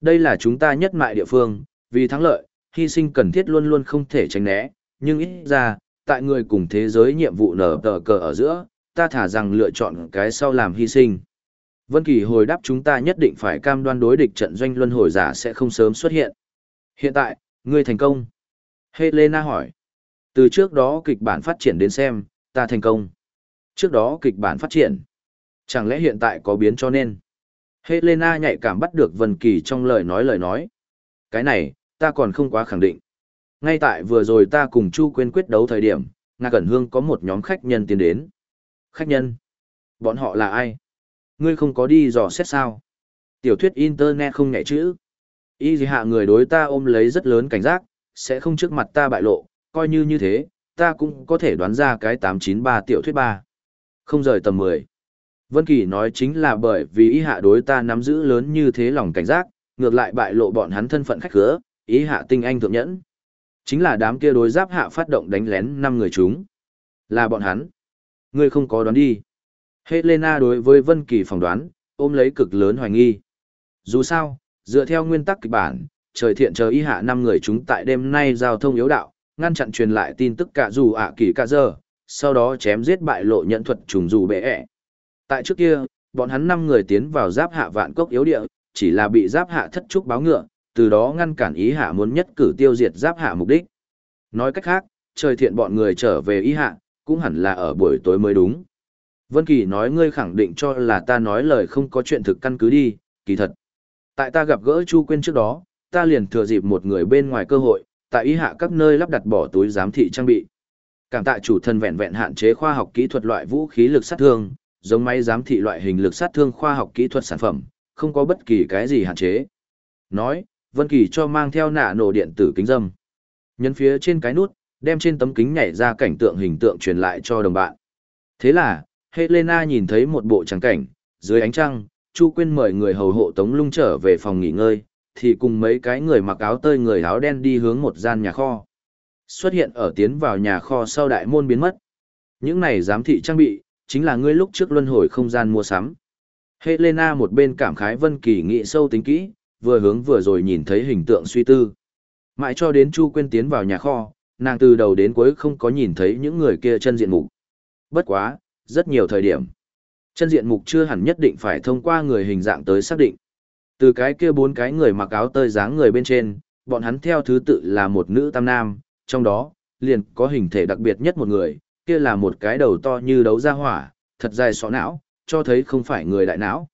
Đây là chúng ta nhất mại địa phương, vì thắng lợi, hy sinh cần thiết luôn luôn không thể tránh né, nhưng ít ra, tại người cùng thế giới nhiệm vụ nở tờ cờ ở giữa, ta thả rằng lựa chọn cái sau làm hy sinh. Vân Kỳ hồi đáp chúng ta nhất định phải cam đoan đối địch trận doanh luân hồi giả sẽ không sớm xuất hiện. Hiện tại, ngươi thành công. Helena hỏi. Từ trước đó kịch bản phát triển đến xem, ta thành công. Trước đó kịch bản phát triển. Chẳng lẽ hiện tại có biến cho nên? Helena nhạy cảm bắt được Vân Kỳ trong lời nói lời nói. Cái này, ta còn không quá khẳng định. Ngay tại vừa rồi ta cùng Chu Quyên quyết đấu thời điểm, Nga Cẩn Hương có một nhóm khách nhân tiến đến. Khách nhân? Bọn họ là ai? Ngươi không có đi dò xét sao? Tiểu thuyết Internet không nhẹ chữ. Y gì hạ người đối ta ôm lấy rất lớn cảnh giác, sẽ không trước mặt ta bại lộ, coi như như thế, ta cũng có thể đoán ra cái 893 tiểu thuyết 3. Không rời tầm 10. Vân Kỳ nói chính là bởi vì ý hạ đối ta nắm giữ lớn như thế lòng cảnh giác, ngược lại bại lộ bọn hắn thân phận khách khứa, ý hạ tinh anh thượng nhẫn. Chính là đám kia đối giáp hạ phát động đánh lén năm người chúng. Là bọn hắn. Ngươi không có đoán đi. Helena đối với Vân Kỳ phỏng đoán, ôm lấy cực lớn hoài nghi. Dù sao, dựa theo nguyên tắc kịch bản, trời thiện chờ ý hạ năm người chúng tại đêm nay giao thông yếu đạo, ngăn chặn truyền lại tin tức cả dù ạ kỳ cả giờ, sau đó chém giết bại lộ nhận thuật trùng dù bệ ẹ. Tại trước kia, bọn hắn năm người tiến vào giáp hạ vạn cốc yếu địa, chỉ là bị giáp hạ thất trúc báo ngựa, từ đó ngăn cản ý hạ muốn nhất cử tiêu diệt giáp hạ mục đích. Nói cách khác, trời thiện bọn người trở về ý hạ, cũng hẳn là ở buổi tối mới đúng. Vân Kỳ nói ngươi khẳng định cho là ta nói lời không có chuyện thực căn cứ đi, kỳ thật. Tại ta gặp gỡ Chu Quyên trước đó, ta liền thừa dịp một người bên ngoài cơ hội, tại ý hạ các nơi lắp đặt bỏ túi giám thị trang bị. Cảm tạ chủ thân vẹn vẹn hạn chế khoa học kỹ thuật loại vũ khí lực sát thương, giống máy giám thị loại hình lực sát thương khoa học kỹ thuật sản phẩm, không có bất kỳ cái gì hạn chế. Nói, Vân Kỳ cho mang theo nạ nổ điện tử kính dâm. Nhấn phía trên cái nút, đem trên tấm kính nhảy ra cảnh tượng hình tượng truyền lại cho đồng bạn. Thế là, Helena nhìn thấy một bộ trắng cảnh, dưới ánh trăng, Chu Quyên mời người hầu hộ Tống Lung trở về phòng nghỉ ngơi, thì cùng mấy cái người mặc áo tơi người áo đen đi hướng một gian nhà kho. Xuất hiện ở tiến vào nhà kho sau đại môn biến mất. Những này giám thị trang bị, chính là ngươi lúc trước luân hồi không gian mua sắm. Helena một bên cảm khái Vân Kỳ nghĩ sâu tính kỹ, vừa hướng vừa rồi nhìn thấy hình tượng suy tư. Mãi cho đến Chu Quyên tiến vào nhà kho, nàng từ đầu đến cuối không có nhìn thấy những người kia chân diện mục. Bất quá, rất nhiều thời điểm. Chân diện mục chưa hẳn nhất định phải thông qua người hình dạng tới xác định. Từ cái kia bốn cái người mặc áo tơi dáng người bên trên, bọn hắn theo thứ tự là một nữ tam nam, trong đó, liền có hình thể đặc biệt nhất một người, kia là một cái đầu to như đấu ra hỏa, thật dài sọ não, cho thấy không phải người đại não.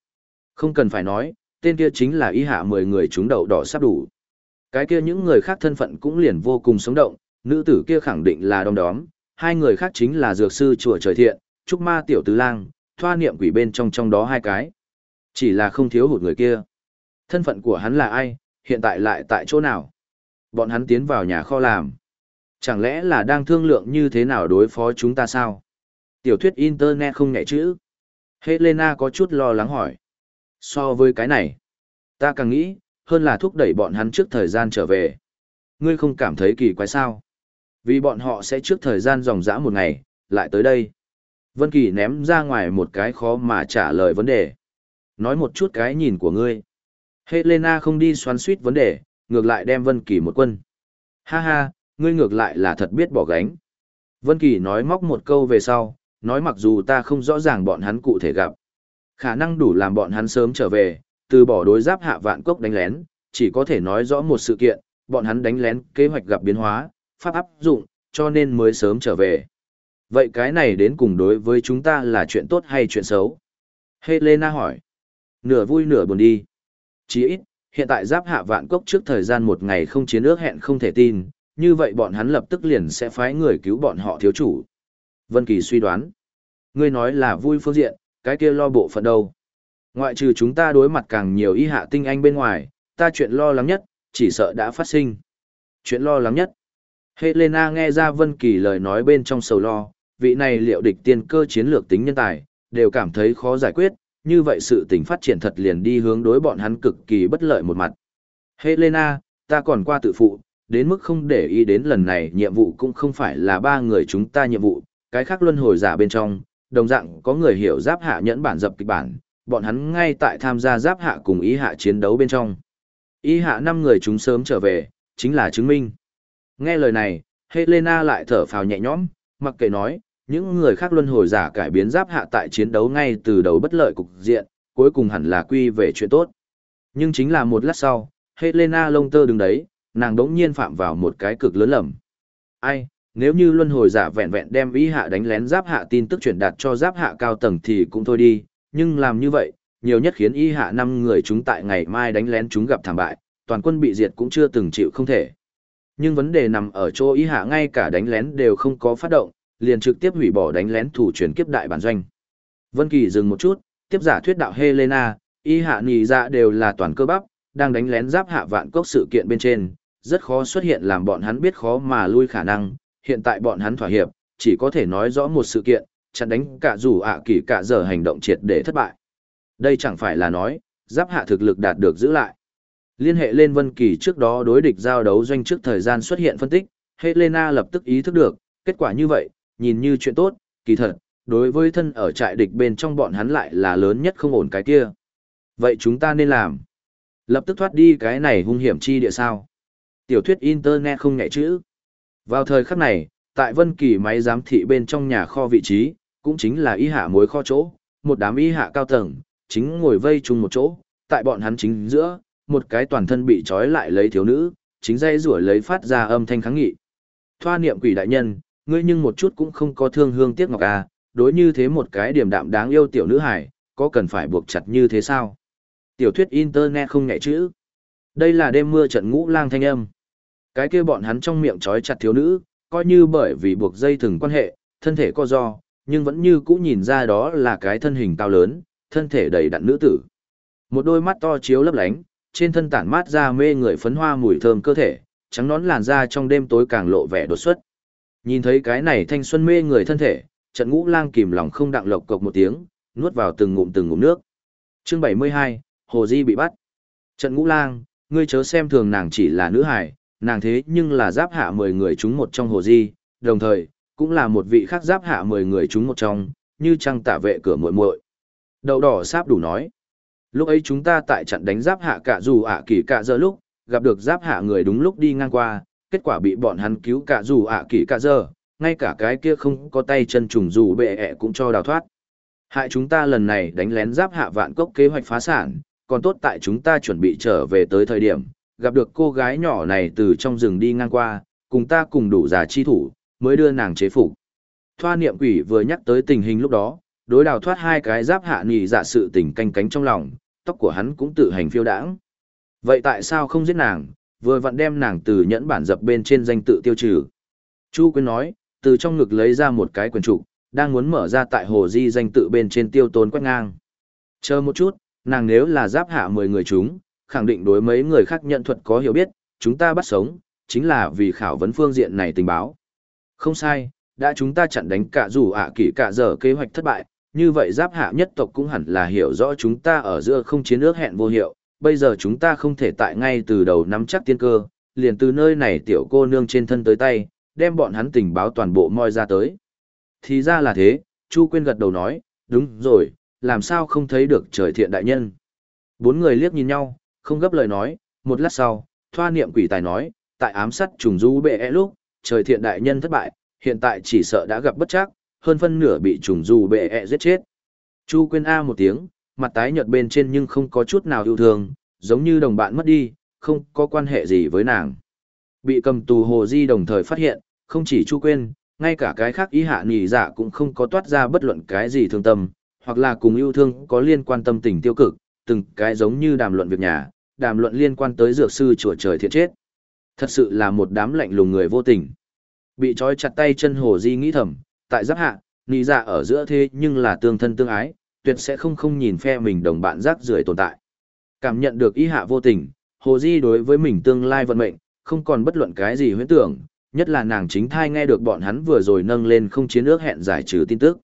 Không cần phải nói, tên kia chính là y hạ 10 người chúng đầu đỏ sắp đủ. Cái kia những người khác thân phận cũng liền vô cùng sống động, nữ tử kia khẳng định là đom đóm, hai người khác chính là dược sư chùa trời thiện, trúc ma tiểu tứ lang, thoa niệm quỷ bên trong trong đó hai cái. Chỉ là không thiếu hụt người kia. Thân phận của hắn là ai, hiện tại lại tại chỗ nào? Bọn hắn tiến vào nhà kho làm. Chẳng lẽ là đang thương lượng như thế nào đối phó chúng ta sao? Tiểu thuyết Internet không nhẹ chữ. Helena có chút lo lắng hỏi. So với cái này, ta càng nghĩ, hơn là thúc đẩy bọn hắn trước thời gian trở về. Ngươi không cảm thấy kỳ quái sao? Vì bọn họ sẽ trước thời gian dòng dã một ngày, lại tới đây. Vân Kỳ ném ra ngoài một cái khó mà trả lời vấn đề. Nói một chút cái nhìn của ngươi. Helena không đi xoắn suýt vấn đề, ngược lại đem Vân Kỳ một quân. Ha ha, ngươi ngược lại là thật biết bỏ gánh. Vân Kỳ nói móc một câu về sau, nói mặc dù ta không rõ ràng bọn hắn cụ thể gặp. Khả năng đủ làm bọn hắn sớm trở về, từ bỏ đối giáp hạ vạn cốc đánh lén, chỉ có thể nói rõ một sự kiện, bọn hắn đánh lén kế hoạch gặp biến hóa, pháp áp dụng, cho nên mới sớm trở về. Vậy cái này đến cùng đối với chúng ta là chuyện tốt hay chuyện xấu? Helena hỏi. Nửa vui nửa buồn đi. Chỉ ít, hiện tại giáp hạ vạn cốc trước thời gian một ngày không chiến ước hẹn không thể tin, như vậy bọn hắn lập tức liền sẽ phái người cứu bọn họ thiếu chủ. Vân Kỳ suy đoán. Ngươi nói là vui phương diện, cái kia lo bộ phận đâu? Ngoại trừ chúng ta đối mặt càng nhiều y hạ tinh anh bên ngoài, ta chuyện lo lắng nhất, chỉ sợ đã phát sinh. Chuyện lo lắng nhất. Helena nghe ra Vân Kỳ lời nói bên trong sầu lo, vị này liệu địch tiên cơ chiến lược tính nhân tài, đều cảm thấy khó giải quyết, như vậy sự tình phát triển thật liền đi hướng đối bọn hắn cực kỳ bất lợi một mặt. Helena, ta còn qua tự phụ, đến mức không để ý đến lần này nhiệm vụ cũng không phải là ba người chúng ta nhiệm vụ, cái khác luân hồi giả bên trong, đồng dạng có người hiểu giáp hạ nhẫn bản dập kịch bản, bọn hắn ngay tại tham gia giáp hạ cùng ý hạ chiến đấu bên trong. ý hạ năm người chúng sớm trở về, chính là chứng minh. Nghe lời này, Helena lại thở phào nhẹ nhõm, mặc kệ nói, những người khác luân hồi giả cải biến giáp hạ tại chiến đấu ngay từ đầu bất lợi cục diện, cuối cùng hẳn là quy về chuyện tốt. Nhưng chính là một lát sau, Helena lông tơ đứng đấy, nàng đống nhiên phạm vào một cái cực lớn lầm. Ai, nếu như luân hồi giả vẹn vẹn đem ý hạ đánh lén giáp hạ tin tức truyền đạt cho giáp hạ cao tầng thì cũng thôi đi, nhưng làm như vậy, nhiều nhất khiến y hạ năm người chúng tại ngày mai đánh lén chúng gặp thảm bại, toàn quân bị diệt cũng chưa từng chịu không thể. Nhưng vấn đề nằm ở chỗ y hạ ngay cả đánh lén đều không có phát động, liền trực tiếp hủy bỏ đánh lén thủ chuyển kiếp đại bản doanh. Vân Kỳ dừng một chút, tiếp giả thuyết đạo Helena, y hạ nì dạ đều là toàn cơ bắp, đang đánh lén giáp hạ vạn cốc sự kiện bên trên, rất khó xuất hiện làm bọn hắn biết khó mà lui khả năng, hiện tại bọn hắn thỏa hiệp, chỉ có thể nói rõ một sự kiện, chặn đánh cả dù ạ kỳ cả giờ hành động triệt để thất bại. Đây chẳng phải là nói, giáp hạ thực lực đạt được giữ lại. Liên hệ lên Vân Kỳ trước đó đối địch giao đấu doanh trước thời gian xuất hiện phân tích, Helena lập tức ý thức được, kết quả như vậy, nhìn như chuyện tốt, kỳ thật, đối với thân ở trại địch bên trong bọn hắn lại là lớn nhất không ổn cái kia. Vậy chúng ta nên làm? Lập tức thoát đi cái này hung hiểm chi địa sao? Tiểu thuyết Internet không nhẹ chữ. Vào thời khắc này, tại Vân Kỳ máy giám thị bên trong nhà kho vị trí, cũng chính là y hạ mối kho chỗ, một đám y hạ cao tầng, chính ngồi vây chung một chỗ, tại bọn hắn chính giữa, một cái toàn thân bị trói lại lấy thiếu nữ, chính dây rủa lấy phát ra âm thanh kháng nghị. Thoa niệm quỷ đại nhân, ngươi nhưng một chút cũng không có thương hương tiếc ngọc à, đối như thế một cái điểm đạm đáng yêu tiểu nữ hải, có cần phải buộc chặt như thế sao? Tiểu thuyết internet không nhẹ chữ. Đây là đêm mưa trận ngũ lang thanh âm. Cái kia bọn hắn trong miệng trói chặt thiếu nữ, coi như bởi vì buộc dây thừng quan hệ, thân thể co do, nhưng vẫn như cũ nhìn ra đó là cái thân hình cao lớn, thân thể đầy đặn nữ tử. Một đôi mắt to chiếu lấp lánh, trên thân tản mát ra mê người phấn hoa mùi thơm cơ thể, trắng nón làn da trong đêm tối càng lộ vẻ đột xuất. Nhìn thấy cái này thanh xuân mê người thân thể, trận ngũ lang kìm lòng không đặng lộc cộc một tiếng, nuốt vào từng ngụm từng ngụm nước. Chương 72, Hồ Di bị bắt. Trận ngũ lang, ngươi chớ xem thường nàng chỉ là nữ hài, nàng thế nhưng là giáp hạ 10 người chúng một trong Hồ Di, đồng thời, cũng là một vị khác giáp hạ 10 người chúng một trong, như trăng tả vệ cửa muội muội. đầu đỏ sáp đủ nói. Lúc ấy chúng ta tại trận đánh giáp hạ cả dù ạ kỳ cả giờ lúc, gặp được giáp hạ người đúng lúc đi ngang qua, kết quả bị bọn hắn cứu cả dù ạ kỳ cả giờ, ngay cả cái kia không có tay chân trùng dù bệ ẹ cũng cho đào thoát. Hại chúng ta lần này đánh lén giáp hạ vạn cốc kế hoạch phá sản, còn tốt tại chúng ta chuẩn bị trở về tới thời điểm, gặp được cô gái nhỏ này từ trong rừng đi ngang qua, cùng ta cùng đủ giả chi thủ, mới đưa nàng chế phục. Thoa niệm quỷ vừa nhắc tới tình hình lúc đó, đối đào thoát hai cái giáp hạ nhì giả dạ sự tình canh cánh trong lòng, tóc của hắn cũng tự hành phiêu đãng. Vậy tại sao không giết nàng, vừa vặn đem nàng từ nhẫn bản dập bên trên danh tự tiêu trừ? Chu Quyên nói, từ trong ngực lấy ra một cái quyền trục, đang muốn mở ra tại hồ di danh tự bên trên tiêu tốn quét ngang. Chờ một chút, nàng nếu là giáp hạ 10 người chúng, khẳng định đối mấy người khác nhận thuật có hiểu biết, chúng ta bắt sống, chính là vì khảo vấn phương diện này tình báo. Không sai, đã chúng ta chặn đánh cả dù ạ à kỷ cả giờ kế hoạch thất bại, như vậy giáp hạ nhất tộc cũng hẳn là hiểu rõ chúng ta ở giữa không chiến ước hẹn vô hiệu, bây giờ chúng ta không thể tại ngay từ đầu nắm chắc tiên cơ, liền từ nơi này tiểu cô nương trên thân tới tay, đem bọn hắn tình báo toàn bộ moi ra tới. Thì ra là thế, Chu Quyên gật đầu nói, đúng rồi, làm sao không thấy được trời thiện đại nhân. Bốn người liếc nhìn nhau, không gấp lời nói, một lát sau, thoa niệm quỷ tài nói, tại ám sát trùng du bệ e lúc, trời thiện đại nhân thất bại, hiện tại chỉ sợ đã gặp bất chắc, hơn phân nửa bị trùng du bệ e giết chết. Chu Quyên A một tiếng, mặt tái nhợt bên trên nhưng không có chút nào yêu thương, giống như đồng bạn mất đi, không có quan hệ gì với nàng. Bị cầm tù Hồ Di đồng thời phát hiện, không chỉ Chu Quyên, ngay cả cái khác ý hạ nhì dạ cũng không có toát ra bất luận cái gì thương tâm, hoặc là cùng yêu thương có liên quan tâm tình tiêu cực, từng cái giống như đàm luận việc nhà, đàm luận liên quan tới dược sư chùa trời thiện chết. Thật sự là một đám lạnh lùng người vô tình. Bị trói chặt tay chân Hồ Di nghĩ thầm, tại giáp hạ, nì dạ ở giữa thế nhưng là tương thân tương ái, tuyệt sẽ không không nhìn phe mình đồng bạn rác rưởi tồn tại. Cảm nhận được ý hạ vô tình, Hồ Di đối với mình tương lai vận mệnh, không còn bất luận cái gì huyễn tưởng, nhất là nàng chính thai nghe được bọn hắn vừa rồi nâng lên không chiến ước hẹn giải trừ tin tức.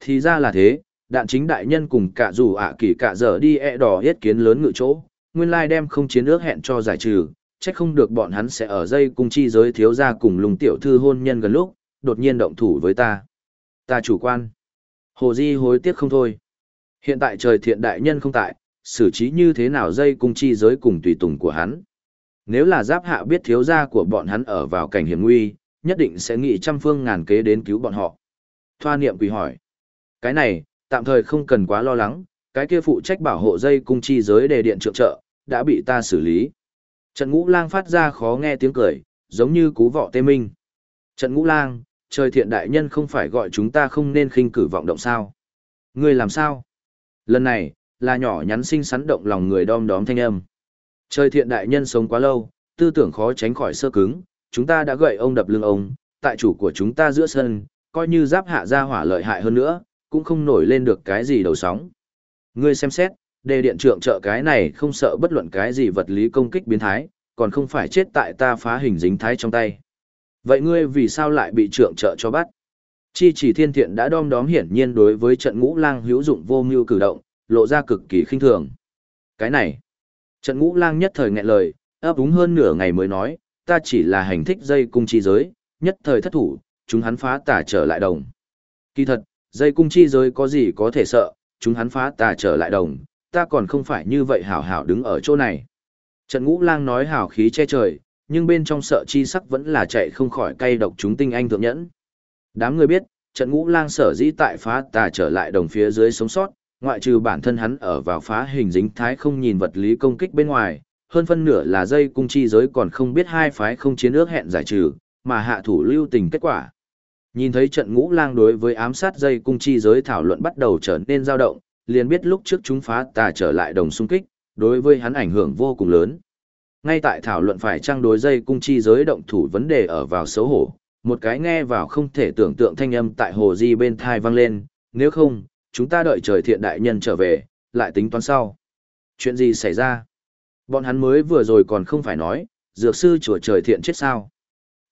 Thì ra là thế, đạn chính đại nhân cùng cả dù ạ kỳ cả giờ đi e đỏ yết kiến lớn ngự chỗ, nguyên lai đem không chiến ước hẹn cho giải trừ, chắc không được bọn hắn sẽ ở dây cung chi giới thiếu ra cùng lùng tiểu thư hôn nhân gần lúc, đột nhiên động thủ với ta. Ta chủ quan. Hồ Di hối tiếc không thôi. Hiện tại trời thiện đại nhân không tại, xử trí như thế nào dây cung chi giới cùng tùy tùng của hắn. Nếu là giáp hạ biết thiếu gia của bọn hắn ở vào cảnh hiểm nguy, nhất định sẽ nghĩ trăm phương ngàn kế đến cứu bọn họ. Thoa niệm quỳ hỏi. Cái này, tạm thời không cần quá lo lắng, cái kia phụ trách bảo hộ dây cung chi giới đề điện trượng trợ, đã bị ta xử lý. Trận ngũ lang phát ra khó nghe tiếng cười, giống như cú vọ tê minh. Trận ngũ lang, trời thiện đại nhân không phải gọi chúng ta không nên khinh cử vọng động sao. Ngươi làm sao? Lần này, là nhỏ nhắn xinh xắn động lòng người đom đóm thanh âm. Trời thiện đại nhân sống quá lâu, tư tưởng khó tránh khỏi sơ cứng, chúng ta đã gậy ông đập lưng ông, tại chủ của chúng ta giữa sân, coi như giáp hạ ra hỏa lợi hại hơn nữa, cũng không nổi lên được cái gì đầu sóng. Ngươi xem xét, đề điện trượng trợ cái này không sợ bất luận cái gì vật lý công kích biến thái, còn không phải chết tại ta phá hình dính thái trong tay. Vậy ngươi vì sao lại bị trượng trợ cho bắt? Chi chỉ thiên thiện đã đom đóm hiển nhiên đối với trận ngũ lang hữu dụng vô mưu cử động, lộ ra cực kỳ khinh thường. Cái này, trận ngũ lang nhất thời nghẹn lời, ấp úng hơn nửa ngày mới nói, ta chỉ là hành thích dây cung chi giới, nhất thời thất thủ, chúng hắn phá tả trở lại đồng. Kỳ thật, dây cung chi giới có gì có thể sợ, chúng hắn phá ta trở lại đồng, ta còn không phải như vậy hảo hảo đứng ở chỗ này. Trận ngũ lang nói hảo khí che trời, nhưng bên trong sợ chi sắc vẫn là chạy không khỏi cay độc chúng tinh anh thượng nhẫn. Đám người biết, trận ngũ lang sở dĩ tại phá tà trở lại đồng phía dưới sống sót, ngoại trừ bản thân hắn ở vào phá hình dính thái không nhìn vật lý công kích bên ngoài, hơn phân nửa là dây cung chi giới còn không biết hai phái không chiến ước hẹn giải trừ, mà hạ thủ lưu tình kết quả. Nhìn thấy trận ngũ lang đối với ám sát dây cung chi giới thảo luận bắt đầu trở nên dao động, liền biết lúc trước chúng phá tà trở lại đồng xung kích, đối với hắn ảnh hưởng vô cùng lớn. Ngay tại thảo luận phải trang đối dây cung chi giới động thủ vấn đề ở vào xấu hổ, một cái nghe vào không thể tưởng tượng thanh âm tại hồ di bên thai vang lên, nếu không, chúng ta đợi trời thiện đại nhân trở về, lại tính toán sau. Chuyện gì xảy ra? Bọn hắn mới vừa rồi còn không phải nói, dược sư chùa trời thiện chết sao?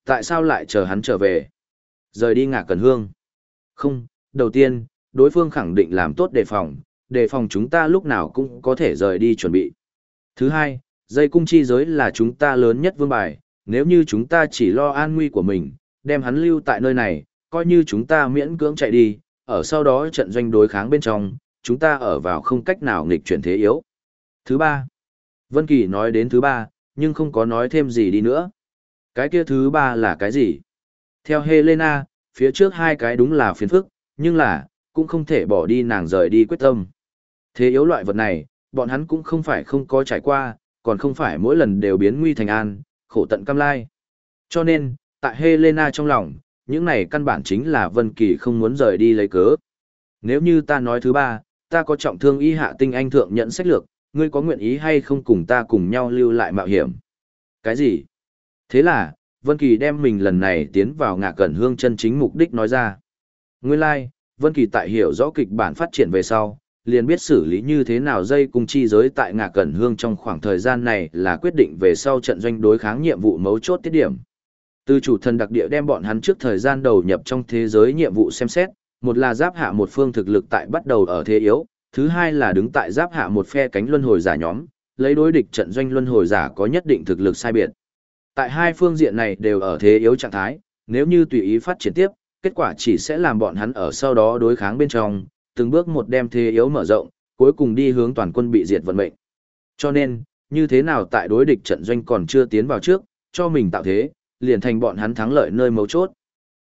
Tại sao lại chờ hắn trở về? Rời đi ngả cần hương. Không, đầu tiên, đối phương khẳng định làm tốt đề phòng, đề phòng chúng ta lúc nào cũng có thể rời đi chuẩn bị. Thứ hai, dây cung chi giới là chúng ta lớn nhất vương bài, nếu như chúng ta chỉ lo an nguy của mình, đem hắn lưu tại nơi này, coi như chúng ta miễn cưỡng chạy đi, ở sau đó trận doanh đối kháng bên trong, chúng ta ở vào không cách nào nghịch chuyển thế yếu. Thứ ba, Vân Kỳ nói đến thứ ba, nhưng không có nói thêm gì đi nữa. Cái kia thứ ba là cái gì? Theo Helena, phía trước hai cái đúng là phiền phức, nhưng là, cũng không thể bỏ đi nàng rời đi quyết tâm. Thế yếu loại vật này, bọn hắn cũng không phải không có trải qua, còn không phải mỗi lần đều biến nguy thành an, khổ tận cam lai. Cho nên, tại Helena trong lòng, những này căn bản chính là Vân Kỳ không muốn rời đi lấy cớ. Nếu như ta nói thứ ba, ta có trọng thương y hạ tinh anh thượng nhận sách lược, ngươi có nguyện ý hay không cùng ta cùng nhau lưu lại mạo hiểm? Cái gì? Thế là, Vân Kỳ đem mình lần này tiến vào ngạ cẩn hương chân chính mục đích nói ra. Nguyên lai, like, Vân Kỳ tại hiểu rõ kịch bản phát triển về sau, liền biết xử lý như thế nào dây cung chi giới tại ngạ cẩn hương trong khoảng thời gian này là quyết định về sau trận doanh đối kháng nhiệm vụ mấu chốt tiết điểm. Từ chủ thần đặc địa đem bọn hắn trước thời gian đầu nhập trong thế giới nhiệm vụ xem xét, một là giáp hạ một phương thực lực tại bắt đầu ở thế yếu, thứ hai là đứng tại giáp hạ một phe cánh luân hồi giả nhóm, lấy đối địch trận doanh luân hồi giả có nhất định thực lực sai biệt. Tại hai phương diện này đều ở thế yếu trạng thái, nếu như tùy ý phát triển tiếp, kết quả chỉ sẽ làm bọn hắn ở sau đó đối kháng bên trong, từng bước một đem thế yếu mở rộng, cuối cùng đi hướng toàn quân bị diệt vận mệnh. Cho nên, như thế nào tại đối địch trận doanh còn chưa tiến vào trước, cho mình tạo thế, liền thành bọn hắn thắng lợi nơi mấu chốt.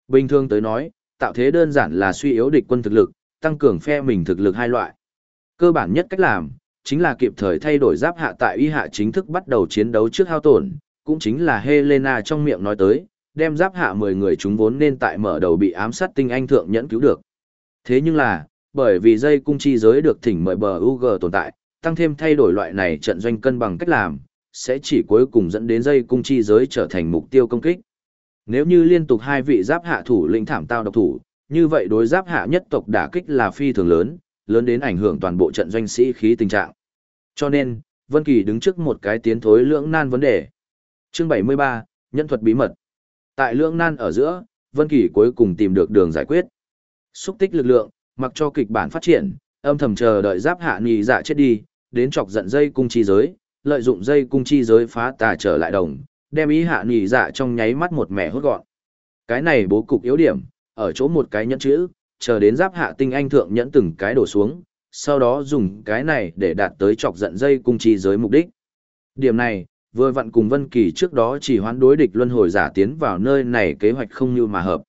Bình thường tới nói, tạo thế đơn giản là suy yếu địch quân thực lực, tăng cường phe mình thực lực hai loại. Cơ bản nhất cách làm, chính là kịp thời thay đổi giáp hạ tại y hạ chính thức bắt đầu chiến đấu trước hao tổn, cũng chính là Helena trong miệng nói tới, đem giáp hạ 10 người chúng vốn nên tại mở đầu bị ám sát tinh anh thượng nhẫn cứu được. Thế nhưng là, bởi vì dây cung chi giới được thỉnh mời bờ UG tồn tại, tăng thêm thay đổi loại này trận doanh cân bằng cách làm, sẽ chỉ cuối cùng dẫn đến dây cung chi giới trở thành mục tiêu công kích. Nếu như liên tục hai vị giáp hạ thủ lĩnh thảm tao độc thủ, như vậy đối giáp hạ nhất tộc đả kích là phi thường lớn, lớn đến ảnh hưởng toàn bộ trận doanh sĩ khí tình trạng. Cho nên, Vân Kỳ đứng trước một cái tiến thối lưỡng nan vấn đề. Chương 73, nhân thuật bí mật. Tại lưỡng nan ở giữa, Vân Kỳ cuối cùng tìm được đường giải quyết. Xúc tích lực lượng, mặc cho kịch bản phát triển, âm thầm chờ đợi giáp hạ nhị dạ chết đi, đến chọc giận dây cung chi giới, lợi dụng dây cung chi giới phá tà trở lại đồng, đem ý hạ nhị dạ trong nháy mắt một mẻ hốt gọn. Cái này bố cục yếu điểm, ở chỗ một cái nhẫn chữ, chờ đến giáp hạ tinh anh thượng nhẫn từng cái đổ xuống, sau đó dùng cái này để đạt tới chọc giận dây cung chi giới mục đích. Điểm này, vừa vặn cùng Vân Kỳ trước đó chỉ hoán đối địch luân hồi giả tiến vào nơi này kế hoạch không như mà hợp.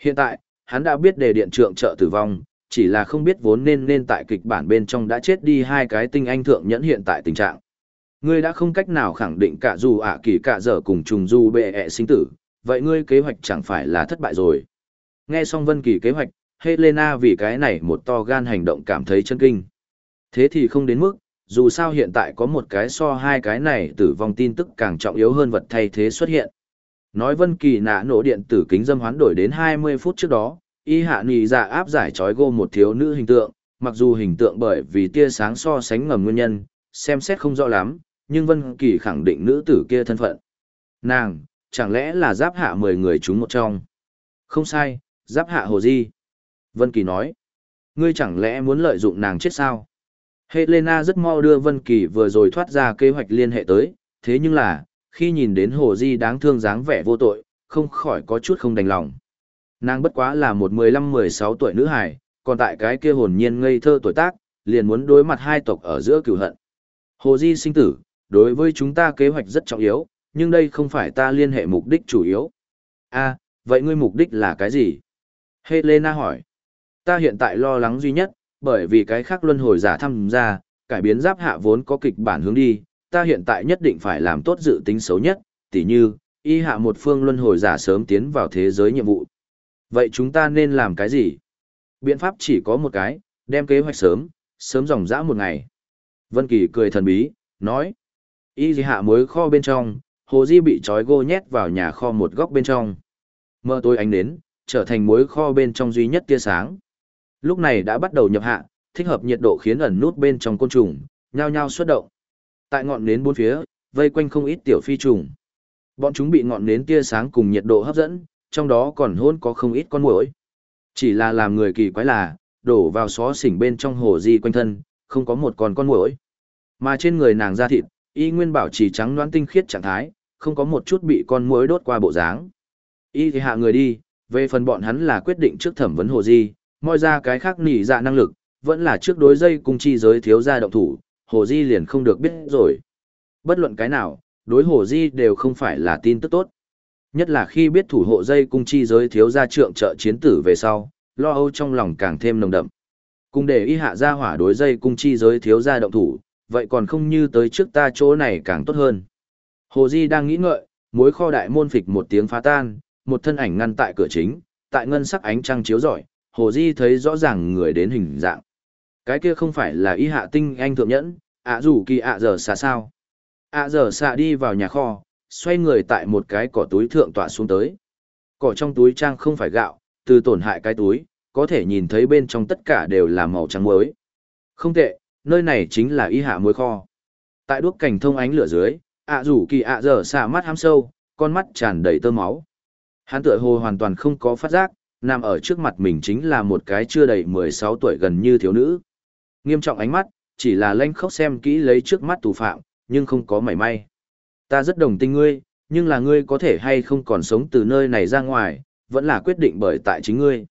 Hiện tại, hắn đã biết đề điện trượng trợ tử vong, chỉ là không biết vốn nên nên tại kịch bản bên trong đã chết đi hai cái tinh anh thượng nhẫn hiện tại tình trạng. Ngươi đã không cách nào khẳng định cả dù ạ kỳ cả giờ cùng trùng du bệ ẹ sinh tử, vậy ngươi kế hoạch chẳng phải là thất bại rồi. Nghe xong Vân Kỳ kế hoạch, Helena vì cái này một to gan hành động cảm thấy chân kinh. Thế thì không đến mức, dù sao hiện tại có một cái so hai cái này tử vong tin tức càng trọng yếu hơn vật thay thế xuất hiện. Nói Vân Kỳ nã nổ điện tử kính dâm hoán đổi đến 20 phút trước đó, y hạ nì dạ áp giải trói gô một thiếu nữ hình tượng, mặc dù hình tượng bởi vì tia sáng so sánh ngầm nguyên nhân, xem xét không rõ lắm, nhưng Vân Kỳ khẳng định nữ tử kia thân phận. Nàng, chẳng lẽ là giáp hạ 10 người chúng một trong? Không sai, giáp hạ hồ di. Vân Kỳ nói, ngươi chẳng lẽ muốn lợi dụng nàng chết sao? Helena rất mau đưa Vân Kỳ vừa rồi thoát ra kế hoạch liên hệ tới, thế nhưng là, khi nhìn đến hồ di đáng thương dáng vẻ vô tội, không khỏi có chút không đành lòng. Nàng bất quá là một 15-16 tuổi nữ hài, còn tại cái kia hồn nhiên ngây thơ tuổi tác, liền muốn đối mặt hai tộc ở giữa cửu hận. Hồ Di sinh tử, đối với chúng ta kế hoạch rất trọng yếu, nhưng đây không phải ta liên hệ mục đích chủ yếu. a vậy ngươi mục đích là cái gì? Helena hỏi. Ta hiện tại lo lắng duy nhất, bởi vì cái khác luân hồi giả tham gia, cải biến giáp hạ vốn có kịch bản hướng đi, ta hiện tại nhất định phải làm tốt dự tính xấu nhất, tỉ như, y hạ một phương luân hồi giả sớm tiến vào thế giới nhiệm vụ. Vậy chúng ta nên làm cái gì? Biện pháp chỉ có một cái, đem kế hoạch sớm, sớm dòng dã một ngày. Vân Kỳ cười thần bí, nói. Y gì hạ muối kho bên trong, Hồ Di bị trói gô nhét vào nhà kho một góc bên trong. Mơ tối ánh đến, trở thành muối kho bên trong duy nhất tia sáng. Lúc này đã bắt đầu nhập hạ, thích hợp nhiệt độ khiến ẩn nút bên trong côn trùng, nhao nhao xuất động. Tại ngọn nến bốn phía, vây quanh không ít tiểu phi trùng. Bọn chúng bị ngọn nến tia sáng cùng nhiệt độ hấp dẫn, trong đó còn hôn có không ít con muỗi. Chỉ là làm người kỳ quái là, đổ vào xó xỉnh bên trong hồ di quanh thân, không có một con con muỗi. Mà trên người nàng da thịt, y nguyên bảo trì trắng đoán tinh khiết trạng thái, không có một chút bị con muỗi đốt qua bộ dáng. Y thì hạ người đi, về phần bọn hắn là quyết định trước thẩm vấn hồ di, moi ra cái khác nỉ dạ năng lực, vẫn là trước đối dây cung chi giới thiếu gia động thủ, hồ di liền không được biết rồi. Bất luận cái nào, đối hồ di đều không phải là tin tức tốt. Nhất là khi biết thủ hộ dây cung chi giới thiếu gia trượng trợ chiến tử về sau, lo âu trong lòng càng thêm nồng đậm. Cùng để y hạ ra hỏa đối dây cung chi giới thiếu gia động thủ, vậy còn không như tới trước ta chỗ này càng tốt hơn. Hồ Di đang nghĩ ngợi, mối kho đại môn phịch một tiếng phá tan, một thân ảnh ngăn tại cửa chính, tại ngân sắc ánh trăng chiếu rọi, Hồ Di thấy rõ ràng người đến hình dạng. Cái kia không phải là y hạ tinh anh thượng nhẫn, ạ rủ kỳ ạ giờ xa sao. ạ giờ xa đi vào nhà kho, xoay người tại một cái cỏ túi thượng tọa xuống tới. Cỏ trong túi trang không phải gạo, từ tổn hại cái túi, có thể nhìn thấy bên trong tất cả đều là màu trắng muối. Không tệ, nơi này chính là y hạ muối kho. Tại đuốc cảnh thông ánh lửa dưới, ạ rủ kỳ ạ dở xả mắt hám sâu, con mắt tràn đầy tơ máu. Hắn tựa hồ hoàn toàn không có phát giác, nằm ở trước mặt mình chính là một cái chưa đầy 16 tuổi gần như thiếu nữ. Nghiêm trọng ánh mắt, chỉ là lanh khóc xem kỹ lấy trước mắt tù phạm, nhưng không có mảy may. Ta rất đồng tình ngươi, nhưng là ngươi có thể hay không còn sống từ nơi này ra ngoài, vẫn là quyết định bởi tại chính ngươi.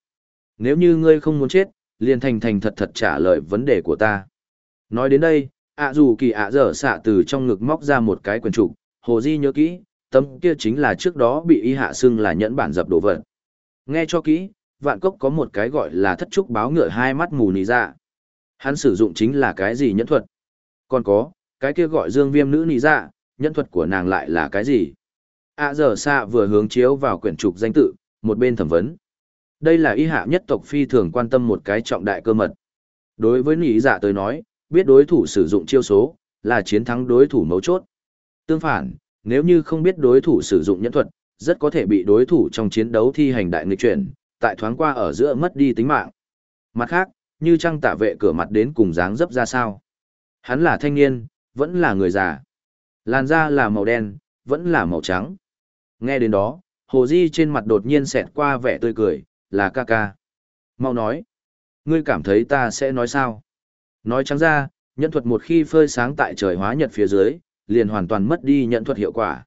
Nếu như ngươi không muốn chết, liền thành thành thật thật trả lời vấn đề của ta. Nói đến đây, ạ dù kỳ ạ dở xạ từ trong ngực móc ra một cái quyển trục, hồ di nhớ kỹ, tấm kia chính là trước đó bị y hạ xưng là nhẫn bản dập đồ vật. Nghe cho kỹ, vạn cốc có một cái gọi là thất trúc báo ngựa hai mắt mù nì dạ. Hắn sử dụng chính là cái gì nhẫn thuật? Còn có, cái kia gọi dương viêm nữ nì dạ, nhẫn thuật của nàng lại là cái gì? À giờ xa vừa hướng chiếu vào quyển trục danh tự, một bên thẩm vấn. Đây là y hạ nhất tộc phi thường quan tâm một cái trọng đại cơ mật. Đối với nỉ dạ tới nói, biết đối thủ sử dụng chiêu số, là chiến thắng đối thủ mấu chốt. Tương phản, nếu như không biết đối thủ sử dụng nhẫn thuật, rất có thể bị đối thủ trong chiến đấu thi hành đại nghịch chuyển, tại thoáng qua ở giữa mất đi tính mạng. Mặt khác, như trăng tạ vệ cửa mặt đến cùng dáng dấp ra sao. Hắn là thanh niên, vẫn là người già. Làn da là màu đen, vẫn là màu trắng. Nghe đến đó, Hồ Di trên mặt đột nhiên xẹt qua vẻ tươi cười, là ca ca. Mau nói. Ngươi cảm thấy ta sẽ nói sao? Nói trắng ra, nhận thuật một khi phơi sáng tại trời hóa nhật phía dưới, liền hoàn toàn mất đi nhận thuật hiệu quả.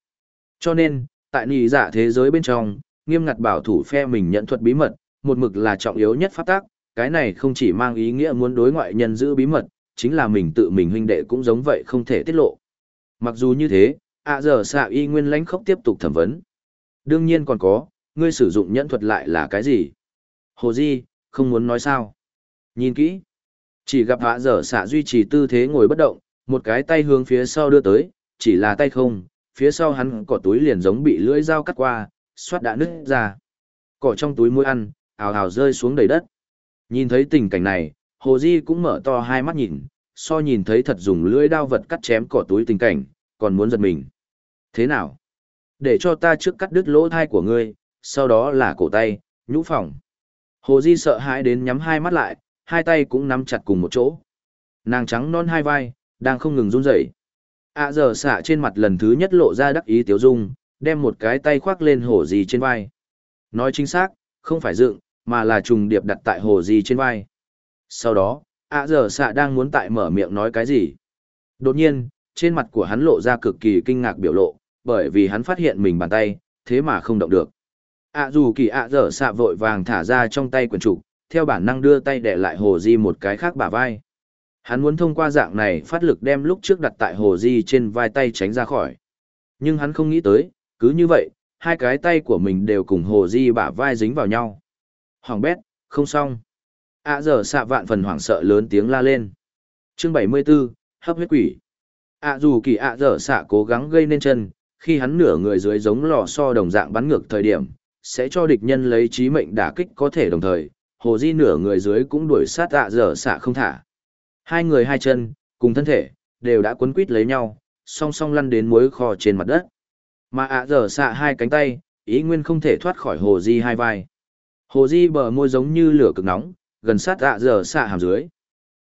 Cho nên, tại nì dạ thế giới bên trong, nghiêm ngặt bảo thủ phe mình nhận thuật bí mật, một mực là trọng yếu nhất pháp tác, cái này không chỉ mang ý nghĩa muốn đối ngoại nhân giữ bí mật, chính là mình tự mình huynh đệ cũng giống vậy không thể tiết lộ. Mặc dù như thế, ạ giờ xạ y nguyên lãnh khốc tiếp tục thẩm vấn. Đương nhiên còn có, ngươi sử dụng nhẫn thuật lại là cái gì? Hồ Di, không muốn nói sao? Nhìn kỹ. Chỉ gặp ạ giờ xạ duy trì tư thế ngồi bất động, một cái tay hướng phía sau đưa tới, chỉ là tay không, phía sau hắn cỏ túi liền giống bị lưỡi dao cắt qua, xoát đã nứt ra. Cỏ trong túi muối ăn, ào ào rơi xuống đầy đất. Nhìn thấy tình cảnh này, Hồ Di cũng mở to hai mắt nhìn, so nhìn thấy thật dùng lưỡi đao vật cắt chém cỏ túi tình cảnh, còn muốn giật mình. Thế nào? Để cho ta trước cắt đứt lỗ thai của ngươi, sau đó là cổ tay, nhũ phòng. Hồ Di sợ hãi đến nhắm hai mắt lại, hai tay cũng nắm chặt cùng một chỗ. Nàng trắng non hai vai, đang không ngừng run rẩy. À giờ xạ trên mặt lần thứ nhất lộ ra đắc ý tiếu dung, đem một cái tay khoác lên hồ Di trên vai. Nói chính xác, không phải dựng, mà là trùng điệp đặt tại hồ Di trên vai. Sau đó, ạ giờ xạ đang muốn tại mở miệng nói cái gì. Đột nhiên, trên mặt của hắn lộ ra cực kỳ kinh ngạc biểu lộ, bởi vì hắn phát hiện mình bàn tay, thế mà không động được. ạ dù kỳ ạ giờ xạ vội vàng thả ra trong tay quần trục, theo bản năng đưa tay để lại hồ di một cái khác bả vai. Hắn muốn thông qua dạng này phát lực đem lúc trước đặt tại hồ di trên vai tay tránh ra khỏi. Nhưng hắn không nghĩ tới, cứ như vậy, hai cái tay của mình đều cùng hồ di bả vai dính vào nhau. Hoàng bét, không xong ạ à giờ xạ vạn phần hoảng sợ lớn tiếng la lên chương 74, hấp huyết quỷ ạ dù kỳ ạ à dở xạ cố gắng gây nên chân khi hắn nửa người dưới giống lò so đồng dạng bắn ngược thời điểm sẽ cho địch nhân lấy trí mệnh đả kích có thể đồng thời hồ di nửa người dưới cũng đuổi sát ạ dở xạ không thả hai người hai chân cùng thân thể đều đã quấn quít lấy nhau song song lăn đến muối kho trên mặt đất mà ạ dở xạ hai cánh tay ý nguyên không thể thoát khỏi hồ di hai vai hồ di bờ môi giống như lửa cực nóng gần sát ạ giờ xạ hàm dưới.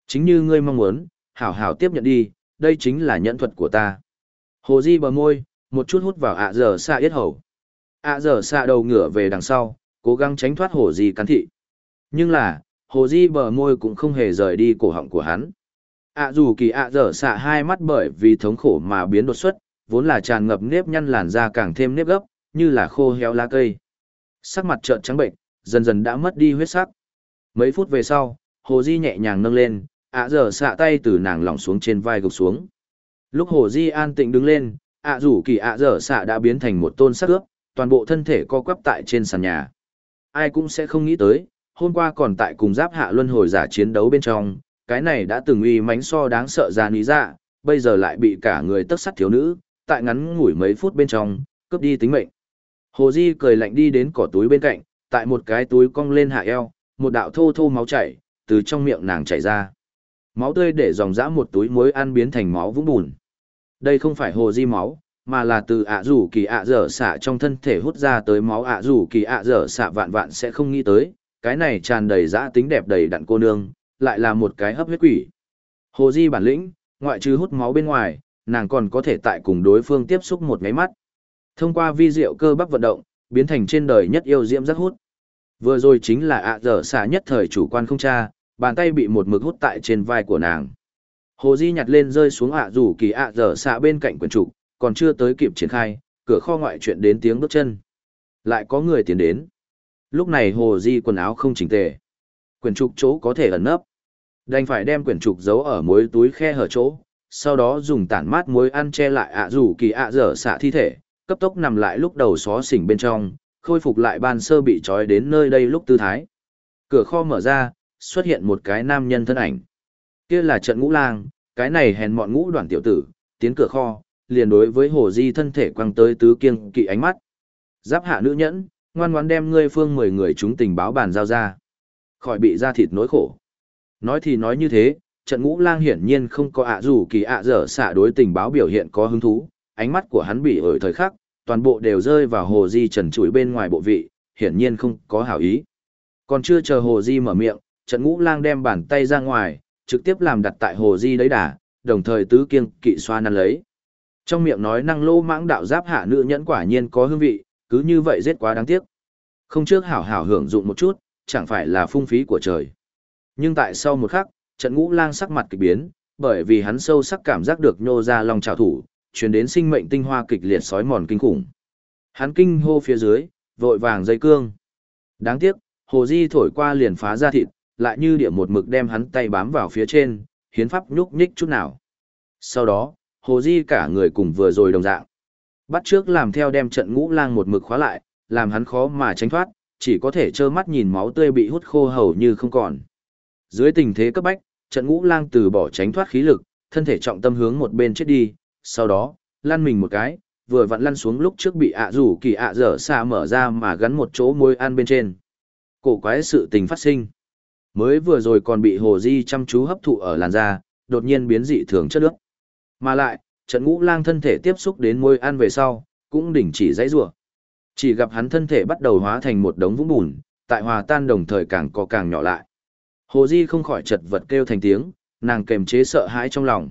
Chính như ngươi mong muốn, hảo hảo tiếp nhận đi, đây chính là nhẫn thuật của ta. Hồ Di bờ môi, một chút hút vào ạ giờ xạ yết hầu. ạ giờ xạ đầu ngửa về đằng sau, cố gắng tránh thoát Hồ Di cắn thị. Nhưng là, Hồ Di bờ môi cũng không hề rời đi cổ họng của hắn. ạ dù kỳ ạ dở xạ hai mắt bởi vì thống khổ mà biến đột xuất, vốn là tràn ngập nếp nhăn làn da càng thêm nếp gấp, như là khô héo lá cây. Sắc mặt trợn trắng bệnh, dần dần đã mất đi huyết sắc. Mấy phút về sau, Hồ Di nhẹ nhàng nâng lên, ạ dở xạ tay từ nàng lỏng xuống trên vai gục xuống. Lúc Hồ Di an tịnh đứng lên, ạ rủ kỳ ạ dở xạ đã biến thành một tôn sắc ướp, toàn bộ thân thể co quắp tại trên sàn nhà. Ai cũng sẽ không nghĩ tới, hôm qua còn tại cùng giáp hạ luân hồi giả chiến đấu bên trong, cái này đã từng uy mánh so đáng sợ ra lý dạ, bây giờ lại bị cả người tất sắt thiếu nữ, tại ngắn ngủi mấy phút bên trong, cướp đi tính mệnh. Hồ Di cười lạnh đi đến cỏ túi bên cạnh, tại một cái túi cong lên hạ eo, một đạo thô thô máu chảy, từ trong miệng nàng chảy ra. Máu tươi để dòng dã một túi muối ăn biến thành máu vũng bùn. Đây không phải hồ di máu, mà là từ ạ rủ kỳ ạ dở xạ trong thân thể hút ra tới máu ạ rủ kỳ ạ dở xạ vạn vạn sẽ không nghĩ tới, cái này tràn đầy dã tính đẹp đầy đặn cô nương, lại là một cái hấp huyết quỷ. Hồ di bản lĩnh, ngoại trừ hút máu bên ngoài, nàng còn có thể tại cùng đối phương tiếp xúc một cái mắt. Thông qua vi diệu cơ bắp vận động, biến thành trên đời nhất yêu diễm rất hút. Vừa rồi chính là ạ dở xả nhất thời chủ quan không cha, bàn tay bị một mực hút tại trên vai của nàng. Hồ Di nhặt lên rơi xuống ạ rủ kỳ ạ dở xả bên cạnh quần trụ, còn chưa tới kịp triển khai, cửa kho ngoại chuyện đến tiếng bước chân. Lại có người tiến đến. Lúc này Hồ Di quần áo không chỉnh tề. Quyển trục chỗ có thể ẩn nấp. Đành phải đem quyển trục giấu ở mối túi khe hở chỗ, sau đó dùng tản mát muối ăn che lại ạ rủ kỳ ạ dở xạ thi thể, cấp tốc nằm lại lúc đầu xó xỉnh bên trong, khôi phục lại ban sơ bị trói đến nơi đây lúc tư thái. Cửa kho mở ra, xuất hiện một cái nam nhân thân ảnh. Kia là trận ngũ lang, cái này hèn mọn ngũ đoàn tiểu tử, tiến cửa kho, liền đối với hồ di thân thể quăng tới tứ kiêng kỵ ánh mắt. Giáp hạ nữ nhẫn, ngoan ngoãn đem ngươi phương mười người chúng tình báo bàn giao ra. Khỏi bị ra thịt nỗi khổ. Nói thì nói như thế, trận ngũ lang hiển nhiên không có ạ dù kỳ ạ dở xạ đối tình báo biểu hiện có hứng thú, ánh mắt của hắn bị ở thời khắc, toàn bộ đều rơi vào hồ di trần trụi bên ngoài bộ vị, hiển nhiên không có hảo ý. Còn chưa chờ hồ di mở miệng, trận ngũ lang đem bàn tay ra ngoài, trực tiếp làm đặt tại hồ di đấy đà, đồng thời tứ kiêng kỵ xoa năn lấy. Trong miệng nói năng lô mãng đạo giáp hạ nữ nhẫn quả nhiên có hương vị, cứ như vậy giết quá đáng tiếc. Không trước hảo hảo hưởng dụng một chút, chẳng phải là phung phí của trời. Nhưng tại sau một khắc, trận ngũ lang sắc mặt kịch biến, bởi vì hắn sâu sắc cảm giác được nhô ra lòng trào thủ, truyền đến sinh mệnh tinh hoa kịch liệt sói mòn kinh khủng. Hắn kinh hô phía dưới, vội vàng dây cương. Đáng tiếc, hồ di thổi qua liền phá ra thịt, lại như địa một mực đem hắn tay bám vào phía trên, hiến pháp nhúc nhích chút nào. Sau đó, Hồ Di cả người cùng vừa rồi đồng dạng. Bắt trước làm theo đem trận ngũ lang một mực khóa lại, làm hắn khó mà tránh thoát, chỉ có thể trơ mắt nhìn máu tươi bị hút khô hầu như không còn. Dưới tình thế cấp bách, trận ngũ lang từ bỏ tránh thoát khí lực, thân thể trọng tâm hướng một bên chết đi, sau đó, lăn mình một cái, vừa vặn lăn xuống lúc trước bị ạ rủ kỳ ạ dở xa mở ra mà gắn một chỗ môi ăn bên trên. Cổ quái sự tình phát sinh. Mới vừa rồi còn bị hồ di chăm chú hấp thụ ở làn da, đột nhiên biến dị thường chất nước. Mà lại, trận ngũ lang thân thể tiếp xúc đến môi ăn về sau, cũng đình chỉ dãy rủa. Chỉ gặp hắn thân thể bắt đầu hóa thành một đống vũng bùn, tại hòa tan đồng thời càng có càng nhỏ lại. Hồ Di không khỏi chật vật kêu thành tiếng, nàng kềm chế sợ hãi trong lòng.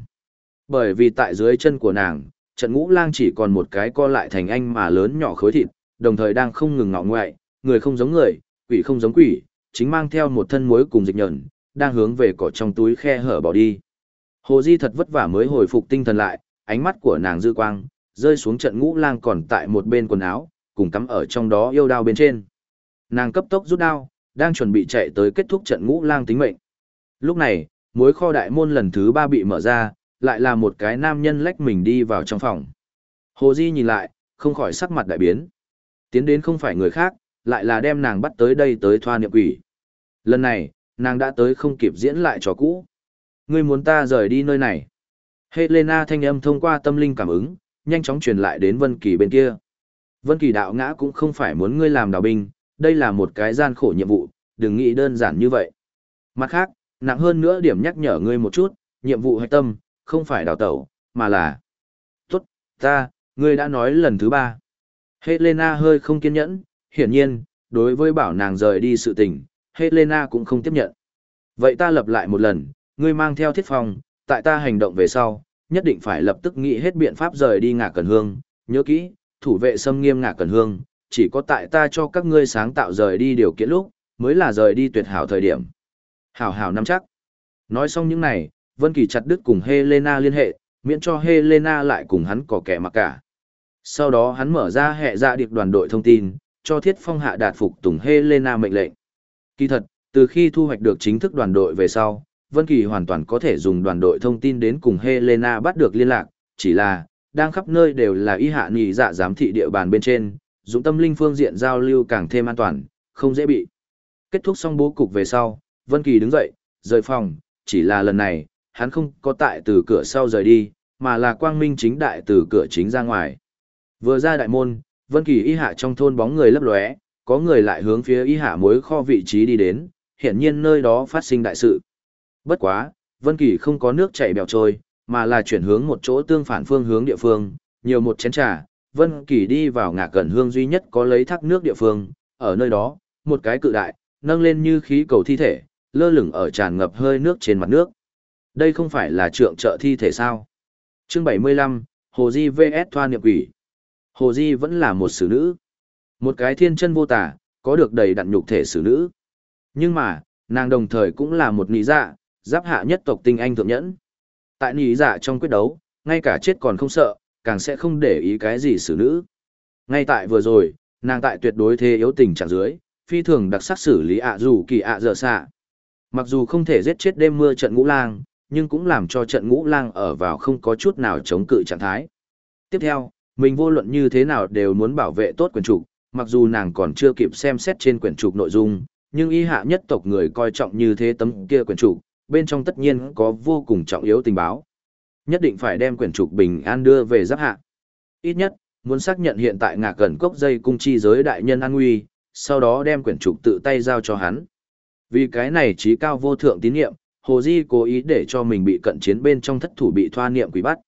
Bởi vì tại dưới chân của nàng, trận ngũ lang chỉ còn một cái co lại thành anh mà lớn nhỏ khối thịt, đồng thời đang không ngừng ngọ ngoại, người không giống người, quỷ không giống quỷ, chính mang theo một thân muối cùng dịch nhẫn, đang hướng về cỏ trong túi khe hở bỏ đi. Hồ Di thật vất vả mới hồi phục tinh thần lại, ánh mắt của nàng dư quang, rơi xuống trận ngũ lang còn tại một bên quần áo, cùng cắm ở trong đó yêu đao bên trên. Nàng cấp tốc rút đao, đang chuẩn bị chạy tới kết thúc trận ngũ lang tính mệnh. Lúc này, mối kho đại môn lần thứ ba bị mở ra, lại là một cái nam nhân lách mình đi vào trong phòng. Hồ Di nhìn lại, không khỏi sắc mặt đại biến. Tiến đến không phải người khác, lại là đem nàng bắt tới đây tới thoa niệm quỷ. Lần này, nàng đã tới không kịp diễn lại trò cũ. Ngươi muốn ta rời đi nơi này. Helena thanh âm thông qua tâm linh cảm ứng, nhanh chóng truyền lại đến Vân Kỳ bên kia. Vân Kỳ đạo ngã cũng không phải muốn ngươi làm đào binh, đây là một cái gian khổ nhiệm vụ, đừng nghĩ đơn giản như vậy. Mặt khác, nặng hơn nữa điểm nhắc nhở ngươi một chút, nhiệm vụ hạch tâm, không phải đào tẩu, mà là... Tốt, ta, ngươi đã nói lần thứ ba. Helena hơi không kiên nhẫn, hiển nhiên, đối với bảo nàng rời đi sự tình, Helena cũng không tiếp nhận. Vậy ta lập lại một lần, ngươi mang theo thiết phòng, tại ta hành động về sau, nhất định phải lập tức nghĩ hết biện pháp rời đi ngả cần hương, nhớ kỹ, thủ vệ xâm nghiêm ngả cần hương, chỉ có tại ta cho các ngươi sáng tạo rời đi điều kiện lúc, mới là rời đi tuyệt hảo thời điểm. Hảo hảo nắm chắc. Nói xong những này, Vân Kỳ chặt đứt cùng Helena liên hệ, miễn cho Helena lại cùng hắn có kẻ mặc cả. Sau đó hắn mở ra hệ dạ điệp đoàn đội thông tin, cho Thiết Phong hạ đạt phục tùng Helena mệnh lệnh. Kỳ thật, từ khi thu hoạch được chính thức đoàn đội về sau, Vân Kỳ hoàn toàn có thể dùng đoàn đội thông tin đến cùng Helena bắt được liên lạc, chỉ là, đang khắp nơi đều là y hạ nhị dạ giám thị địa bàn bên trên, dụng tâm linh phương diện giao lưu càng thêm an toàn, không dễ bị. Kết thúc xong bố cục về sau, Vân Kỳ đứng dậy, rời phòng, chỉ là lần này, hắn không có tại từ cửa sau rời đi, mà là quang minh chính đại từ cửa chính ra ngoài. Vừa ra đại môn, Vân Kỳ y hạ trong thôn bóng người lấp lóe, có người lại hướng phía y hạ mối kho vị trí đi đến, hiển nhiên nơi đó phát sinh đại sự. Bất quá, Vân Kỳ không có nước chảy bèo trôi, mà là chuyển hướng một chỗ tương phản phương hướng địa phương, nhiều một chén trà, Vân Kỳ đi vào ngả gần hương duy nhất có lấy thác nước địa phương, ở nơi đó, một cái cự đại, nâng lên như khí cầu thi thể, lơ lửng ở tràn ngập hơi nước trên mặt nước. Đây không phải là trượng trợ thi thể sao? Chương 75, Hồ Di VS Thoa Niệm Quỷ. Hồ Di vẫn là một xử nữ. Một cái thiên chân vô tả, có được đầy đặn nhục thể xử nữ. Nhưng mà, nàng đồng thời cũng là một nị dạ, giáp hạ nhất tộc tinh anh thượng nhẫn. Tại nị dạ trong quyết đấu, ngay cả chết còn không sợ, càng sẽ không để ý cái gì xử nữ. Ngay tại vừa rồi, nàng tại tuyệt đối thế yếu tình trạng dưới, phi thường đặc sắc xử lý ạ dù kỳ ạ dở xạ. Mặc dù không thể giết chết đêm mưa trận ngũ lang, nhưng cũng làm cho trận ngũ lang ở vào không có chút nào chống cự trạng thái. Tiếp theo, mình vô luận như thế nào đều muốn bảo vệ tốt quyền trục, mặc dù nàng còn chưa kịp xem xét trên quyển trục nội dung, nhưng y hạ nhất tộc người coi trọng như thế tấm kia quyển trục, bên trong tất nhiên có vô cùng trọng yếu tình báo. Nhất định phải đem quyển trục bình an đưa về giáp hạ. Ít nhất, muốn xác nhận hiện tại ngạc gần cốc dây cung chi giới đại nhân an nguy, sau đó đem quyển trục tự tay giao cho hắn. Vì cái này trí cao vô thượng tín nhiệm, Hồ Di cố ý để cho mình bị cận chiến bên trong thất thủ bị thoa niệm quỷ bắt.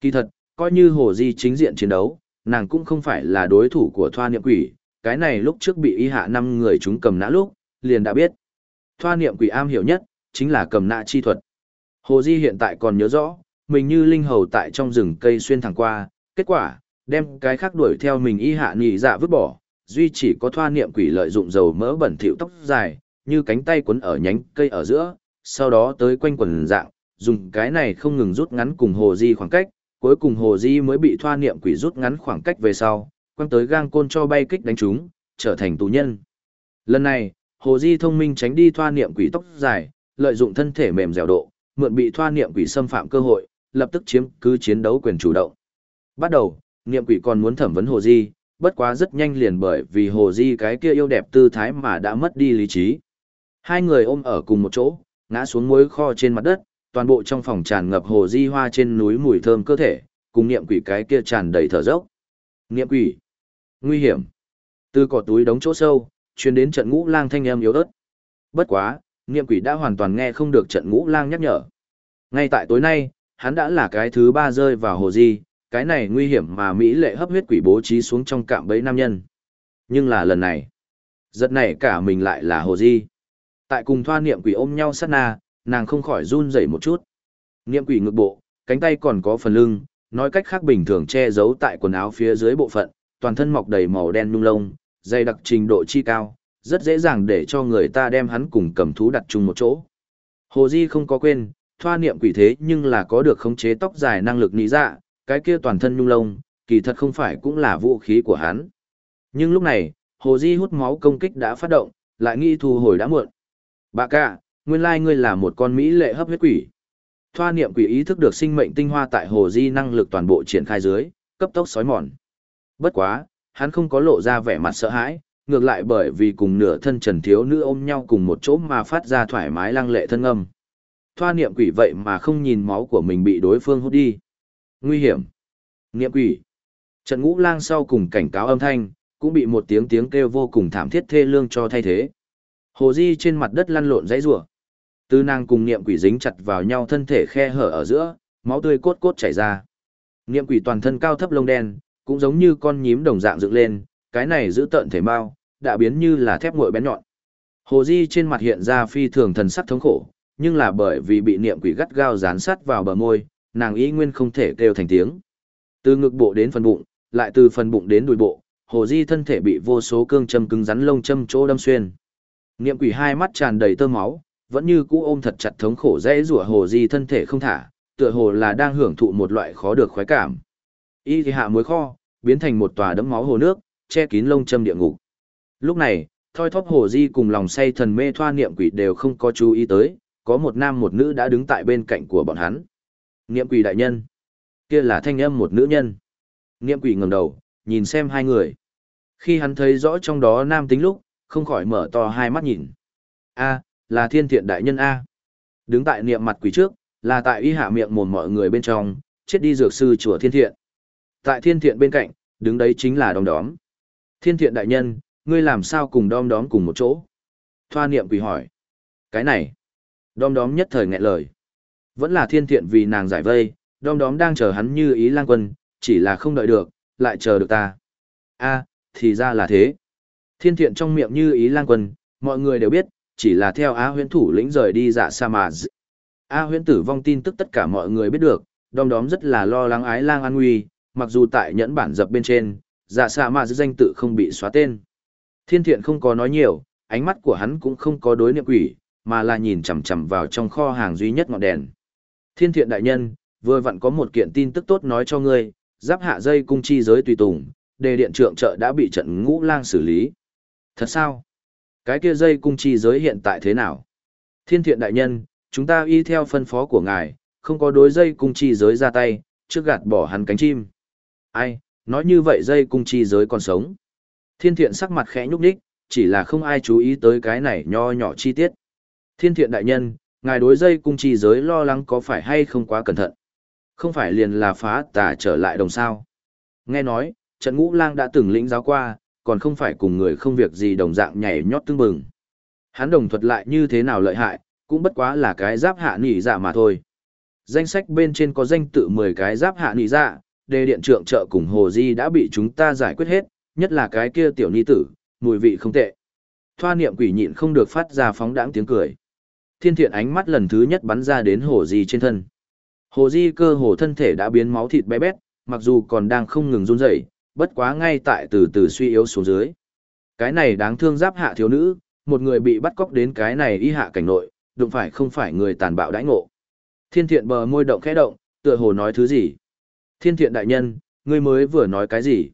Kỳ thật, coi như Hồ Di chính diện chiến đấu, nàng cũng không phải là đối thủ của thoa niệm quỷ, cái này lúc trước bị y hạ năm người chúng cầm nã lúc, liền đã biết. Thoa niệm quỷ am hiểu nhất, chính là cầm nạ chi thuật. Hồ Di hiện tại còn nhớ rõ, mình như linh hầu tại trong rừng cây xuyên thẳng qua, kết quả, đem cái khác đuổi theo mình y hạ nhị dạ vứt bỏ, duy chỉ có thoa niệm quỷ lợi dụng dầu mỡ bẩn thỉu tóc dài, như cánh tay quấn ở nhánh cây ở giữa, sau đó tới quanh quần dạng, dùng cái này không ngừng rút ngắn cùng Hồ Di khoảng cách, cuối cùng Hồ Di mới bị thoa niệm quỷ rút ngắn khoảng cách về sau, quăng tới gang côn cho bay kích đánh chúng, trở thành tù nhân. Lần này, Hồ Di thông minh tránh đi thoa niệm quỷ tóc dài, lợi dụng thân thể mềm dẻo độ, mượn bị thoa niệm quỷ xâm phạm cơ hội, lập tức chiếm cứ chiến đấu quyền chủ động. Bắt đầu, niệm quỷ còn muốn thẩm vấn Hồ Di, bất quá rất nhanh liền bởi vì Hồ Di cái kia yêu đẹp tư thái mà đã mất đi lý trí. Hai người ôm ở cùng một chỗ, ngã xuống muối kho trên mặt đất, toàn bộ trong phòng tràn ngập Hồ Di hoa trên núi mùi thơm cơ thể, cùng niệm quỷ cái kia tràn đầy thở dốc. Niệm quỷ. Nguy hiểm. Từ cỏ túi đóng chỗ sâu, truyền đến trận ngũ lang thanh âm yếu ớt. Bất quá, niệm quỷ đã hoàn toàn nghe không được trận ngũ lang nhắc nhở. Ngay tại tối nay, hắn đã là cái thứ ba rơi vào hồ di, cái này nguy hiểm mà Mỹ lệ hấp huyết quỷ bố trí xuống trong cạm bẫy nam nhân. Nhưng là lần này, giật này cả mình lại là hồ di. Tại cùng thoa niệm quỷ ôm nhau sát na, nàng không khỏi run rẩy một chút. Niệm quỷ ngực bộ, cánh tay còn có phần lưng, nói cách khác bình thường che giấu tại quần áo phía dưới bộ phận, toàn thân mọc đầy màu đen nhung lông, dày đặc trình độ chi cao, rất dễ dàng để cho người ta đem hắn cùng cầm thú đặt chung một chỗ. Hồ Di không có quên, thoa niệm quỷ thế nhưng là có được khống chế tóc dài năng lực nị dạ, cái kia toàn thân nhung lông, kỳ thật không phải cũng là vũ khí của hắn. Nhưng lúc này, Hồ Di hút máu công kích đã phát động, lại nghi thu hồi đã muộn. Bà cả, nguyên lai ngươi là một con Mỹ lệ hấp huyết quỷ. Thoa niệm quỷ ý thức được sinh mệnh tinh hoa tại Hồ Di năng lực toàn bộ triển khai dưới, cấp tốc sói mòn. Bất quá, hắn không có lộ ra vẻ mặt sợ hãi, ngược lại bởi vì cùng nửa thân trần thiếu nữ ôm nhau cùng một chỗ mà phát ra thoải mái lăng lệ thân âm. Thoa niệm quỷ vậy mà không nhìn máu của mình bị đối phương hút đi. Nguy hiểm. Niệm quỷ. Trận ngũ lang sau cùng cảnh cáo âm thanh, cũng bị một tiếng tiếng kêu vô cùng thảm thiết thê lương cho thay thế. Hồ Di trên mặt đất lăn lộn dãy rủa. Tư nàng cùng niệm quỷ dính chặt vào nhau thân thể khe hở ở giữa, máu tươi cốt cốt chảy ra. Niệm quỷ toàn thân cao thấp lông đen, cũng giống như con nhím đồng dạng dựng lên, cái này giữ tận thể mau, đã biến như là thép nguội bén nhọn. Hồ Di trên mặt hiện ra phi thường thần sắc thống khổ, nhưng là bởi vì bị niệm quỷ gắt gao dán sát vào bờ môi, nàng ý nguyên không thể kêu thành tiếng. Từ ngực bộ đến phần bụng, lại từ phần bụng đến đùi bộ, Hồ Di thân thể bị vô số cương châm cứng rắn lông châm chỗ đâm xuyên. Niệm quỷ hai mắt tràn đầy tơ máu, vẫn như cũ ôm thật chặt thống khổ dễ rủa Hồ Di thân thể không thả, tựa hồ là đang hưởng thụ một loại khó được khoái cảm. Y thì hạ muối kho, biến thành một tòa đấm máu hồ nước, che kín lông châm địa ngục. Lúc này, thoi thóp hồ di cùng lòng say thần mê thoa niệm quỷ đều không có chú ý tới, có một nam một nữ đã đứng tại bên cạnh của bọn hắn. Niệm quỷ đại nhân. Kia là thanh âm một nữ nhân. Niệm quỷ ngẩng đầu, nhìn xem hai người. Khi hắn thấy rõ trong đó nam tính lúc, không khỏi mở to hai mắt nhìn. A, là thiên thiện đại nhân A. Đứng tại niệm mặt quỷ trước, là tại y hạ miệng mồm mọi người bên trong, chết đi dược sư chùa thiên thiện. Tại thiên thiện bên cạnh, đứng đấy chính là đom đóm. Thiên thiện đại nhân, ngươi làm sao cùng đom đóm cùng một chỗ? Thoa niệm quỳ hỏi. Cái này. Đom đóm nhất thời nghẹn lời. Vẫn là thiên thiện vì nàng giải vây, đom đóm đang chờ hắn như ý lang quân, chỉ là không đợi được, lại chờ được ta. a thì ra là thế. Thiên thiện trong miệng như ý lang quân, mọi người đều biết, chỉ là theo Á huyễn thủ lĩnh rời đi dạ sa mà. A huyễn tử vong tin tức tất cả mọi người biết được, đom đóm rất là lo lắng ái lang an nguy, mặc dù tại nhẫn bản dập bên trên, dạ xạ mà danh tự không bị xóa tên. Thiên thiện không có nói nhiều, ánh mắt của hắn cũng không có đối niệm quỷ, mà là nhìn chằm chằm vào trong kho hàng duy nhất ngọn đèn. Thiên thiện đại nhân, vừa vặn có một kiện tin tức tốt nói cho ngươi, giáp hạ dây cung chi giới tùy tùng, đề điện trượng trợ đã bị trận ngũ lang xử lý. Thật sao? Cái kia dây cung chi giới hiện tại thế nào? Thiên thiện đại nhân, chúng ta y theo phân phó của ngài, không có đối dây cung chi giới ra tay, trước gạt bỏ hắn cánh chim. Ai, nói như vậy dây cung chi giới còn sống. Thiên thiện sắc mặt khẽ nhúc nhích, chỉ là không ai chú ý tới cái này nho nhỏ chi tiết. Thiên thiện đại nhân, ngài đối dây cung chi giới lo lắng có phải hay không quá cẩn thận. Không phải liền là phá tà trở lại đồng sao. Nghe nói, trận ngũ lang đã từng lĩnh giáo qua, còn không phải cùng người không việc gì đồng dạng nhảy nhót tương bừng. Hắn đồng thuật lại như thế nào lợi hại, cũng bất quá là cái giáp hạ nỉ dạ mà thôi. Danh sách bên trên có danh tự 10 cái giáp hạ nỉ dạ, đề điện trượng trợ cùng Hồ Di đã bị chúng ta giải quyết hết, nhất là cái kia tiểu ni tử, mùi vị không tệ. Thoa niệm quỷ nhịn không được phát ra phóng đãng tiếng cười. Thiên thiện ánh mắt lần thứ nhất bắn ra đến Hồ Di trên thân. Hồ Di cơ hồ thân thể đã biến máu thịt bé bét, mặc dù còn đang không ngừng run rẩy, bất quá ngay tại từ từ suy yếu xuống dưới. Cái này đáng thương giáp hạ thiếu nữ, một người bị bắt cóc đến cái này y hạ cảnh nội, đụng phải không phải người tàn bạo đãi ngộ. Thiên thiện bờ môi động khẽ động, tựa hồ nói thứ gì. Thiên thiện đại nhân, ngươi mới vừa nói cái gì?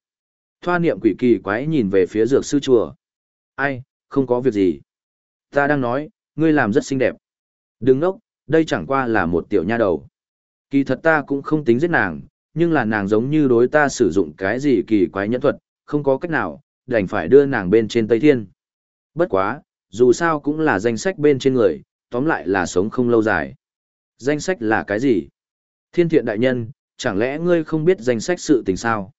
Thoa niệm quỷ kỳ quái nhìn về phía dược sư chùa. Ai, không có việc gì. Ta đang nói, ngươi làm rất xinh đẹp. Đừng nốc, đây chẳng qua là một tiểu nha đầu. Kỳ thật ta cũng không tính giết nàng, nhưng là nàng giống như đối ta sử dụng cái gì kỳ quái nhẫn thuật, không có cách nào, đành phải đưa nàng bên trên Tây Thiên. Bất quá, dù sao cũng là danh sách bên trên người, tóm lại là sống không lâu dài. Danh sách là cái gì? Thiên thiện đại nhân, chẳng lẽ ngươi không biết danh sách sự tình sao?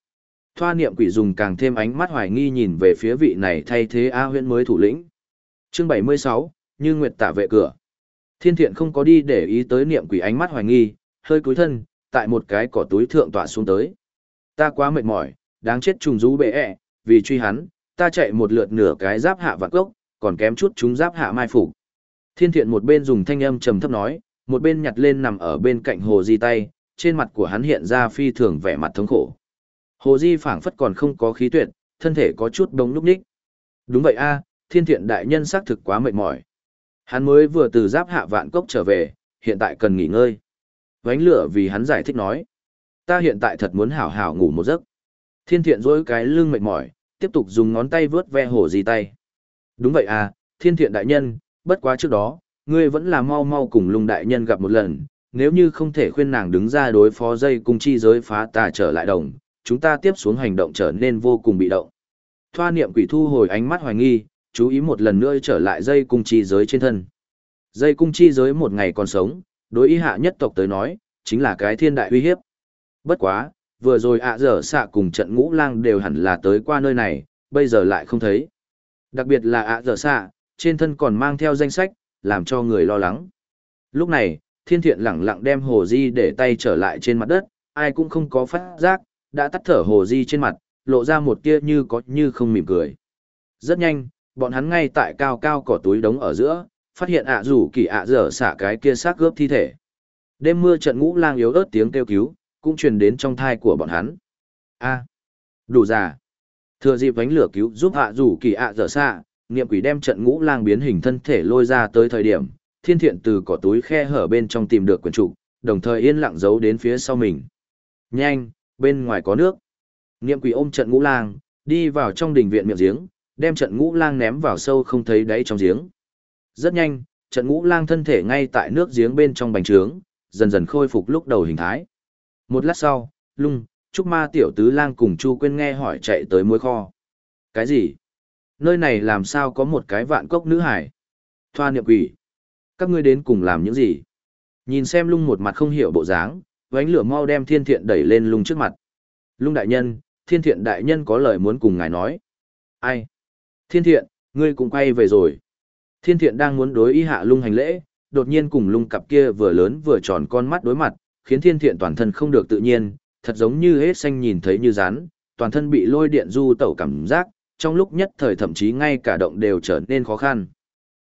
Thoa niệm quỷ dùng càng thêm ánh mắt hoài nghi nhìn về phía vị này thay thế A huyện mới thủ lĩnh. Chương 76, Như Nguyệt tạ vệ cửa. Thiên thiện không có đi để ý tới niệm quỷ ánh mắt hoài nghi, hơi cúi thân, tại một cái cỏ túi thượng tọa xuống tới. Ta quá mệt mỏi, đáng chết trùng rú bệ ẹ, vì truy hắn, ta chạy một lượt nửa cái giáp hạ vạn gốc, còn kém chút chúng giáp hạ mai phục. Thiên thiện một bên dùng thanh âm trầm thấp nói, một bên nhặt lên nằm ở bên cạnh hồ di tay, trên mặt của hắn hiện ra phi thường vẻ mặt thống khổ. Hồ di phảng phất còn không có khí tuyệt, thân thể có chút đống lúc ních. Đúng vậy a, thiên thiện đại nhân xác thực quá mệt mỏi. Hắn mới vừa từ giáp hạ vạn cốc trở về, hiện tại cần nghỉ ngơi. Vánh lửa vì hắn giải thích nói. Ta hiện tại thật muốn hảo hảo ngủ một giấc. Thiên thiện dối cái lưng mệt mỏi, tiếp tục dùng ngón tay vướt ve hồ di tay. Đúng vậy à, thiên thiện đại nhân, bất quá trước đó, ngươi vẫn là mau mau cùng lùng đại nhân gặp một lần, nếu như không thể khuyên nàng đứng ra đối phó dây cung chi giới phá tà trở lại đồng, chúng ta tiếp xuống hành động trở nên vô cùng bị động. Thoa niệm quỷ thu hồi ánh mắt hoài nghi, chú ý một lần nữa trở lại dây cung chi giới trên thân. Dây cung chi giới một ngày còn sống, đối ý hạ nhất tộc tới nói, chính là cái thiên đại uy hiếp. Bất quá, vừa rồi ạ dở xạ cùng trận ngũ lang đều hẳn là tới qua nơi này, bây giờ lại không thấy. Đặc biệt là ạ dở xạ, trên thân còn mang theo danh sách, làm cho người lo lắng. Lúc này, thiên thiện lẳng lặng đem hồ di để tay trở lại trên mặt đất, ai cũng không có phát giác, đã tắt thở hồ di trên mặt, lộ ra một tia như có như không mỉm cười. Rất nhanh, bọn hắn ngay tại cao cao cỏ túi đống ở giữa, phát hiện ạ rủ kỳ ạ dở xả cái kia xác gớp thi thể. Đêm mưa trận ngũ lang yếu ớt tiếng kêu cứu, cũng truyền đến trong thai của bọn hắn. A, đủ già. Thừa dịp vánh lửa cứu giúp ạ rủ kỳ ạ dở xả, niệm quỷ đem trận ngũ lang biến hình thân thể lôi ra tới thời điểm, thiên thiện từ cỏ túi khe hở bên trong tìm được quyển trục, đồng thời yên lặng giấu đến phía sau mình. Nhanh, bên ngoài có nước. Niệm quỷ ôm trận ngũ lang, đi vào trong đình viện miệng giếng, đem trận ngũ lang ném vào sâu không thấy đáy trong giếng. Rất nhanh, trận ngũ lang thân thể ngay tại nước giếng bên trong bành trướng, dần dần khôi phục lúc đầu hình thái. Một lát sau, lung, trúc ma tiểu tứ lang cùng chu quên nghe hỏi chạy tới muối kho. Cái gì? Nơi này làm sao có một cái vạn cốc nữ hải? Thoa niệm quỷ. Các ngươi đến cùng làm những gì? Nhìn xem lung một mặt không hiểu bộ dáng, vánh lửa mau đem thiên thiện đẩy lên lung trước mặt. Lung đại nhân, thiên thiện đại nhân có lời muốn cùng ngài nói. Ai? Thiên thiện, ngươi cũng quay về rồi. Thiên thiện đang muốn đối ý hạ lung hành lễ, đột nhiên cùng lung cặp kia vừa lớn vừa tròn con mắt đối mặt, khiến thiên thiện toàn thân không được tự nhiên, thật giống như hết xanh nhìn thấy như rán, toàn thân bị lôi điện du tẩu cảm giác, trong lúc nhất thời thậm chí ngay cả động đều trở nên khó khăn.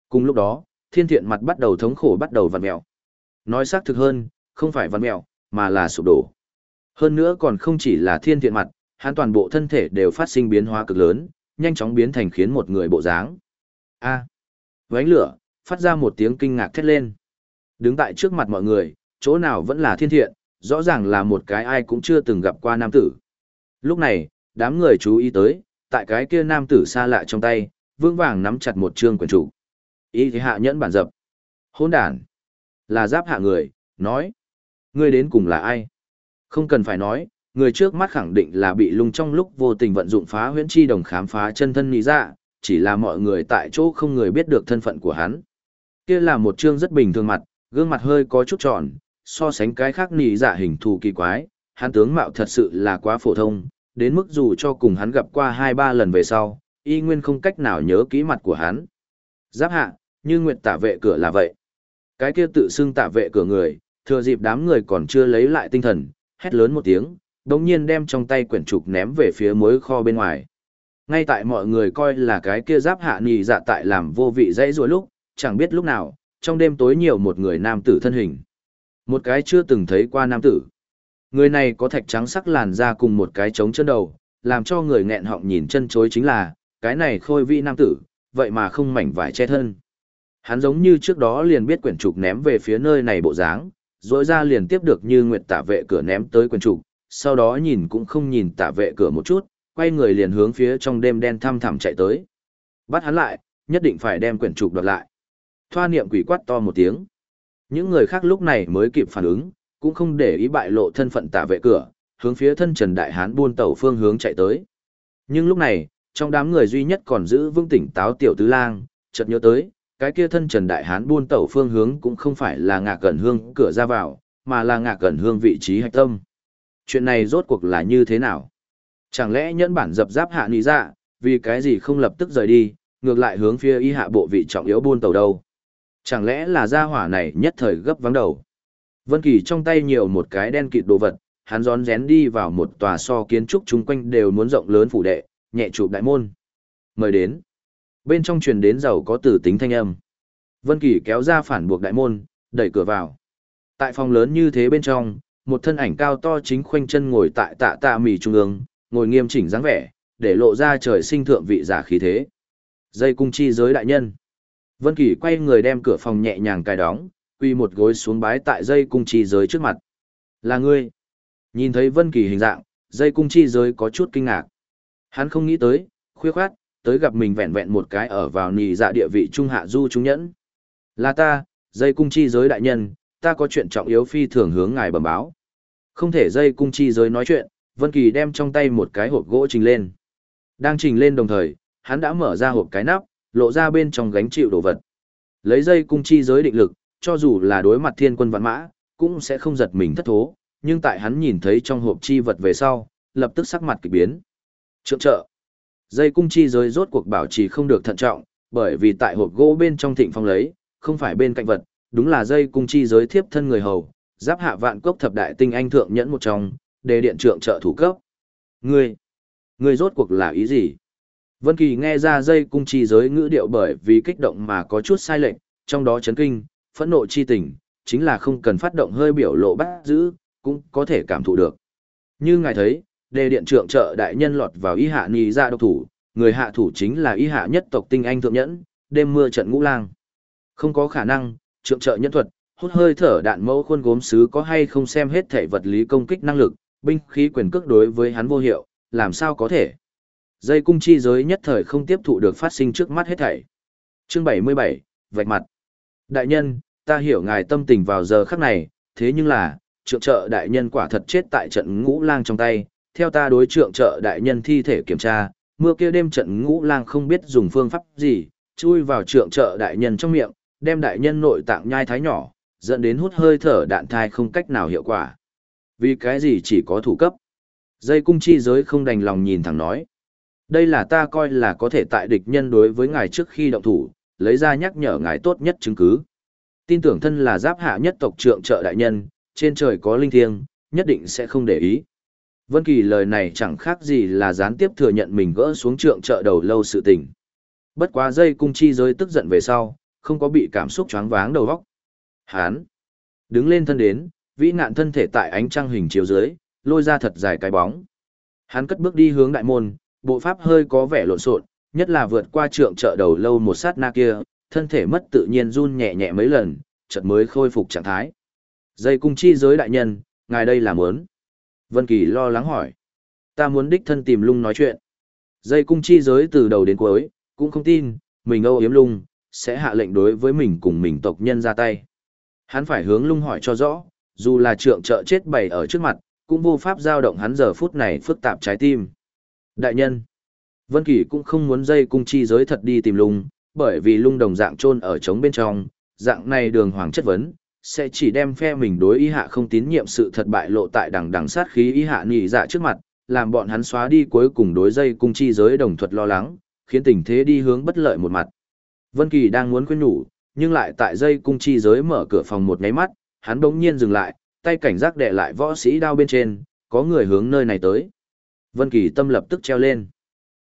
Cùng lúc đó, thiên thiện mặt bắt đầu thống khổ bắt đầu vặn mẹo. Nói xác thực hơn, không phải vặn mẹo, mà là sụp đổ. Hơn nữa còn không chỉ là thiên thiện mặt, hắn toàn bộ thân thể đều phát sinh biến hóa cực lớn, nhanh chóng biến thành khiến một người bộ dáng. A. Vánh lửa, phát ra một tiếng kinh ngạc thét lên. Đứng tại trước mặt mọi người, chỗ nào vẫn là thiên thiện, rõ ràng là một cái ai cũng chưa từng gặp qua nam tử. Lúc này, đám người chú ý tới, tại cái kia nam tử xa lạ trong tay, vương vàng nắm chặt một trương quyển chủ. Ý thì hạ nhẫn bản dập. Hôn đàn. Là giáp hạ người, nói. Ngươi đến cùng là ai? Không cần phải nói, người trước mắt khẳng định là bị lung trong lúc vô tình vận dụng phá huyễn chi đồng khám phá chân thân lý dạ, chỉ là mọi người tại chỗ không người biết được thân phận của hắn. Kia là một trương rất bình thường mặt, gương mặt hơi có chút tròn, so sánh cái khác nỉ dạ hình thù kỳ quái, hắn tướng mạo thật sự là quá phổ thông, đến mức dù cho cùng hắn gặp qua hai ba lần về sau, y nguyên không cách nào nhớ kỹ mặt của hắn. Giáp hạ, như nguyệt tả vệ cửa là vậy. Cái kia tự xưng tả vệ cửa người, thừa dịp đám người còn chưa lấy lại tinh thần, hét lớn một tiếng, đồng nhiên đem trong tay quyển trục ném về phía mối kho bên ngoài. Ngay tại mọi người coi là cái kia giáp hạ nì dạ tại làm vô vị dãy rồi lúc, chẳng biết lúc nào, trong đêm tối nhiều một người nam tử thân hình. Một cái chưa từng thấy qua nam tử. Người này có thạch trắng sắc làn da cùng một cái trống chân đầu, làm cho người nghẹn họng nhìn chân chối chính là, cái này khôi vị nam tử, vậy mà không mảnh vải che thân. Hắn giống như trước đó liền biết quyển trục ném về phía nơi này bộ dáng, rồi ra liền tiếp được như nguyệt tả vệ cửa ném tới quyển trục, sau đó nhìn cũng không nhìn tả vệ cửa một chút, quay người liền hướng phía trong đêm đen thăm thẳm chạy tới. Bắt hắn lại, nhất định phải đem quyển trục đoạt lại. Thoa niệm quỷ quát to một tiếng. Những người khác lúc này mới kịp phản ứng, cũng không để ý bại lộ thân phận tả vệ cửa, hướng phía thân Trần Đại Hán buôn tàu phương hướng chạy tới. Nhưng lúc này, trong đám người duy nhất còn giữ vững tỉnh táo tiểu tứ lang, chợt nhớ tới, cái kia thân Trần Đại Hán buôn tàu phương hướng cũng không phải là ngạc cẩn hương cửa ra vào, mà là ngạc cẩn hương vị trí hạch tâm. Chuyện này rốt cuộc là như thế nào? Chẳng lẽ nhẫn bản dập giáp hạ nị dạ, vì cái gì không lập tức rời đi, ngược lại hướng phía y hạ bộ vị trọng yếu buôn tàu đâu? Chẳng lẽ là gia hỏa này nhất thời gấp vắng đầu? Vân Kỳ trong tay nhiều một cái đen kịt đồ vật, hắn rón rén đi vào một tòa so kiến trúc chung quanh đều muốn rộng lớn phủ đệ, nhẹ chụp đại môn. Mời đến. Bên trong truyền đến giàu có tử tính thanh âm. Vân Kỳ kéo ra phản buộc đại môn, đẩy cửa vào. Tại phòng lớn như thế bên trong, một thân ảnh cao to chính khoanh chân ngồi tại tạ tạ mì trung ương, ngồi nghiêm chỉnh dáng vẻ, để lộ ra trời sinh thượng vị giả khí thế. Dây cung chi giới đại nhân. Vân Kỳ quay người đem cửa phòng nhẹ nhàng cài đóng, quy một gối xuống bái tại dây cung chi giới trước mặt. Là ngươi. Nhìn thấy Vân Kỳ hình dạng, dây cung chi giới có chút kinh ngạc. Hắn không nghĩ tới, khuya khoát, tới gặp mình vẹn vẹn một cái ở vào nì dạ địa vị trung hạ du trung nhẫn. Là ta, dây cung chi giới đại nhân, ta có chuyện trọng yếu phi thường hướng ngài bẩm báo. Không thể dây cung chi giới nói chuyện, Vân Kỳ đem trong tay một cái hộp gỗ trình lên. Đang trình lên đồng thời, hắn đã mở ra hộp cái nắp, lộ ra bên trong gánh chịu đồ vật. Lấy dây cung chi giới định lực, cho dù là đối mặt thiên quân vạn mã, cũng sẽ không giật mình thất thố, nhưng tại hắn nhìn thấy trong hộp chi vật về sau, lập tức sắc mặt kỳ biến. Trượng trợ. Dây cung chi giới rốt cuộc bảo trì không được thận trọng, bởi vì tại hộp gỗ bên trong thịnh phong lấy, không phải bên cạnh vật, đúng là dây cung chi giới thiếp thân người hầu, giáp hạ vạn cốc thập đại tinh anh thượng nhẫn một trong, đề điện trượng trợ thủ cấp. Ngươi, ngươi rốt cuộc là ý gì? Vân Kỳ nghe ra dây cung chi giới ngữ điệu bởi vì kích động mà có chút sai lệch, trong đó chấn kinh, phẫn nộ chi tình, chính là không cần phát động hơi biểu lộ bắt giữ, cũng có thể cảm thụ được. Như ngài thấy, đề điện trượng trợ đại nhân lọt vào y hạ nhì ra dạ độc thủ, người hạ thủ chính là y hạ nhất tộc tinh anh thượng nhẫn, đêm mưa trận ngũ lang. Không có khả năng, trượng trợ nhân thuật, hút hơi thở đạn mẫu khuôn gốm sứ có hay không xem hết thể vật lý công kích năng lực, binh khí quyền cước đối với hắn vô hiệu, làm sao có thể. Dây cung chi giới nhất thời không tiếp thụ được phát sinh trước mắt hết thảy. Chương 77, vạch mặt. Đại nhân, ta hiểu ngài tâm tình vào giờ khắc này, thế nhưng là, trượng trợ đại nhân quả thật chết tại trận ngũ lang trong tay, theo ta đối trượng trợ đại nhân thi thể kiểm tra, mưa kia đêm trận ngũ lang không biết dùng phương pháp gì, chui vào trượng trợ đại nhân trong miệng, đem đại nhân nội tạng nhai thái nhỏ, dẫn đến hút hơi thở đạn thai không cách nào hiệu quả. Vì cái gì chỉ có thủ cấp? Dây cung chi giới không đành lòng nhìn thẳng nói. Đây là ta coi là có thể tại địch nhân đối với ngài trước khi động thủ, lấy ra nhắc nhở ngài tốt nhất chứng cứ. Tin tưởng thân là giáp hạ nhất tộc trượng trợ đại nhân, trên trời có linh thiêng, nhất định sẽ không để ý. Vân Kỳ lời này chẳng khác gì là gián tiếp thừa nhận mình gỡ xuống trượng trợ đầu lâu sự tình. Bất quá dây cung chi giới tức giận về sau, không có bị cảm xúc choáng váng đầu óc. Hán đứng lên thân đến, vĩ nạn thân thể tại ánh trăng hình chiếu dưới, lôi ra thật dài cái bóng. Hắn cất bước đi hướng đại môn, bộ pháp hơi có vẻ lộn xộn, nhất là vượt qua trượng trợ đầu lâu một sát na kia, thân thể mất tự nhiên run nhẹ nhẹ mấy lần, chợt mới khôi phục trạng thái. Dây cung chi giới đại nhân, ngài đây là muốn. Vân Kỳ lo lắng hỏi. Ta muốn đích thân tìm lung nói chuyện. Dây cung chi giới từ đầu đến cuối, cũng không tin, mình âu yếm lung, sẽ hạ lệnh đối với mình cùng mình tộc nhân ra tay. Hắn phải hướng lung hỏi cho rõ, dù là trượng trợ chết bày ở trước mặt, cũng vô pháp giao động hắn giờ phút này phức tạp trái tim. Đại nhân, Vân Kỳ cũng không muốn dây cung chi giới thật đi tìm lung, bởi vì lung đồng dạng chôn ở trống bên trong, dạng này đường hoàng chất vấn, sẽ chỉ đem phe mình đối ý hạ không tín nhiệm sự thật bại lộ tại đằng đằng sát khí ý hạ nhị dạ trước mặt, làm bọn hắn xóa đi cuối cùng đối dây cung chi giới đồng thuật lo lắng, khiến tình thế đi hướng bất lợi một mặt. Vân Kỳ đang muốn khuyên nhủ, nhưng lại tại dây cung chi giới mở cửa phòng một nháy mắt, hắn bỗng nhiên dừng lại, tay cảnh giác đè lại võ sĩ đao bên trên, có người hướng nơi này tới. Vân Kỳ tâm lập tức treo lên.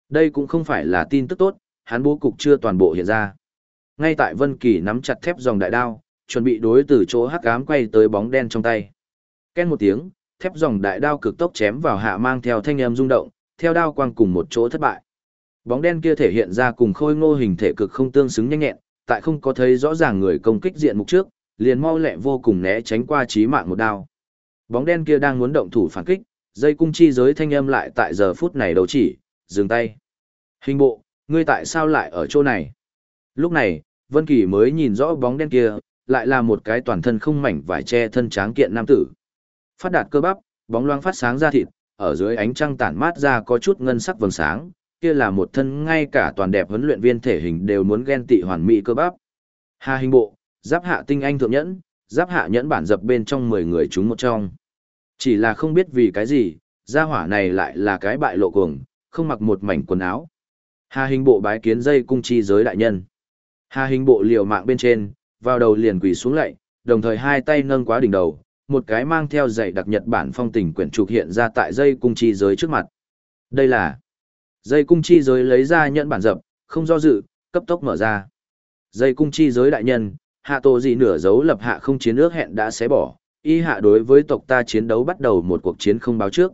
Đây cũng không phải là tin tức tốt, hắn bố cục chưa toàn bộ hiện ra. Ngay tại Vân Kỳ nắm chặt thép dòng đại đao, chuẩn bị đối từ chỗ hắc ám quay tới bóng đen trong tay. Ken một tiếng, thép dòng đại đao cực tốc chém vào hạ mang theo thanh âm rung động, theo đao quang cùng một chỗ thất bại. Bóng đen kia thể hiện ra cùng khôi ngô hình thể cực không tương xứng nhanh nhẹn, tại không có thấy rõ ràng người công kích diện mục trước, liền mau lẹ vô cùng né tránh qua chí mạng một đao. Bóng đen kia đang muốn động thủ phản kích, dây cung chi giới thanh âm lại tại giờ phút này đầu chỉ, dừng tay. Hình bộ, ngươi tại sao lại ở chỗ này? Lúc này, Vân Kỳ mới nhìn rõ bóng đen kia, lại là một cái toàn thân không mảnh vải che thân tráng kiện nam tử. Phát đạt cơ bắp, bóng loáng phát sáng ra thịt, ở dưới ánh trăng tản mát ra có chút ngân sắc vầng sáng, kia là một thân ngay cả toàn đẹp huấn luyện viên thể hình đều muốn ghen tị hoàn mỹ cơ bắp. Hà hình bộ, giáp hạ tinh anh thượng nhẫn, giáp hạ nhẫn bản dập bên trong 10 người chúng một trong. Chỉ là không biết vì cái gì, gia hỏa này lại là cái bại lộ cuồng, không mặc một mảnh quần áo. Hà hình bộ bái kiến dây cung chi giới đại nhân. Hà hình bộ liều mạng bên trên, vào đầu liền quỳ xuống lạy, đồng thời hai tay nâng quá đỉnh đầu, một cái mang theo dạy đặc Nhật Bản phong tình quyển trục hiện ra tại dây cung chi giới trước mặt. Đây là dây cung chi giới lấy ra nhận bản dập, không do dự, cấp tốc mở ra. Dây cung chi giới đại nhân, hạ tổ gì nửa dấu lập hạ không chiến ước hẹn đã xé bỏ, y hạ đối với tộc ta chiến đấu bắt đầu một cuộc chiến không báo trước.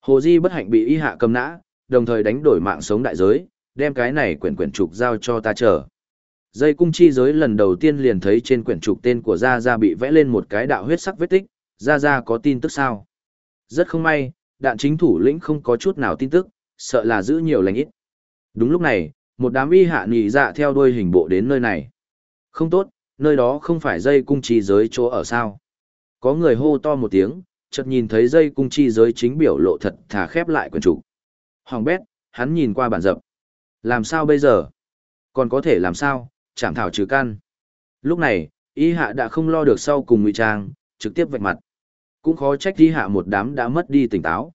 Hồ Di bất hạnh bị y hạ cầm nã, đồng thời đánh đổi mạng sống đại giới, đem cái này quyển quyển trục giao cho ta chờ. Dây cung chi giới lần đầu tiên liền thấy trên quyển trục tên của Gia Gia bị vẽ lên một cái đạo huyết sắc vết tích, Gia Gia có tin tức sao? Rất không may, đạn chính thủ lĩnh không có chút nào tin tức, sợ là giữ nhiều lành ít. Đúng lúc này, một đám y hạ nhị dạ theo đuôi hình bộ đến nơi này. Không tốt, nơi đó không phải dây cung chi giới chỗ ở sao. Có người hô to một tiếng, chợt nhìn thấy dây cung chi giới chính biểu lộ thật thả khép lại quyển trục. Hoàng bét, hắn nhìn qua bản dập. Làm sao bây giờ? Còn có thể làm sao, chạm thảo trừ căn. Lúc này, y hạ đã không lo được sau cùng ngụy trang, trực tiếp vạch mặt. Cũng khó trách y hạ một đám đã mất đi tỉnh táo.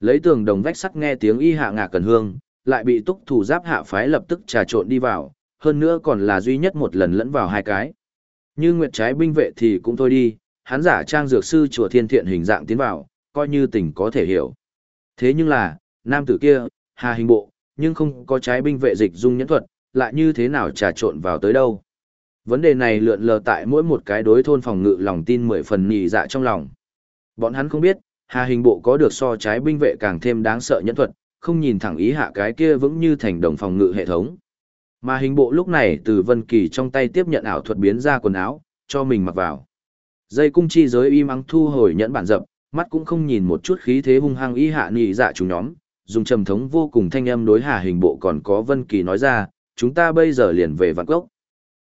Lấy tường đồng vách sắt nghe tiếng y hạ ngả cần hương, lại bị túc thủ giáp hạ phái lập tức trà trộn đi vào, hơn nữa còn là duy nhất một lần lẫn vào hai cái. Như nguyệt trái binh vệ thì cũng thôi đi, hắn giả trang dược sư chùa thiên thiện hình dạng tiến vào, coi như tình có thể hiểu. Thế nhưng là, nam tử kia, hà hình bộ, nhưng không có trái binh vệ dịch dung nhẫn thuật, lại như thế nào trà trộn vào tới đâu. Vấn đề này lượn lờ tại mỗi một cái đối thôn phòng ngự lòng tin mười phần nhị dạ trong lòng. Bọn hắn không biết, hà hình bộ có được so trái binh vệ càng thêm đáng sợ nhẫn thuật, không nhìn thẳng ý hạ cái kia vững như thành đồng phòng ngự hệ thống. Mà hình bộ lúc này từ Vân Kỳ trong tay tiếp nhận ảo thuật biến ra quần áo, cho mình mặc vào. Dây cung chi giới im ắng thu hồi nhẫn bản dập, mắt cũng không nhìn một chút khí thế hung hăng y hạ nhị dạ chúng nhóm, dùng trầm thống vô cùng thanh âm đối hà hình bộ còn có Vân Kỳ nói ra, chúng ta bây giờ liền về vạn cốc.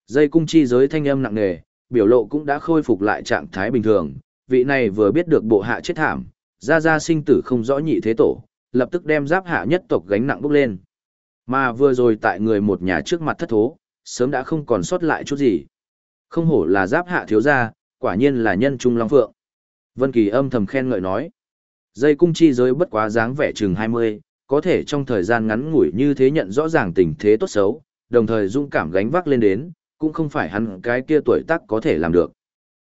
Dây cung chi giới thanh âm nặng nề, biểu lộ cũng đã khôi phục lại trạng thái bình thường, vị này vừa biết được bộ hạ chết thảm, ra ra sinh tử không rõ nhị thế tổ, lập tức đem giáp hạ nhất tộc gánh nặng bốc lên. Mà vừa rồi tại người một nhà trước mặt thất thố, sớm đã không còn sót lại chút gì. Không hổ là giáp hạ thiếu gia, quả nhiên là nhân trung long phượng. Vân Kỳ âm thầm khen ngợi nói. Dây cung chi giới bất quá dáng vẻ chừng 20, có thể trong thời gian ngắn ngủi như thế nhận rõ ràng tình thế tốt xấu, đồng thời dũng cảm gánh vác lên đến, cũng không phải hắn cái kia tuổi tác có thể làm được.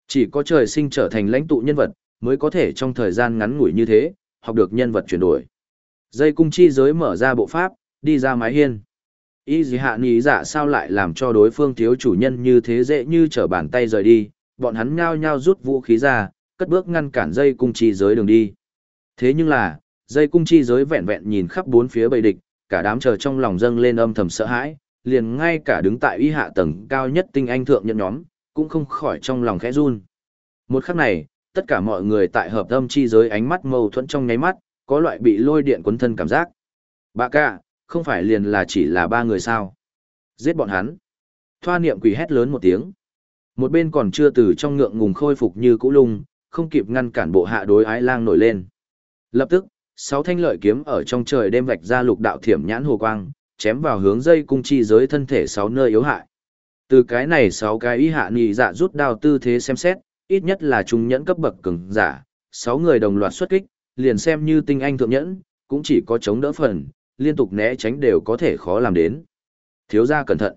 Chỉ có trời sinh trở thành lãnh tụ nhân vật, mới có thể trong thời gian ngắn ngủi như thế, học được nhân vật chuyển đổi. Dây cung chi giới mở ra bộ pháp, đi ra mái hiên. Ý gì hạ ní giả dạ sao lại làm cho đối phương thiếu chủ nhân như thế dễ như trở bàn tay rời đi, bọn hắn nhao nhao rút vũ khí ra, cất bước ngăn cản dây cung chi giới đường đi. Thế nhưng là, dây cung chi giới vẹn vẹn nhìn khắp bốn phía bầy địch, cả đám chờ trong lòng dâng lên âm thầm sợ hãi, liền ngay cả đứng tại uy hạ tầng cao nhất tinh anh thượng nhân nhóm, cũng không khỏi trong lòng khẽ run. Một khắc này, tất cả mọi người tại hợp âm chi giới ánh mắt mâu thuẫn trong nháy mắt, có loại bị lôi điện cuốn thân cảm giác. Bà ca, không phải liền là chỉ là ba người sao. Giết bọn hắn. Thoa niệm quỷ hét lớn một tiếng. Một bên còn chưa từ trong ngượng ngùng khôi phục như cũ lung, không kịp ngăn cản bộ hạ đối ái lang nổi lên. Lập tức, sáu thanh lợi kiếm ở trong trời đêm vạch ra lục đạo thiểm nhãn hồ quang, chém vào hướng dây cung chi giới thân thể sáu nơi yếu hại. Từ cái này sáu cái ý hạ nhị dạ rút đao tư thế xem xét, ít nhất là trung nhẫn cấp bậc cường giả, sáu người đồng loạt xuất kích, liền xem như tinh anh thượng nhẫn, cũng chỉ có chống đỡ phần, liên tục né tránh đều có thể khó làm đến. Thiếu gia cẩn thận.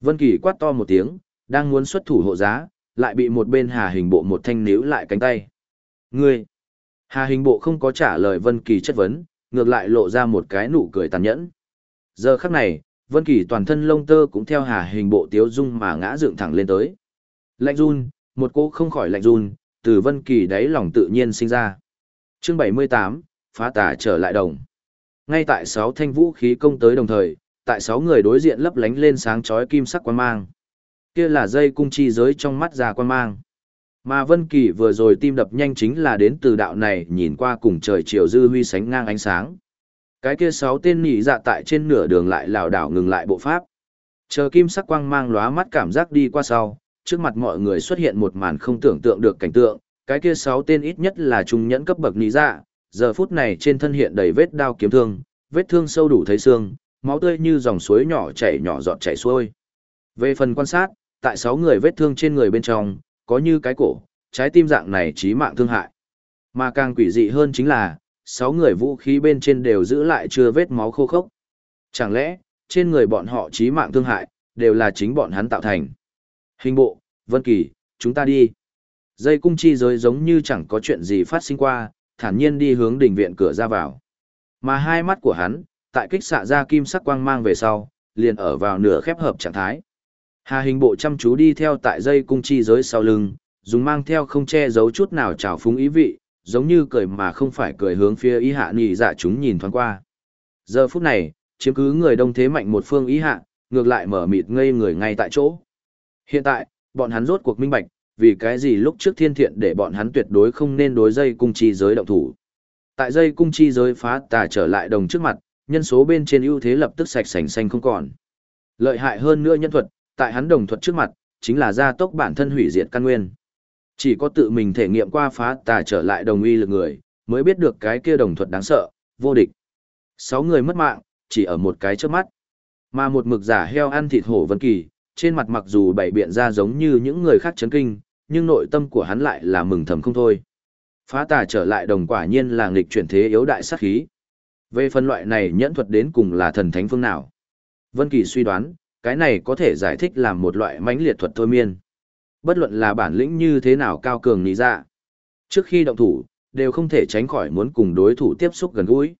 Vân Kỳ quát to một tiếng, đang muốn xuất thủ hộ giá, lại bị một bên Hà Hình Bộ một thanh níu lại cánh tay. Ngươi! Hà Hình Bộ không có trả lời Vân Kỳ chất vấn, ngược lại lộ ra một cái nụ cười tàn nhẫn. Giờ khắc này, Vân Kỳ toàn thân lông tơ cũng theo Hà Hình Bộ tiếu dung mà ngã dựng thẳng lên tới. Lạnh run, một cô không khỏi lạnh run, từ Vân Kỳ đáy lòng tự nhiên sinh ra. Chương 78, phá tà trở lại đồng. Ngay tại sáu thanh vũ khí công tới đồng thời, tại sáu người đối diện lấp lánh lên sáng chói kim sắc quang mang. Kia là dây cung chi giới trong mắt già quang mang. Mà Vân Kỳ vừa rồi tim đập nhanh chính là đến từ đạo này nhìn qua cùng trời chiều dư huy sánh ngang ánh sáng. Cái kia sáu tên nhị dạ tại trên nửa đường lại lảo đảo ngừng lại bộ pháp. Chờ kim sắc quang mang lóa mắt cảm giác đi qua sau, trước mặt mọi người xuất hiện một màn không tưởng tượng được cảnh tượng, cái kia sáu tên ít nhất là trung nhẫn cấp bậc nhị dạ, giờ phút này trên thân hiện đầy vết đao kiếm thương, vết thương sâu đủ thấy xương, máu tươi như dòng suối nhỏ chảy nhỏ giọt chảy xuôi. Về phần quan sát, tại sáu người vết thương trên người bên trong, có như cái cổ, trái tim dạng này chí mạng thương hại. Mà càng quỷ dị hơn chính là, sáu người vũ khí bên trên đều giữ lại chưa vết máu khô khốc. Chẳng lẽ, trên người bọn họ chí mạng thương hại, đều là chính bọn hắn tạo thành. Hình bộ, Vân Kỳ, chúng ta đi. Dây cung chi giới giống như chẳng có chuyện gì phát sinh qua, thản nhiên đi hướng đỉnh viện cửa ra vào. Mà hai mắt của hắn, tại kích xạ ra kim sắc quang mang về sau, liền ở vào nửa khép hợp trạng thái. Hà hình bộ chăm chú đi theo tại dây cung chi giới sau lưng, dùng mang theo không che giấu chút nào trào phúng ý vị, giống như cười mà không phải cười hướng phía ý hạ nhị dạ chúng nhìn thoáng qua. Giờ phút này, chiếm cứ người đông thế mạnh một phương ý hạ, ngược lại mở mịt ngây người ngay tại chỗ. Hiện tại, bọn hắn rốt cuộc minh bạch, vì cái gì lúc trước thiên thiện để bọn hắn tuyệt đối không nên đối dây cung chi giới động thủ. Tại dây cung chi giới phá tà trở lại đồng trước mặt, nhân số bên trên ưu thế lập tức sạch sành xanh không còn. Lợi hại hơn nữa nhân thuật, tại hắn đồng thuật trước mặt, chính là gia tốc bản thân hủy diệt căn nguyên. Chỉ có tự mình thể nghiệm qua phá tà trở lại đồng uy lực người, mới biết được cái kia đồng thuật đáng sợ, vô địch. Sáu người mất mạng, chỉ ở một cái trước mắt. Mà một mực giả heo ăn thịt hổ vân kỳ, trên mặt mặc dù bảy biện ra giống như những người khác chấn kinh, nhưng nội tâm của hắn lại là mừng thầm không thôi. Phá tà trở lại đồng quả nhiên là nghịch chuyển thế yếu đại sát khí. Về phân loại này nhẫn thuật đến cùng là thần thánh phương nào? Vân Kỳ suy đoán, cái này có thể giải thích làm một loại mãnh liệt thuật thôi miên. Bất luận là bản lĩnh như thế nào cao cường nị ra. Trước khi động thủ, đều không thể tránh khỏi muốn cùng đối thủ tiếp xúc gần gũi.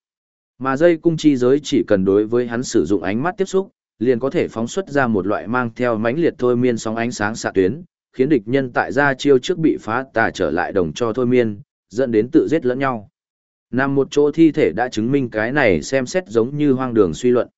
Mà dây cung chi giới chỉ cần đối với hắn sử dụng ánh mắt tiếp xúc, liền có thể phóng xuất ra một loại mang theo mãnh liệt thôi miên sóng ánh sáng xạ tuyến, khiến địch nhân tại ra chiêu trước bị phá tà trở lại đồng cho thôi miên, dẫn đến tự giết lẫn nhau. Nằm một chỗ thi thể đã chứng minh cái này xem xét giống như hoang đường suy luận.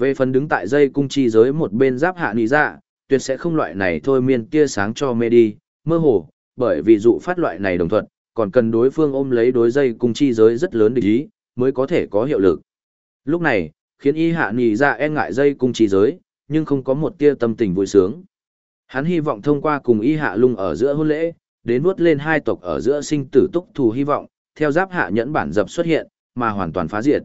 Về phần đứng tại dây cung chi giới một bên giáp hạ nì dạ, tuyệt sẽ không loại này thôi miên tia sáng cho mê đi, mơ hồ, bởi vì dụ phát loại này đồng thuận, còn cần đối phương ôm lấy đối dây cung chi giới rất lớn địch ý, mới có thể có hiệu lực. Lúc này, khiến y hạ nì dạ e ngại dây cung chi giới, nhưng không có một tia tâm tình vui sướng. Hắn hy vọng thông qua cùng y hạ lung ở giữa hôn lễ, đến nuốt lên hai tộc ở giữa sinh tử túc thù hy vọng, theo giáp hạ nhẫn bản dập xuất hiện, mà hoàn toàn phá diệt.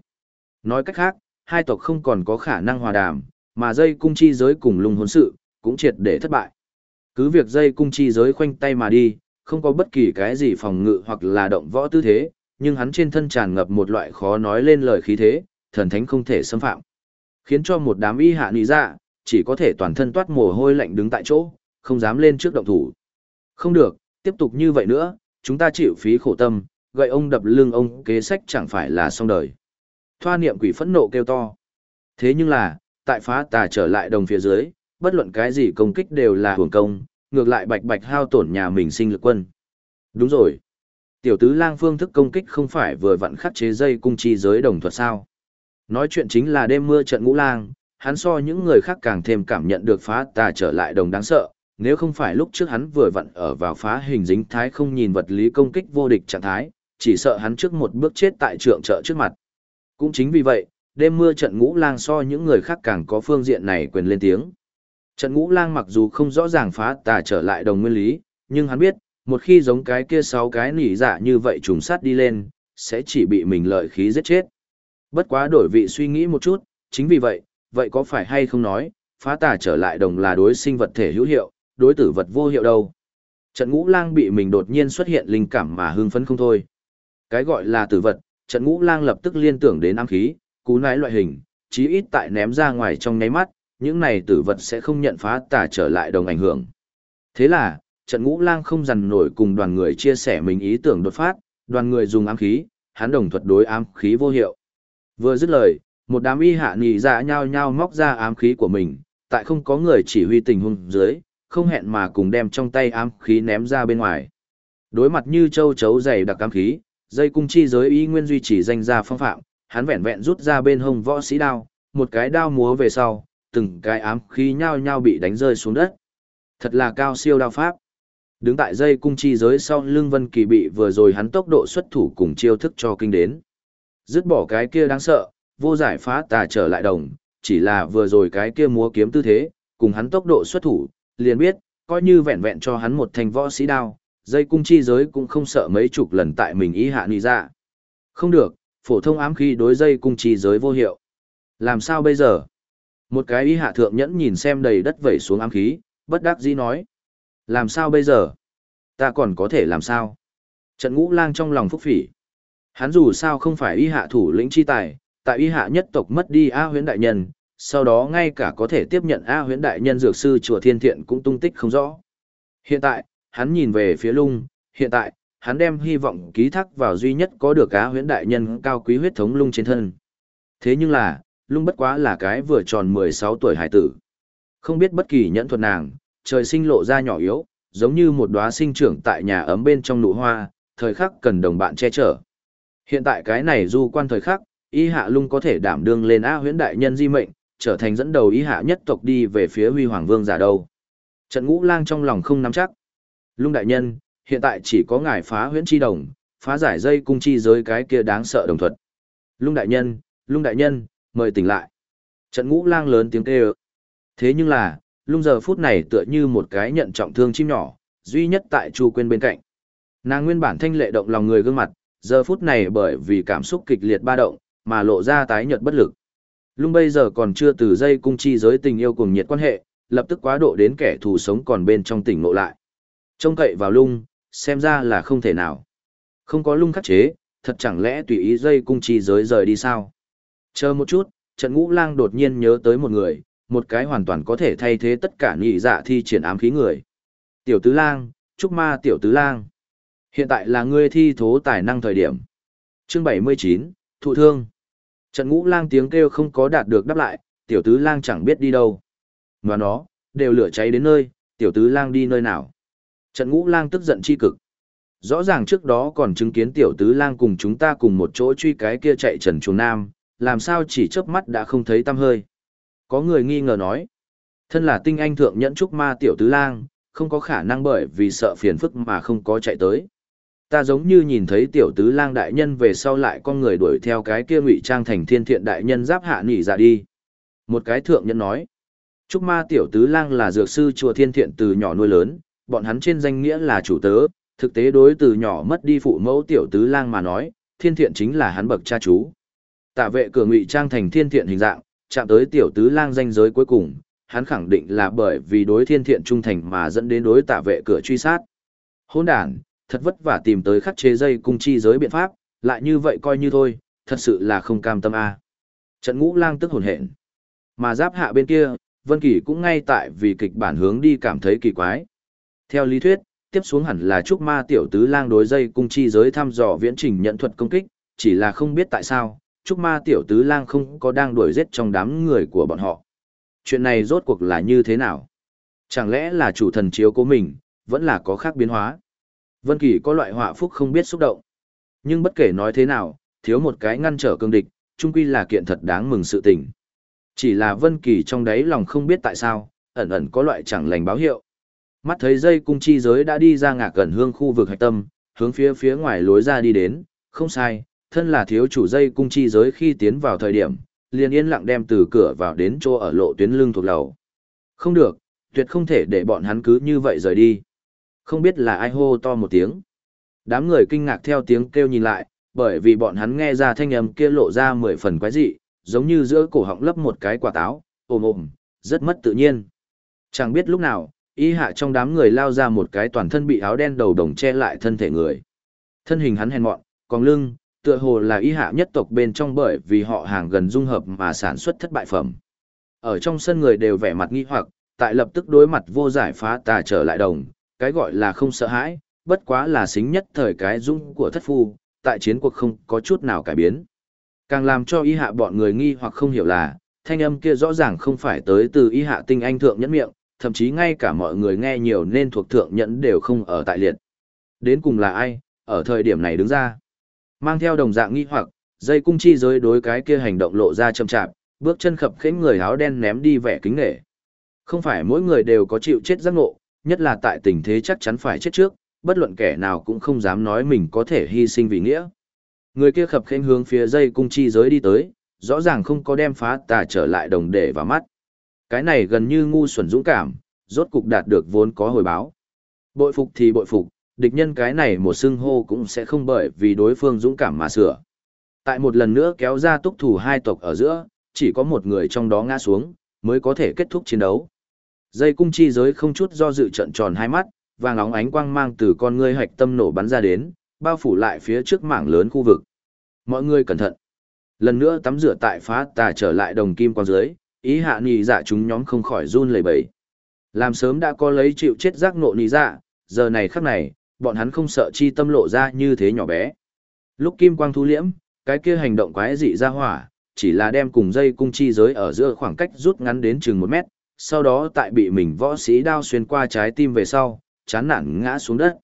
Nói cách khác, hai tộc không còn có khả năng hòa đàm, mà dây cung chi giới cùng lùng hôn sự, cũng triệt để thất bại. Cứ việc dây cung chi giới khoanh tay mà đi, không có bất kỳ cái gì phòng ngự hoặc là động võ tư thế, nhưng hắn trên thân tràn ngập một loại khó nói lên lời khí thế, thần thánh không thể xâm phạm. Khiến cho một đám y hạ nị dạ, chỉ có thể toàn thân toát mồ hôi lạnh đứng tại chỗ, không dám lên trước động thủ. Không được, tiếp tục như vậy nữa, chúng ta chịu phí khổ tâm, gậy ông đập lưng ông kế sách chẳng phải là xong đời. Thoa niệm quỷ phẫn nộ kêu to. Thế nhưng là, tại phá tà trở lại đồng phía dưới, bất luận cái gì công kích đều là hưởng công, ngược lại bạch bạch hao tổn nhà mình sinh lực quân. Đúng rồi. Tiểu tứ lang phương thức công kích không phải vừa vặn khắc chế dây cung chi giới đồng thuật sao. Nói chuyện chính là đêm mưa trận ngũ lang, hắn so những người khác càng thêm cảm nhận được phá tà trở lại đồng đáng sợ, nếu không phải lúc trước hắn vừa vặn ở vào phá hình dính thái không nhìn vật lý công kích vô địch trạng thái, chỉ sợ hắn trước một bước chết tại trượng trợ trước mặt. Cũng chính vì vậy, đêm mưa trận ngũ lang so những người khác càng có phương diện này quyền lên tiếng. Trận ngũ lang mặc dù không rõ ràng phá tà trở lại đồng nguyên lý, nhưng hắn biết, một khi giống cái kia sáu cái nỉ dạ như vậy trùng sát đi lên, sẽ chỉ bị mình lợi khí giết chết. Bất quá đổi vị suy nghĩ một chút, chính vì vậy, vậy có phải hay không nói, phá tà trở lại đồng là đối sinh vật thể hữu hiệu, đối tử vật vô hiệu đâu. Trận ngũ lang bị mình đột nhiên xuất hiện linh cảm mà hưng phấn không thôi. Cái gọi là tử vật, trận ngũ lang lập tức liên tưởng đến ám khí, cú nái loại hình, chí ít tại ném ra ngoài trong nháy mắt, những này tử vật sẽ không nhận phá tà trở lại đồng ảnh hưởng. Thế là, trận ngũ lang không dằn nổi cùng đoàn người chia sẻ mình ý tưởng đột phát, đoàn người dùng ám khí, hắn đồng thuật đối ám khí vô hiệu. Vừa dứt lời, một đám y hạ nhì ra dạ nhau nhau móc ra ám khí của mình, tại không có người chỉ huy tình huống dưới, không hẹn mà cùng đem trong tay ám khí ném ra bên ngoài. Đối mặt như châu chấu dày đặc ám khí, dây cung chi giới y nguyên duy trì danh gia phong phạm, hắn vẹn vẹn rút ra bên hông võ sĩ đao, một cái đao múa về sau, từng cái ám khí nhao nhao bị đánh rơi xuống đất. Thật là cao siêu đao pháp. Đứng tại dây cung chi giới sau lưng Vân Kỳ bị vừa rồi hắn tốc độ xuất thủ cùng chiêu thức cho kinh đến. Dứt bỏ cái kia đáng sợ, vô giải phá tà trở lại đồng, chỉ là vừa rồi cái kia múa kiếm tư thế, cùng hắn tốc độ xuất thủ, liền biết, coi như vẹn vẹn cho hắn một thành võ sĩ đao, dây cung chi giới cũng không sợ mấy chục lần tại mình ý hạ nì ra. Dạ. Không được, phổ thông ám khí đối dây cung chi giới vô hiệu. Làm sao bây giờ? Một cái ý hạ thượng nhẫn nhìn xem đầy đất vẩy xuống ám khí, bất đắc dĩ nói. Làm sao bây giờ? Ta còn có thể làm sao? Trận ngũ lang trong lòng phúc phỉ. Hắn dù sao không phải y hạ thủ lĩnh chi tài, tại y hạ nhất tộc mất đi A huyễn đại nhân, sau đó ngay cả có thể tiếp nhận A huyễn đại nhân dược sư chùa thiên thiện cũng tung tích không rõ. Hiện tại, hắn nhìn về phía lung, hiện tại, hắn đem hy vọng ký thác vào duy nhất có được cá huyễn đại nhân cao quý huyết thống lung trên thân. Thế nhưng là, lung bất quá là cái vừa tròn 16 tuổi hải tử. Không biết bất kỳ nhẫn thuật nàng, trời sinh lộ ra nhỏ yếu, giống như một đóa sinh trưởng tại nhà ấm bên trong nụ hoa, thời khắc cần đồng bạn che chở. Hiện tại cái này du quan thời khắc, y hạ lung có thể đảm đương lên A huyễn đại nhân di mệnh, trở thành dẫn đầu y hạ nhất tộc đi về phía huy hoàng vương giả đâu. Trận ngũ lang trong lòng không nắm chắc. Lung đại nhân, hiện tại chỉ có ngài phá huyễn chi đồng, phá giải dây cung chi giới cái kia đáng sợ đồng thuật. Lung đại nhân, lung đại nhân, mời tỉnh lại. Trận ngũ lang lớn tiếng kêu. Thế nhưng là, lung giờ phút này tựa như một cái nhận trọng thương chim nhỏ, duy nhất tại Chu Quyên bên cạnh. Nàng nguyên bản thanh lệ động lòng người gương mặt, giờ phút này bởi vì cảm xúc kịch liệt ba động, mà lộ ra tái nhợt bất lực. Lung bây giờ còn chưa từ dây cung chi giới tình yêu cùng nhiệt quan hệ, lập tức quá độ đến kẻ thù sống còn bên trong tỉnh ngộ lại. Trông cậy vào lung, xem ra là không thể nào. Không có lung khắc chế, thật chẳng lẽ tùy ý dây cung chi giới rời đi sao? Chờ một chút, trận ngũ lang đột nhiên nhớ tới một người, một cái hoàn toàn có thể thay thế tất cả nhị dạ thi triển ám khí người. Tiểu tứ lang, trúc ma tiểu tứ lang. Hiện tại là ngươi thi thố tài năng thời điểm. Chương 79, thụ thương. Trận ngũ lang tiếng kêu không có đạt được đáp lại, tiểu tứ lang chẳng biết đi đâu. Và nó, đều lửa cháy đến nơi, tiểu tứ lang đi nơi nào. Trận ngũ lang tức giận chi cực. Rõ ràng trước đó còn chứng kiến tiểu tứ lang cùng chúng ta cùng một chỗ truy cái kia chạy trần chuồng nam, làm sao chỉ chớp mắt đã không thấy tăm hơi. Có người nghi ngờ nói, thân là tinh anh thượng nhẫn trúc ma tiểu tứ lang, không có khả năng bởi vì sợ phiền phức mà không có chạy tới. Ta giống như nhìn thấy tiểu tứ lang đại nhân về sau lại con người đuổi theo cái kia ngụy trang thành thiên thiện đại nhân giáp hạ nỉ ra đi. Một cái thượng nhân nói, Trúc ma tiểu tứ lang là dược sư chùa thiên thiện từ nhỏ nuôi lớn, bọn hắn trên danh nghĩa là chủ tớ, thực tế đối từ nhỏ mất đi phụ mẫu tiểu tứ lang mà nói, thiên thiện chính là hắn bậc cha chú. Tạ vệ cửa ngụy trang thành thiên thiện hình dạng, chạm tới tiểu tứ lang danh giới cuối cùng, hắn khẳng định là bởi vì đối thiên thiện trung thành mà dẫn đến đối tạ vệ cửa truy sát. Hôn đàn, thật vất vả tìm tới khắc chế dây cung chi giới biện pháp, lại như vậy coi như thôi, thật sự là không cam tâm a. Trận ngũ lang tức hồn hện. Mà giáp hạ bên kia, Vân Kỳ cũng ngay tại vì kịch bản hướng đi cảm thấy kỳ quái. Theo lý thuyết, tiếp xuống hẳn là trúc ma tiểu tứ lang đối dây cung chi giới thăm dò viễn trình nhận thuật công kích, chỉ là không biết tại sao, trúc ma tiểu tứ lang không có đang đuổi giết trong đám người của bọn họ. Chuyện này rốt cuộc là như thế nào? Chẳng lẽ là chủ thần chiếu của mình, vẫn là có khác biến hóa? Vân Kỳ có loại họa phúc không biết xúc động. Nhưng bất kể nói thế nào, thiếu một cái ngăn trở cương địch, chung quy là kiện thật đáng mừng sự tình. Chỉ là Vân Kỳ trong đáy lòng không biết tại sao, ẩn ẩn có loại chẳng lành báo hiệu. Mắt thấy dây cung chi giới đã đi ra ngạc gần hương khu vực hạch tâm, hướng phía phía ngoài lối ra đi đến, không sai, thân là thiếu chủ dây cung chi giới khi tiến vào thời điểm, liền yên lặng đem từ cửa vào đến chỗ ở lộ tuyến lưng thuộc lầu. Không được, tuyệt không thể để bọn hắn cứ như vậy rời đi. Không biết là ai hô to một tiếng. Đám người kinh ngạc theo tiếng kêu nhìn lại, bởi vì bọn hắn nghe ra thanh âm kia lộ ra mười phần quái dị, giống như giữa cổ họng lấp một cái quả táo, ồm ồm, rất mất tự nhiên. Chẳng biết lúc nào, y hạ trong đám người lao ra một cái toàn thân bị áo đen đầu đồng che lại thân thể người. Thân hình hắn hèn mọn, còn lưng, tựa hồ là y hạ nhất tộc bên trong bởi vì họ hàng gần dung hợp mà sản xuất thất bại phẩm. Ở trong sân người đều vẻ mặt nghi hoặc, tại lập tức đối mặt vô giải phá tà trở lại đồng, cái gọi là không sợ hãi, bất quá là xính nhất thời cái dung của thất phu, tại chiến cuộc không có chút nào cải biến. Càng làm cho y hạ bọn người nghi hoặc không hiểu là, thanh âm kia rõ ràng không phải tới từ y hạ tinh anh thượng nhẫn miệng, thậm chí ngay cả mọi người nghe nhiều nên thuộc thượng nhẫn đều không ở tại liệt. Đến cùng là ai, ở thời điểm này đứng ra. Mang theo đồng dạng nghi hoặc, dây cung chi giới đối cái kia hành động lộ ra châm chạp, bước chân khập khẽnh người áo đen ném đi vẻ kính nể. Không phải mỗi người đều có chịu chết giác ngộ, nhất là tại tình thế chắc chắn phải chết trước, bất luận kẻ nào cũng không dám nói mình có thể hy sinh vì nghĩa. Người kia khập khênh hướng phía dây cung chi giới đi tới, rõ ràng không có đem phá tà trở lại đồng để vào mắt cái này gần như ngu xuẩn dũng cảm, rốt cục đạt được vốn có hồi báo. Bội phục thì bội phục, địch nhân cái này một xưng hô cũng sẽ không bởi vì đối phương dũng cảm mà sửa. Tại một lần nữa kéo ra túc thủ hai tộc ở giữa, chỉ có một người trong đó ngã xuống, mới có thể kết thúc chiến đấu. Dây cung chi giới không chút do dự trận tròn hai mắt, vàng óng ánh quang mang từ con ngươi hạch tâm nổ bắn ra đến, bao phủ lại phía trước mảng lớn khu vực. Mọi người cẩn thận. Lần nữa tắm rửa tại phá tà trở lại đồng kim quang dưới, ý hạ nì dạ chúng nhóm không khỏi run lẩy bẩy. Làm sớm đã có lấy chịu chết giác nộ nì dạ, giờ này khắc này, bọn hắn không sợ chi tâm lộ ra như thế nhỏ bé. Lúc kim quang thu liễm, cái kia hành động quái dị ra hỏa, chỉ là đem cùng dây cung chi giới ở giữa khoảng cách rút ngắn đến chừng một mét, sau đó tại bị mình võ sĩ đao xuyên qua trái tim về sau, chán nản ngã xuống đất.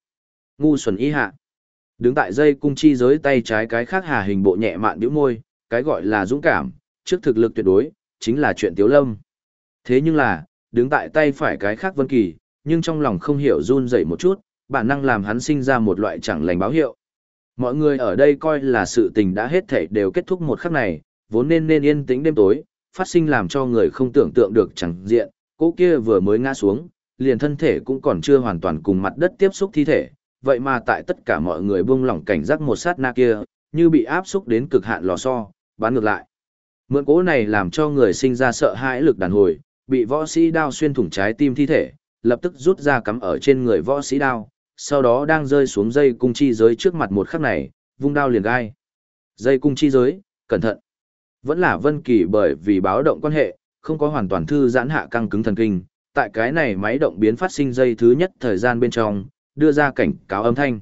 Ngu xuẩn y hạ. Đứng tại dây cung chi giới tay trái cái khác hà hình bộ nhẹ mạn bĩu môi, cái gọi là dũng cảm, trước thực lực tuyệt đối, chính là chuyện tiếu lâm. Thế nhưng là, đứng tại tay phải cái khác vân kỳ, nhưng trong lòng không hiểu run dậy một chút, bản năng làm hắn sinh ra một loại chẳng lành báo hiệu. Mọi người ở đây coi là sự tình đã hết thảy đều kết thúc một khắc này, vốn nên nên yên tĩnh đêm tối, phát sinh làm cho người không tưởng tượng được chẳng diện, cô kia vừa mới ngã xuống, liền thân thể cũng còn chưa hoàn toàn cùng mặt đất tiếp xúc thi thể, vậy mà tại tất cả mọi người buông lỏng cảnh giác một sát na kia, như bị áp xúc đến cực hạn lò xo, bán ngược lại. Mượn cố này làm cho người sinh ra sợ hãi lực đàn hồi, bị võ sĩ đao xuyên thủng trái tim thi thể, lập tức rút ra cắm ở trên người võ sĩ đao, sau đó đang rơi xuống dây cung chi giới trước mặt một khắc này, vung đao liền gai. Dây cung chi giới, cẩn thận. Vẫn là Vân Kỳ bởi vì báo động quan hệ, không có hoàn toàn thư giãn hạ căng cứng thần kinh, tại cái này máy động biến phát sinh dây thứ nhất thời gian bên trong, đưa ra cảnh cáo âm thanh.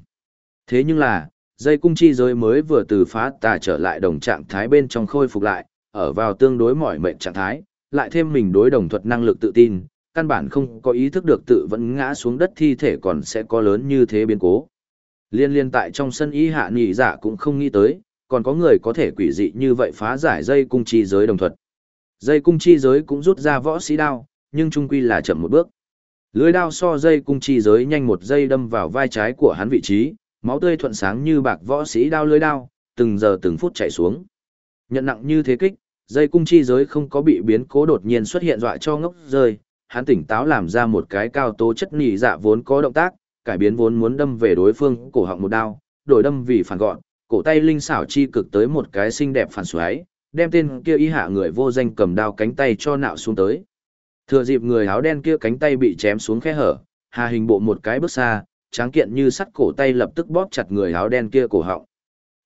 Thế nhưng là, dây cung chi giới mới vừa từ phá tà trở lại đồng trạng thái bên trong khôi phục lại, ở vào tương đối mỏi mệt trạng thái, lại thêm mình đối đồng thuật năng lực tự tin, căn bản không có ý thức được tự vẫn ngã xuống đất thi thể còn sẽ có lớn như thế biến cố. Liên liên tại trong sân y hạ nhị giả cũng không nghĩ tới, còn có người có thể quỷ dị như vậy phá giải dây cung chi giới đồng thuật. Dây cung chi giới cũng rút ra võ sĩ đao, nhưng trung quy là chậm một bước. Lưới đao so dây cung chi giới nhanh một giây đâm vào vai trái của hắn vị trí, máu tươi thuận sáng như bạc võ sĩ đao lưới đao, từng giờ từng phút chảy xuống. Nhận nặng như thế kích, dây cung chi giới không có bị biến cố đột nhiên xuất hiện dọa cho ngốc rơi, hắn tỉnh táo làm ra một cái cao tố chất nỉ dạ vốn có động tác, cải biến vốn muốn đâm về đối phương cổ họng một đao, đổi đâm vì phản gọn, cổ tay linh xảo chi cực tới một cái xinh đẹp phản xoáy, đem tên kia y hạ người vô danh cầm đao cánh tay cho nạo xuống tới. Thừa dịp người áo đen kia cánh tay bị chém xuống khe hở, Hà Hình Bộ một cái bước xa, tráng kiện như sắt cổ tay lập tức bóp chặt người áo đen kia cổ họng.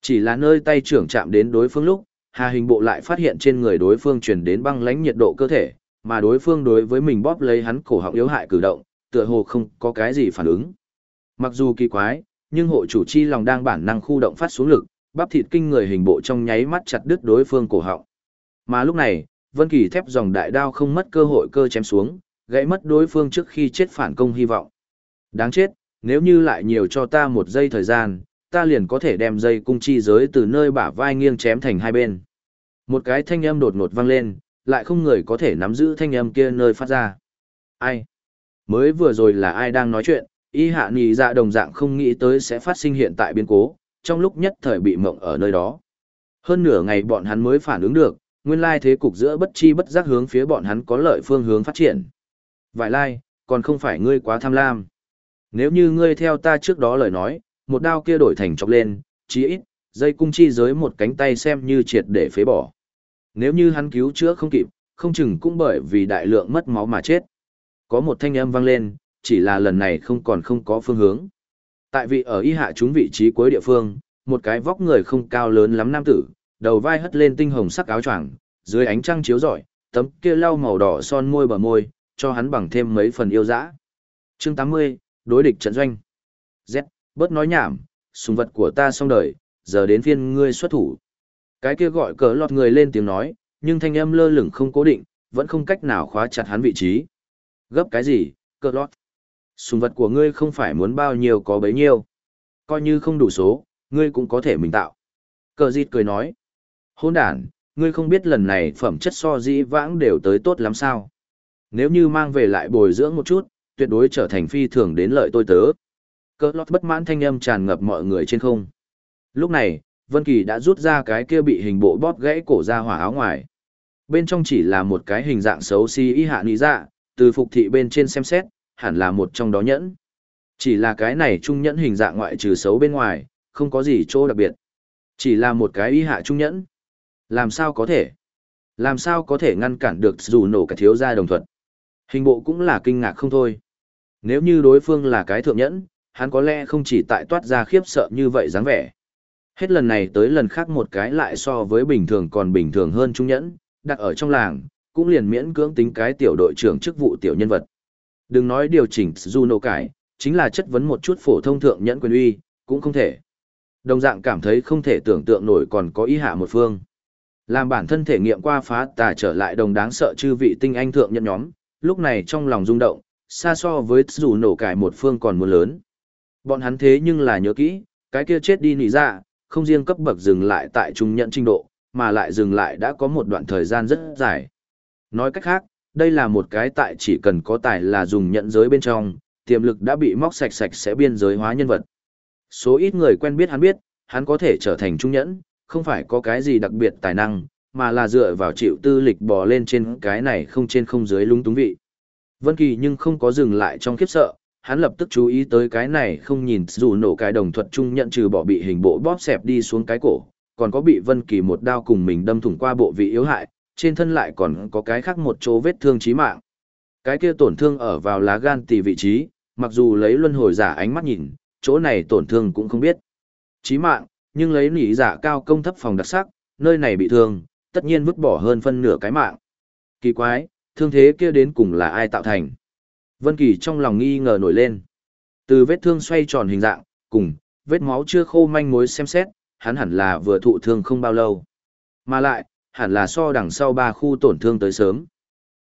Chỉ là nơi tay trưởng chạm đến đối phương lúc, Hà Hình Bộ lại phát hiện trên người đối phương truyền đến băng lãnh nhiệt độ cơ thể, mà đối phương đối với mình bóp lấy hắn cổ họng yếu hại cử động, tựa hồ không có cái gì phản ứng. Mặc dù kỳ quái, nhưng hộ chủ chi lòng đang bản năng khu động phát xuống lực, bắp thịt kinh người hình bộ trong nháy mắt chặt đứt đối phương cổ họng. Mà lúc này, Vân Kỳ thép dòng đại đao không mất cơ hội cơ chém xuống, gãy mất đối phương trước khi chết phản công hy vọng. Đáng chết, nếu như lại nhiều cho ta một giây thời gian, ta liền có thể đem dây cung chi giới từ nơi bả vai nghiêng chém thành hai bên. Một cái thanh âm đột ngột vang lên, lại không người có thể nắm giữ thanh âm kia nơi phát ra. Ai? Mới vừa rồi là ai đang nói chuyện, y hạ nì dạ đồng dạng không nghĩ tới sẽ phát sinh hiện tại biến cố, trong lúc nhất thời bị mộng ở nơi đó. Hơn nửa ngày bọn hắn mới phản ứng được, nguyên lai thế cục giữa bất chi bất giác hướng phía bọn hắn có lợi phương hướng phát triển. Vải lai, còn không phải ngươi quá tham lam. Nếu như ngươi theo ta trước đó lời nói, một đao kia đổi thành chọc lên, chí ít, dây cung chi giới một cánh tay xem như triệt để phế bỏ. Nếu như hắn cứu chữa không kịp, không chừng cũng bởi vì đại lượng mất máu mà chết. Có một thanh âm vang lên, chỉ là lần này không còn không có phương hướng. Tại vị ở y hạ chúng vị trí cuối địa phương, một cái vóc người không cao lớn lắm nam tử, đầu vai hất lên tinh hồng sắc áo choàng, dưới ánh trăng chiếu rọi, tấm kia lau màu đỏ son môi bờ môi, cho hắn bằng thêm mấy phần yêu dã. Chương 80, đối địch trận doanh. Z, bớt nói nhảm, súng vật của ta xong đời, giờ đến phiên ngươi xuất thủ. Cái kia gọi cờ lọt người lên tiếng nói, nhưng thanh âm lơ lửng không cố định, vẫn không cách nào khóa chặt hắn vị trí. Gấp cái gì, cờ lọt? Sùng vật của ngươi không phải muốn bao nhiêu có bấy nhiêu. Coi như không đủ số, ngươi cũng có thể mình tạo. Cờ dịt cười nói. Hôn đàn, ngươi không biết lần này phẩm chất so dĩ vãng đều tới tốt lắm sao. Nếu như mang về lại bồi dưỡng một chút, tuyệt đối trở thành phi thường đến lợi tôi tớ. Cỡ lót bất mãn thanh âm tràn ngập mọi người trên không. Lúc này, Vân Kỳ đã rút ra cái kia bị hình bộ bóp gãy cổ ra hỏa áo ngoài. Bên trong chỉ là một cái hình dạng xấu xí y hạ nị dạ, từ phục thị bên trên xem xét, hẳn là một trong đó nhẫn. Chỉ là cái này trung nhẫn hình dạng ngoại trừ xấu bên ngoài, không có gì chỗ đặc biệt. Chỉ là một cái y hạ trung nhẫn. Làm sao có thể? Làm sao có thể ngăn cản được dù nổ cả thiếu gia đồng thuận? Hình bộ cũng là kinh ngạc không thôi. Nếu như đối phương là cái thượng nhẫn, hắn có lẽ không chỉ tại toát ra khiếp sợ như vậy dáng vẻ. Hết lần này tới lần khác một cái lại so với bình thường còn bình thường hơn trung nhẫn, đặt ở trong làng, cũng liền miễn cưỡng tính cái tiểu đội trưởng chức vụ tiểu nhân vật. Đừng nói điều chỉnh Juno cải, chính là chất vấn một chút phổ thông thượng nhẫn quyền uy, cũng không thể. Đồng dạng cảm thấy không thể tưởng tượng nổi còn có ý hạ một phương. Làm bản thân thể nghiệm qua phá tà trở lại đồng đáng sợ chư vị tinh anh thượng nhẫn nhóm, lúc này trong lòng rung động, xa so với dù nổ cải một phương còn muốn lớn. Bọn hắn thế nhưng là nhớ kỹ, cái kia chết đi nỉ ra, không riêng cấp bậc dừng lại tại trung nhận trình độ, mà lại dừng lại đã có một đoạn thời gian rất dài. Nói cách khác, đây là một cái tại chỉ cần có tài là dùng nhận giới bên trong, tiềm lực đã bị móc sạch sạch sẽ biên giới hóa nhân vật. Số ít người quen biết hắn biết, hắn có thể trở thành trung nhẫn, không phải có cái gì đặc biệt tài năng, mà là dựa vào chịu tư lịch bò lên trên cái này không trên không dưới lúng túng vị. Vân Kỳ nhưng không có dừng lại trong khiếp sợ, hắn lập tức chú ý tới cái này không nhìn dù nổ cái đồng thuật trung nhận trừ bỏ bị hình bộ bóp xẹp đi xuống cái cổ, còn có bị Vân Kỳ một đao cùng mình đâm thủng qua bộ vị yếu hại, trên thân lại còn có cái khác một chỗ vết thương chí mạng. Cái kia tổn thương ở vào lá gan tỳ vị trí, mặc dù lấy luân hồi giả ánh mắt nhìn, chỗ này tổn thương cũng không biết. Chí mạng, nhưng lấy lý giả cao công thấp phòng đặc sắc, nơi này bị thương, tất nhiên vứt bỏ hơn phân nửa cái mạng. Kỳ quái, thương thế kia đến cùng là ai tạo thành? Vân Kỳ trong lòng nghi ngờ nổi lên. Từ vết thương xoay tròn hình dạng, cùng vết máu chưa khô manh mối xem xét, hắn hẳn là vừa thụ thương không bao lâu. Mà lại, hẳn là so đằng sau ba khu tổn thương tới sớm.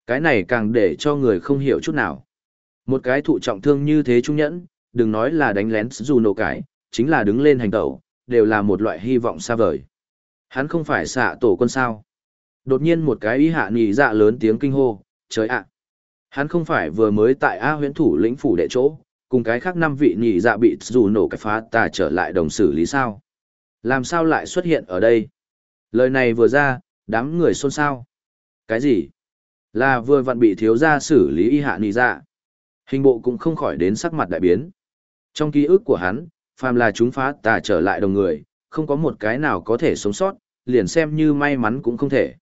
Cái này càng để cho người không hiểu chút nào. Một cái thụ trọng thương như thế trung nhẫn, đừng nói là đánh lén dù nổ cái, chính là đứng lên hành tẩu, đều là một loại hy vọng xa vời. Hắn không phải xạ tổ quân sao. Đột nhiên một cái ý hạ nhì dạ lớn tiếng kinh hô, trời ạ. Hắn không phải vừa mới tại A huyễn thủ lĩnh phủ đệ chỗ, cùng cái khác năm vị nhị dạ bị dù nổ cái phá tà trở lại đồng xử lý sao. Làm sao lại xuất hiện ở đây? Lời này vừa ra, đám người xôn xao. Cái gì? Là vừa vặn bị thiếu gia xử lý y hạ nhị dạ. Hình bộ cũng không khỏi đến sắc mặt đại biến. Trong ký ức của hắn, phàm là chúng phá tà trở lại đồng người, không có một cái nào có thể sống sót, liền xem như may mắn cũng không thể.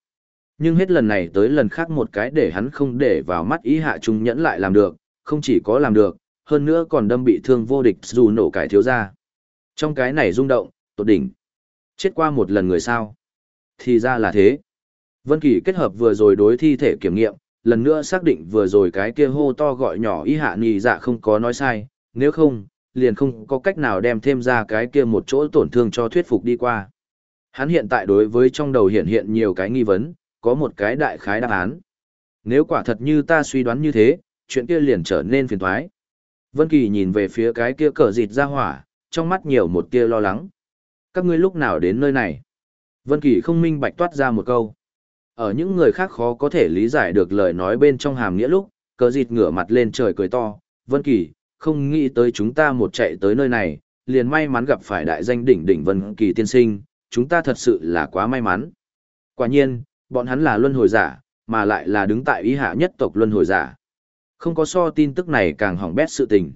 Nhưng hết lần này tới lần khác một cái để hắn không để vào mắt ý hạ trung nhẫn lại làm được, không chỉ có làm được, hơn nữa còn đâm bị thương vô địch dù nổ cải thiếu ra. Trong cái này rung động, tột đỉnh. Chết qua một lần người sao? Thì ra là thế. Vân Kỳ kết hợp vừa rồi đối thi thể kiểm nghiệm, lần nữa xác định vừa rồi cái kia hô to gọi nhỏ ý hạ nhì dạ không có nói sai, nếu không, liền không có cách nào đem thêm ra cái kia một chỗ tổn thương cho thuyết phục đi qua. Hắn hiện tại đối với trong đầu hiện hiện nhiều cái nghi vấn, có một cái đại khái đáp án. Nếu quả thật như ta suy đoán như thế, chuyện kia liền trở nên phiền toái. Vân Kỳ nhìn về phía cái kia cờ dịt ra hỏa, trong mắt nhiều một tia lo lắng. Các ngươi lúc nào đến nơi này? Vân Kỳ không minh bạch toát ra một câu. Ở những người khác khó có thể lý giải được lời nói bên trong hàm nghĩa lúc, cờ dịt ngửa mặt lên trời cười to. Vân Kỳ, không nghĩ tới chúng ta một chạy tới nơi này, liền may mắn gặp phải đại danh đỉnh đỉnh Vân Kỳ tiên sinh, chúng ta thật sự là quá may mắn. Quả nhiên, bọn hắn là luân hồi giả, mà lại là đứng tại ý hạ nhất tộc luân hồi giả. Không có so tin tức này càng hỏng bét sự tình.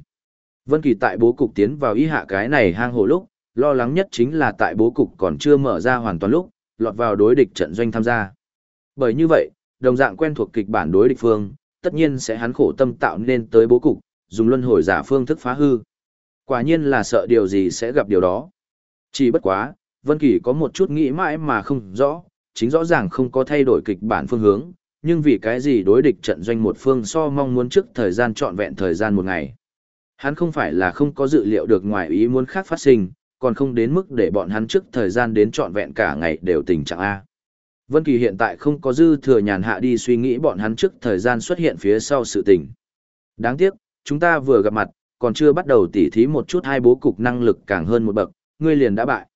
Vân Kỳ tại bố cục tiến vào ý hạ cái này hang hồ lúc, lo lắng nhất chính là tại bố cục còn chưa mở ra hoàn toàn lúc, lọt vào đối địch trận doanh tham gia. Bởi như vậy, đồng dạng quen thuộc kịch bản đối địch phương, tất nhiên sẽ hắn khổ tâm tạo nên tới bố cục, dùng luân hồi giả phương thức phá hư. Quả nhiên là sợ điều gì sẽ gặp điều đó. Chỉ bất quá, Vân Kỳ có một chút nghĩ mãi mà không rõ, chính rõ ràng không có thay đổi kịch bản phương hướng, nhưng vì cái gì đối địch trận doanh một phương so mong muốn trước thời gian trọn vẹn thời gian một ngày. Hắn không phải là không có dự liệu được ngoài ý muốn khác phát sinh, còn không đến mức để bọn hắn trước thời gian đến trọn vẹn cả ngày đều tình trạng A. Vân Kỳ hiện tại không có dư thừa nhàn hạ đi suy nghĩ bọn hắn trước thời gian xuất hiện phía sau sự tình. Đáng tiếc, chúng ta vừa gặp mặt, còn chưa bắt đầu tỉ thí một chút hai bố cục năng lực càng hơn một bậc, ngươi liền đã bại.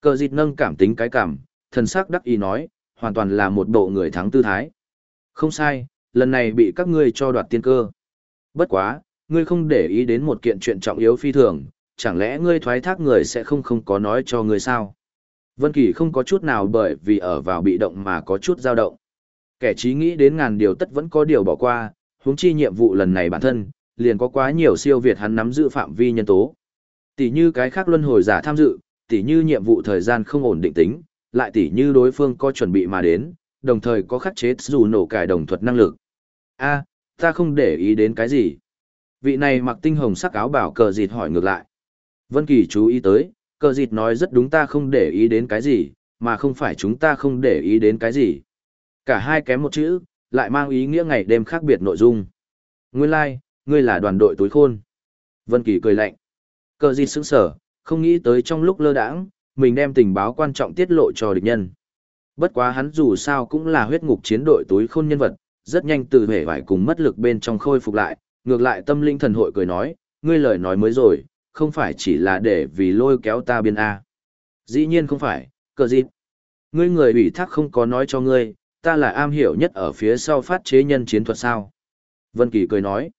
Cờ dịt nâng cảm tính cái cảm, thần sắc đắc ý nói, hoàn toàn là một bộ người thắng tư thái. Không sai, lần này bị các ngươi cho đoạt tiên cơ. Bất quá, ngươi không để ý đến một kiện chuyện trọng yếu phi thường, chẳng lẽ ngươi thoái thác người sẽ không không có nói cho ngươi sao? Vân Kỳ không có chút nào bởi vì ở vào bị động mà có chút dao động. Kẻ trí nghĩ đến ngàn điều tất vẫn có điều bỏ qua, huống chi nhiệm vụ lần này bản thân, liền có quá nhiều siêu việt hắn nắm giữ phạm vi nhân tố. Tỷ như cái khác luân hồi giả tham dự, tỷ như nhiệm vụ thời gian không ổn định tính, lại tỷ như đối phương có chuẩn bị mà đến, đồng thời có khắc chế dù nổ cải đồng thuật năng lực. A, ta không để ý đến cái gì. Vị này mặc tinh hồng sắc áo bảo cờ dịt hỏi ngược lại. Vân Kỳ chú ý tới, cờ dịt nói rất đúng ta không để ý đến cái gì, mà không phải chúng ta không để ý đến cái gì. Cả hai kém một chữ, lại mang ý nghĩa ngày đêm khác biệt nội dung. Nguyên lai, like, ngươi là đoàn đội túi khôn. Vân Kỳ cười lạnh. Cờ dịt sững sờ, không nghĩ tới trong lúc lơ đãng, mình đem tình báo quan trọng tiết lộ cho địch nhân. Bất quá hắn dù sao cũng là huyết ngục chiến đội túi khôn nhân vật, rất nhanh từ vẻ vải cùng mất lực bên trong khôi phục lại, ngược lại tâm linh thần hội cười nói, ngươi lời nói mới rồi, không phải chỉ là để vì lôi kéo ta biên A. Dĩ nhiên không phải, cờ dịp. Ngươi người ủy thác không có nói cho ngươi, ta là am hiểu nhất ở phía sau phát chế nhân chiến thuật sao. Vân Kỳ cười nói,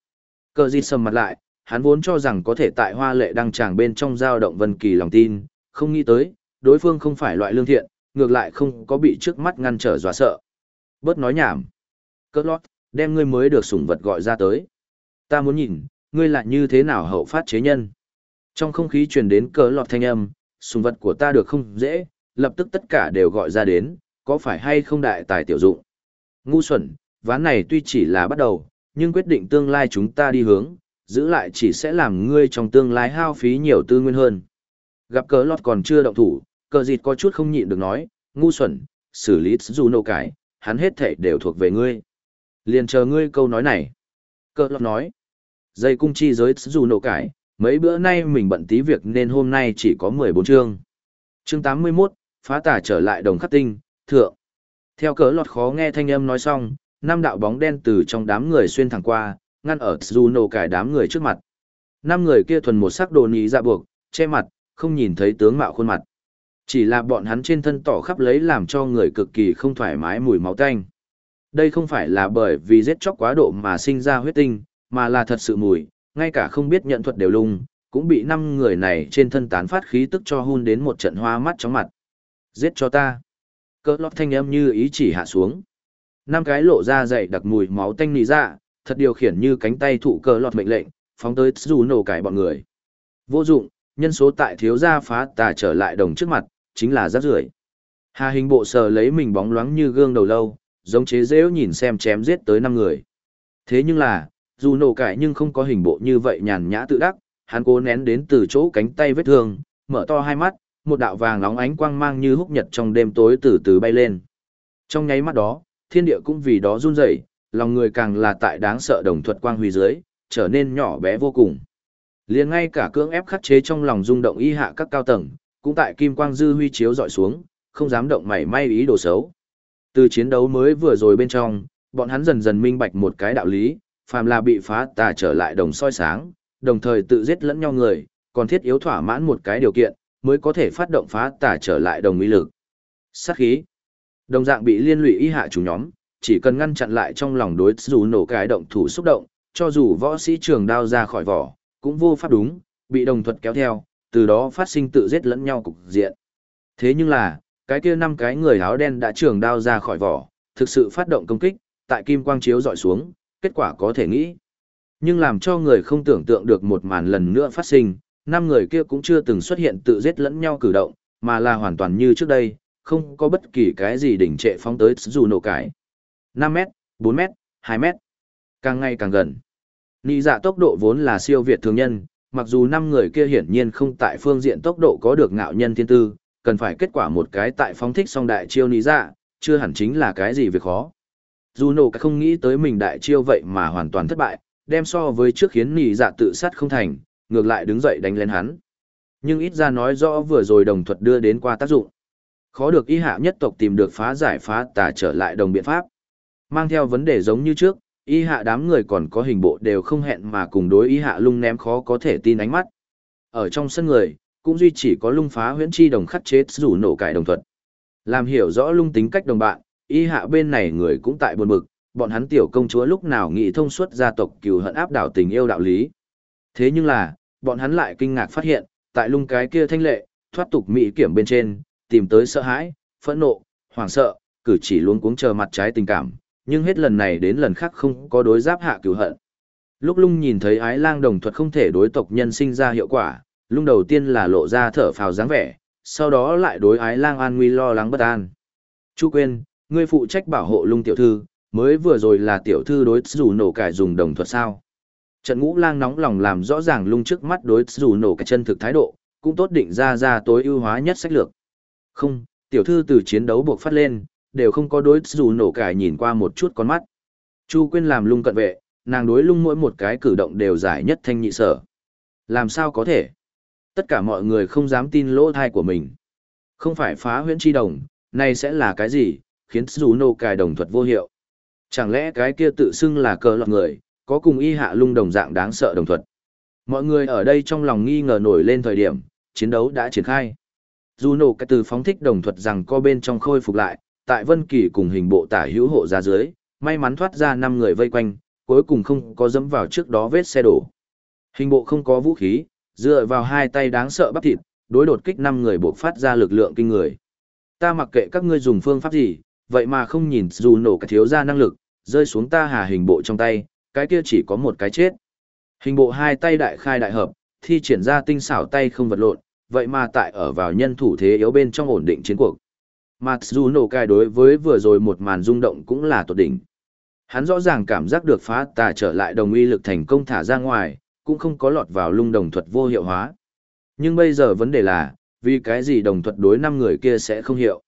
cờ dịp sầm mặt lại, hắn vốn cho rằng có thể tại hoa lệ đăng tràng bên trong giao động Vân Kỳ lòng tin, không nghĩ tới, đối phương không phải loại lương thiện, ngược lại không có bị trước mắt ngăn trở dọa sợ. Bớt nói nhảm. Cơ lót, đem ngươi mới được sủng vật gọi ra tới. Ta muốn nhìn, ngươi lại như thế nào hậu phát chế nhân. Trong không khí truyền đến cỡ lọt thanh âm, sủng vật của ta được không dễ, lập tức tất cả đều gọi ra đến, có phải hay không đại tài tiểu dụng. Ngu xuẩn, ván này tuy chỉ là bắt đầu, nhưng quyết định tương lai chúng ta đi hướng, giữ lại chỉ sẽ làm ngươi trong tương lai hao phí nhiều tư nguyên hơn. Gặp cỡ lọt còn chưa động thủ, cờ dịt có chút không nhịn được nói, ngu xuẩn, xử lý dù nô cái, hắn hết thể đều thuộc về ngươi. Liền chờ ngươi câu nói này. Cờ lọt nói, dây cung chi giới dù nô cái, mấy bữa nay mình bận tí việc nên hôm nay chỉ có 14 chương. Chương 81, phá tả trở lại đồng khắc tinh, thượng. Theo cỡ lọt khó nghe thanh âm nói xong, năm đạo bóng đen từ trong đám người xuyên thẳng qua, ngăn ở Juno cải đám người trước mặt. Năm người kia thuần một sắc đồ nhí ra dạ buộc, che mặt, không nhìn thấy tướng mạo khuôn mặt. Chỉ là bọn hắn trên thân tỏ khắp lấy làm cho người cực kỳ không thoải mái mùi máu tanh. Đây không phải là bởi vì giết chóc quá độ mà sinh ra huyết tinh, mà là thật sự mùi, ngay cả không biết nhận thuật đều lung, cũng bị năm người này trên thân tán phát khí tức cho hun đến một trận hoa mắt chóng mặt. Giết cho ta. Cỡ lót thanh âm như ý chỉ hạ xuống. Năm cái lộ ra dày đặc mùi máu tanh nì ra, thật điều khiển như cánh tay thụ cỡ lọt mệnh lệnh, phóng tới dù nổ cải bọn người. Vô dụng, nhân số tại thiếu gia phá tà trở lại đồng trước mặt, chính là rác rưởi. Hà hình bộ sờ lấy mình bóng loáng như gương đầu lâu, giống chế dễu nhìn xem chém giết tới năm người. Thế nhưng là, dù nổ cải nhưng không có hình bộ như vậy nhàn nhã tự đắc, hắn cố nén đến từ chỗ cánh tay vết thương, mở to hai mắt, một đạo vàng nóng ánh quang mang như húc nhật trong đêm tối từ từ bay lên. Trong nháy mắt đó, thiên địa cũng vì đó run rẩy, lòng người càng là tại đáng sợ đồng thuật quang huy dưới, trở nên nhỏ bé vô cùng. Liền ngay cả cưỡng ép khắc chế trong lòng rung động y hạ các cao tầng, cũng tại kim quang dư huy chiếu dọi xuống, không dám động mảy may ý đồ xấu. Từ chiến đấu mới vừa rồi bên trong, bọn hắn dần dần minh bạch một cái đạo lý, phàm là bị phá tà trở lại đồng soi sáng, đồng thời tự giết lẫn nhau người, còn thiết yếu thỏa mãn một cái điều kiện, mới có thể phát động phá tà trở lại đồng ý lực. Sát khí. Đồng dạng bị liên lụy y hạ chủ nhóm, chỉ cần ngăn chặn lại trong lòng đối dù nổ cái động thủ xúc động, cho dù võ sĩ trường đao ra khỏi vỏ, cũng vô pháp đúng, bị đồng thuật kéo theo, từ đó phát sinh tự giết lẫn nhau cục diện. Thế nhưng là, cái kia năm cái người áo đen đã trường đao ra khỏi vỏ, thực sự phát động công kích, tại kim quang chiếu dọi xuống, kết quả có thể nghĩ. Nhưng làm cho người không tưởng tượng được một màn lần nữa phát sinh, năm người kia cũng chưa từng xuất hiện tự giết lẫn nhau cử động, mà là hoàn toàn như trước đây, không có bất kỳ cái gì đỉnh trệ phóng tới dù nổ cái. 5 mét, 4 mét, 2 mét. Càng ngày càng gần. Nị dạ tốc độ vốn là siêu việt thường nhân, mặc dù năm người kia hiển nhiên không tại phương diện tốc độ có được ngạo nhân thiên tư, cần phải kết quả một cái tại phóng thích song đại chiêu nị dạ, chưa hẳn chính là cái gì việc khó. Juno không nghĩ tới mình đại chiêu vậy mà hoàn toàn thất bại, đem so với trước khiến nị dạ tự sát không thành, ngược lại đứng dậy đánh lên hắn. Nhưng ít ra nói rõ vừa rồi đồng thuật đưa đến qua tác dụng. Khó được y hạ nhất tộc tìm được phá giải phá tà trở lại đồng biện pháp. Mang theo vấn đề giống như trước, y hạ đám người còn có hình bộ đều không hẹn mà cùng đối y hạ lung ném khó có thể tin ánh mắt. Ở trong sân người, cũng duy chỉ có lung phá huyễn chi đồng khắc chế rủ nổ cải đồng thuật. Làm hiểu rõ lung tính cách đồng bạn, y hạ bên này người cũng tại buồn bực, bọn hắn tiểu công chúa lúc nào nghĩ thông suốt gia tộc cừu hận áp đảo tình yêu đạo lý. Thế nhưng là, bọn hắn lại kinh ngạc phát hiện, tại lung cái kia thanh lệ, thoát tục mỹ kiểm bên trên, tìm tới sợ hãi, phẫn nộ, hoảng sợ, cử chỉ luôn cuống chờ mặt trái tình cảm, nhưng hết lần này đến lần khác không có đối giáp hạ cửu hận. Lúc lung nhìn thấy ái lang đồng thuật không thể đối tộc nhân sinh ra hiệu quả, lung đầu tiên là lộ ra thở phào dáng vẻ, sau đó lại đối ái lang an nguy lo lắng bất an. Chu quên, ngươi phụ trách bảo hộ lung tiểu thư, mới vừa rồi là tiểu thư đối dù nổ cải dùng đồng thuật sao. Trận ngũ lang nóng lòng làm rõ ràng lung trước mắt đối dù nổ cải chân thực thái độ, cũng tốt định ra ra tối ưu hóa nhất sách lược. Không, tiểu thư từ chiến đấu buộc phát lên, đều không có đối dù nổ cải nhìn qua một chút con mắt. Chu Quyên làm lung cận vệ, nàng đối lung mỗi một cái cử động đều giải nhất thanh nhị sở. Làm sao có thể? Tất cả mọi người không dám tin lỗ thai của mình. Không phải phá huyễn chi đồng, này sẽ là cái gì, khiến dù nổ cải đồng thuật vô hiệu. Chẳng lẽ cái kia tự xưng là cờ lọt người, có cùng y hạ lung đồng dạng đáng sợ đồng thuật. Mọi người ở đây trong lòng nghi ngờ nổi lên thời điểm, chiến đấu đã triển khai. Dù nổ cái từ phóng thích đồng thuật rằng co bên trong khôi phục lại, tại Vân Kỳ cùng hình bộ tả hữu hộ ra dưới, may mắn thoát ra 5 người vây quanh, cuối cùng không có dẫm vào trước đó vết xe đổ. Hình bộ không có vũ khí, dựa vào hai tay đáng sợ bắp thịt, đối đột kích 5 người buộc phát ra lực lượng kinh người. Ta mặc kệ các ngươi dùng phương pháp gì, vậy mà không nhìn dù nổ cả thiếu ra năng lực, rơi xuống ta hà hình bộ trong tay, cái kia chỉ có một cái chết. Hình bộ hai tay đại khai đại hợp, thi triển ra tinh xảo tay không vật lộn, vậy mà tại ở vào nhân thủ thế yếu bên trong ổn định chiến cuộc. Mặc dù nổ cài đối với vừa rồi một màn rung động cũng là tột đỉnh. Hắn rõ ràng cảm giác được phá tà trở lại đồng uy lực thành công thả ra ngoài, cũng không có lọt vào lung đồng thuật vô hiệu hóa. Nhưng bây giờ vấn đề là, vì cái gì đồng thuật đối năm người kia sẽ không hiệu.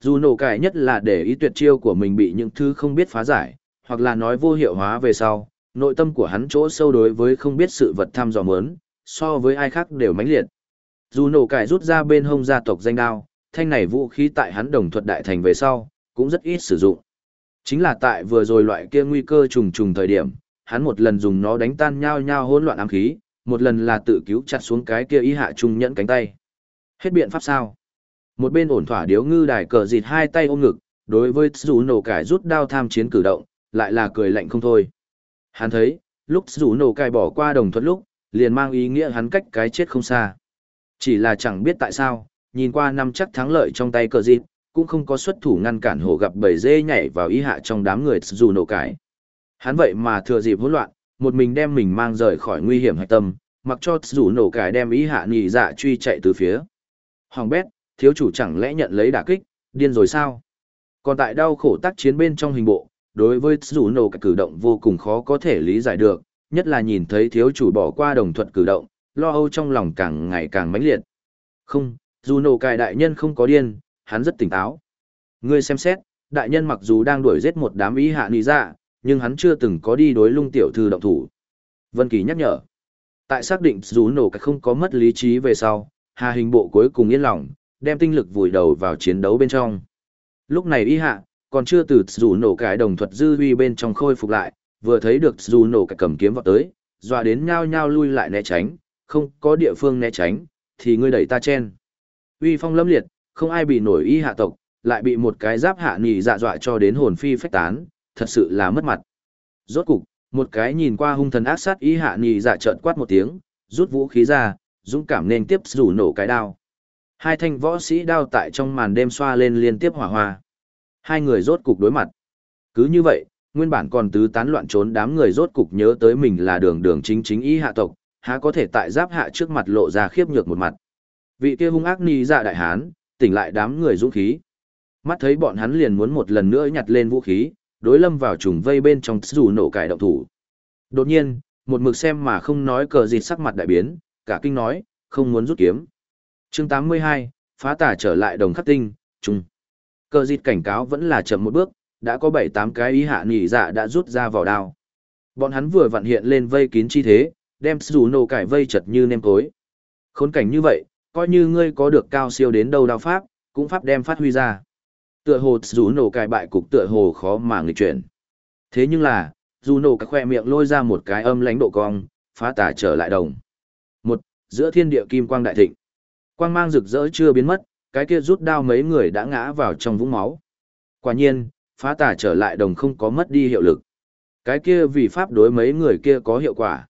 Dù nổ cài nhất là để ý tuyệt chiêu của mình bị những thứ không biết phá giải, hoặc là nói vô hiệu hóa về sau, nội tâm của hắn chỗ sâu đối với không biết sự vật thăm dò mớn, so với ai khác đều mãnh liệt. Dù nổ cải rút ra bên hông gia tộc danh đao, thanh này vũ khí tại hắn đồng thuật đại thành về sau, cũng rất ít sử dụng. Chính là tại vừa rồi loại kia nguy cơ trùng trùng thời điểm, hắn một lần dùng nó đánh tan nhau nhau hỗn loạn ám khí, một lần là tự cứu chặt xuống cái kia ý hạ trung nhẫn cánh tay. Hết biện pháp sao? Một bên ổn thỏa điếu ngư đài cờ dịt hai tay ôm ngực, đối với dù nổ cải rút đao tham chiến cử động, lại là cười lạnh không thôi. Hắn thấy, lúc dù nổ cải bỏ qua đồng thuật lúc, liền mang ý nghĩa hắn cách cái chết không xa. Chỉ là chẳng biết tại sao, nhìn qua năm chắc thắng lợi trong tay cờ dịp, cũng không có xuất thủ ngăn cản hổ gặp bầy dê nhảy vào ý hạ trong đám người dù nổ cải. Hắn vậy mà thừa dịp hỗn loạn, một mình đem mình mang rời khỏi nguy hiểm hạch tâm, mặc cho dù nổ cải đem ý hạ nhị dạ truy chạy từ phía. Hoàng bét, thiếu chủ chẳng lẽ nhận lấy đả kích, điên rồi sao? Còn tại đau khổ tác chiến bên trong hình bộ, đối với dù nổ cải cử động vô cùng khó có thể lý giải được, nhất là nhìn thấy thiếu chủ bỏ qua đồng thuận cử động, lo âu trong lòng càng ngày càng mãnh liệt. Không, dù nổ cài đại nhân không có điên, hắn rất tỉnh táo. Ngươi xem xét, đại nhân mặc dù đang đuổi giết một đám ý hạ nì dạ, nhưng hắn chưa từng có đi đối lung tiểu thư động thủ. Vân Kỳ nhắc nhở. Tại xác định dù nổ cài không có mất lý trí về sau, Hà Hình bộ cuối cùng yên lòng, đem tinh lực vùi đầu vào chiến đấu bên trong. Lúc này ý hạ, còn chưa từ dù nổ cài đồng thuật dư huy bên trong khôi phục lại, vừa thấy được dù nổ cài cầm kiếm vào tới, dọa đến nhao nhao lui lại né tránh, không có địa phương né tránh, thì ngươi đẩy ta chen. Uy phong lâm liệt, không ai bị nổi y hạ tộc, lại bị một cái giáp hạ nhì dạ dọa cho đến hồn phi phách tán, thật sự là mất mặt. Rốt cục, một cái nhìn qua hung thần ác sát y hạ nhì dạ trợn quát một tiếng, rút vũ khí ra, dũng cảm nên tiếp rủ nổ cái đao. Hai thanh võ sĩ đao tại trong màn đêm xoa lên liên tiếp hỏa hoa. Hai người rốt cục đối mặt. Cứ như vậy, nguyên bản còn tứ tán loạn trốn đám người rốt cục nhớ tới mình là đường đường chính chính y hạ tộc, há có thể tại giáp hạ trước mặt lộ ra khiếp nhược một mặt. Vị kia hung ác ni dạ đại hán, tỉnh lại đám người dũng khí. Mắt thấy bọn hắn liền muốn một lần nữa nhặt lên vũ khí, đối lâm vào trùng vây bên trong dù nổ cải động thủ. Đột nhiên, một mực xem mà không nói cờ dịt sắc mặt đại biến, cả kinh nói, không muốn rút kiếm. chương 82, phá tả trở lại đồng khắc tinh, trùng. Cờ dịt cảnh cáo vẫn là chậm một bước, đã có 7-8 cái ý hạ nỉ dạ đã rút ra vào đao. Bọn hắn vừa vặn hiện lên vây kín chi thế, đem dù nổ cải vây chật như nêm cối. Khốn cảnh như vậy, coi như ngươi có được cao siêu đến đâu đao pháp, cũng pháp đem phát huy ra. Tựa hồ dù nổ cài bại cục tựa hồ khó mà nghịch chuyển. Thế nhưng là, dù nổ cái khoe miệng lôi ra một cái âm lãnh độ cong, phá tả trở lại đồng. Một, giữa thiên địa kim quang đại thịnh. Quang mang rực rỡ chưa biến mất, cái kia rút đao mấy người đã ngã vào trong vũng máu. Quả nhiên, phá tả trở lại đồng không có mất đi hiệu lực. Cái kia vì pháp đối mấy người kia có hiệu quả.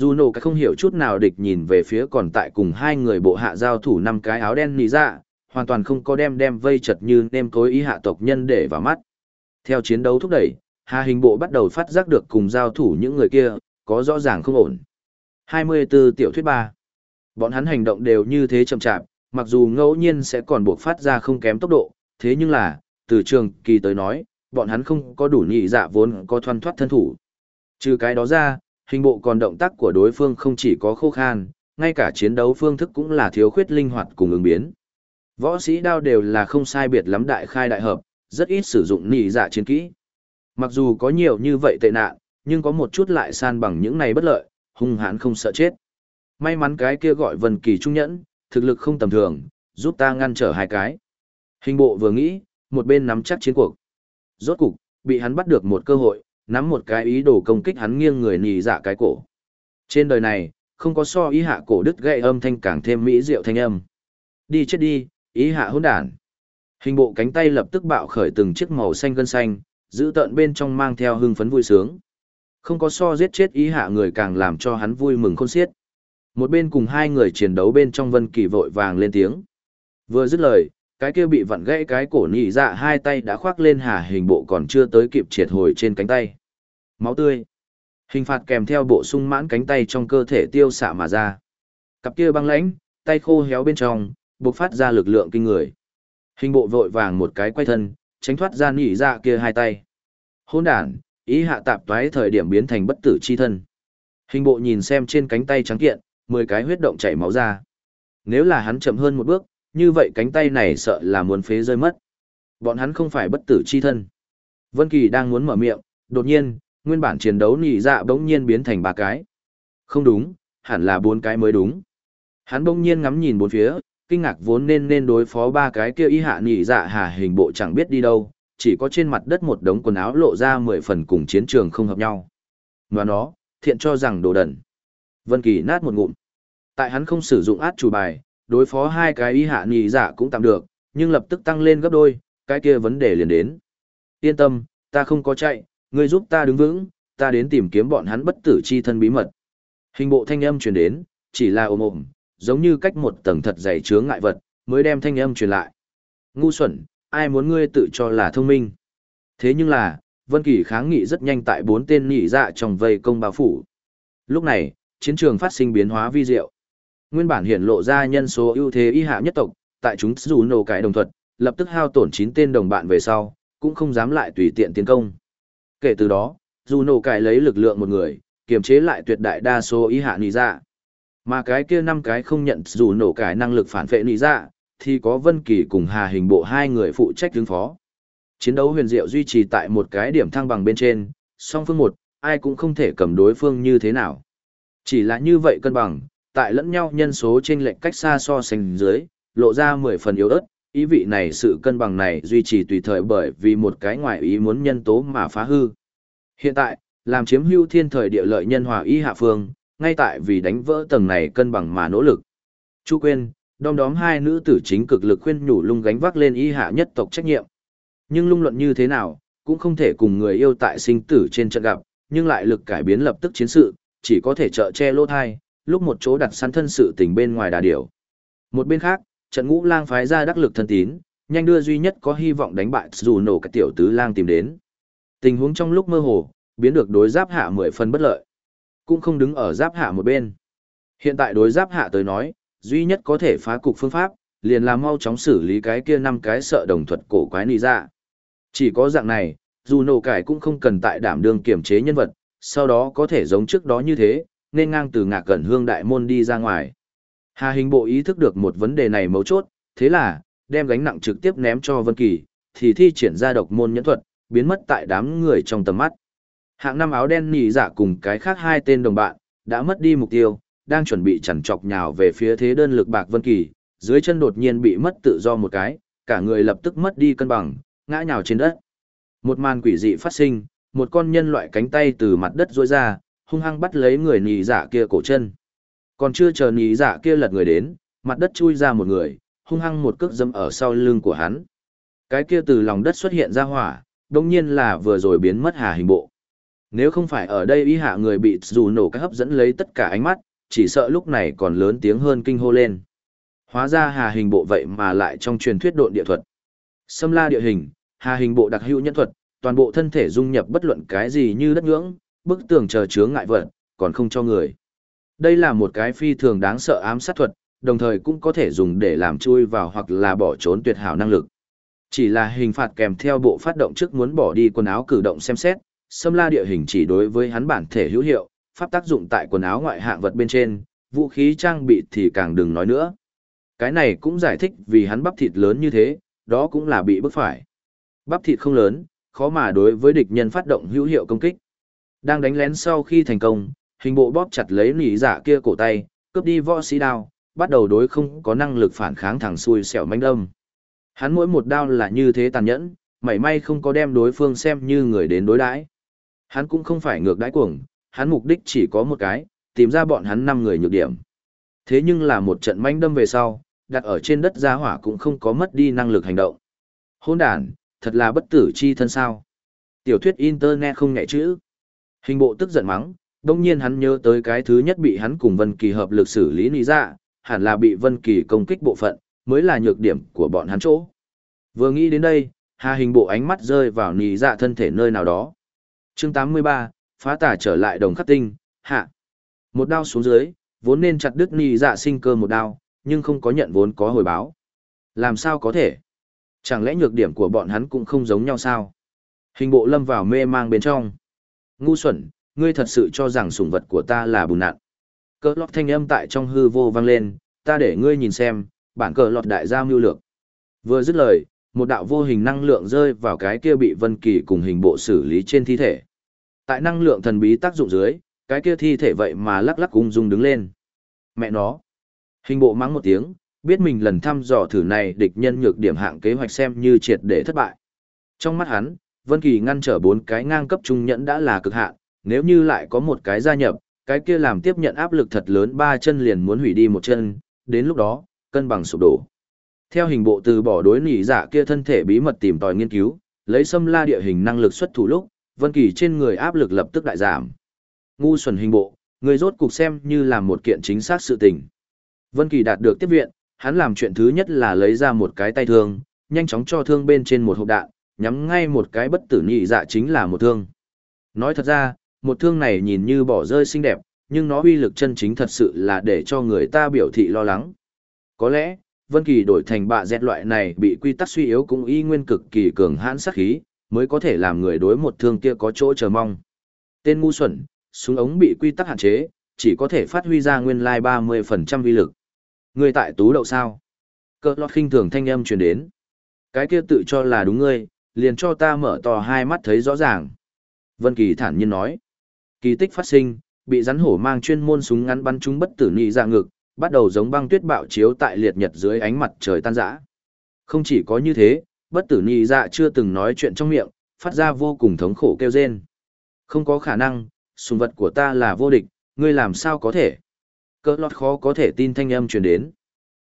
Juno cái không hiểu chút nào địch nhìn về phía còn tại cùng hai người bộ hạ giao thủ năm cái áo đen nì ra, hoàn toàn không có đem đem vây chật như nêm cối ý hạ tộc nhân để vào mắt. Theo chiến đấu thúc đẩy, Hà Hình Bộ bắt đầu phát giác được cùng giao thủ những người kia, có rõ ràng không ổn. 24 tiểu thuyết 3. Bọn hắn hành động đều như thế chậm chạp, mặc dù ngẫu nhiên sẽ còn buộc phát ra không kém tốc độ, thế nhưng là, từ trường kỳ tới nói, bọn hắn không có đủ nhị dạ vốn có thoăn thoát thân thủ. Trừ cái đó ra, hình bộ còn động tác của đối phương không chỉ có khô khan, ngay cả chiến đấu phương thức cũng là thiếu khuyết linh hoạt cùng ứng biến. Võ sĩ đao đều là không sai biệt lắm đại khai đại hợp, rất ít sử dụng nỉ dạ chiến kỹ. Mặc dù có nhiều như vậy tệ nạn, nhưng có một chút lại san bằng những này bất lợi, hung hãn không sợ chết. May mắn cái kia gọi Vân Kỳ trung nhẫn, thực lực không tầm thường, giúp ta ngăn trở hai cái. Hình bộ vừa nghĩ, một bên nắm chắc chiến cuộc. Rốt cục, bị hắn bắt được một cơ hội, nắm một cái ý đồ công kích hắn nghiêng người nhì dạ cái cổ. Trên đời này, không có so ý hạ cổ đứt gãy âm thanh càng thêm mỹ diệu thanh âm. Đi chết đi, ý hạ hỗn đản. Hình bộ cánh tay lập tức bạo khởi từng chiếc màu xanh gân xanh, giữ tợn bên trong mang theo hưng phấn vui sướng. Không có so giết chết ý hạ người càng làm cho hắn vui mừng khôn xiết. Một bên cùng hai người chiến đấu bên trong Vân Kỳ vội vàng lên tiếng. Vừa dứt lời, cái kia bị vặn gãy cái cổ nhị dạ hai tay đã khoác lên hà hình bộ còn chưa tới kịp triệt hồi trên cánh tay. Máu tươi. Hình phạt kèm theo bộ sung mãn cánh tay trong cơ thể tiêu xạ mà ra. Cặp kia băng lãnh, tay khô héo bên trong, bộc phát ra lực lượng kinh người. Hình bộ vội vàng một cái quay thân, tránh thoát ra nhị dạ kia hai tay. Hôn đản, ý hạ tạp toái thời điểm biến thành bất tử chi thân. Hình bộ nhìn xem trên cánh tay trắng kiện, mười cái huyết động chảy máu ra. Nếu là hắn chậm hơn một bước, như vậy cánh tay này sợ là muốn phế rơi mất. Bọn hắn không phải bất tử chi thân. Vân Kỳ đang muốn mở miệng, đột nhiên, nguyên bản chiến đấu nhị dạ bỗng nhiên biến thành ba cái. Không đúng, hẳn là bốn cái mới đúng. Hắn bỗng nhiên ngắm nhìn bốn phía, kinh ngạc vốn nên nên đối phó ba cái kia y hạ nhị dạ hà hình bộ chẳng biết đi đâu, chỉ có trên mặt đất một đống quần áo lộ ra mười phần cùng chiến trường không hợp nhau. Và nó, thiện cho rằng đồ đần. Vân Kỳ nát một ngụm. Tại hắn không sử dụng át chủ bài, đối phó hai cái y hạ nhị dạ cũng tạm được, nhưng lập tức tăng lên gấp đôi, cái kia vấn đề liền đến. Yên tâm, ta không có chạy, ngươi giúp ta đứng vững, ta đến tìm kiếm bọn hắn bất tử chi thân bí mật. Hình bộ thanh âm truyền đến, chỉ là ồm ồm, giống như cách một tầng thật dày chướng ngại vật, mới đem thanh âm truyền lại. Ngu xuẩn, ai muốn ngươi tự cho là thông minh. Thế nhưng là, Vân Kỳ kháng nghị rất nhanh tại bốn tên nhị dạ trong vây công bao phủ. Lúc này, chiến trường phát sinh biến hóa vi diệu. Nguyên bản hiện lộ ra nhân số ưu thế y hạ nhất tộc, tại chúng dù nổ cái đồng thuật, lập tức hao tổn 9 tên đồng bạn về sau, cũng không dám lại tùy tiện tiến công. Kể từ đó, dù nổ cái lấy lực lượng một người, kiềm chế lại tuyệt đại đa số y hạ nì ra, dạ. Mà cái kia năm cái không nhận dù nổ cái năng lực phản vệ nì ra, dạ, thì có Vân Kỳ cùng Hà Hình Bộ hai người phụ trách ứng phó. Chiến đấu huyền diệu duy trì tại một cái điểm thăng bằng bên trên, song phương một, ai cũng không thể cầm đối phương như thế nào. Chỉ là như vậy cân bằng, tại lẫn nhau nhân số trên lệnh cách xa so sánh dưới, lộ ra 10 phần yếu ớt, ý vị này sự cân bằng này duy trì tùy thời bởi vì một cái ngoại ý muốn nhân tố mà phá hư. Hiện tại, làm chiếm hưu thiên thời địa lợi nhân hòa ý hạ phương, ngay tại vì đánh vỡ tầng này cân bằng mà nỗ lực. Chu quên, đom đóm hai nữ tử chính cực lực khuyên nhủ lung gánh vác lên ý hạ nhất tộc trách nhiệm. Nhưng lung luận như thế nào, cũng không thể cùng người yêu tại sinh tử trên trận gặp, nhưng lại lực cải biến lập tức chiến sự, chỉ có thể trợ che lỗ thai, lúc một chỗ đặt săn thân sự tình bên ngoài đà điểu. Một bên khác, trận ngũ lang phái ra đắc lực thân tín, nhanh đưa duy nhất có hy vọng đánh bại dù nổ cái tiểu tứ lang tìm đến. Tình huống trong lúc mơ hồ, biến được đối giáp hạ mười phần bất lợi. Cũng không đứng ở giáp hạ một bên. Hiện tại đối giáp hạ tới nói, duy nhất có thể phá cục phương pháp, liền là mau chóng xử lý cái kia năm cái sợ đồng thuật cổ quái nì ra. Dạ. Chỉ có dạng này, dù nổ cải cũng không cần tại đảm đương kiểm chế nhân vật, sau đó có thể giống trước đó như thế, nên ngang từ ngạc gần hương đại môn đi ra ngoài. Hà hình bộ ý thức được một vấn đề này mấu chốt, thế là, đem gánh nặng trực tiếp ném cho Vân Kỳ, thì thi triển ra độc môn nhẫn thuật, biến mất tại đám người trong tầm mắt. Hạng năm áo đen nhị giả cùng cái khác hai tên đồng bạn, đã mất đi mục tiêu, đang chuẩn bị chằn chọc nhào về phía thế đơn lực bạc Vân Kỳ, dưới chân đột nhiên bị mất tự do một cái, cả người lập tức mất đi cân bằng, ngã nhào trên đất. Một màn quỷ dị phát sinh, một con nhân loại cánh tay từ mặt đất duỗi ra, hung hăng bắt lấy người nhị giả dạ kia cổ chân. Còn chưa chờ nhị giả dạ kia lật người đến, mặt đất chui ra một người, hung hăng một cước dâm ở sau lưng của hắn. Cái kia từ lòng đất xuất hiện ra hỏa, đồng nhiên là vừa rồi biến mất hà hình bộ. Nếu không phải ở đây ý hạ người bị dù nổ cái hấp dẫn lấy tất cả ánh mắt, chỉ sợ lúc này còn lớn tiếng hơn kinh hô lên. Hóa ra hà hình bộ vậy mà lại trong truyền thuyết độn địa thuật. Xâm la địa hình, hà hình bộ đặc hữu nhân thuật, toàn bộ thân thể dung nhập bất luận cái gì như đất ngưỡng, bức tường chờ chướng ngại vật, còn không cho người. Đây là một cái phi thường đáng sợ ám sát thuật, đồng thời cũng có thể dùng để làm chui vào hoặc là bỏ trốn tuyệt hảo năng lực. Chỉ là hình phạt kèm theo bộ phát động trước muốn bỏ đi quần áo cử động xem xét, xâm la địa hình chỉ đối với hắn bản thể hữu hiệu, pháp tác dụng tại quần áo ngoại hạng vật bên trên, vũ khí trang bị thì càng đừng nói nữa. Cái này cũng giải thích vì hắn bắp thịt lớn như thế, đó cũng là bị bức phải. Bắp thịt không lớn, khó mà đối với địch nhân phát động hữu hiệu công kích. Đang đánh lén sau khi thành công, hình bộ bóp chặt lấy nỉ giả dạ kia cổ tay, cướp đi võ sĩ đao, bắt đầu đối không có năng lực phản kháng thẳng xuôi xẻo manh đâm. Hắn mỗi một đao là như thế tàn nhẫn, mảy may không có đem đối phương xem như người đến đối đãi. Hắn cũng không phải ngược đãi cuồng, hắn mục đích chỉ có một cái, tìm ra bọn hắn năm người nhược điểm. Thế nhưng là một trận manh đâm về sau, đặt ở trên đất gia hỏa cũng không có mất đi năng lực hành động. Hôn đàn, thật là bất tử chi thân sao. Tiểu thuyết internet không nhẹ chữ. Hình bộ tức giận mắng, đông nhiên hắn nhớ tới cái thứ nhất bị hắn cùng Vân Kỳ hợp lực xử lý lý ra, hẳn là bị Vân Kỳ công kích bộ phận, mới là nhược điểm của bọn hắn chỗ. Vừa nghĩ đến đây, Hà hình bộ ánh mắt rơi vào nì dạ thân thể nơi nào đó. chương 83, phá tả trở lại đồng khắc tinh, hạ. Một đao xuống dưới, vốn nên chặt đứt nì dạ sinh cơ một đao, nhưng không có nhận vốn có hồi báo. Làm sao có thể? Chẳng lẽ nhược điểm của bọn hắn cũng không giống nhau sao? Hình bộ lâm vào mê mang bên trong. Ngu xuẩn, ngươi thật sự cho rằng sủng vật của ta là bùn nạn. Cỡ lọt thanh âm tại trong hư vô vang lên, ta để ngươi nhìn xem, bản cờ lọt đại giao mưu lược. Vừa dứt lời, một đạo vô hình năng lượng rơi vào cái kia bị Vân Kỳ cùng hình bộ xử lý trên thi thể. Tại năng lượng thần bí tác dụng dưới, cái kia thi thể vậy mà lắc lắc ung dung đứng lên. Mẹ nó. Hình bộ mắng một tiếng, biết mình lần thăm dò thử này địch nhân nhược điểm hạng kế hoạch xem như triệt để thất bại. Trong mắt hắn, Vân Kỳ ngăn trở bốn cái ngang cấp trung nhẫn đã là cực hạn, nếu như lại có một cái gia nhập, cái kia làm tiếp nhận áp lực thật lớn ba chân liền muốn hủy đi một chân, đến lúc đó, cân bằng sụp đổ. Theo hình bộ từ bỏ đối nỉ giả kia thân thể bí mật tìm tòi nghiên cứu, lấy xâm la địa hình năng lực xuất thủ lúc, Vân Kỳ trên người áp lực lập tức đại giảm. Ngu xuẩn hình bộ, người rốt cục xem như làm một kiện chính xác sự tình. Vân Kỳ đạt được tiếp viện, hắn làm chuyện thứ nhất là lấy ra một cái tay thương, nhanh chóng cho thương bên trên một hộp đạn, nhắm ngay một cái bất tử nhị dạ chính là một thương. Nói thật ra, một thương này nhìn như bỏ rơi xinh đẹp, nhưng nó uy lực chân chính thật sự là để cho người ta biểu thị lo lắng. Có lẽ, Vân Kỳ đổi thành bạ dẹt loại này bị quy tắc suy yếu cũng y nguyên cực kỳ cường hãn sát khí, mới có thể làm người đối một thương kia có chỗ chờ mong. Tên ngu xuẩn, súng ống bị quy tắc hạn chế, chỉ có thể phát huy ra nguyên lai 30% uy lực. Ngươi tại tú đậu sao? Cơ lọt khinh thường thanh âm truyền đến. Cái kia tự cho là đúng ngươi, liền cho ta mở to hai mắt thấy rõ ràng. Vân Kỳ thản nhiên nói. Kỳ tích phát sinh, bị rắn hổ mang chuyên môn súng ngắn bắn trúng bất tử nhị dạ ngực, bắt đầu giống băng tuyết bạo chiếu tại liệt nhật dưới ánh mặt trời tan rã. Không chỉ có như thế, bất tử nhị dạ chưa từng nói chuyện trong miệng, phát ra vô cùng thống khổ kêu rên. Không có khả năng, sùng vật của ta là vô địch, ngươi làm sao có thể? Cơ lọt khó có thể tin thanh âm truyền đến.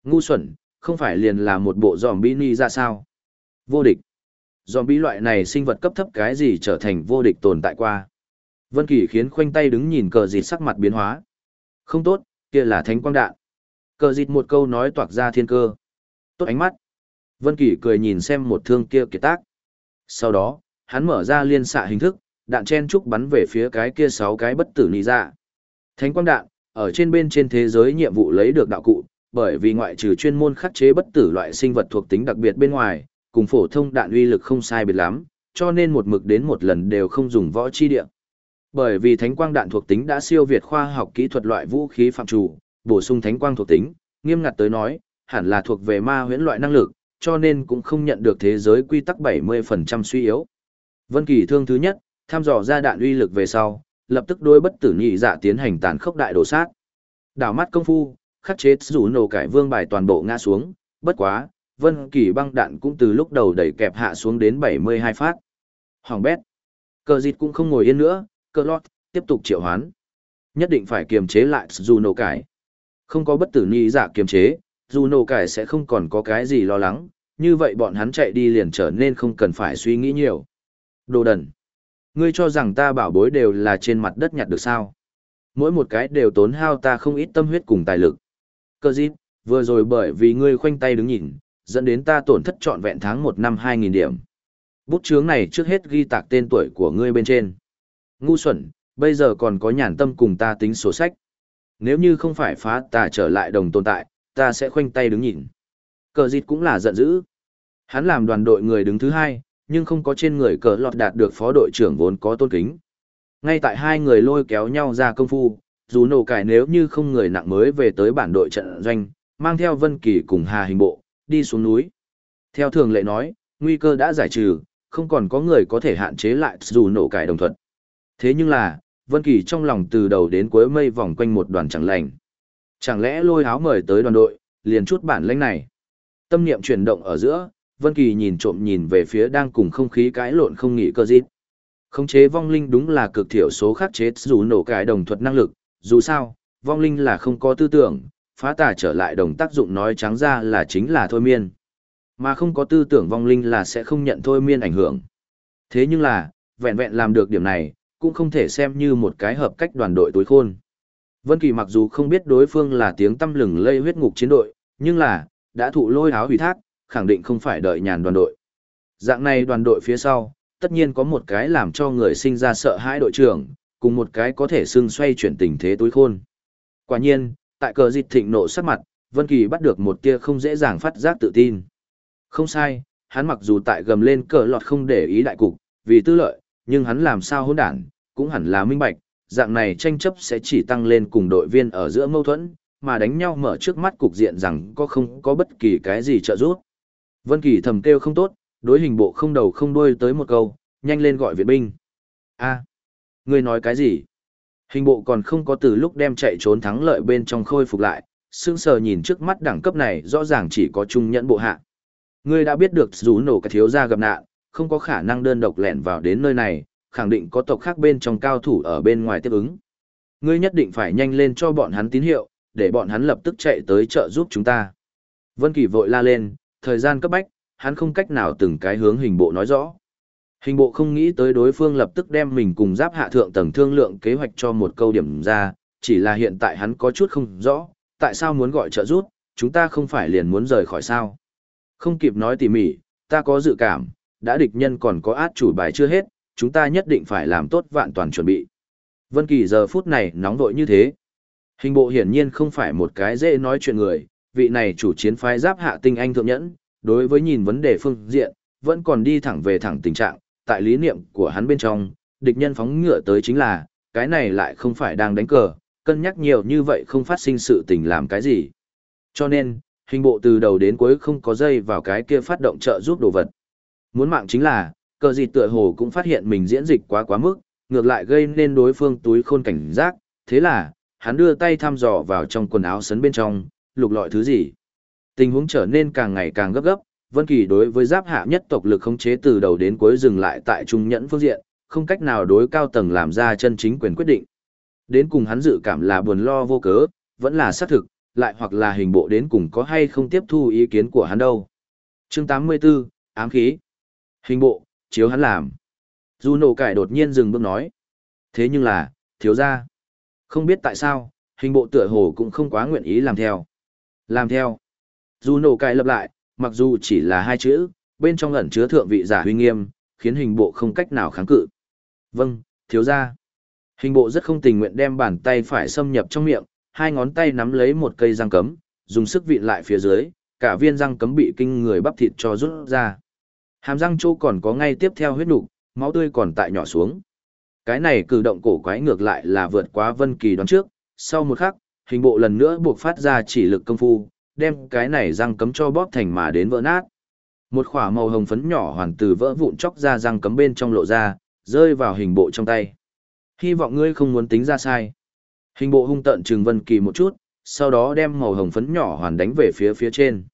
Ngu xuẩn, không phải liền là một bộ giòm ni ra dạ sao? Vô địch. Zombie loại này sinh vật cấp thấp cái gì trở thành vô địch tồn tại qua. Vân Kỳ khiến khoanh tay đứng nhìn cờ dịt sắc mặt biến hóa. Không tốt, kia là thánh quang đạn. Cờ dịt một câu nói toạc ra thiên cơ. Tốt ánh mắt. Vân Kỳ cười nhìn xem một thương kia kiệt tác. Sau đó, hắn mở ra liên xạ hình thức, đạn chen trúc bắn về phía cái kia sáu cái bất tử nị dạ. Thánh quang đạn, ở trên bên trên thế giới nhiệm vụ lấy được đạo cụ, bởi vì ngoại trừ chuyên môn khắc chế bất tử loại sinh vật thuộc tính đặc biệt bên ngoài, cùng phổ thông đạn uy lực không sai biệt lắm, cho nên một mực đến một lần đều không dùng võ chi địa. Bởi vì thánh quang đạn thuộc tính đã siêu việt khoa học kỹ thuật loại vũ khí phạm chủ, bổ sung thánh quang thuộc tính, nghiêm ngặt tới nói, hẳn là thuộc về ma huyễn loại năng lực, cho nên cũng không nhận được thế giới quy tắc 70% suy yếu. Vân Kỳ thương thứ nhất, thăm dò ra đạn uy lực về sau, lập tức đối bất tử nhị dạ tiến hành tàn khốc đại đổ sát. Đảo mắt công phu, khắc chế rủ nổ cải vương bài toàn bộ ngã xuống, bất quá, Vân Kỳ băng đạn cũng từ lúc đầu đẩy kẹp hạ xuống đến 72 phát. Hoàng bét. Cờ dịt cũng không ngồi yên nữa, Cờ lót, tiếp tục triệu hoán. Nhất định phải kiềm chế lại dù nổ cải. Không có bất tử ni giả kiềm chế, dù nổ cải sẽ không còn có cái gì lo lắng, như vậy bọn hắn chạy đi liền trở nên không cần phải suy nghĩ nhiều. Đồ đần. Ngươi cho rằng ta bảo bối đều là trên mặt đất nhặt được sao. Mỗi một cái đều tốn hao ta không ít tâm huyết cùng tài lực. Cơ dịp, vừa rồi bởi vì ngươi khoanh tay đứng nhìn, dẫn đến ta tổn thất trọn vẹn tháng một năm hai nghìn điểm. Bút chướng này trước hết ghi tạc tên tuổi của ngươi bên trên. Ngu xuẩn, bây giờ còn có nhàn tâm cùng ta tính sổ sách. Nếu như không phải phá ta trở lại đồng tồn tại, ta sẽ khoanh tay đứng nhìn. Cờ dịt cũng là giận dữ. Hắn làm đoàn đội người đứng thứ hai, nhưng không có trên người cờ lọt đạt được phó đội trưởng vốn có tôn kính. Ngay tại hai người lôi kéo nhau ra công phu, dù nổ cải nếu như không người nặng mới về tới bản đội trận doanh, mang theo Vân Kỳ cùng Hà Hình Bộ, đi xuống núi. Theo thường lệ nói, nguy cơ đã giải trừ, không còn có người có thể hạn chế lại dù nổ cải đồng thuận. Thế nhưng là, Vân Kỳ trong lòng từ đầu đến cuối mây vòng quanh một đoàn chẳng lành. Chẳng lẽ lôi áo mời tới đoàn đội, liền chút bản lĩnh này. Tâm niệm chuyển động ở giữa, Vân Kỳ nhìn trộm nhìn về phía đang cùng không khí cãi lộn không nghỉ cơ dít. Khống chế vong linh đúng là cực thiểu số khắc chế dù nổ cái đồng thuật năng lực, dù sao, vong linh là không có tư tưởng, phá tà trở lại đồng tác dụng nói trắng ra là chính là thôi miên. Mà không có tư tưởng vong linh là sẽ không nhận thôi miên ảnh hưởng. Thế nhưng là, vẹn vẹn làm được điểm này, cũng không thể xem như một cái hợp cách đoàn đội tối khôn. Vân Kỳ mặc dù không biết đối phương là tiếng tâm lừng lây huyết ngục chiến đội, nhưng là, đã thụ lôi áo hủy thác, khẳng định không phải đợi nhàn đoàn đội. Dạng này đoàn đội phía sau, tất nhiên có một cái làm cho người sinh ra sợ hãi đội trưởng, cùng một cái có thể xưng xoay chuyển tình thế tối khôn. Quả nhiên, tại cờ dịch thịnh nộ sắc mặt, Vân Kỳ bắt được một tia không dễ dàng phát giác tự tin. Không sai, hắn mặc dù tại gầm lên cờ lọt không để ý đại cục, vì tư lợi, nhưng hắn làm sao hỗn đản, cũng hẳn là minh bạch, dạng này tranh chấp sẽ chỉ tăng lên cùng đội viên ở giữa mâu thuẫn, mà đánh nhau mở trước mắt cục diện rằng có không có bất kỳ cái gì trợ giúp. Vân Kỳ thầm kêu không tốt, đối hình bộ không đầu không đuôi tới một câu, nhanh lên gọi viện binh. A, ngươi nói cái gì? Hình bộ còn không có từ lúc đem chạy trốn thắng lợi bên trong khôi phục lại, sững sờ nhìn trước mắt đẳng cấp này rõ ràng chỉ có trung nhẫn bộ hạ. Ngươi đã biết được dù nổ cái thiếu gia gặp nạn, không có khả năng đơn độc lẻn vào đến nơi này, khẳng định có tộc khác bên trong cao thủ ở bên ngoài tiếp ứng. Ngươi nhất định phải nhanh lên cho bọn hắn tín hiệu, để bọn hắn lập tức chạy tới trợ giúp chúng ta. Vân Kỳ vội la lên, thời gian cấp bách, hắn không cách nào từng cái hướng hình bộ nói rõ. Hình bộ không nghĩ tới đối phương lập tức đem mình cùng giáp hạ thượng tầng thương lượng kế hoạch cho một câu điểm ra, chỉ là hiện tại hắn có chút không rõ, tại sao muốn gọi trợ rút, chúng ta không phải liền muốn rời khỏi sao. Không kịp nói tỉ mỉ, ta có dự cảm, đã địch nhân còn có át chủ bài chưa hết, chúng ta nhất định phải làm tốt vạn toàn chuẩn bị. Vân Kỳ giờ phút này nóng vội như thế. Hình bộ hiển nhiên không phải một cái dễ nói chuyện người, vị này chủ chiến phái giáp hạ tinh anh thượng nhẫn, đối với nhìn vấn đề phương diện, vẫn còn đi thẳng về thẳng tình trạng, tại lý niệm của hắn bên trong, địch nhân phóng ngựa tới chính là, cái này lại không phải đang đánh cờ, cân nhắc nhiều như vậy không phát sinh sự tình làm cái gì. Cho nên, hình bộ từ đầu đến cuối không có dây vào cái kia phát động trợ giúp đồ vật. Muốn mạng chính là, cờ gì tựa hồ cũng phát hiện mình diễn dịch quá quá mức, ngược lại gây nên đối phương túi khôn cảnh giác, thế là, hắn đưa tay thăm dò vào trong quần áo sấn bên trong, lục lọi thứ gì. Tình huống trở nên càng ngày càng gấp gấp, Vân Kỳ đối với giáp hạ nhất tộc lực khống chế từ đầu đến cuối dừng lại tại trung nhẫn phương diện, không cách nào đối cao tầng làm ra chân chính quyền quyết định. Đến cùng hắn dự cảm là buồn lo vô cớ, vẫn là xác thực, lại hoặc là hình bộ đến cùng có hay không tiếp thu ý kiến của hắn đâu. Chương 84, ám khí. Hình bộ, chiếu hắn làm. Du nổ cải đột nhiên dừng bước nói. Thế nhưng là, thiếu gia. Không biết tại sao, hình bộ tựa hồ cũng không quá nguyện ý làm theo. Làm theo. Du nổ cải lập lại, mặc dù chỉ là hai chữ, bên trong ẩn chứa thượng vị giả huy nghiêm, khiến hình bộ không cách nào kháng cự. Vâng, thiếu gia. Hình bộ rất không tình nguyện đem bàn tay phải xâm nhập trong miệng, hai ngón tay nắm lấy một cây răng cấm, dùng sức vịn lại phía dưới, cả viên răng cấm bị kinh người bắp thịt cho rút ra. Hàm răng chỗ còn có ngay tiếp theo huyết nục, máu tươi còn tại nhỏ xuống. Cái này cử động cổ quái ngược lại là vượt quá Vân Kỳ đoán trước, sau một khắc, hình bộ lần nữa buộc phát ra chỉ lực công phu, đem cái này răng cấm cho bóp thành mà đến vỡ nát. Một khỏa màu hồng phấn nhỏ hoàn từ vỡ vụn chóc ra răng cấm bên trong lộ ra, rơi vào hình bộ trong tay. Hy vọng ngươi không muốn tính ra sai. Hình bộ hung tận trừng Vân Kỳ một chút, sau đó đem màu hồng phấn nhỏ hoàn đánh về phía phía trên.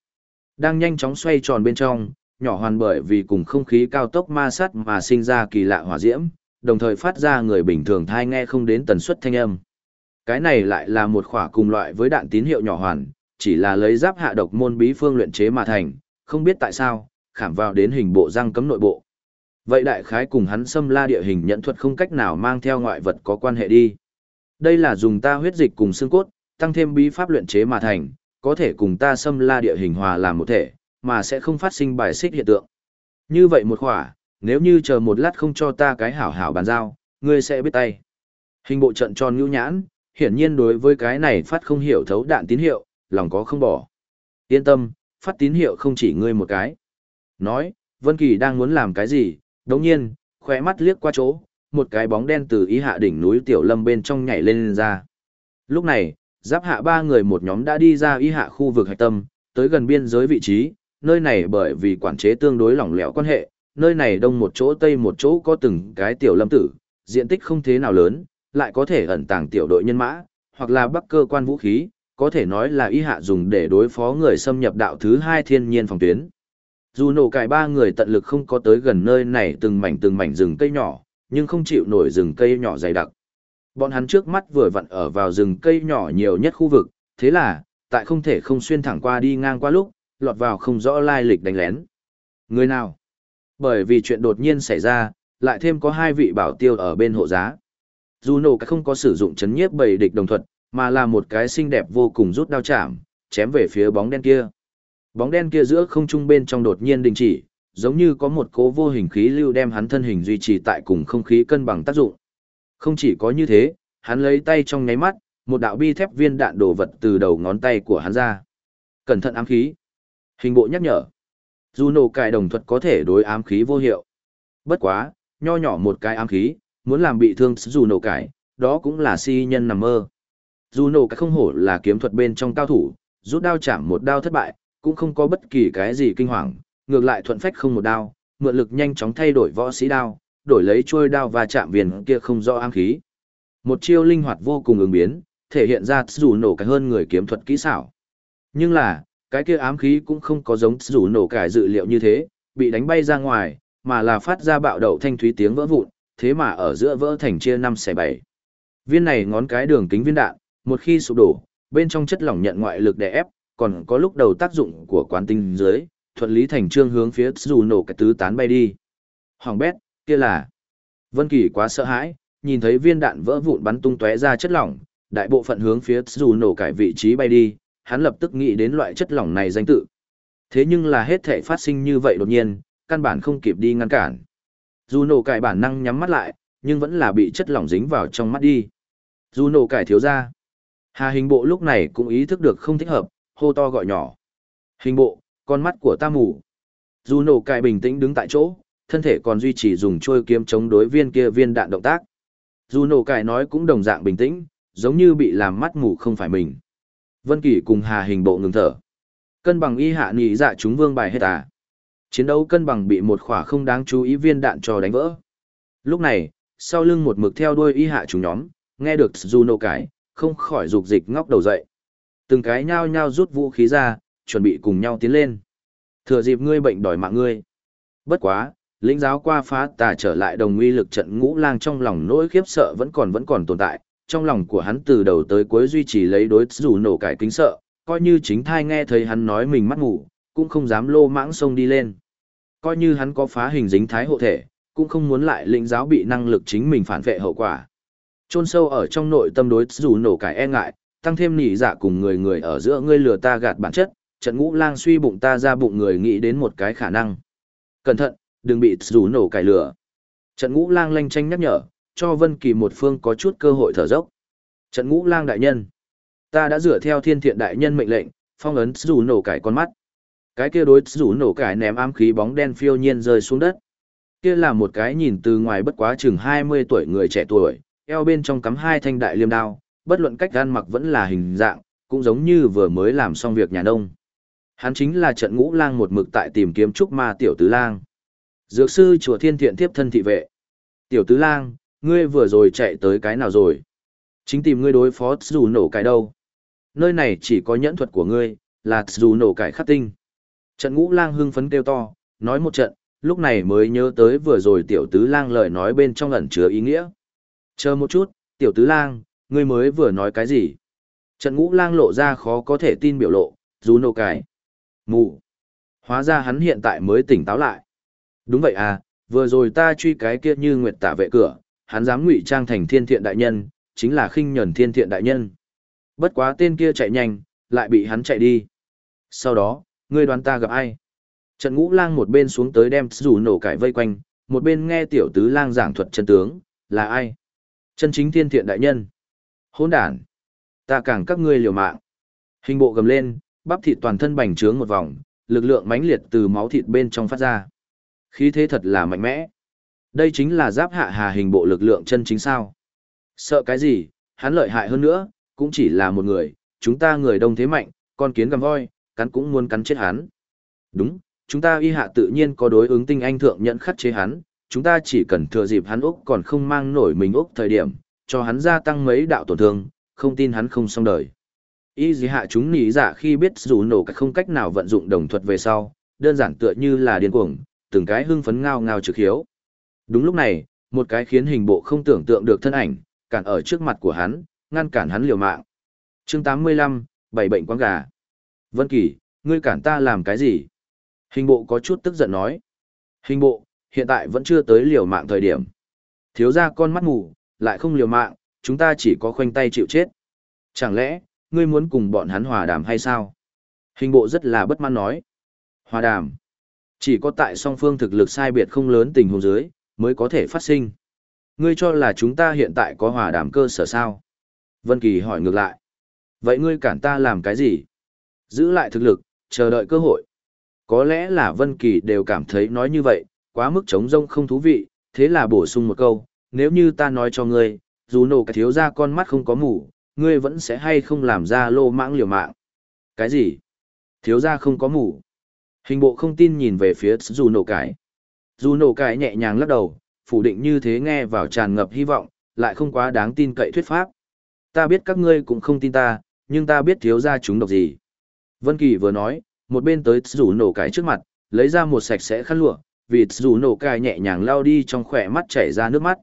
Đang nhanh chóng xoay tròn bên trong, nhỏ hoàn bởi vì cùng không khí cao tốc ma sát mà sinh ra kỳ lạ hỏa diễm, đồng thời phát ra người bình thường thai nghe không đến tần suất thanh âm. Cái này lại là một khỏa cùng loại với đạn tín hiệu nhỏ hoàn, chỉ là lấy giáp hạ độc môn bí phương luyện chế mà thành, không biết tại sao, khảm vào đến hình bộ răng cấm nội bộ. Vậy đại khái cùng hắn xâm la địa hình nhận thuật không cách nào mang theo ngoại vật có quan hệ đi. Đây là dùng ta huyết dịch cùng xương cốt, tăng thêm bí pháp luyện chế mà thành, có thể cùng ta xâm la địa hình hòa làm một thể, mà sẽ không phát sinh bài xích hiện tượng. Như vậy một khỏa, nếu như chờ một lát không cho ta cái hảo hảo bàn giao, ngươi sẽ biết tay. Hình bộ trận tròn nhũ nhãn, hiển nhiên đối với cái này phát không hiểu thấu đạn tín hiệu, lòng có không bỏ. Yên tâm, phát tín hiệu không chỉ ngươi một cái. Nói, Vân Kỳ đang muốn làm cái gì, đồng nhiên, khỏe mắt liếc qua chỗ, một cái bóng đen từ ý hạ đỉnh núi Tiểu Lâm bên trong nhảy lên, lên ra. Lúc này, giáp hạ ba người một nhóm đã đi ra ý hạ khu vực hạch tâm, tới gần biên giới vị trí, nơi này bởi vì quản chế tương đối lỏng lẻo quan hệ, nơi này đông một chỗ tây một chỗ có từng cái tiểu lâm tử, diện tích không thế nào lớn, lại có thể ẩn tàng tiểu đội nhân mã, hoặc là bắc cơ quan vũ khí, có thể nói là y hạ dùng để đối phó người xâm nhập đạo thứ hai thiên nhiên phòng tuyến. Dù nổ cải ba người tận lực không có tới gần nơi này từng mảnh từng mảnh rừng cây nhỏ, nhưng không chịu nổi rừng cây nhỏ dày đặc. Bọn hắn trước mắt vừa vặn ở vào rừng cây nhỏ nhiều nhất khu vực, thế là, tại không thể không xuyên thẳng qua đi ngang qua lúc, lọt vào không rõ lai lịch đánh lén. Người nào? Bởi vì chuyện đột nhiên xảy ra, lại thêm có hai vị bảo tiêu ở bên hộ giá. Dù nổ không có sử dụng chấn nhiếp bầy địch đồng thuật, mà là một cái xinh đẹp vô cùng rút đao chạm, chém về phía bóng đen kia. Bóng đen kia giữa không trung bên trong đột nhiên đình chỉ, giống như có một cố vô hình khí lưu đem hắn thân hình duy trì tại cùng không khí cân bằng tác dụng. Không chỉ có như thế, hắn lấy tay trong nháy mắt, một đạo bi thép viên đạn đổ vật từ đầu ngón tay của hắn ra. Cẩn thận ám khí. Hình bộ nhắc nhở. Dù nổ cài đồng thuật có thể đối ám khí vô hiệu. Bất quá, nho nhỏ một cái ám khí, muốn làm bị thương dù nổ đó cũng là si nhân nằm mơ. Dù nổ cải không hổ là kiếm thuật bên trong cao thủ, rút đao chạm một đao thất bại, cũng không có bất kỳ cái gì kinh hoàng, ngược lại thuận phách không một đao, mượn lực nhanh chóng thay đổi võ sĩ đao, đổi lấy trôi đao và chạm viền kia không do ám khí. Một chiêu linh hoạt vô cùng ứng biến, thể hiện ra dù nổ cái hơn người kiếm thuật kỹ xảo. Nhưng là, cái kia ám khí cũng không có giống dù nổ cải dự liệu như thế, bị đánh bay ra ngoài, mà là phát ra bạo đậu thanh thúy tiếng vỡ vụn, thế mà ở giữa vỡ thành chia năm xẻ bảy. Viên này ngón cái đường kính viên đạn, một khi sụp đổ, bên trong chất lỏng nhận ngoại lực đè ép, còn có lúc đầu tác dụng của quán tinh dưới, thuận lý thành trương hướng phía dù nổ cái tứ tán bay đi. Hoàng bét, kia là. Vân Kỳ quá sợ hãi, nhìn thấy viên đạn vỡ vụn bắn tung tóe ra chất lỏng, đại bộ phận hướng phía dù nổ cải vị trí bay đi, hắn lập tức nghĩ đến loại chất lỏng này danh tự. Thế nhưng là hết thể phát sinh như vậy đột nhiên, căn bản không kịp đi ngăn cản. Dù nổ cải bản năng nhắm mắt lại, nhưng vẫn là bị chất lỏng dính vào trong mắt đi. Dù nổ cải thiếu ra. Hà hình bộ lúc này cũng ý thức được không thích hợp, hô to gọi nhỏ. Hình bộ, con mắt của ta mù. Dù nổ bình tĩnh đứng tại chỗ, thân thể còn duy trì dùng trôi kiếm chống đối viên kia viên đạn động tác. Dù nổ nói cũng đồng dạng bình tĩnh, giống như bị làm mắt mù không phải mình. Vân Kỳ cùng Hà Hình bộ ngừng thở. Cân bằng y hạ nhị dạ chúng vương bài hết à. Chiến đấu cân bằng bị một khỏa không đáng chú ý viên đạn cho đánh vỡ. Lúc này, sau lưng một mực theo đuôi y hạ chúng nhóm, nghe được Juno cái, không khỏi dục dịch ngóc đầu dậy. Từng cái nhao nhao rút vũ khí ra, chuẩn bị cùng nhau tiến lên. Thừa dịp ngươi bệnh đòi mạng ngươi. Bất quá, lĩnh giáo qua phá tà trở lại đồng uy lực trận ngũ lang trong lòng nỗi khiếp sợ vẫn còn vẫn còn tồn tại, trong lòng của hắn từ đầu tới cuối duy trì lấy đối dù nổ cải kính sợ, coi như chính thai nghe thấy hắn nói mình mắt ngủ, cũng không dám lô mãng sông đi lên. Coi như hắn có phá hình dính thái hộ thể, cũng không muốn lại lĩnh giáo bị năng lực chính mình phản vệ hậu quả. Trôn sâu ở trong nội tâm đối dù nổ cải e ngại, tăng thêm nỉ dạ cùng người người ở giữa ngươi lừa ta gạt bản chất, trận ngũ lang suy bụng ta ra bụng người nghĩ đến một cái khả năng. Cẩn thận, đừng bị dù nổ cải lừa. Trận ngũ lang lanh tranh nhắc nhở, cho Vân Kỳ một phương có chút cơ hội thở dốc. Trận ngũ lang đại nhân, ta đã dựa theo thiên thiện đại nhân mệnh lệnh, phong ấn dù nổ cải con mắt. Cái kia đối dù nổ cải ném ám khí bóng đen phiêu nhiên rơi xuống đất. Kia là một cái nhìn từ ngoài bất quá chừng 20 tuổi người trẻ tuổi, eo bên trong cắm hai thanh đại liêm đao, bất luận cách gan mặc vẫn là hình dạng, cũng giống như vừa mới làm xong việc nhà nông. Hắn chính là trận ngũ lang một mực tại tìm kiếm trúc ma tiểu tứ lang. Dược sư chùa thiên thiện tiếp thân thị vệ. Tiểu tứ lang, ngươi vừa rồi chạy tới cái nào rồi? Chính tìm ngươi đối phó dù nổ cái đâu? Nơi này chỉ có nhẫn thuật của ngươi, là dù nổ cải khắc tinh. Trận ngũ lang hưng phấn kêu to, nói một trận, lúc này mới nhớ tới vừa rồi tiểu tứ lang lời nói bên trong ẩn chứa ý nghĩa. Chờ một chút, tiểu tứ lang, ngươi mới vừa nói cái gì? Trận ngũ lang lộ ra khó có thể tin biểu lộ, dù nổ cải. Mù. Hóa ra hắn hiện tại mới tỉnh táo lại. Đúng vậy à, vừa rồi ta truy cái kia như nguyệt tả vệ cửa, hắn dám ngụy trang thành thiên thiện đại nhân, chính là khinh nhẫn thiên thiện đại nhân. Bất quá tên kia chạy nhanh, lại bị hắn chạy đi. Sau đó, ngươi đoán ta gặp ai? Trận ngũ lang một bên xuống tới đem rủ nổ cải vây quanh, một bên nghe tiểu tứ lang giảng thuật chân tướng, là ai? Chân chính thiên thiện đại nhân. Hỗn đản. Ta càng các ngươi liều mạng. Hình bộ gầm lên, bắp thịt toàn thân bành trướng một vòng, lực lượng mãnh liệt từ máu thịt bên trong phát ra. Khí thế thật là mạnh mẽ. Đây chính là giáp hạ hà hình bộ lực lượng chân chính sao. Sợ cái gì, hắn lợi hại hơn nữa, cũng chỉ là một người, chúng ta người đông thế mạnh, con kiến gầm voi, cắn cũng muốn cắn chết hắn. Đúng, chúng ta y hạ tự nhiên có đối ứng tinh anh thượng nhận khắc chế hắn, chúng ta chỉ cần thừa dịp hắn Úc còn không mang nổi mình Úc thời điểm, cho hắn gia tăng mấy đạo tổn thương, không tin hắn không xong đời. Y dì hạ chúng nỉ dạ khi biết dù nổ cách không cách nào vận dụng đồng thuật về sau, đơn giản tựa như là điên cuồng, từng cái hưng phấn ngao ngao trực hiếu. Đúng lúc này, một cái khiến hình bộ không tưởng tượng được thân ảnh, cản ở trước mặt của hắn, ngăn cản hắn liều mạng. chương 85, bảy bệnh quáng gà. Vân Kỳ, ngươi cản ta làm cái gì? Hình bộ có chút tức giận nói. Hình bộ, hiện tại vẫn chưa tới liều mạng thời điểm. Thiếu ra con mắt mù, lại không liều mạng, chúng ta chỉ có khoanh tay chịu chết. Chẳng lẽ, ngươi muốn cùng bọn hắn hòa đàm hay sao? Hình bộ rất là bất mãn nói. Hòa đàm. Chỉ có tại song phương thực lực sai biệt không lớn tình huống dưới, mới có thể phát sinh. Ngươi cho là chúng ta hiện tại có hòa đàm cơ sở sao? Vân Kỳ hỏi ngược lại. Vậy ngươi cản ta làm cái gì? Giữ lại thực lực, chờ đợi cơ hội. Có lẽ là Vân Kỳ đều cảm thấy nói như vậy, quá mức trống rông không thú vị, thế là bổ sung một câu, nếu như ta nói cho ngươi, dù nổ cái thiếu ra con mắt không có mù, ngươi vẫn sẽ hay không làm ra lô mãng liều mạng. Cái gì? Thiếu ra không có mù. Hình bộ không tin nhìn về phía dù nổ cái. Dù nổ cái nhẹ nhàng lắc đầu, phủ định như thế nghe vào tràn ngập hy vọng, lại không quá đáng tin cậy thuyết pháp. Ta biết các ngươi cũng không tin ta, nhưng ta biết thiếu ra chúng độc gì. Vân Kỳ vừa nói, một bên tới rủ nổ cái trước mặt, lấy ra một sạch sẽ khăn lụa, vì dù nổ cài nhẹ nhàng lao đi trong khỏe mắt chảy ra nước mắt.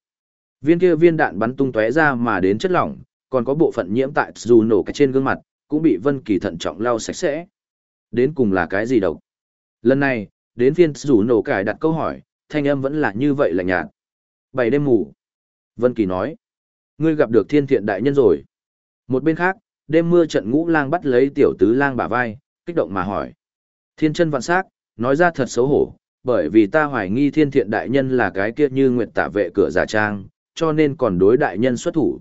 Viên kia viên đạn bắn tung tóe ra mà đến chất lỏng, còn có bộ phận nhiễm tại dù nổ cái trên gương mặt, cũng bị Vân Kỳ thận trọng lau sạch sẽ. Đến cùng là cái gì độc? Lần này, đến viên dù nổ cài đặt câu hỏi, thanh âm vẫn là như vậy lạnh nhạt. Bảy đêm ngủ. Vân Kỳ nói, ngươi gặp được thiên thiện đại nhân rồi. Một bên khác, đêm mưa trận ngũ lang bắt lấy tiểu tứ lang bả vai, kích động mà hỏi. Thiên chân vạn sắc, nói ra thật xấu hổ, bởi vì ta hoài nghi thiên thiện đại nhân là cái kia như nguyệt tả vệ cửa giả trang, cho nên còn đối đại nhân xuất thủ.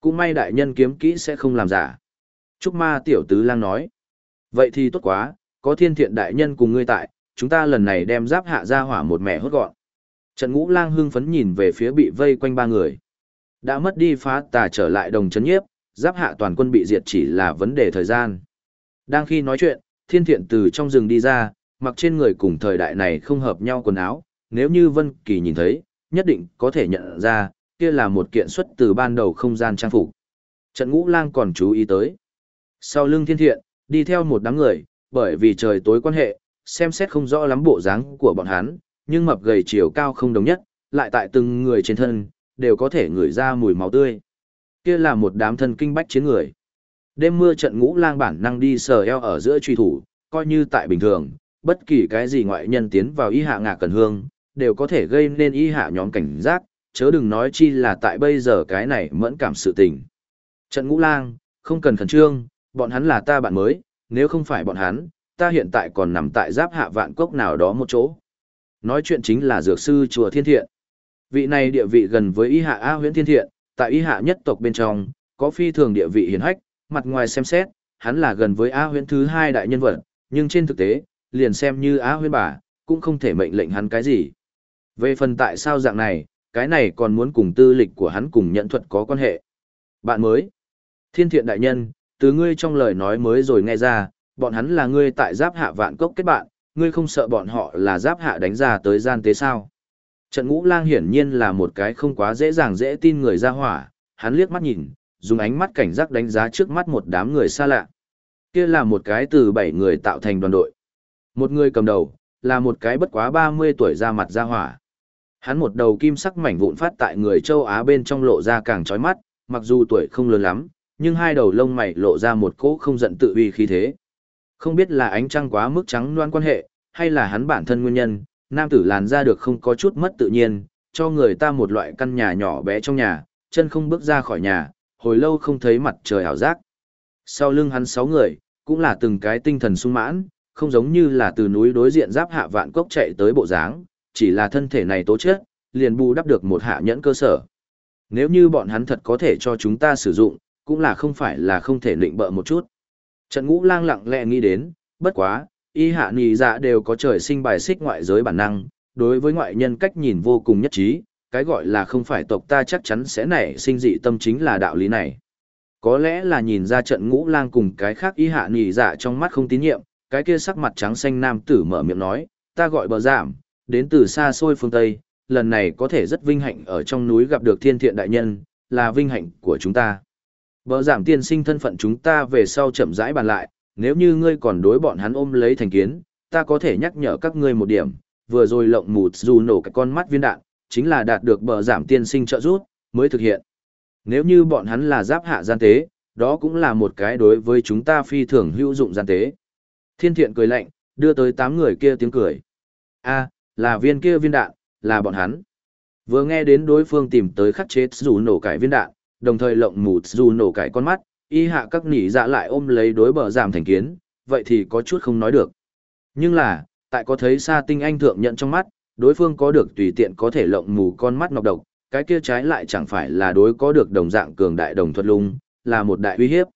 Cũng may đại nhân kiếm kỹ sẽ không làm giả. Trúc ma tiểu tứ lang nói. Vậy thì tốt quá, có thiên thiện đại nhân cùng ngươi tại, chúng ta lần này đem giáp hạ ra hỏa một mẹ hốt gọn. Trận ngũ lang hưng phấn nhìn về phía bị vây quanh ba người. Đã mất đi phá tà trở lại đồng chấn nhiếp, giáp hạ toàn quân bị diệt chỉ là vấn đề thời gian. Đang khi nói chuyện, thiên thiện từ trong rừng đi ra, mặc trên người cùng thời đại này không hợp nhau quần áo, nếu như Vân Kỳ nhìn thấy, nhất định có thể nhận ra, kia là một kiện xuất từ ban đầu không gian trang phục. Trận ngũ lang còn chú ý tới. Sau lưng thiên thiện, đi theo một đám người, bởi vì trời tối quan hệ, xem xét không rõ lắm bộ dáng của bọn hắn, nhưng mập gầy chiều cao không đồng nhất, lại tại từng người trên thân, đều có thể ngửi ra mùi máu tươi. Kia là một đám thân kinh bách chiến người. Đêm mưa trận ngũ lang bản năng đi sờ eo ở giữa truy thủ, coi như tại bình thường, bất kỳ cái gì ngoại nhân tiến vào y hạ ngạ cần hương, đều có thể gây nên y hạ nhóm cảnh giác, chớ đừng nói chi là tại bây giờ cái này mẫn cảm sự tình. Trận ngũ lang, không cần khẩn trương, bọn hắn là ta bạn mới, nếu không phải bọn hắn, ta hiện tại còn nằm tại giáp hạ vạn cốc nào đó một chỗ. Nói chuyện chính là dược sư chùa thiên thiện. Vị này địa vị gần với y hạ A huyễn thiên thiện, tại y hạ nhất tộc bên trong, có phi thường địa vị hiển hách, mặt ngoài xem xét, hắn là gần với A huyễn thứ hai đại nhân vật, nhưng trên thực tế, liền xem như á huyên bà, cũng không thể mệnh lệnh hắn cái gì. Về phần tại sao dạng này, cái này còn muốn cùng tư lịch của hắn cùng nhận thuật có quan hệ. Bạn mới, thiên thiện đại nhân, từ ngươi trong lời nói mới rồi nghe ra, bọn hắn là ngươi tại giáp hạ vạn cốc kết bạn, ngươi không sợ bọn họ là giáp hạ đánh ra tới gian tế sao. Trận ngũ lang hiển nhiên là một cái không quá dễ dàng dễ tin người ra hỏa, hắn liếc mắt nhìn, dùng ánh mắt cảnh giác đánh giá trước mắt một đám người xa lạ. Kia là một cái từ bảy người tạo thành đoàn đội. Một người cầm đầu, là một cái bất quá 30 tuổi ra mặt ra hỏa. Hắn một đầu kim sắc mảnh vụn phát tại người châu Á bên trong lộ ra càng chói mắt, mặc dù tuổi không lớn lắm, nhưng hai đầu lông mày lộ ra một cỗ không giận tự uy khí thế. Không biết là ánh trăng quá mức trắng loan quan hệ, hay là hắn bản thân nguyên nhân, nam tử làn ra được không có chút mất tự nhiên, cho người ta một loại căn nhà nhỏ bé trong nhà, chân không bước ra khỏi nhà, hồi lâu không thấy mặt trời ảo giác. Sau lưng hắn sáu người, cũng là từng cái tinh thần sung mãn, không giống như là từ núi đối diện giáp hạ vạn cốc chạy tới bộ dáng, chỉ là thân thể này tố chất, liền bù đắp được một hạ nhẫn cơ sở. Nếu như bọn hắn thật có thể cho chúng ta sử dụng, cũng là không phải là không thể định bợ một chút. Trận ngũ lang lặng lẽ nghĩ đến, bất quá, y hạ nì dạ đều có trời sinh bài xích ngoại giới bản năng, đối với ngoại nhân cách nhìn vô cùng nhất trí, cái gọi là không phải tộc ta chắc chắn sẽ nảy sinh dị tâm chính là đạo lý này. Có lẽ là nhìn ra trận ngũ lang cùng cái khác y hạ nì dạ trong mắt không tín nhiệm, cái kia sắc mặt trắng xanh nam tử mở miệng nói, ta gọi bờ giảm, đến từ xa xôi phương Tây, lần này có thể rất vinh hạnh ở trong núi gặp được thiên thiện đại nhân, là vinh hạnh của chúng ta. Bờ giảm tiên sinh thân phận chúng ta về sau chậm rãi bàn lại, nếu như ngươi còn đối bọn hắn ôm lấy thành kiến, ta có thể nhắc nhở các ngươi một điểm, vừa rồi lộng mụt dù nổ cái con mắt viên đạn, chính là đạt được bờ giảm tiên sinh trợ giúp, mới thực hiện. Nếu như bọn hắn là giáp hạ gian tế, đó cũng là một cái đối với chúng ta phi thường hữu dụng gian tế. Thiên thiện cười lạnh, đưa tới tám người kia tiếng cười. a là viên kia viên đạn, là bọn hắn. Vừa nghe đến đối phương tìm tới khắc chế dù nổ cải viên đạn, đồng thời lộng mù dù nổ cải con mắt, y hạ các nỉ dạ lại ôm lấy đối bờ giảm thành kiến, vậy thì có chút không nói được. Nhưng là, tại có thấy xa tinh anh thượng nhận trong mắt, đối phương có được tùy tiện có thể lộng mù con mắt nọc độc, cái kia trái lại chẳng phải là đối có được đồng dạng cường đại đồng thuật lung, là một đại uy hiếp.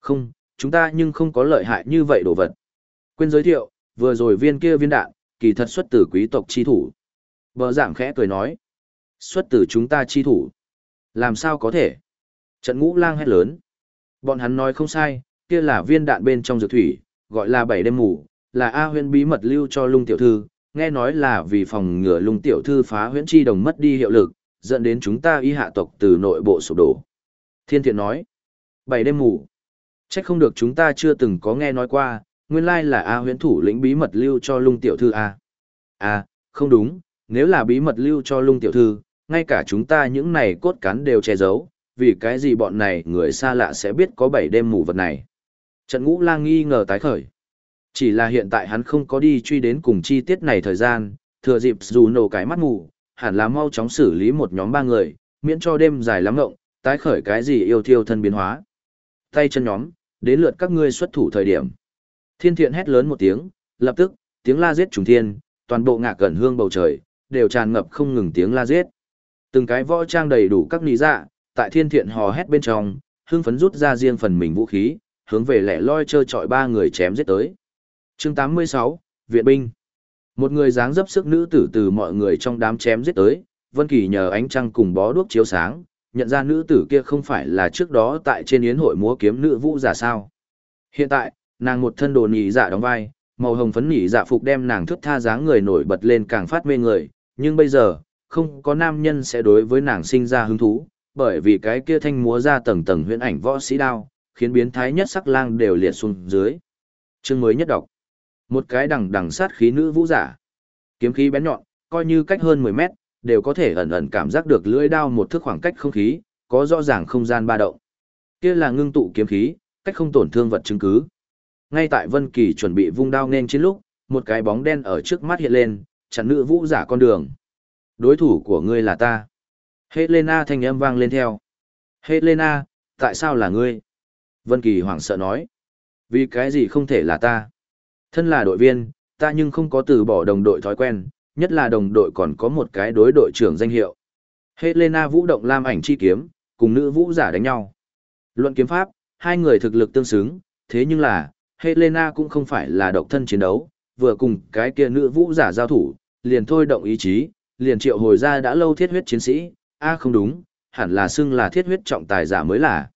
Không, chúng ta nhưng không có lợi hại như vậy đồ vật. Quên giới thiệu, vừa rồi viên kia viên đạn, kỳ thật xuất từ quý tộc chi thủ. Bờ giảng khẽ cười nói, xuất từ chúng ta chi thủ. Làm sao có thể? Trận ngũ lang hét lớn. Bọn hắn nói không sai, kia là viên đạn bên trong dược thủy, gọi là bảy đêm ngủ, là A huyên bí mật lưu cho lung tiểu thư, nghe nói là vì phòng ngừa lung tiểu thư phá huyễn chi đồng mất đi hiệu lực, dẫn đến chúng ta y hạ tộc từ nội bộ sụp đổ. Thiên thiện nói, bảy đêm ngủ, trách không được chúng ta chưa từng có nghe nói qua, nguyên lai là A huyễn thủ lĩnh bí mật lưu cho lung tiểu thư A. À, không đúng, nếu là bí mật lưu cho lung tiểu thư, ngay cả chúng ta những này cốt cán đều che giấu, vì cái gì bọn này người xa lạ sẽ biết có bảy đêm mù vật này. Trận ngũ lang nghi ngờ tái khởi. Chỉ là hiện tại hắn không có đi truy đến cùng chi tiết này thời gian, thừa dịp dù nổ cái mắt mù, hẳn là mau chóng xử lý một nhóm ba người, miễn cho đêm dài lắm ngộng, tái khởi cái gì yêu thiêu thân biến hóa. Tay chân nhóm, đến lượt các ngươi xuất thủ thời điểm. Thiên thiện hét lớn một tiếng, lập tức, tiếng la giết trùng thiên, toàn bộ ngạ cẩn hương bầu trời, đều tràn ngập không ngừng tiếng la giết. Từng cái võ trang đầy đủ các lý dạ, tại thiên thiện hò hét bên trong, Hương phấn rút ra riêng phần mình vũ khí, hướng về lẻ loi chơi chọi ba người chém giết tới. chương 86, Viện binh. Một người dáng dấp sức nữ tử từ mọi người trong đám chém giết tới, Vân Kỳ nhờ ánh trăng cùng bó đuốc chiếu sáng, nhận ra nữ tử kia không phải là trước đó tại trên yến hội múa kiếm nữ vũ giả sao. Hiện tại, nàng một thân đồ nhị dạ đóng vai, màu hồng phấn nhị dạ phục đem nàng thướt tha dáng người nổi bật lên càng phát mê người, nhưng bây giờ, không có nam nhân sẽ đối với nàng sinh ra hứng thú, bởi vì cái kia thanh múa ra tầng tầng huyễn ảnh võ sĩ đao, khiến biến thái nhất sắc lang đều liệt xuống dưới. Chương mới nhất đọc. Một cái đằng đằng sát khí nữ vũ giả. Kiếm khí bén nhọn, coi như cách hơn 10 mét, đều có thể ẩn ẩn cảm giác được lưỡi đao một thước khoảng cách không khí, có rõ ràng không gian ba động. Kia là ngưng tụ kiếm khí, cách không tổn thương vật chứng cứ. Ngay tại Vân Kỳ chuẩn bị vung đao nên chiến lúc, một cái bóng đen ở trước mắt hiện lên, chặn nữ vũ giả con đường. Đối thủ của ngươi là ta. Helena thanh âm vang lên theo. Helena, tại sao là ngươi? Vân Kỳ hoảng sợ nói. Vì cái gì không thể là ta? Thân là đội viên, ta nhưng không có từ bỏ đồng đội thói quen, nhất là đồng đội còn có một cái đối đội trưởng danh hiệu. Helena vũ động lam ảnh chi kiếm, cùng nữ vũ giả đánh nhau. Luận kiếm pháp, hai người thực lực tương xứng, thế nhưng là, Helena cũng không phải là độc thân chiến đấu, vừa cùng cái kia nữ vũ giả giao thủ, liền thôi động ý chí, liền triệu hồi ra đã lâu thiết huyết chiến sĩ, a không đúng, hẳn là xưng là thiết huyết trọng tài giả mới là.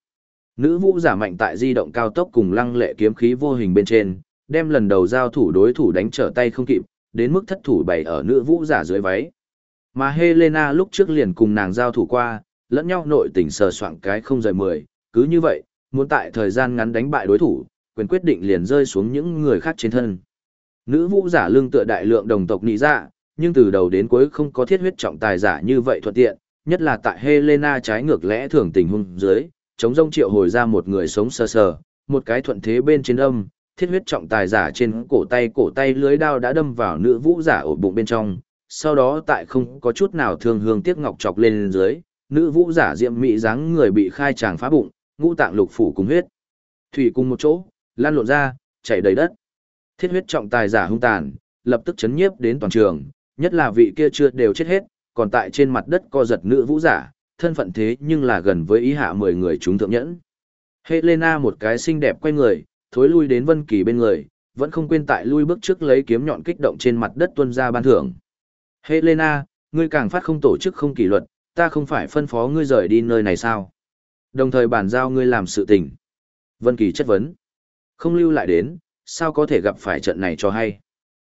Nữ vũ giả mạnh tại di động cao tốc cùng lăng lệ kiếm khí vô hình bên trên, đem lần đầu giao thủ đối thủ đánh trở tay không kịp, đến mức thất thủ bày ở nữ vũ giả dưới váy. Mà Helena lúc trước liền cùng nàng giao thủ qua, lẫn nhau nội tình sờ soạn cái không rời mười, cứ như vậy, muốn tại thời gian ngắn đánh bại đối thủ, quyền quyết định liền rơi xuống những người khác trên thân. Nữ vũ giả lương tựa đại lượng đồng tộc nị dạ, nhưng từ đầu đến cuối không có thiết huyết trọng tài giả như vậy thuận tiện, nhất là tại Helena trái ngược lẽ thường tình huống dưới, chống rông triệu hồi ra một người sống sờ sờ, một cái thuận thế bên trên âm, thiết huyết trọng tài giả trên cổ tay cổ tay lưới đao đã đâm vào nữ vũ giả ổ bụng bên trong, sau đó tại không có chút nào thương hương tiếc ngọc chọc lên dưới, nữ vũ giả diệm mị dáng người bị khai tràng phá bụng, ngũ tạng lục phủ cùng huyết. Thủy cùng một chỗ, lan lộn ra, chảy đầy đất. Thiết huyết trọng tài giả hung tàn, lập tức chấn nhiếp đến toàn trường, nhất là vị kia chưa đều chết hết, còn tại trên mặt đất co giật nữ vũ giả, thân phận thế nhưng là gần với ý hạ 10 người chúng thượng nhẫn. Helena một cái xinh đẹp quay người, thối lui đến Vân Kỳ bên người, vẫn không quên tại lui bước trước lấy kiếm nhọn kích động trên mặt đất tuôn ra ban thưởng. Helena, ngươi càng phát không tổ chức không kỷ luật, ta không phải phân phó ngươi rời đi nơi này sao? Đồng thời bàn giao ngươi làm sự tình. Vân Kỳ chất vấn. Không lưu lại đến, sao có thể gặp phải trận này cho hay?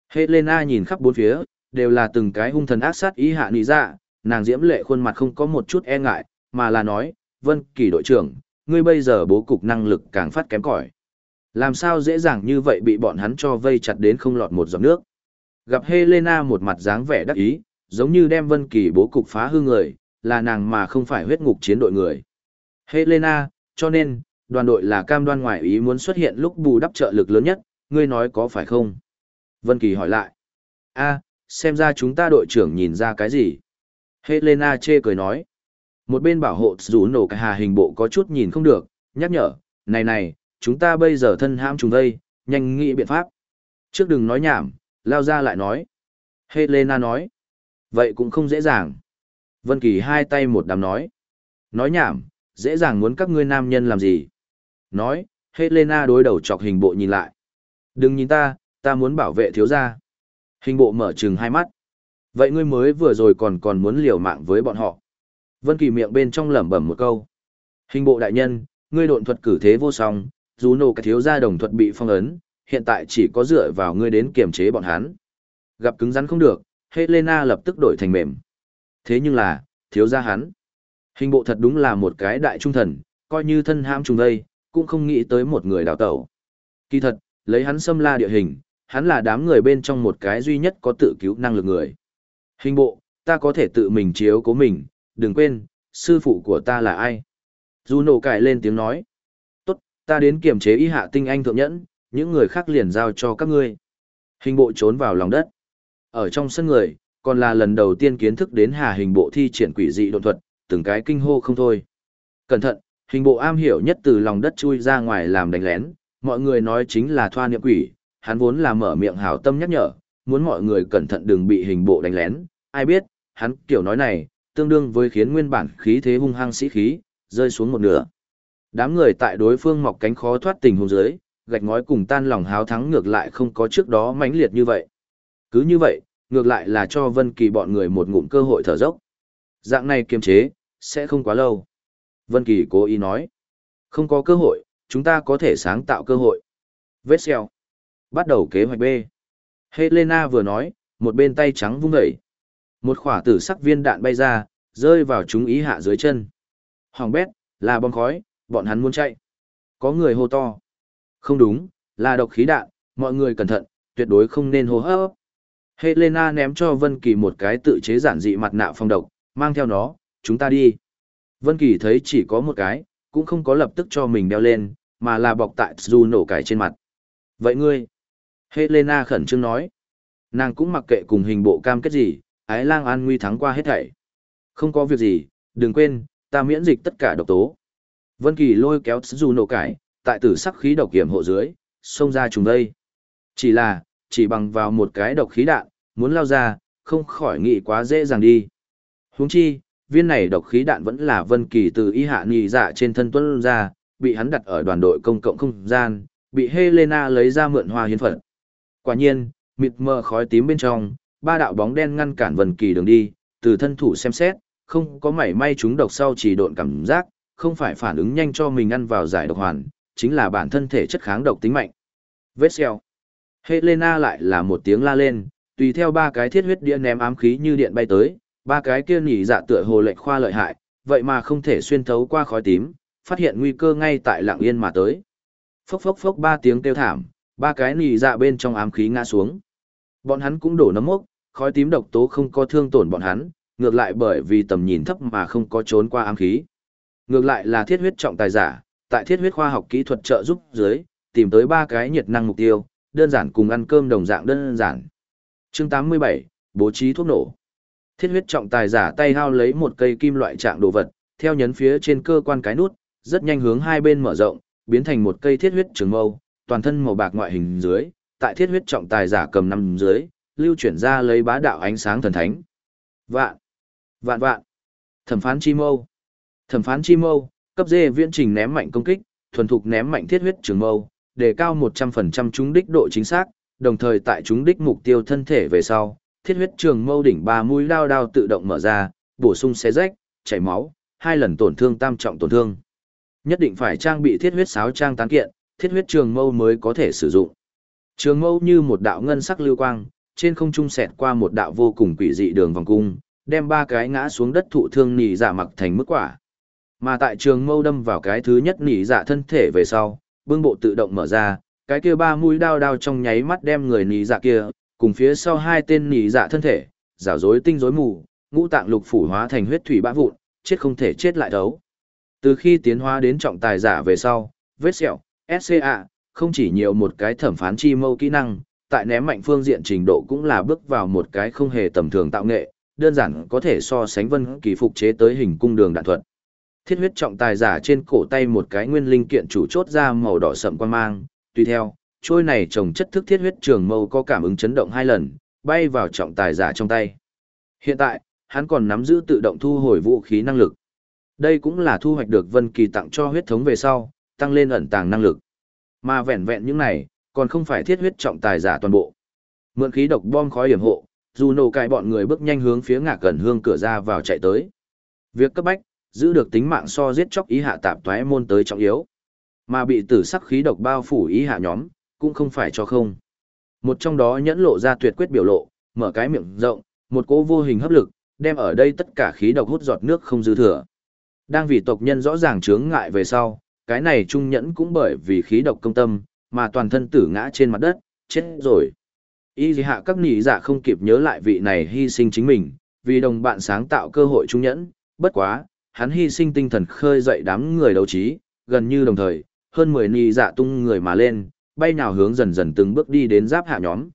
Helena nhìn khắp bốn phía, đều là từng cái hung thần ác sát ý hạ nị dạ, nàng diễm lệ khuôn mặt không có một chút e ngại, mà là nói, Vân Kỳ đội trưởng, ngươi bây giờ bố cục năng lực càng phát kém cỏi. Làm sao dễ dàng như vậy bị bọn hắn cho vây chặt đến không lọt một giọt nước. Gặp Helena một mặt dáng vẻ đắc ý, giống như đem Vân Kỳ bố cục phá hư người, là nàng mà không phải huyết ngục chiến đội người. Helena, cho nên, đoàn đội là cam đoan ngoại ý muốn xuất hiện lúc bù đắp trợ lực lớn nhất, ngươi nói có phải không? Vân Kỳ hỏi lại. A, xem ra chúng ta đội trưởng nhìn ra cái gì? Helena chê cười nói. Một bên bảo hộ rủ nổ cái hà hình bộ có chút nhìn không được, nhắc nhở, này này, chúng ta bây giờ thân hãm chúng đây, nhanh nghĩ biện pháp. Trước đừng nói nhảm, lao ra lại nói. Helena nói. Vậy cũng không dễ dàng. Vân Kỳ hai tay một đám nói. Nói nhảm, dễ dàng muốn các ngươi nam nhân làm gì. Nói, Helena đối đầu chọc hình bộ nhìn lại. Đừng nhìn ta, ta muốn bảo vệ thiếu gia. Hình bộ mở trừng hai mắt. Vậy ngươi mới vừa rồi còn còn muốn liều mạng với bọn họ. Vân Kỳ miệng bên trong lẩm bẩm một câu. Hình bộ đại nhân, ngươi độn thuật cử thế vô song, dù nổ cả thiếu gia đồng thuật bị phong ấn, hiện tại chỉ có dựa vào ngươi đến kiềm chế bọn hắn. Gặp cứng rắn không được, Helena lập tức đổi thành mềm. Thế nhưng là, thiếu gia hắn. Hình bộ thật đúng là một cái đại trung thần, coi như thân ham trùng đây, cũng không nghĩ tới một người đào tẩu. Kỳ thật, lấy hắn xâm la địa hình, hắn là đám người bên trong một cái duy nhất có tự cứu năng lực người. Hình bộ, ta có thể tự mình chiếu cố mình, đừng quên, sư phụ của ta là ai. Juno cải lên tiếng nói. Tốt, ta đến kiểm chế y hạ tinh anh thượng nhẫn, những người khác liền giao cho các ngươi. Hình bộ trốn vào lòng đất. Ở trong sân người, còn là lần đầu tiên kiến thức đến hà hình bộ thi triển quỷ dị độn thuật, từng cái kinh hô không thôi. Cẩn thận, hình bộ am hiểu nhất từ lòng đất chui ra ngoài làm đánh lén, mọi người nói chính là thoa niệm quỷ, hắn vốn là mở miệng hảo tâm nhắc nhở, muốn mọi người cẩn thận đừng bị hình bộ đánh lén, ai biết, hắn kiểu nói này, tương đương với khiến nguyên bản khí thế hung hăng sĩ khí, rơi xuống một nửa. Đám người tại đối phương mọc cánh khó thoát tình huống dưới, gạch ngói cùng tan lòng háo thắng ngược lại không có trước đó mãnh liệt như vậy. Cứ như vậy, ngược lại là cho Vân Kỳ bọn người một ngụm cơ hội thở dốc. Dạng này kiềm chế, sẽ không quá lâu. Vân Kỳ cố ý nói, không có cơ hội, chúng ta có thể sáng tạo cơ hội. Vết xeo. Bắt đầu kế hoạch B. Helena vừa nói, một bên tay trắng vung dậy. Một khỏa tử sắc viên đạn bay ra, rơi vào chúng ý hạ dưới chân. Hoàng bét, là bom khói, bọn hắn muốn chạy. Có người hô to. Không đúng, là độc khí đạn, mọi người cẩn thận, tuyệt đối không nên hô hấp. Helena ném cho Vân Kỳ một cái tự chế giản dị mặt nạ phòng độc, mang theo nó, chúng ta đi. Vân Kỳ thấy chỉ có một cái, cũng không có lập tức cho mình đeo lên, mà là bọc tại dù nổ cải trên mặt. Vậy ngươi? Helena khẩn trương nói. Nàng cũng mặc kệ cùng hình bộ cam kết gì, ái lang an nguy thắng qua hết thảy. Không có việc gì, đừng quên, ta miễn dịch tất cả độc tố. Vân Kỳ lôi kéo dù nổ cải, tại tử sắc khí độc kiểm hộ dưới, xông ra trùng đây. Chỉ là, chỉ bằng vào một cái độc khí đạn, muốn lao ra, không khỏi nghĩ quá dễ dàng đi. Huống chi, viên này độc khí đạn vẫn là Vân Kỳ từ y hạ nhị dạ trên thân tuân ra, bị hắn đặt ở đoàn đội công cộng không gian, bị Helena lấy ra mượn hoa hiến phật. Quả nhiên, mịt mờ khói tím bên trong, ba đạo bóng đen ngăn cản Vân Kỳ đường đi, từ thân thủ xem xét, không có mảy may chúng độc sau chỉ độn cảm giác, không phải phản ứng nhanh cho mình ăn vào giải độc hoàn, chính là bản thân thể chất kháng độc tính mạnh. Vết xeo. Helena lại là một tiếng la lên, tùy theo ba cái thiết huyết đĩa ném ám khí như điện bay tới, ba cái kia nhỉ dạ tựa hồ lệnh khoa lợi hại, vậy mà không thể xuyên thấu qua khói tím, phát hiện nguy cơ ngay tại lặng yên mà tới. Phốc phốc phốc ba tiếng kêu thảm, ba cái nhỉ dạ bên trong ám khí ngã xuống. Bọn hắn cũng đổ nấm mốc, khói tím độc tố không có thương tổn bọn hắn, ngược lại bởi vì tầm nhìn thấp mà không có trốn qua ám khí. Ngược lại là thiết huyết trọng tài giả, tại thiết huyết khoa học kỹ thuật trợ giúp dưới, tìm tới ba cái nhiệt năng mục tiêu, đơn giản cùng ăn cơm đồng dạng đơn giản. Chương 87, bố trí thuốc nổ. Thiết huyết trọng tài giả tay hao lấy một cây kim loại trạng đồ vật, theo nhấn phía trên cơ quan cái nút, rất nhanh hướng hai bên mở rộng, biến thành một cây thiết huyết trường mâu, toàn thân màu bạc ngoại hình dưới, tại thiết huyết trọng tài giả cầm năm dưới, lưu chuyển ra lấy bá đạo ánh sáng thần thánh. Vạn, vạn vạn, thẩm phán chi mâu. Thẩm phán chi mâu, cấp dê viễn trình ném mạnh công kích, thuần thục ném mạnh thiết huyết trường mâu, đề cao 100% trúng đích độ chính xác, đồng thời tại trúng đích mục tiêu thân thể về sau, thiết huyết trường mâu đỉnh ba mũi đao đao tự động mở ra, bổ sung xé rách, chảy máu, hai lần tổn thương tam trọng tổn thương. Nhất định phải trang bị thiết huyết sáo trang tán kiện, thiết huyết trường mâu mới có thể sử dụng. Trường mâu như một đạo ngân sắc lưu quang, trên không trung xẹt qua một đạo vô cùng quỷ dị đường vòng cung, đem ba cái ngã xuống đất thụ thương nỉ dạ mặc thành mức quả. Mà tại trường mâu đâm vào cái thứ nhất nỉ dạ thân thể về sau, bưng bộ tự động mở ra, cái kia ba mũi đao đao trong nháy mắt đem người nỉ dạ kia, cùng phía sau hai tên nỉ dạ thân thể, rảo rối tinh rối mù, ngũ tạng lục phủ hóa thành huyết thủy bã vụn, chết không thể chết lại đấu. Từ khi tiến hóa đến trọng tài giả về sau, vết sẹo, SCA, không chỉ nhiều một cái thẩm phán chi mâu kỹ năng, tại ném mạnh phương diện trình độ cũng là bước vào một cái không hề tầm thường tạo nghệ, đơn giản có thể so sánh vân kỳ phục chế tới hình cung đường đạn thuật. Thiết huyết trọng tài giả trên cổ tay một cái nguyên linh kiện chủ chốt ra màu đỏ sậm quan mang, tùy theo, trôi này trồng chất thức thiết huyết trường mâu có cảm ứng chấn động hai lần, bay vào trọng tài giả trong tay. Hiện tại, hắn còn nắm giữ tự động thu hồi vũ khí năng lực. Đây cũng là thu hoạch được Vân Kỳ tặng cho huyết thống về sau, tăng lên ẩn tàng năng lực. Mà vẹn vẹn những này, còn không phải thiết huyết trọng tài giả toàn bộ. Mượn khí độc bom khói hiểm hộ, Juno cài bọn người bước nhanh hướng phía ngạc gần hương cửa ra vào chạy tới. Việc cấp bách, giữ được tính mạng so giết chóc ý hạ tạp toé môn tới trọng yếu. Mà bị tử sắc khí độc bao phủ ý hạ nhóm, cũng không phải cho không. Một trong đó nhẫn lộ ra tuyệt quyết biểu lộ, mở cái miệng rộng, một cỗ vô hình hấp lực, đem ở đây tất cả khí độc hút giọt nước không dư thừa. Đang vì tộc nhân rõ ràng chướng ngại về sau, cái này trung nhẫn cũng bởi vì khí độc công tâm, mà toàn thân tử ngã trên mặt đất, chết rồi. Y dì hạ các nỉ giả không kịp nhớ lại vị này hy sinh chính mình, vì đồng bạn sáng tạo cơ hội trung nhẫn, bất quá, hắn hy sinh tinh thần khơi dậy đám người đấu trí, gần như đồng thời, hơn 10 nỉ giả tung người mà lên, bay nào hướng dần dần từng bước đi đến giáp hạ nhóm.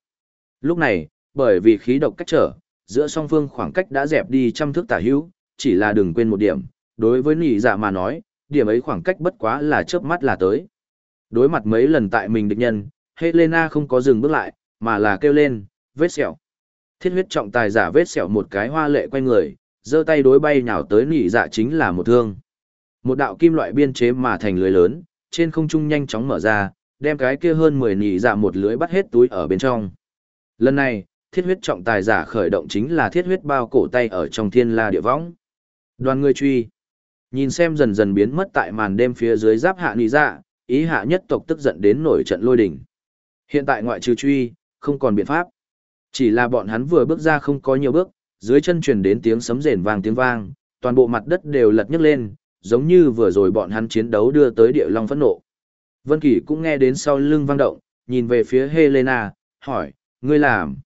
Lúc này, bởi vì khí độc cách trở, giữa song phương khoảng cách đã dẹp đi trăm thước tả hữu, chỉ là đừng quên một điểm, đối với nỉ dạ mà nói, điểm ấy khoảng cách bất quá là chớp mắt là tới. Đối mặt mấy lần tại mình địch nhân, Helena không có dừng bước lại, mà là kêu lên, vết sẹo. Thiết huyết trọng tài giả vết sẹo một cái hoa lệ quay người, giơ tay đối bay nhào tới nỉ dạ chính là một thương. Một đạo kim loại biên chế mà thành lưới lớn, trên không trung nhanh chóng mở ra, đem cái kia hơn 10 nỉ dạ một lưới bắt hết túi ở bên trong. Lần này, thiết huyết trọng tài giả khởi động chính là thiết huyết bao cổ tay ở trong thiên la địa võng. Đoàn người truy. Nhìn xem dần dần biến mất tại màn đêm phía dưới giáp hạ nỉ dạ, ý hạ nhất tộc tức giận đến nổi trận lôi đỉnh. Hiện tại ngoại trừ truy, không còn biện pháp. Chỉ là bọn hắn vừa bước ra không có nhiều bước, dưới chân truyền đến tiếng sấm rền vang tiếng vang, toàn bộ mặt đất đều lật nhấc lên, giống như vừa rồi bọn hắn chiến đấu đưa tới địa long phẫn nộ. Vân Kỳ cũng nghe đến sau lưng vang động, nhìn về phía Helena, hỏi, ngươi làm?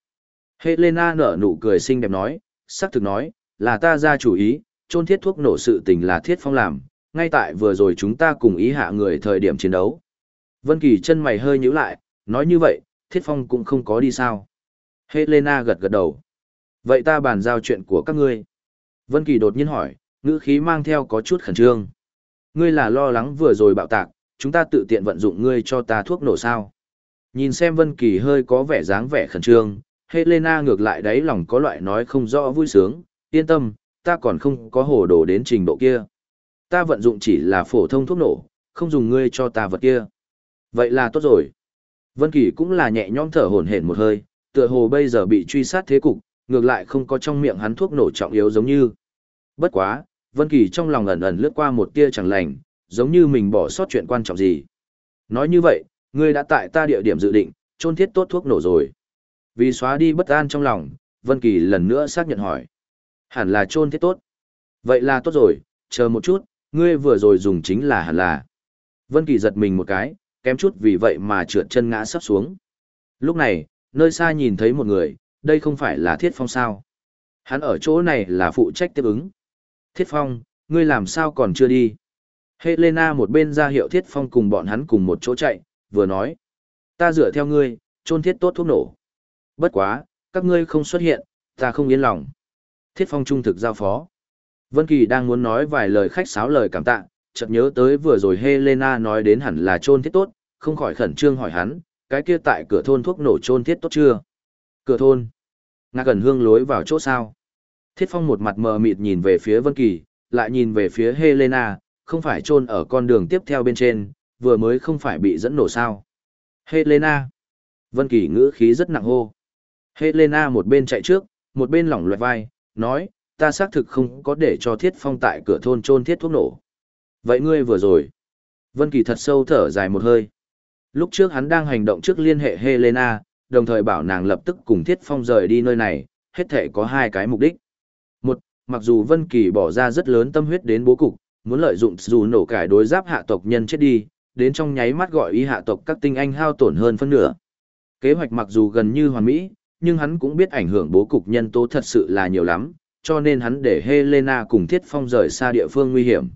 Helena nở nụ cười xinh đẹp nói, sắc thực nói, là ta ra chủ ý, trôn thiết thuốc nổ sự tình là thiết phong làm, ngay tại vừa rồi chúng ta cùng ý hạ người thời điểm chiến đấu. Vân Kỳ chân mày hơi nhíu lại, nói như vậy, thiết phong cũng không có đi sao. Helena gật gật đầu. Vậy ta bàn giao chuyện của các ngươi. Vân Kỳ đột nhiên hỏi, ngữ khí mang theo có chút khẩn trương. Ngươi là lo lắng vừa rồi bạo tạc, chúng ta tự tiện vận dụng ngươi cho ta thuốc nổ sao. Nhìn xem Vân Kỳ hơi có vẻ dáng vẻ khẩn trương, Helena ngược lại đáy lòng có loại nói không rõ vui sướng, yên tâm, ta còn không có hồ đồ đến trình độ kia. Ta vận dụng chỉ là phổ thông thuốc nổ, không dùng ngươi cho ta vật kia. Vậy là tốt rồi. Vân Kỳ cũng là nhẹ nhõm thở hổn hển một hơi, tựa hồ bây giờ bị truy sát thế cục, ngược lại không có trong miệng hắn thuốc nổ trọng yếu giống như. Bất quá, Vân Kỳ trong lòng ẩn ẩn lướt qua một tia chẳng lành, giống như mình bỏ sót chuyện quan trọng gì. Nói như vậy, ngươi đã tại ta địa điểm dự định, trôn thiết tốt thuốc nổ rồi. Vì xóa đi bất an trong lòng, Vân Kỳ lần nữa xác nhận hỏi. Hẳn là trôn thiết tốt. Vậy là tốt rồi, chờ một chút, ngươi vừa rồi dùng chính là hẳn là. Vân Kỳ giật mình một cái, kém chút vì vậy mà trượt chân ngã sắp xuống. Lúc này, nơi xa nhìn thấy một người, đây không phải là Thiết Phong sao. Hắn ở chỗ này là phụ trách tiếp ứng. Thiết Phong, ngươi làm sao còn chưa đi? Helena một bên ra hiệu Thiết Phong cùng bọn hắn cùng một chỗ chạy, vừa nói. Ta dựa theo ngươi, trôn thiết tốt thuốc nổ. Bất quá, các ngươi không xuất hiện, ta không yên lòng. Thiết Phong trung thực giao phó. Vân Kỳ đang muốn nói vài lời khách sáo lời cảm tạ, chợt nhớ tới vừa rồi Helena nói đến hẳn là trôn thiết tốt, không khỏi khẩn trương hỏi hắn, cái kia tại cửa thôn thuốc nổ trôn thiết tốt chưa? Cửa thôn? Ngạc gần Hương lối vào chỗ sao. Thiết Phong một mặt mờ mịt nhìn về phía Vân Kỳ, lại nhìn về phía Helena, không phải chôn ở con đường tiếp theo bên trên, vừa mới không phải bị dẫn nổ sao. Helena. Vân Kỳ ngữ khí rất nặng hô. Helena một bên chạy trước, một bên lỏng loẹt vai, nói, ta xác thực không có để cho Thiết Phong tại cửa thôn chôn thiết thuốc nổ. Vậy ngươi vừa rồi. Vân Kỳ thật sâu thở dài một hơi. Lúc trước hắn đang hành động trước liên hệ Helena, đồng thời bảo nàng lập tức cùng Thiết Phong rời đi nơi này, hết thể có hai cái mục đích. Một, mặc dù Vân Kỳ bỏ ra rất lớn tâm huyết đến bố cục, muốn lợi dụng dù nổ cải đối giáp hạ tộc nhân chết đi, đến trong nháy mắt gọi ý hạ tộc các tinh anh hao tổn hơn phân nửa. Kế hoạch mặc dù gần như hoàn mỹ, nhưng hắn cũng biết ảnh hưởng bố cục nhân tố thật sự là nhiều lắm, cho nên hắn để Helena cùng Thiết Phong rời xa địa phương nguy hiểm.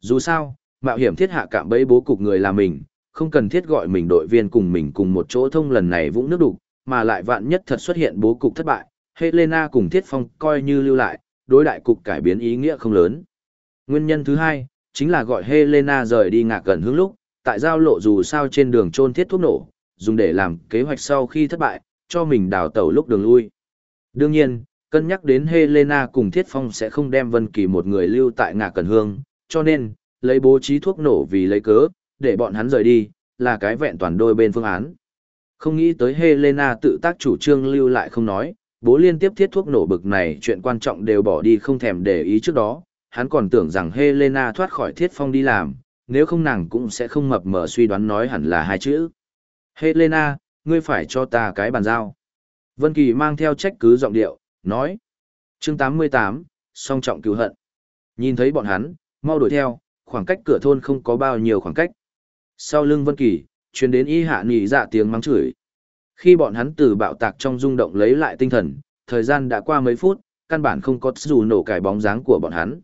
Dù sao, mạo hiểm thiết hạ cạm bẫy bố cục người là mình, không cần thiết gọi mình đội viên cùng mình cùng một chỗ thông lần này vũng nước đục, mà lại vạn nhất thật xuất hiện bố cục thất bại, Helena cùng Thiết Phong coi như lưu lại, đối đại cục cải biến ý nghĩa không lớn. Nguyên nhân thứ hai, chính là gọi Helena rời đi ngạc gần hướng lúc, tại giao lộ dù sao trên đường trôn thiết thuốc nổ, dùng để làm kế hoạch sau khi thất bại, cho mình đào tẩu lúc đường lui. Đương nhiên, cân nhắc đến Helena cùng Thiết Phong sẽ không đem Vân Kỳ một người lưu tại ngạc cần hương, cho nên, lấy bố trí thuốc nổ vì lấy cớ, để bọn hắn rời đi, là cái vẹn toàn đôi bên phương án. Không nghĩ tới Helena tự tác chủ trương lưu lại không nói, bố liên tiếp thiết thuốc nổ bực này chuyện quan trọng đều bỏ đi không thèm để ý trước đó, hắn còn tưởng rằng Helena thoát khỏi thiết phong đi làm, nếu không nàng cũng sẽ không mập mờ suy đoán nói hẳn là hai chữ. Helena, ngươi phải cho ta cái bàn giao. Vân Kỳ mang theo trách cứ giọng điệu, nói. Chương 88, song trọng cứu hận. Nhìn thấy bọn hắn, mau đuổi theo, khoảng cách cửa thôn không có bao nhiêu khoảng cách. Sau lưng Vân Kỳ, truyền đến y hạ nhị dạ tiếng mắng chửi. Khi bọn hắn từ bạo tạc trong rung động lấy lại tinh thần, thời gian đã qua mấy phút, căn bản không có dù nổ cải bóng dáng của bọn hắn.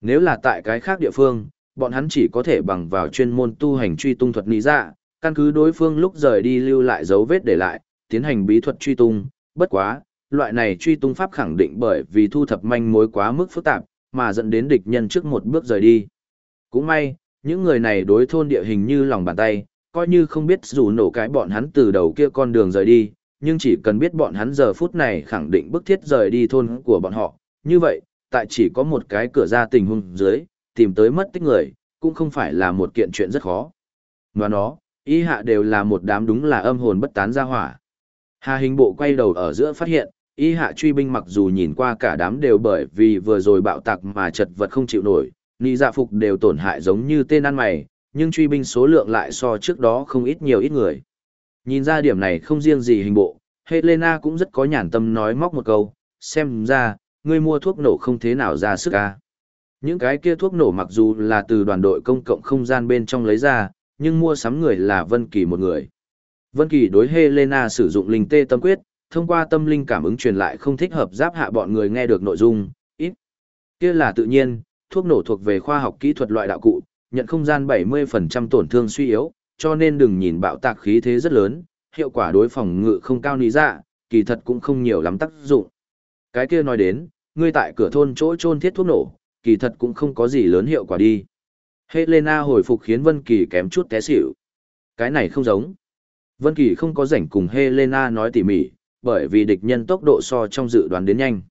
Nếu là tại cái khác địa phương, bọn hắn chỉ có thể bằng vào chuyên môn tu hành truy tung thuật nhị dạ, căn cứ đối phương lúc rời đi lưu lại dấu vết để lại, tiến hành bí thuật truy tung, bất quá, loại này truy tung pháp khẳng định bởi vì thu thập manh mối quá mức phức tạp, mà dẫn đến địch nhân trước một bước rời đi. Cũng may, những người này đối thôn địa hình như lòng bàn tay, coi như không biết dù nổ cái bọn hắn từ đầu kia con đường rời đi, nhưng chỉ cần biết bọn hắn giờ phút này khẳng định bức thiết rời đi thôn của bọn họ, như vậy, tại chỉ có một cái cửa ra tình huống dưới, tìm tới mất tích người, cũng không phải là một kiện chuyện rất khó. Nói nó, ý hạ đều là một đám đúng là âm hồn bất tán ra hỏa. Hà hình bộ quay đầu ở giữa phát hiện, ý hạ truy binh mặc dù nhìn qua cả đám đều bởi vì vừa rồi bạo tạc mà chật vật không chịu nổi, ni dạ phục đều tổn hại giống như tên ăn mày, nhưng truy binh số lượng lại so trước đó không ít nhiều ít người. Nhìn ra điểm này không riêng gì hình bộ, Helena cũng rất có nhàn tâm nói móc một câu, xem ra, ngươi mua thuốc nổ không thế nào ra sức ca. Những cái kia thuốc nổ mặc dù là từ đoàn đội công cộng không gian bên trong lấy ra, nhưng mua sắm người là Vân Kỳ một người. Vân Kỳ đối Helena sử dụng linh tê tâm quyết, thông qua tâm linh cảm ứng truyền lại không thích hợp giáp hạ bọn người nghe được nội dung, ít. Kia là tự nhiên, thuốc nổ thuộc về khoa học kỹ thuật loại đạo cụ, nhận không gian 70% tổn thương suy yếu, cho nên đừng nhìn bạo tạc khí thế rất lớn, hiệu quả đối phòng ngự không cao lý dạ, kỳ thật cũng không nhiều lắm tác dụng. Cái kia nói đến, ngươi tại cửa thôn chỗ trôn thiết thuốc nổ, kỳ thật cũng không có gì lớn hiệu quả đi. Helena hồi phục khiến Vân Kỳ kém chút té xỉu. Cái này không giống. Vân Kỳ không có rảnh cùng Helena nói tỉ mỉ, bởi vì địch nhân tốc độ so trong dự đoán đến nhanh.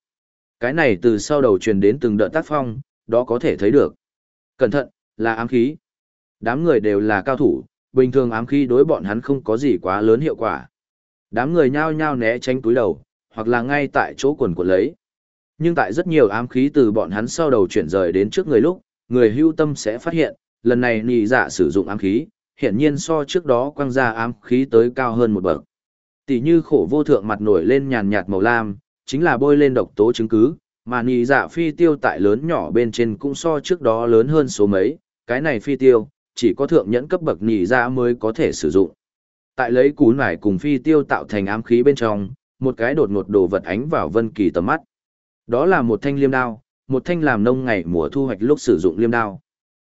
Cái này từ sau đầu truyền đến từng đợt tác phong, đó có thể thấy được. Cẩn thận, là ám khí. Đám người đều là cao thủ, bình thường ám khí đối bọn hắn không có gì quá lớn hiệu quả. Đám người nhao nhao né tránh túi đầu, hoặc là ngay tại chỗ quần của lấy. Nhưng tại rất nhiều ám khí từ bọn hắn sau đầu chuyển rời đến trước người lúc, người hưu tâm sẽ phát hiện, lần này nì dạ sử dụng ám khí, hiển nhiên so trước đó quăng ra ám khí tới cao hơn một bậc. Tỷ như khổ vô thượng mặt nổi lên nhàn nhạt màu lam, chính là bôi lên độc tố chứng cứ, mà nì dạ phi tiêu tại lớn nhỏ bên trên cũng so trước đó lớn hơn số mấy, cái này phi tiêu, chỉ có thượng nhẫn cấp bậc nì dạ mới có thể sử dụng. Tại lấy cú nải cùng phi tiêu tạo thành ám khí bên trong, một cái đột ngột đồ vật ánh vào vân kỳ tầm mắt. Đó là một thanh liêm đao, một thanh làm nông ngày mùa thu hoạch lúc sử dụng liêm đao.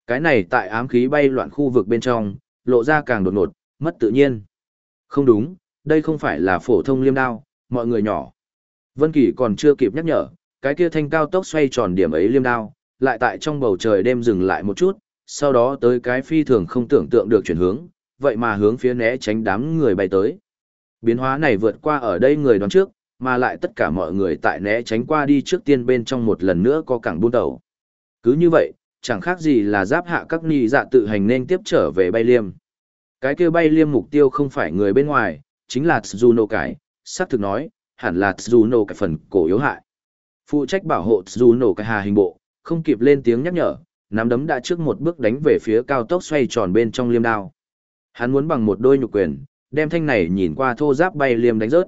Cái này tại ám khí bay loạn khu vực bên trong, lộ ra càng đột ngột, mất tự nhiên. Không đúng, đây không phải là phổ thông liêm đao, mọi người nhỏ. Vân Kỳ còn chưa kịp nhắc nhở, cái kia thanh cao tốc xoay tròn điểm ấy liêm đao, lại tại trong bầu trời đêm dừng lại một chút, sau đó tới cái phi thường không tưởng tượng được chuyển hướng, vậy mà hướng phía né tránh đám người bay tới. Biến hóa này vượt qua ở đây người đoán trước, mà lại tất cả mọi người tại né tránh qua đi trước tiên bên trong một lần nữa có cảng buôn tàu. Cứ như vậy, chẳng khác gì là giáp hạ các ni dạ tự hành nên tiếp trở về bay liêm. Cái kia bay liêm mục tiêu không phải người bên ngoài, chính là Tsuno cải xác thực nói, hẳn là Tsuno cải phần cổ yếu hại. Phụ trách bảo hộ Tsuno cải hà hình bộ, không kịp lên tiếng nhắc nhở, nắm đấm đã trước một bước đánh về phía cao tốc xoay tròn bên trong liêm đao. Hắn muốn bằng một đôi nhục quyền, đem thanh này nhìn qua thô giáp bay liêm đánh rớt.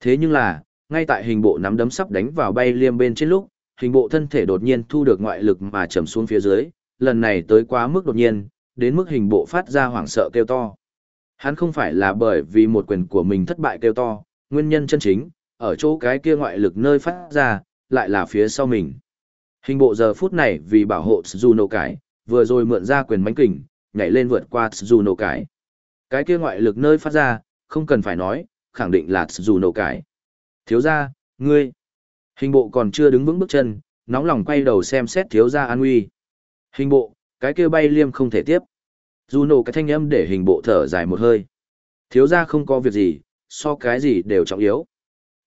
Thế nhưng là, ngay tại hình bộ nắm đấm sắp đánh vào bay liêm bên trên lúc, hình bộ thân thể đột nhiên thu được ngoại lực mà trầm xuống phía dưới, lần này tới quá mức đột nhiên, đến mức hình bộ phát ra hoảng sợ kêu to. Hắn không phải là bởi vì một quyền của mình thất bại kêu to, nguyên nhân chân chính, ở chỗ cái kia ngoại lực nơi phát ra, lại là phía sau mình. Hình bộ giờ phút này vì bảo hộ Tsuzuno cái, vừa rồi mượn ra quyền mánh kình, nhảy lên vượt qua Tsuzuno cái. Cái kia ngoại lực nơi phát ra, không cần phải nói, khẳng định là Tsuno cái. Thiếu gia, ngươi. Hình bộ còn chưa đứng vững bước chân, nóng lòng quay đầu xem xét thiếu gia an nguy. Hình bộ, cái kia bay liêm không thể tiếp. Juno cái thanh âm để hình bộ thở dài một hơi. Thiếu gia không có việc gì, so cái gì đều trọng yếu.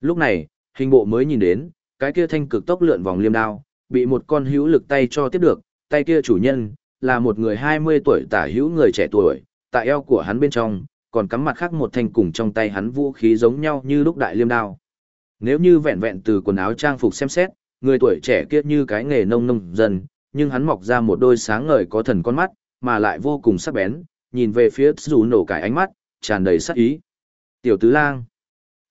Lúc này, hình bộ mới nhìn đến, cái kia thanh cực tốc lượn vòng liêm đao, bị một con hữu lực tay cho tiếp được, tay kia chủ nhân, là một người 20 tuổi tả hữu người trẻ tuổi, tại eo của hắn bên trong, còn cắm mặt khác một thanh cùng trong tay hắn vũ khí giống nhau như lúc đại liêm đao. Nếu như vẹn vẹn từ quần áo trang phục xem xét, người tuổi trẻ kia như cái nghề nông nông dân, nhưng hắn mọc ra một đôi sáng ngời có thần con mắt, mà lại vô cùng sắc bén, nhìn về phía dù nổ cải ánh mắt, tràn đầy sắc ý. Tiểu tứ lang.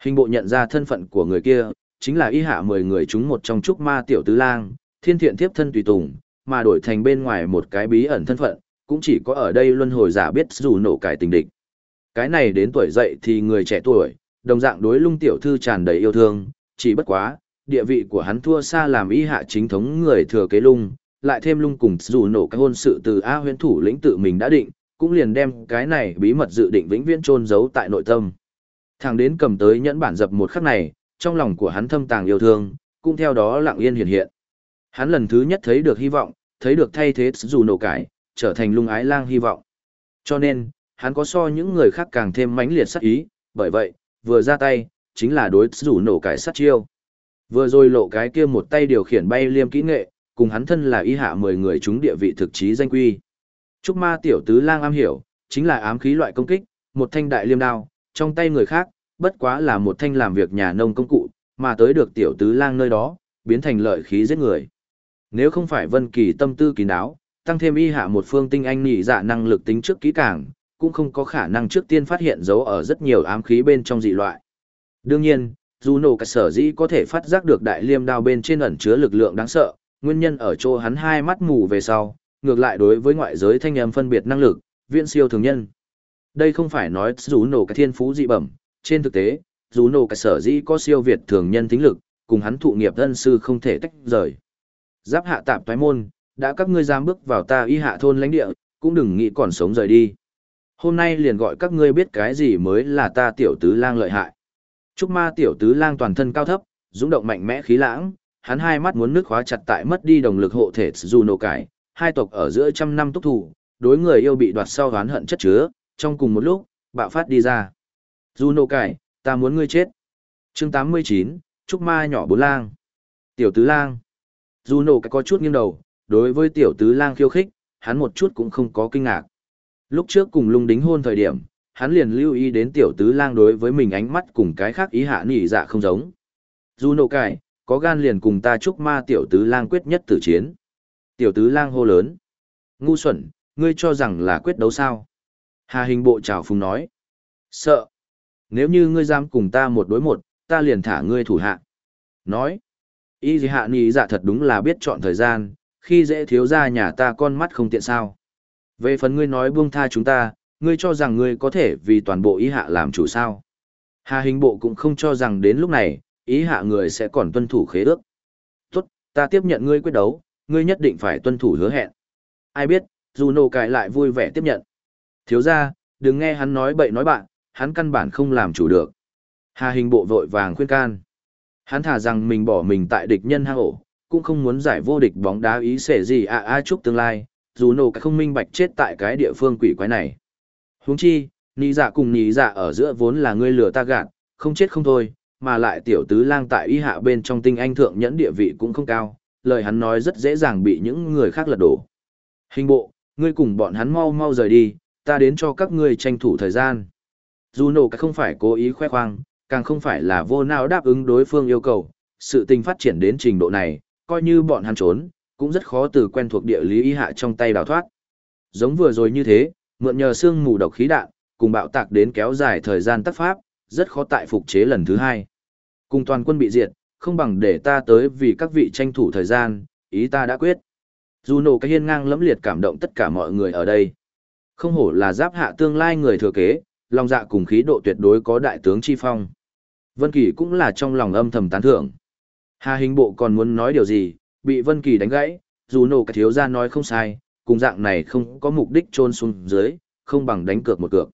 Hình bộ nhận ra thân phận của người kia, chính là y hạ mười người chúng một trong trúc ma tiểu tứ lang, thiên thiện thiếp thân tùy tùng, mà đổi thành bên ngoài một cái bí ẩn thân phận, cũng chỉ có ở đây luân hồi giả biết dù nổ cải tình địch. Cái này đến tuổi dậy thì người trẻ tuổi, đồng dạng đối lung tiểu thư tràn đầy yêu thương, chỉ bất quá, địa vị của hắn thua xa làm y hạ chính thống người thừa kế lung, lại thêm lung cùng dù nổ cái hôn sự từ A huyễn thủ lĩnh tự mình đã định, cũng liền đem cái này bí mật dự định vĩnh viễn trôn giấu tại nội tâm. Thằng đến cầm tới nhẫn bản dập một khắc này, trong lòng của hắn thâm tàng yêu thương, cũng theo đó lặng yên hiện hiện. Hắn lần thứ nhất thấy được hy vọng, thấy được thay thế dù nổ cải, trở thành lung ái lang hy vọng. Cho nên, hắn có so những người khác càng thêm mãnh liệt sát ý, bởi vậy, vừa ra tay, chính là đối rủ nổ cải sát chiêu. Vừa rồi lộ cái kia một tay điều khiển bay liêm kỹ nghệ, cùng hắn thân là y hạ 10 người chúng địa vị thực chí danh quy. Trúc ma tiểu tứ lang am hiểu, chính là ám khí loại công kích, một thanh đại liêm đao, trong tay người khác, bất quá là một thanh làm việc nhà nông công cụ, mà tới được tiểu tứ lang nơi đó, biến thành lợi khí giết người. Nếu không phải Vân Kỳ tâm tư kín đáo, tăng thêm y hạ một phương tinh anh nhị dạ năng lực tính trước kỹ càng, cũng không có khả năng trước tiên phát hiện dấu ở rất nhiều ám khí bên trong dị loại. Đương nhiên, dù nổ cả sở dĩ có thể phát giác được đại liêm đao bên trên ẩn chứa lực lượng đáng sợ, nguyên nhân ở chỗ hắn hai mắt mù về sau, ngược lại đối với ngoại giới thanh âm phân biệt năng lực, viện siêu thường nhân. Đây không phải nói dù nổ thiên phú dị bẩm, trên thực tế, dù nổ sở dĩ có siêu việt thường nhân tính lực, cùng hắn thụ nghiệp thân sư không thể tách rời. Giáp hạ tạp toái môn, đã các ngươi dám bước vào ta y hạ thôn lãnh địa, cũng đừng nghĩ còn sống rời đi. Hôm nay liền gọi các ngươi biết cái gì mới là ta tiểu tứ lang lợi hại. Trúc ma tiểu tứ lang toàn thân cao thấp, dũng động mạnh mẽ khí lãng, hắn hai mắt muốn nước khóa chặt tại mất đi đồng lực hộ thể dù nổ cải, hai tộc ở giữa trăm năm túc thủ, đối người yêu bị đoạt sau oán hận chất chứa, trong cùng một lúc, bạo phát đi ra. Dù nổ cải, ta muốn ngươi chết. chương 89, Trúc ma nhỏ bốn lang. Tiểu tứ lang. Dù nổ cải có chút nghiêng đầu, đối với tiểu tứ lang khiêu khích, hắn một chút cũng không có kinh ngạc. Lúc trước cùng lung đính hôn thời điểm, hắn liền lưu ý đến tiểu tứ lang đối với mình ánh mắt cùng cái khác ý hạ nỉ dạ không giống. Dù nộ cải, có gan liền cùng ta chúc ma tiểu tứ lang quyết nhất tử chiến. Tiểu tứ lang hô lớn. Ngu xuẩn, ngươi cho rằng là quyết đấu sao? Hà hình bộ trào phùng nói. Sợ. Nếu như ngươi dám cùng ta một đối một, ta liền thả ngươi thủ hạ. Nói. Y gì hạ nì dạ thật đúng là biết chọn thời gian, khi dễ thiếu ra nhà ta con mắt không tiện sao. Về phần ngươi nói buông tha chúng ta, ngươi cho rằng ngươi có thể vì toàn bộ ý hạ làm chủ sao. Hà hình bộ cũng không cho rằng đến lúc này, ý hạ người sẽ còn tuân thủ khế ước. Tốt, ta tiếp nhận ngươi quyết đấu, ngươi nhất định phải tuân thủ hứa hẹn. Ai biết, Juno nô lại vui vẻ tiếp nhận. Thiếu ra, đừng nghe hắn nói bậy nói bạn, hắn căn bản không làm chủ được. Hà hình bộ vội vàng khuyên can. Hắn thả rằng mình bỏ mình tại địch nhân hang ổ, cũng không muốn giải vô địch bóng đá ý sẽ gì à a chúc tương lai, dù nổ cái không minh bạch chết tại cái địa phương quỷ quái này. Huống chi, nị dạ cùng nị dạ ở giữa vốn là ngươi lừa ta gạt, không chết không thôi, mà lại tiểu tứ lang tại y hạ bên trong tinh anh thượng nhẫn địa vị cũng không cao, lời hắn nói rất dễ dàng bị những người khác lật đổ. Hình bộ, ngươi cùng bọn hắn mau mau rời đi, ta đến cho các ngươi tranh thủ thời gian. Dù nổ cái không phải cố ý khoe khoang, càng không phải là vô nào đáp ứng đối phương yêu cầu, sự tình phát triển đến trình độ này, coi như bọn hắn trốn, cũng rất khó từ quen thuộc địa lý y hạ trong tay đào thoát. Giống vừa rồi như thế, mượn nhờ xương mù độc khí đạn, cùng bạo tạc đến kéo dài thời gian tác pháp, rất khó tại phục chế lần thứ hai. Cùng toàn quân bị diệt, không bằng để ta tới vì các vị tranh thủ thời gian, ý ta đã quyết. Dù nổ cái hiên ngang lẫm liệt cảm động tất cả mọi người ở đây. Không hổ là giáp hạ tương lai người thừa kế, lòng dạ cùng khí độ tuyệt đối có đại tướng chi phong. Vân Kỳ cũng là trong lòng âm thầm tán thưởng. Hà hình bộ còn muốn nói điều gì, bị Vân Kỳ đánh gãy, dù nổ cái thiếu gia nói không sai, cùng dạng này không có mục đích trôn xuống dưới, không bằng đánh cược một cược.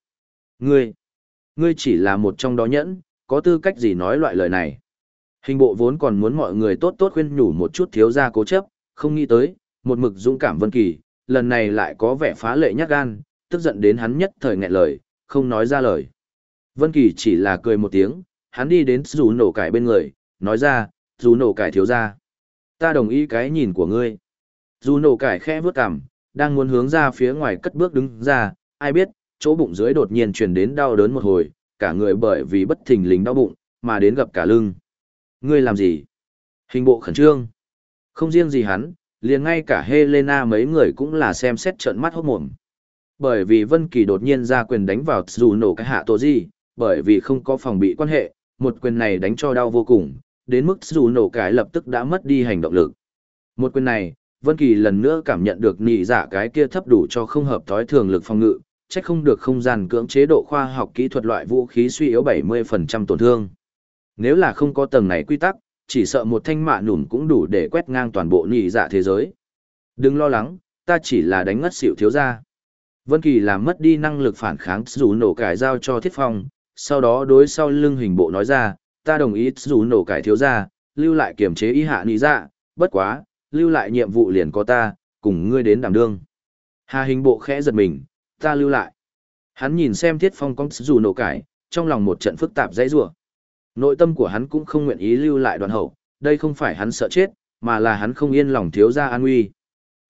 Ngươi, ngươi chỉ là một trong đó nhẫn, có tư cách gì nói loại lời này. Hình bộ vốn còn muốn mọi người tốt tốt khuyên nhủ một chút thiếu gia cố chấp, không nghĩ tới, một mực dũng cảm Vân Kỳ, lần này lại có vẻ phá lệ nhát gan, tức giận đến hắn nhất thời nghẹn lời, không nói ra lời. Vân Kỳ chỉ là cười một tiếng, hắn đi đến dù nổ cải bên người, nói ra, dù nổ cải thiếu gia. Ta đồng ý cái nhìn của ngươi. Dù nổ cải khẽ vướt cằm, đang muốn hướng ra phía ngoài cất bước đứng ra, ai biết, chỗ bụng dưới đột nhiên truyền đến đau đớn một hồi, cả người bởi vì bất thình lình đau bụng, mà đến gặp cả lưng. Ngươi làm gì? Hình bộ khẩn trương. Không riêng gì hắn, liền ngay cả Helena mấy người cũng là xem xét trợn mắt hốt mồm. Bởi vì Vân Kỳ đột nhiên ra quyền đánh vào dù nổ cái hạ tổ gì, bởi vì không có phòng bị quan hệ, một quyền này đánh cho đau vô cùng, đến mức dù nổ cái lập tức đã mất đi hành động lực. Một quyền này, Vân Kỳ lần nữa cảm nhận được nhị dạ cái kia thấp đủ cho không hợp thói thường lực phòng ngự, chắc không được không gian cưỡng chế độ khoa học kỹ thuật loại vũ khí suy yếu 70% tổn thương. Nếu là không có tầng này quy tắc, chỉ sợ một thanh mạ nủm cũng đủ để quét ngang toàn bộ nhị dạ thế giới. Đừng lo lắng, ta chỉ là đánh ngất xỉu thiếu gia. Vân Kỳ làm mất đi năng lực phản kháng dù nổ cải giao cho Thiết Phong, sau đó đối sau lưng hình bộ nói ra, ta đồng ý dù nổ cải thiếu gia, lưu lại kiểm chế y hạ nị dạ, bất quá, lưu lại nhiệm vụ liền có ta, cùng ngươi đến đảm đương. Hà hình bộ khẽ giật mình, ta lưu lại. Hắn nhìn xem thiết phong con dù nổ cải, trong lòng một trận phức tạp dãy rủa Nội tâm của hắn cũng không nguyện ý lưu lại đoàn hậu, đây không phải hắn sợ chết, mà là hắn không yên lòng thiếu gia an nguy.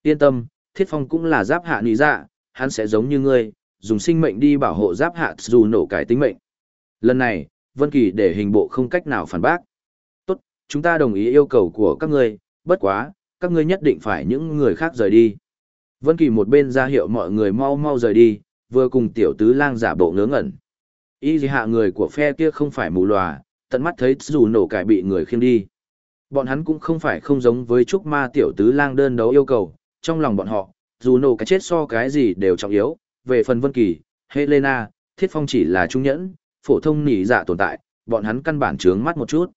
Yên tâm, thiết phong cũng là giáp hạ nị dạ, hắn sẽ giống như ngươi, dùng sinh mệnh đi bảo hộ giáp hạ dù nổ cải tính mệnh. Lần này, Vân Kỳ để hình bộ không cách nào phản bác. Tốt, chúng ta đồng ý yêu cầu của các ngươi, bất quá, các ngươi nhất định phải những người khác rời đi. Vân Kỳ một bên ra hiệu mọi người mau mau rời đi, vừa cùng tiểu tứ lang giả bộ ngớ ngẩn. Y hạ người của phe kia không phải mù lòa, tận mắt thấy dù nổ cải bị người khiêng đi. Bọn hắn cũng không phải không giống với trúc ma tiểu tứ lang đơn đấu yêu cầu, trong lòng bọn họ, dù nổ cái chết so cái gì đều trọng yếu, về phần Vân Kỳ, Helena, Thiết Phong chỉ là trung nhẫn, phổ thông nỉ dạ tồn tại, bọn hắn căn bản trướng mắt một chút.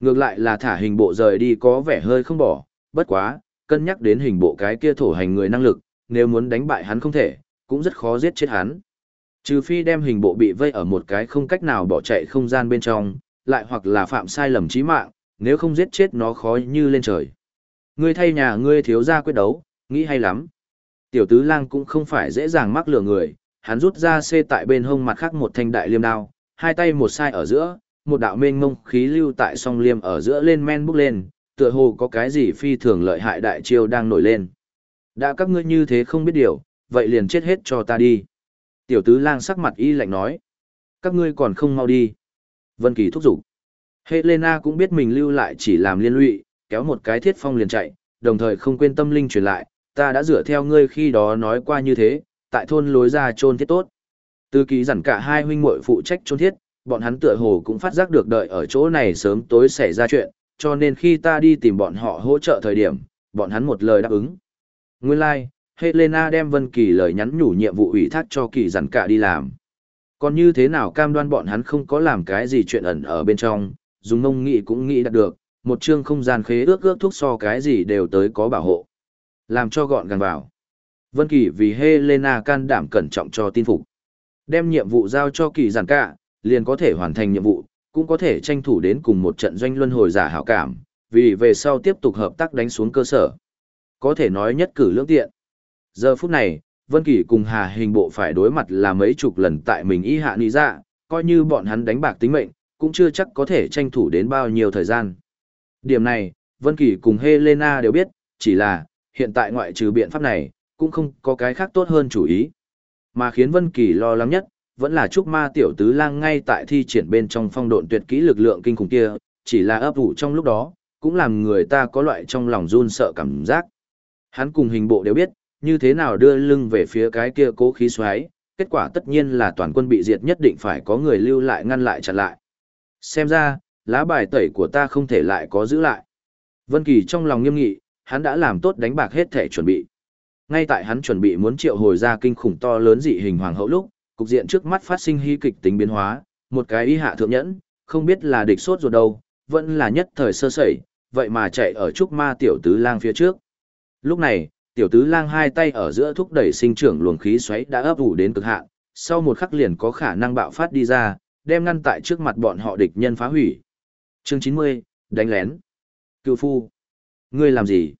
Ngược lại là thả hình bộ rời đi có vẻ hơi không bỏ, bất quá, cân nhắc đến hình bộ cái kia thổ hành người năng lực, nếu muốn đánh bại hắn không thể, cũng rất khó giết chết hắn. Trừ phi đem hình bộ bị vây ở một cái không cách nào bỏ chạy không gian bên trong, lại hoặc là phạm sai lầm chí mạng, nếu không giết chết nó khó như lên trời. Ngươi thay nhà ngươi thiếu gia quyết đấu, nghĩ hay lắm. Tiểu tứ lang cũng không phải dễ dàng mắc lừa người, hắn rút ra xê tại bên hông mặt khác một thanh đại liêm đao, hai tay một sai ở giữa, một đạo mênh mông khí lưu tại song liêm ở giữa lên men bốc lên, tựa hồ có cái gì phi thường lợi hại đại chiêu đang nổi lên. Đã các ngươi như thế không biết điều, vậy liền chết hết cho ta đi. Tiểu tứ lang sắc mặt y lạnh nói. Các ngươi còn không mau đi. Vân Kỳ thúc giục. Helena cũng biết mình lưu lại chỉ làm liên lụy, kéo một cái thiết phong liền chạy, đồng thời không quên tâm linh truyền lại, ta đã dựa theo ngươi khi đó nói qua như thế, tại thôn lối ra trôn thiết tốt. Từ kỳ dặn cả hai huynh muội phụ trách trôn thiết, bọn hắn tựa hồ cũng phát giác được đợi ở chỗ này sớm tối xảy ra chuyện, cho nên khi ta đi tìm bọn họ hỗ trợ thời điểm, bọn hắn một lời đáp ứng. Nguyên lai, like, Helena đem Vân Kỳ lời nhắn nhủ nhiệm vụ ủy thác cho kỳ dặn cả đi làm. Còn như thế nào cam đoan bọn hắn không có làm cái gì chuyện ẩn ở bên trong, dùng ngông nghị cũng nghĩ đạt được, một chương không gian khế ước ước thuốc so cái gì đều tới có bảo hộ. Làm cho gọn gàng vào. Vân Kỳ vì Helena can đảm cẩn trọng cho tin phục. Đem nhiệm vụ giao cho kỳ giản cả, liền có thể hoàn thành nhiệm vụ, cũng có thể tranh thủ đến cùng một trận doanh luân hồi giả hảo cảm, vì về sau tiếp tục hợp tác đánh xuống cơ sở. Có thể nói nhất cử lưỡng tiện. Giờ phút này, Vân Kỳ cùng Hà Hình Bộ phải đối mặt là mấy chục lần tại mình y hạ nị dạ, coi như bọn hắn đánh bạc tính mệnh, cũng chưa chắc có thể tranh thủ đến bao nhiêu thời gian. Điểm này, Vân Kỳ cùng Helena đều biết, chỉ là, hiện tại ngoại trừ biện pháp này, cũng không có cái khác tốt hơn chủ ý. Mà khiến Vân Kỳ lo lắng nhất, vẫn là trúc ma tiểu tứ lang ngay tại thi triển bên trong phong độn tuyệt kỹ lực lượng kinh khủng kia, chỉ là ấp ủ trong lúc đó, cũng làm người ta có loại trong lòng run sợ cảm giác. Hắn cùng hình bộ đều biết, như thế nào đưa lưng về phía cái kia cố khí xoáy, kết quả tất nhiên là toàn quân bị diệt nhất định phải có người lưu lại ngăn lại chặn lại. Xem ra, lá bài tẩy của ta không thể lại có giữ lại. Vân Kỳ trong lòng nghiêm nghị, hắn đã làm tốt đánh bạc hết thể chuẩn bị. Ngay tại hắn chuẩn bị muốn triệu hồi ra kinh khủng to lớn dị hình hoàng hậu lúc, cục diện trước mắt phát sinh hy kịch tính biến hóa, một cái y hạ thượng nhẫn, không biết là địch sốt rồi đâu, vẫn là nhất thời sơ sẩy, vậy mà chạy ở trúc ma tiểu tứ lang phía trước. Lúc này, tiểu tứ lang hai tay ở giữa thúc đẩy sinh trưởng luồng khí xoáy đã ấp ủ đến cực hạn, sau một khắc liền có khả năng bạo phát đi ra, đem ngăn tại trước mặt bọn họ địch nhân phá hủy. Chương 90, đánh lén. Cựu phu. Ngươi làm gì?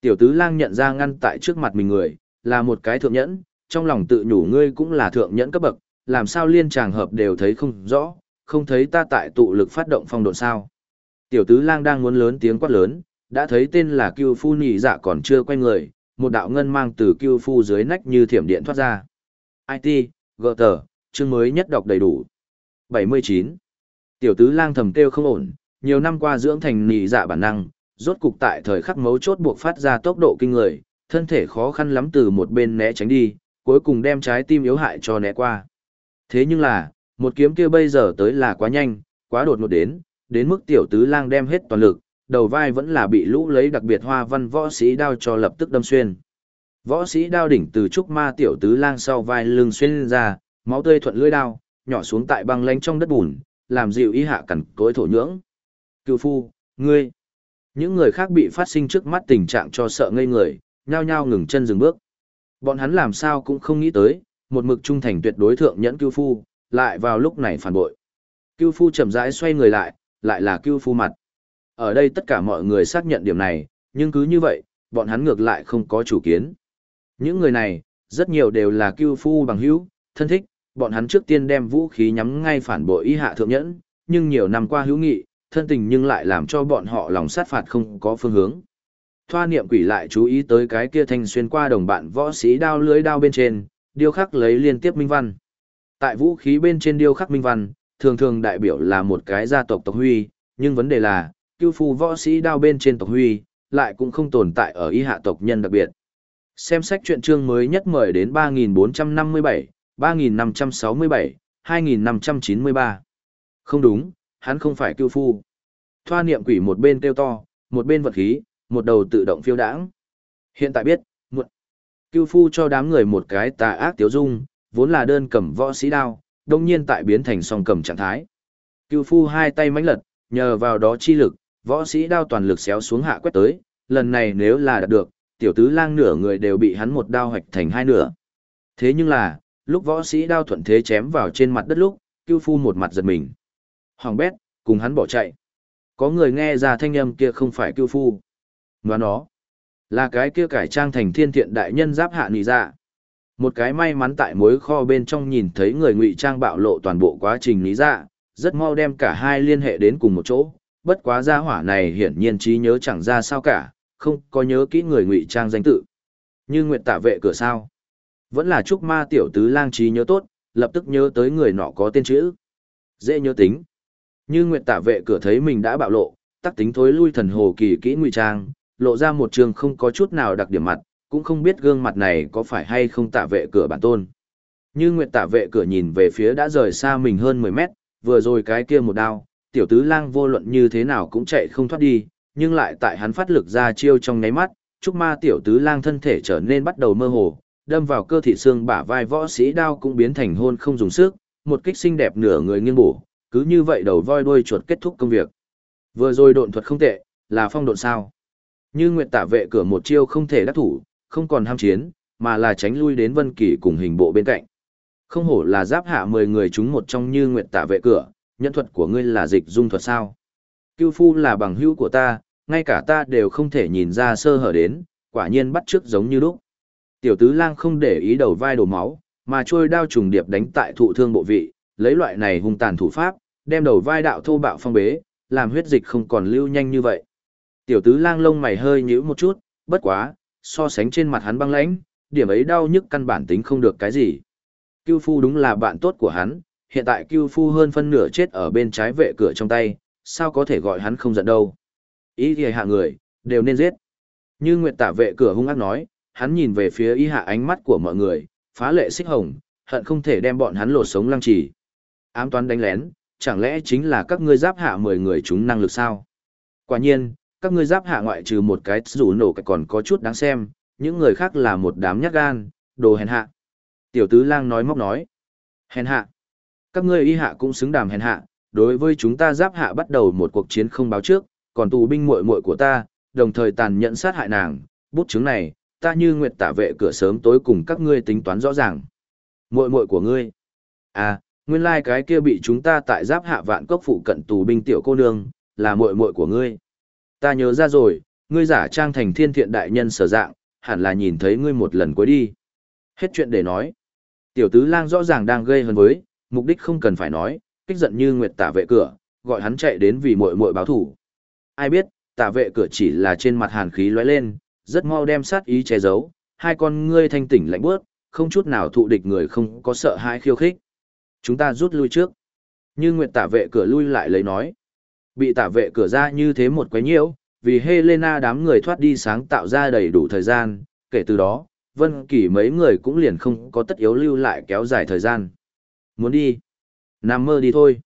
Tiểu tứ lang nhận ra ngăn tại trước mặt mình người, là một cái thượng nhẫn, trong lòng tự nhủ ngươi cũng là thượng nhẫn cấp bậc, làm sao liên tràng hợp đều thấy không rõ, không thấy ta tại tụ lực phát động phong độn sao. Tiểu tứ lang đang muốn lớn tiếng quát lớn, đã thấy tên là Cưu Phu nhị dạ còn chưa quay người, một đạo ngân mang từ Cưu Phu dưới nách như thiểm điện thoát ra. IT, gờ tờ, chương mới nhất đọc đầy đủ. 79. Tiểu tứ lang thầm kêu không ổn, nhiều năm qua dưỡng thành nhị dạ bản năng, rốt cục tại thời khắc mấu chốt buộc phát ra tốc độ kinh người, thân thể khó khăn lắm từ một bên né tránh đi, cuối cùng đem trái tim yếu hại cho né qua. Thế nhưng là, một kiếm kia bây giờ tới là quá nhanh, quá đột ngột đến, đến mức tiểu tứ lang đem hết toàn lực, đầu vai vẫn là bị lũ lấy đặc biệt hoa văn võ sĩ đao cho lập tức đâm xuyên. Võ sĩ đao đỉnh từ trúc ma tiểu tứ lang sau vai lưng xuyên ra, máu tươi thuận lưỡi đao, nhỏ xuống tại băng lánh trong đất bùn, làm dịu ý hạ cẩn cối thổ nhưỡng. Cựu phu, ngươi. Những người khác bị phát sinh trước mắt tình trạng cho sợ ngây người, nhao nhao ngừng chân dừng bước. Bọn hắn làm sao cũng không nghĩ tới, một mực trung thành tuyệt đối thượng nhẫn cưu phu, lại vào lúc này phản bội. Cưu phu chậm rãi xoay người lại, lại là cưu phu mặt. Ở đây tất cả mọi người xác nhận điểm này, nhưng cứ như vậy, bọn hắn ngược lại không có chủ kiến. Những người này, rất nhiều đều là cưu phu bằng hữu, thân thích, bọn hắn trước tiên đem vũ khí nhắm ngay phản bội y hạ thượng nhẫn, nhưng nhiều năm qua hữu nghị, thân tình nhưng lại làm cho bọn họ lòng sát phạt không có phương hướng. Thoa niệm quỷ lại chú ý tới cái kia thanh xuyên qua đồng bạn võ sĩ đao lưới đao bên trên, điêu khắc lấy liên tiếp minh văn. Tại vũ khí bên trên điêu khắc minh văn, thường thường đại biểu là một cái gia tộc tộc huy, nhưng vấn đề là, cưu phù võ sĩ đao bên trên tộc huy, lại cũng không tồn tại ở y hạ tộc nhân đặc biệt. Xem sách truyện chương mới nhất mời đến 3457, 3567, 2593. Không đúng, hắn không phải cưu phu. Thoa niệm quỷ một bên kêu to, một bên vật khí, một đầu tự động phiêu đãng. Hiện tại biết, muộn. Cưu phu cho đám người một cái tà ác tiếu dung, vốn là đơn cầm võ sĩ đao, đông nhiên tại biến thành song cầm trạng thái. Cưu phu hai tay mãnh lật, nhờ vào đó chi lực, võ sĩ đao toàn lực xéo xuống hạ quét tới, lần này nếu là đạt được, tiểu tứ lang nửa người đều bị hắn một đao hoạch thành hai nửa. Thế nhưng là, lúc võ sĩ đao thuận thế chém vào trên mặt đất lúc, Cưu phu một mặt giật mình. Hoàng bét, cùng hắn bỏ chạy. Có người nghe ra thanh âm kia không phải Cưu phu. Và nó, là cái kia cải trang thành thiên thiện đại nhân giáp hạ nì ra. Dạ. Một cái may mắn tại mối kho bên trong nhìn thấy người ngụy trang bạo lộ toàn bộ quá trình lý ra, dạ, rất mau đem cả hai liên hệ đến cùng một chỗ, bất quá gia hỏa này hiển nhiên trí nhớ chẳng ra sao cả, không có nhớ kỹ người ngụy trang danh tự. Như nguyện Tả vệ cửa sao. Vẫn là trúc ma tiểu tứ lang trí nhớ tốt, lập tức nhớ tới người nọ có tên chữ. Dễ nhớ tính. Như Nguyệt Tả vệ cửa thấy mình đã bạo lộ, tắc tính thối lui thần hồ kỳ kỹ ngụy trang, lộ ra một trường không có chút nào đặc điểm mặt, cũng không biết gương mặt này có phải hay không Tả vệ cửa bản tôn. Như Nguyệt Tả vệ cửa nhìn về phía đã rời xa mình hơn 10 mét, vừa rồi cái kia một đao, tiểu tứ lang vô luận như thế nào cũng chạy không thoát đi, nhưng lại tại hắn phát lực ra chiêu trong nháy mắt, trúc ma tiểu tứ lang thân thể trở nên bắt đầu mơ hồ, đâm vào cơ thị xương bả vai võ sĩ đao cũng biến thành hôn không dùng sức, một kích xinh đẹp nửa người nghiêng bổ, cứ như vậy đầu voi đuôi chuột kết thúc công việc. Vừa rồi độn thuật không tệ, là phong độn sao? Như Nguyệt Tả vệ cửa một chiêu không thể đắc thủ, không còn ham chiến, mà là tránh lui đến Vân Kỳ cùng hình bộ bên cạnh. Không hổ là giáp hạ 10 người chúng một trong Như Nguyệt Tả vệ cửa, nhân thuật của ngươi là dịch dung thuật sao? Cưu Phu là bằng hữu của ta, ngay cả ta đều không thể nhìn ra sơ hở đến, quả nhiên bắt trước giống như lúc. Tiểu tứ lang không để ý đầu vai đổ máu, mà trôi đao trùng điệp đánh tại thụ thương bộ vị, lấy loại này hung tàn thủ pháp, đem đầu vai đạo thô bạo phong bế, làm huyết dịch không còn lưu nhanh như vậy. Tiểu tứ lang lông mày hơi nhíu một chút, bất quá, so sánh trên mặt hắn băng lãnh, điểm ấy đau nhức căn bản tính không được cái gì. Cưu Phu đúng là bạn tốt của hắn, hiện tại Cưu Phu hơn phân nửa chết ở bên trái vệ cửa trong tay, sao có thể gọi hắn không giận đâu. Ý thì hạ người, đều nên giết. Như Nguyệt tả vệ cửa hung ác nói, hắn nhìn về phía y hạ ánh mắt của mọi người, phá lệ xích hồng, hận không thể đem bọn hắn lột sống lăng trì. Ám toán đánh lén, chẳng lẽ chính là các ngươi giáp hạ 10 người chúng năng lực sao? Quả nhiên, các ngươi giáp hạ ngoại trừ một cái rủ nổ cái còn có chút đáng xem, những người khác là một đám nhát gan, đồ hèn hạ. Tiểu tứ lang nói móc nói. Hèn hạ. Các ngươi y hạ cũng xứng đàm hèn hạ, đối với chúng ta giáp hạ bắt đầu một cuộc chiến không báo trước, còn tù binh muội muội của ta, đồng thời tàn nhẫn sát hại nàng, bút chứng này, ta như nguyệt tả vệ cửa sớm tối cùng các ngươi tính toán rõ ràng. Muội muội của ngươi. À, nguyên lai like cái kia bị chúng ta tại giáp hạ vạn cốc phụ cận tù binh tiểu cô nương, là muội muội của ngươi. Ta nhớ ra rồi, ngươi giả trang thành thiên thiện đại nhân sở dạng, hẳn là nhìn thấy ngươi một lần cuối đi. Hết chuyện để nói. Tiểu tứ lang rõ ràng đang gây hấn với, mục đích không cần phải nói, kích giận như nguyệt tả vệ cửa, gọi hắn chạy đến vì muội muội báo thủ. Ai biết, tả vệ cửa chỉ là trên mặt hàn khí lóe lên, rất mau đem sát ý che giấu, hai con ngươi thanh tỉnh lạnh bước, không chút nào thụ địch người không có sợ hãi khiêu khích. Chúng ta rút lui trước. Như Nguyệt tả vệ cửa lui lại lấy nói. Bị tả vệ cửa ra như thế một quấy nhiễu, vì Helena đám người thoát đi sáng tạo ra đầy đủ thời gian, kể từ đó, Vân Kỳ mấy người cũng liền không có tất yếu lưu lại kéo dài thời gian. Muốn đi? Nằm mơ đi thôi.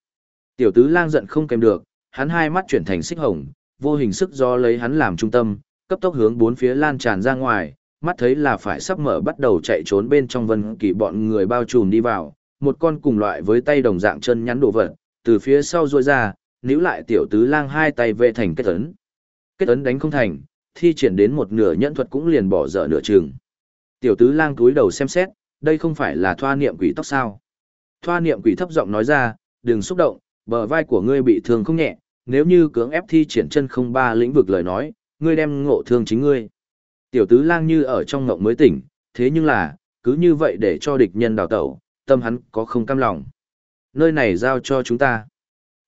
Tiểu tứ lang giận không kèm được, hắn hai mắt chuyển thành xích hồng, vô hình sức do lấy hắn làm trung tâm, cấp tốc hướng bốn phía lan tràn ra ngoài, mắt thấy là phải sắp mở bắt đầu chạy trốn bên trong Vân Kỳ bọn người bao trùm đi vào, một con cùng loại với tay đồng dạng chân nhắn đồ vật, từ phía sau duỗi ra, níu lại tiểu tứ lang hai tay về thành kết ấn. Kết ấn đánh không thành, thi triển đến một nửa nhẫn thuật cũng liền bỏ dở nửa chừng. Tiểu tứ lang túi đầu xem xét, đây không phải là thoa niệm quỷ tóc sao. Thoa niệm quỷ thấp giọng nói ra, đừng xúc động, bờ vai của ngươi bị thương không nhẹ, nếu như cưỡng ép thi triển chân không ba lĩnh vực lời nói, ngươi đem ngộ thương chính ngươi. Tiểu tứ lang như ở trong ngộng mới tỉnh, thế nhưng là, cứ như vậy để cho địch nhân đào tẩu, tâm hắn có không cam lòng. Nơi này giao cho chúng ta.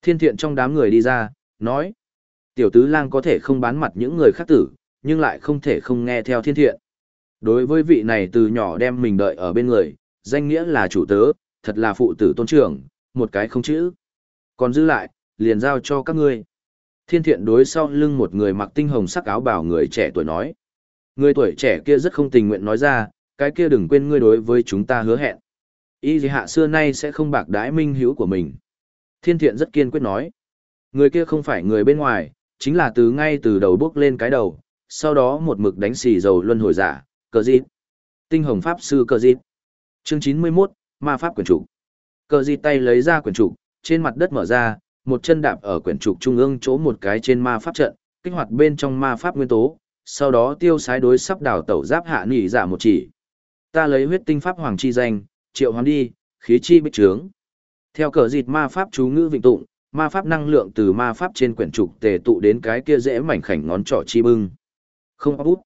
Thiên thiện trong đám người đi ra, nói. Tiểu tứ lang có thể không bán mặt những người khác tử, nhưng lại không thể không nghe theo thiên thiện. Đối với vị này từ nhỏ đem mình đợi ở bên người, danh nghĩa là chủ tớ, thật là phụ tử tôn trưởng, một cái không chữ. Còn giữ lại, liền giao cho các ngươi. Thiên thiện đối sau lưng một người mặc tinh hồng sắc áo bảo người trẻ tuổi nói. Người tuổi trẻ kia rất không tình nguyện nói ra, cái kia đừng quên ngươi đối với chúng ta hứa hẹn. Y gì hạ xưa nay sẽ không bạc đái minh hữu của mình. Thiên thiện rất kiên quyết nói. Người kia không phải người bên ngoài, chính là từ ngay từ đầu bước lên cái đầu, sau đó một mực đánh xì dầu luân hồi giả, cờ dịp. Tinh hồng pháp sư cờ dịp. Chương 91, ma pháp quyển trục. Cờ dịp tay lấy ra quyển trục, trên mặt đất mở ra, một chân đạp ở quyển trục trung ương chỗ một cái trên ma pháp trận, kích hoạt bên trong ma pháp nguyên tố, sau đó tiêu sái đối sắp đào tẩu giáp hạ nỉ giả một chỉ. Ta lấy huyết tinh pháp hoàng chi danh, triệu hoán đi, khí chi bích trướng. Theo cờ dịt ma pháp chú ngữ vịnh tụng, ma pháp năng lượng từ ma pháp trên quyển trục tề tụ đến cái kia dễ mảnh khảnh ngón trỏ chi bưng. Không áp út.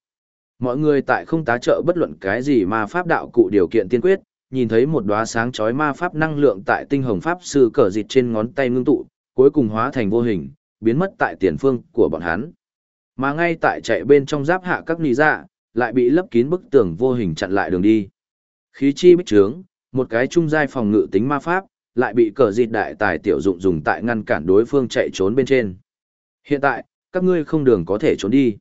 Mọi người tại không tá trợ bất luận cái gì ma pháp đạo cụ điều kiện tiên quyết, nhìn thấy một đóa sáng chói ma pháp năng lượng tại tinh hồng pháp sư cờ dịt trên ngón tay ngưng tụ, cuối cùng hóa thành vô hình, biến mất tại tiền phương của bọn hắn. Mà ngay tại chạy bên trong giáp hạ các nì dạ, lại bị lấp kín bức tường vô hình chặn lại đường đi. Khí chi bích trướng, một cái trung giai phòng ngự tính ma pháp, lại bị cờ dịt đại tài tiểu dụng dùng tại ngăn cản đối phương chạy trốn bên trên. Hiện tại, các ngươi không đường có thể trốn đi.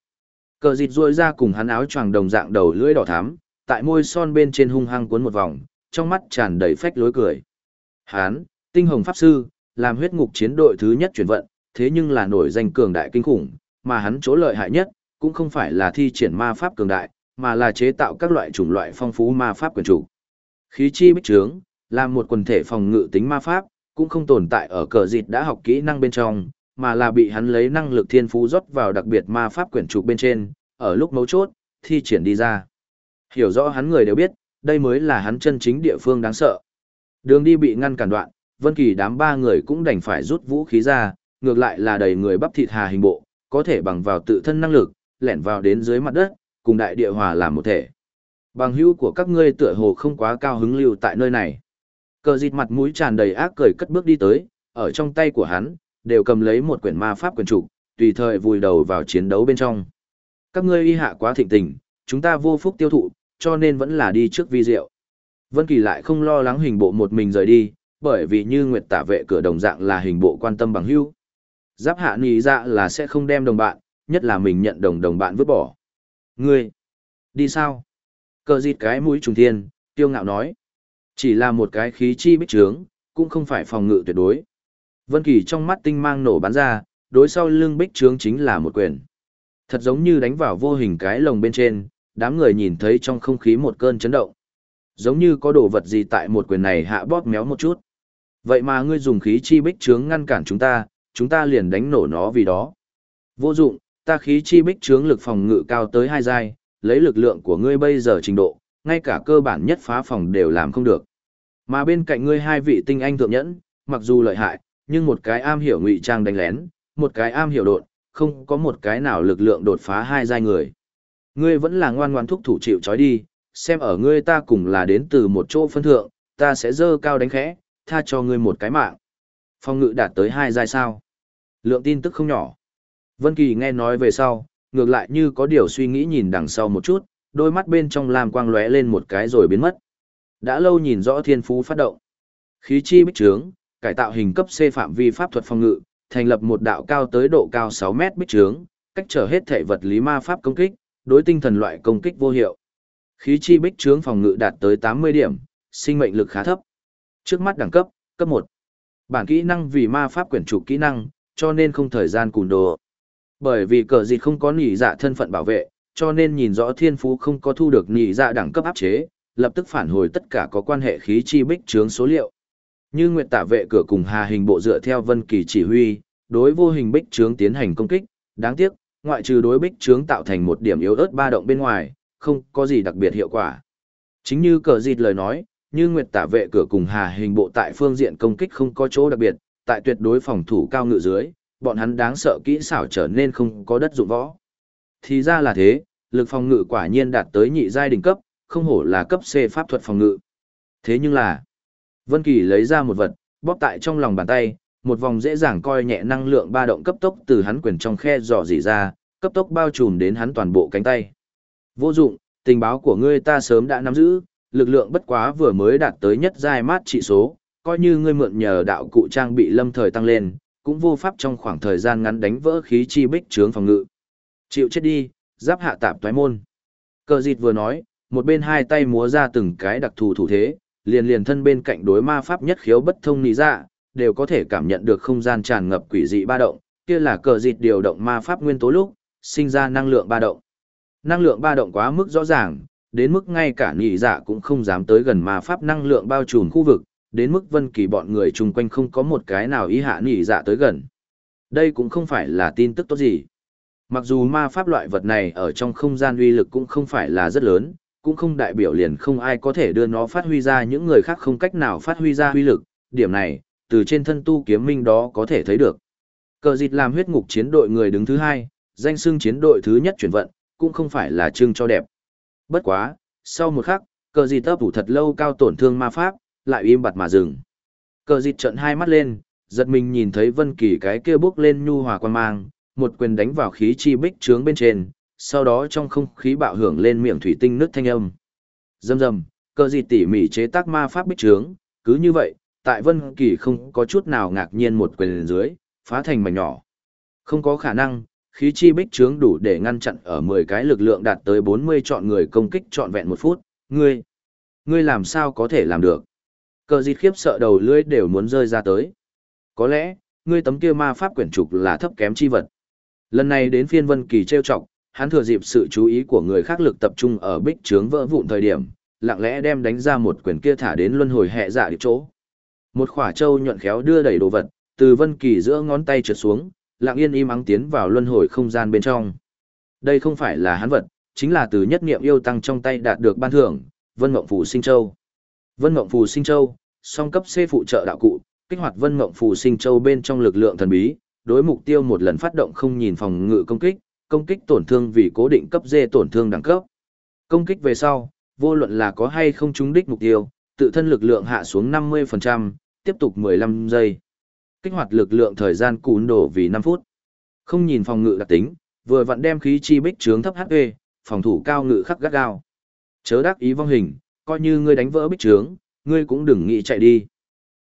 Cờ dịt ruôi ra cùng hắn áo choàng đồng dạng đầu lưỡi đỏ thắm, tại môi son bên trên hung hăng cuốn một vòng, trong mắt tràn đầy phách lối cười. Hán, tinh hồng pháp sư, làm huyết ngục chiến đội thứ nhất chuyển vận, thế nhưng là nổi danh cường đại kinh khủng, mà hắn chỗ lợi hại nhất, cũng không phải là thi triển ma pháp cường đại, mà là chế tạo các loại chủng loại phong phú ma pháp quyền chủ. Khí chi bích trướng, là một quần thể phòng ngự tính ma pháp, cũng không tồn tại ở cờ dịt đã học kỹ năng bên trong, mà là bị hắn lấy năng lực thiên phú rót vào đặc biệt ma pháp quyển trục bên trên, ở lúc mấu chốt, thi triển đi ra. Hiểu rõ hắn người đều biết, đây mới là hắn chân chính địa phương đáng sợ. Đường đi bị ngăn cản đoạn, Vân Kỳ đám ba người cũng đành phải rút vũ khí ra, ngược lại là đầy người bắp thịt hà hình bộ, có thể bằng vào tự thân năng lực, lẻn vào đến dưới mặt đất, cùng đại địa hòa làm một thể. Bằng hữu của các ngươi tựa hồ không quá cao hứng lưu tại nơi này. Cờ dịt mặt mũi tràn đầy ác cười cất bước đi tới, ở trong tay của hắn, đều cầm lấy một quyển ma pháp quyển trục, tùy thời vùi đầu vào chiến đấu bên trong. Các ngươi y hạ quá thịnh tình, chúng ta vô phúc tiêu thụ, cho nên vẫn là đi trước vi diệu. Vân Kỳ lại không lo lắng hình bộ một mình rời đi, bởi vì như Nguyệt Tả vệ cửa đồng dạng là hình bộ quan tâm bằng hữu. Giáp hạ nhị dạ là sẽ không đem đồng bạn, nhất là mình nhận đồng đồng bạn vứt bỏ. Ngươi, đi sao? Cờ dịt cái mũi trùng thiên, tiêu ngạo nói. Chỉ là một cái khí chi bích trướng, cũng không phải phòng ngự tuyệt đối. Vân Kỳ trong mắt tinh mang nổ bắn ra, đối sau lưng bích trướng chính là một quyền. Thật giống như đánh vào vô hình cái lồng bên trên, đám người nhìn thấy trong không khí một cơn chấn động. Giống như có đồ vật gì tại một quyền này hạ bóp méo một chút. Vậy mà ngươi dùng khí chi bích trướng ngăn cản chúng ta, chúng ta liền đánh nổ nó vì đó. Vô dụng, ta khí chi bích trướng lực phòng ngự cao tới hai giai, lấy lực lượng của ngươi bây giờ trình độ, ngay cả cơ bản nhất phá phòng đều làm không được. Mà bên cạnh ngươi hai vị tinh anh thượng nhẫn, mặc dù lợi hại, nhưng một cái am hiểu ngụy trang đánh lén, một cái am hiểu đột, không có một cái nào lực lượng đột phá hai giai người. Ngươi vẫn là ngoan ngoan thúc thủ chịu trói đi, xem ở ngươi ta cùng là đến từ một chỗ phân thượng, ta sẽ dơ cao đánh khẽ, tha cho ngươi một cái mạng. Phong ngự đạt tới hai giai sao. Lượng tin tức không nhỏ. Vân Kỳ nghe nói về sau, ngược lại như có điều suy nghĩ nhìn đằng sau một chút, đôi mắt bên trong làm quang lóe lên một cái rồi biến mất. Đã lâu nhìn rõ thiên phú phát động. Khí chi bích trướng, cải tạo hình cấp C phạm vi pháp thuật phòng ngự, thành lập một đạo cao tới độ cao 6 mét bích trướng, cách trở hết thể vật lý ma pháp công kích, đối tinh thần loại công kích vô hiệu. Khí chi bích trướng phòng ngự đạt tới 80 điểm, sinh mệnh lực khá thấp. Trước mắt đẳng cấp, cấp 1. Bản kỹ năng vì ma pháp quyển trục kỹ năng, cho nên không thời gian cùn đồ. Bởi vì cờ dịt không có nỉ dạ thân phận bảo vệ, cho nên nhìn rõ thiên phú không có thu được nỉ dạ đẳng cấp áp chế, lập tức phản hồi tất cả có quan hệ khí chi bích trướng số liệu. Như Nguyệt Tả vệ cửa cùng Hà Hình bộ dựa theo Vân Kỳ chỉ huy, đối vô hình bích trướng tiến hành công kích, đáng tiếc, ngoại trừ đối bích trướng tạo thành một điểm yếu ớt ba động bên ngoài, không có gì đặc biệt hiệu quả. Chính như cờ dịt lời nói, như Nguyệt Tả vệ cửa cùng Hà Hình bộ tại phương diện công kích không có chỗ đặc biệt, tại tuyệt đối phòng thủ cao ngự dưới, bọn hắn đáng sợ kỹ xảo trở nên không có đất dụng võ. Thì ra là thế, lực phòng ngự quả nhiên đạt tới nhị giai đỉnh cấp, không hổ là cấp C pháp thuật phòng ngự. Thế nhưng là, Vân Kỳ lấy ra một vật, bóp tại trong lòng bàn tay, một vòng dễ dàng coi nhẹ năng lượng ba động cấp tốc từ hắn quyền trong khe dò dỉ ra, cấp tốc bao trùm đến hắn toàn bộ cánh tay. Vô dụng, tình báo của ngươi ta sớm đã nắm giữ, lực lượng bất quá vừa mới đạt tới nhất giai mát trị số, coi như ngươi mượn nhờ đạo cụ trang bị lâm thời tăng lên, cũng vô pháp trong khoảng thời gian ngắn đánh vỡ khí chi bích trướng phòng ngự. Chịu chết đi, giáp hạ tạp toái môn. Cờ dịt vừa nói, một bên hai tay múa ra từng cái đặc thù thủ thế, liền liền thân bên cạnh đối ma pháp nhất khiếu bất thông nì ra, dạ, đều có thể cảm nhận được không gian tràn ngập quỷ dị ba động, kia là cờ dịt điều động ma pháp nguyên tố lúc, sinh ra năng lượng ba động. Năng lượng ba động quá mức rõ ràng, đến mức ngay cả nì dạ cũng không dám tới gần ma pháp năng lượng bao trùm khu vực, đến mức vân kỳ bọn người chung quanh không có một cái nào ý hạ nỉ dạ tới gần. Đây cũng không phải là tin tức tốt gì. Mặc dù ma pháp loại vật này ở trong không gian uy lực cũng không phải là rất lớn, cũng không đại biểu liền không ai có thể đưa nó phát huy ra những người khác không cách nào phát huy ra uy lực, điểm này, từ trên thân tu kiếm minh đó có thể thấy được. Cờ dịch làm huyết ngục chiến đội người đứng thứ hai, danh xưng chiến đội thứ nhất chuyển vận, cũng không phải là trưng cho đẹp. Bất quá, sau một khắc, cờ dịch tấp thủ thật lâu cao tổn thương ma pháp, lại im bặt mà dừng. Cờ dịch trận hai mắt lên, giật mình nhìn thấy Vân Kỳ cái kia bước lên nhu hòa quan mang, một quyền đánh vào khí chi bích trướng bên trên, sau đó trong không khí bạo hưởng lên miệng thủy tinh nước thanh âm. Rầm rầm, cờ dịch tỉ mỉ chế tác ma pháp bích trướng, cứ như vậy, tại Vân Kỳ không có chút nào ngạc nhiên một quyền dưới, phá thành mảnh nhỏ. Không có khả năng, khí chi bích trướng đủ để ngăn chặn ở 10 cái lực lượng đạt tới 40 chọn người công kích trọn vẹn một phút, ngươi, ngươi làm sao có thể làm được? Cờ dịt khiếp sợ đầu lưỡi đều muốn rơi ra tới. Có lẽ, ngươi tấm kia ma pháp quyển trục là thấp kém chi vật. Lần này đến phiên Vân Kỳ trêu chọc, hắn thừa dịp sự chú ý của người khác lực tập trung ở bích trướng vỡ vụn thời điểm, lặng lẽ đem đánh ra một quyển kia thả đến luân hồi hệ dạ địa chỗ. Một khỏa châu nhuận khéo đưa đẩy đồ vật, từ Vân Kỳ giữa ngón tay trượt xuống, lặng yên im ắng tiến vào luân hồi không gian bên trong. Đây không phải là hắn vật, chính là từ nhất niệm yêu tăng trong tay đạt được ban thưởng, Vân Mộng Phủ Sinh Châu. Vân Ngộng Phù Sinh Châu, song cấp C phụ trợ đạo cụ, kích hoạt Vân Ngộng Phù Sinh Châu bên trong lực lượng thần bí, đối mục tiêu một lần phát động không nhìn phòng ngự công kích, công kích tổn thương vì cố định cấp D tổn thương đẳng cấp. Công kích về sau, vô luận là có hay không trúng đích mục tiêu, tự thân lực lượng hạ xuống 50%, tiếp tục 15 giây. Kích hoạt lực lượng thời gian cún đổ vì 5 phút. Không nhìn phòng ngự đặc tính, vừa vặn đem khí chi bích trướng thấp HP, phòng thủ cao ngự khắc gắt gao. Chớ đắc ý vong hình, coi như ngươi đánh vỡ bích trướng, ngươi cũng đừng nghĩ chạy đi.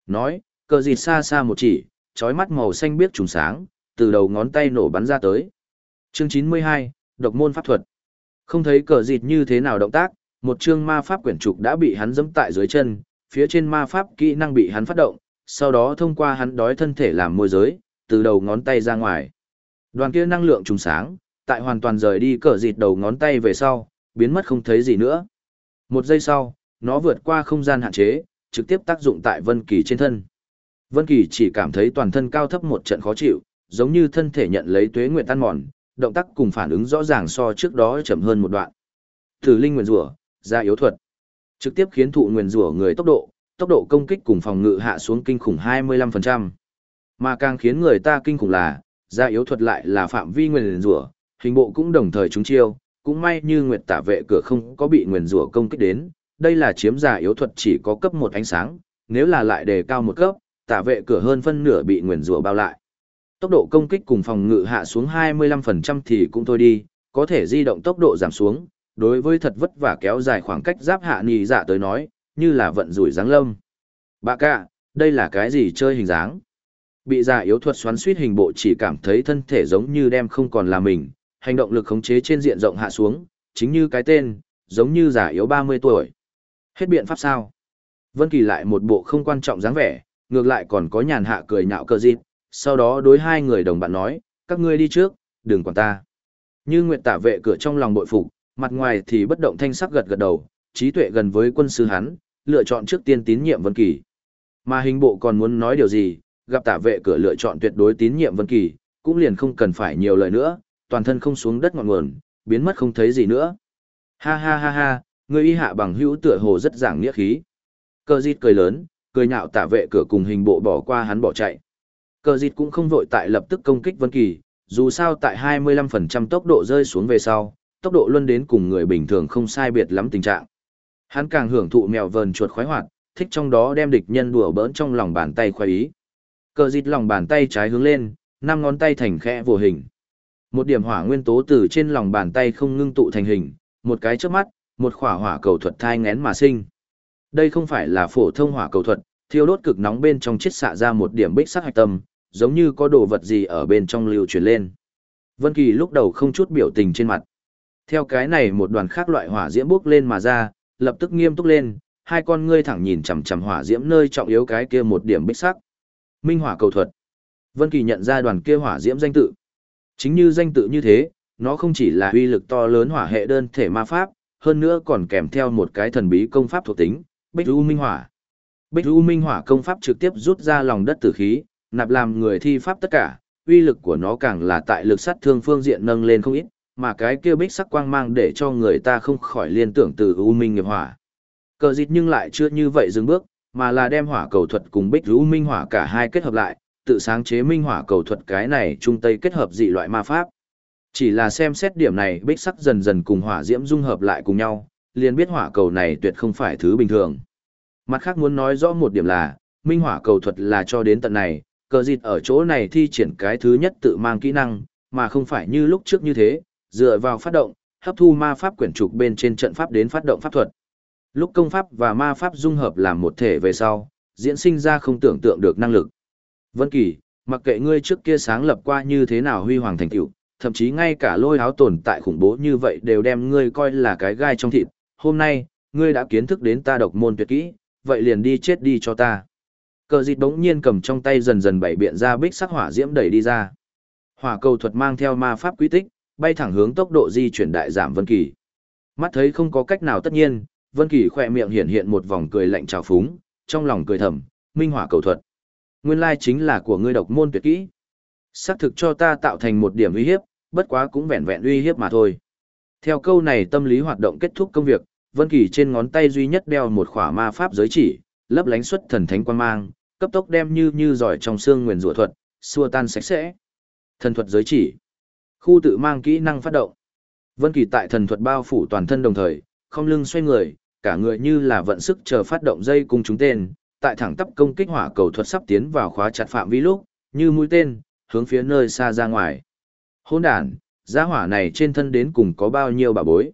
Nói, cờ dịt xa xa một chỉ, trói mắt màu xanh biếc trùng sáng, từ đầu ngón tay nổ bắn ra tới. Chương 92, độc môn pháp thuật. Không thấy cờ dịt như thế nào động tác, một chương ma pháp quyển trục đã bị hắn dẫm tại dưới chân, phía trên ma pháp kỹ năng bị hắn phát động, sau đó thông qua hắn đói thân thể làm môi giới, từ đầu ngón tay ra ngoài. Đoàn kia năng lượng trùng sáng, tại hoàn toàn rời đi cờ dịt đầu ngón tay về sau, biến mất không thấy gì nữa. Một giây sau, nó vượt qua không gian hạn chế, trực tiếp tác dụng tại Vân Kỳ trên thân. Vân Kỳ chỉ cảm thấy toàn thân cao thấp một trận khó chịu, giống như thân thể nhận lấy tuế nguyện tan mòn, động tác cùng phản ứng rõ ràng so trước đó chậm hơn một đoạn. Thử linh nguyên rủa, ra yếu thuật. Trực tiếp khiến thụ nguyên rủa người tốc độ, tốc độ công kích cùng phòng ngự hạ xuống kinh khủng 25%. Mà càng khiến người ta kinh khủng là, ra yếu thuật lại là phạm vi nguyên rủa, hình bộ cũng đồng thời trúng chiêu, cũng may như nguyệt tả vệ cửa không có bị nguyền rủa công kích đến, đây là chiếm giả yếu thuật chỉ có cấp một ánh sáng, nếu là lại đề cao một cấp, tả vệ cửa hơn phân nửa bị nguyền rủa bao lại. Tốc độ công kích cùng phòng ngự hạ xuống 25% thì cũng thôi đi, có thể di động tốc độ giảm xuống, đối với thật vất vả kéo dài khoảng cách giáp hạ nì dạ tới nói, như là vận rủi dáng lâm. Bà cả, đây là cái gì chơi hình dáng? Bị giả yếu thuật xoắn suýt hình bộ chỉ cảm thấy thân thể giống như đem không còn là mình, hành động lực khống chế trên diện rộng hạ xuống, chính như cái tên, giống như giả yếu 30 tuổi. Hết biện pháp sao? Vân Kỳ lại một bộ không quan trọng dáng vẻ, ngược lại còn có nhàn hạ cười nhạo cơ dịp, sau đó đối hai người đồng bạn nói, các ngươi đi trước, đừng quản ta. Như Nguyệt tả vệ cửa trong lòng bội phục, mặt ngoài thì bất động thanh sắc gật gật đầu, trí tuệ gần với quân sư hắn, lựa chọn trước tiên tín nhiệm Vân Kỳ. Mà hình bộ còn muốn nói điều gì, gặp tả vệ cửa lựa chọn tuyệt đối tín nhiệm Vân Kỳ, cũng liền không cần phải nhiều lời nữa, toàn thân không xuống đất ngọn nguồn, biến mất không thấy gì nữa. Ha ha ha ha, người y hạ bằng hữu tựa hồ rất giảng nghĩa khí. cờ dịt cười lớn, cười nhạo tả vệ cửa cùng hình bộ bỏ qua hắn bỏ chạy. cờ dịt cũng không vội tại lập tức công kích Vân Kỳ, dù sao tại 25% tốc độ rơi xuống về sau, tốc độ luân đến cùng người bình thường không sai biệt lắm tình trạng. Hắn càng hưởng thụ mèo vờn chuột khoái hoạt, thích trong đó đem địch nhân đùa bỡn trong lòng bàn tay khoái ý. Cờ dịt lòng bàn tay trái hướng lên, năm ngón tay thành khẽ vô hình. Một điểm hỏa nguyên tố từ trên lòng bàn tay không ngưng tụ thành hình, một cái trước mắt, một khỏa hỏa cầu thuật thai ngén mà sinh. Đây không phải là phổ thông hỏa cầu thuật, thiêu đốt cực nóng bên trong chiết xạ ra một điểm bích sắc hạch tâm, giống như có đồ vật gì ở bên trong lưu truyền lên. Vân Kỳ lúc đầu không chút biểu tình trên mặt. Theo cái này một đoàn khác loại hỏa diễm bốc lên mà ra, lập tức nghiêm túc lên, hai con ngươi thẳng nhìn chằm chằm hỏa diễm nơi trọng yếu cái kia một điểm bích sắc. Minh hỏa cầu thuật. Vân Kỳ nhận ra đoàn kia hỏa diễm danh tự. Chính như danh tự như thế, nó không chỉ là uy lực to lớn hỏa hệ đơn thể ma pháp, hơn nữa còn kèm theo một cái thần bí công pháp thuộc tính, Bích U Minh Hỏa. Bích U Minh Hỏa công pháp trực tiếp rút ra lòng đất tử khí, nạp làm người thi pháp tất cả, uy lực của nó càng là tại lực sát thương phương diện nâng lên không ít, mà cái kia bích sắc quang mang để cho người ta không khỏi liên tưởng từ U Minh nghiệp hỏa. Cờ dịch nhưng lại chưa như vậy dừng bước, mà là đem hỏa cầu thuật cùng bích U Minh hỏa cả hai kết hợp lại, tự sáng chế minh hỏa cầu thuật cái này trung tây kết hợp dị loại ma pháp. Chỉ là xem xét điểm này bích sắc dần dần cùng hỏa diễm dung hợp lại cùng nhau, liền biết hỏa cầu này tuyệt không phải thứ bình thường. Mặt khác muốn nói rõ một điểm là, minh hỏa cầu thuật là cho đến tận này, cờ dịt ở chỗ này thi triển cái thứ nhất tự mang kỹ năng, mà không phải như lúc trước như thế, dựa vào phát động, hấp thu ma pháp quyển trục bên trên trận pháp đến phát động pháp thuật. Lúc công pháp và ma pháp dung hợp làm một thể về sau, diễn sinh ra không tưởng tượng được năng lực. Vân Kỳ, mặc kệ ngươi trước kia sáng lập qua như thế nào huy hoàng thành tựu, thậm chí ngay cả lôi áo tồn tại khủng bố như vậy đều đem ngươi coi là cái gai trong thịt, hôm nay, ngươi đã kiến thức đến ta độc môn tuyệt kỹ, vậy liền đi chết đi cho ta. Cờ dịch đống nhiên cầm trong tay dần dần bảy biện ra bích sắc hỏa diễm đẩy đi ra. Hỏa cầu thuật mang theo ma pháp quý tích, bay thẳng hướng tốc độ di chuyển đại giảm Vân Kỳ. Mắt thấy không có cách nào tất nhiên, Vân Kỳ khẽ miệng hiện hiện một vòng cười lạnh trào phúng, trong lòng cười thầm, minh hỏa cầu thuật. Nguyên lai chính là của ngươi độc môn tuyệt kỹ. Xác thực cho ta tạo thành một điểm uy hiếp, bất quá cũng vẹn vẹn uy hiếp mà thôi. Theo câu này tâm lý hoạt động kết thúc công việc, Vân Kỳ trên ngón tay duy nhất đeo một khỏa ma pháp giới chỉ, lấp lánh xuất thần thánh quang mang, cấp tốc đem như như giỏi trong xương nguyên rủa thuật, xua tan sạch sẽ. Thần thuật giới chỉ. Khu tự mang kỹ năng phát động. Vân Kỳ tại thần thuật bao phủ toàn thân đồng thời, không lưng xoay người, cả người như là vận sức chờ phát động dây cung chúng tên, tại thẳng tắp công kích hỏa cầu thuật sắp tiến vào khóa chặt phạm vi lúc, như mũi tên, hướng phía nơi xa ra ngoài. Hôn đàn, gia hỏa này trên thân đến cùng có bao nhiêu bà bối.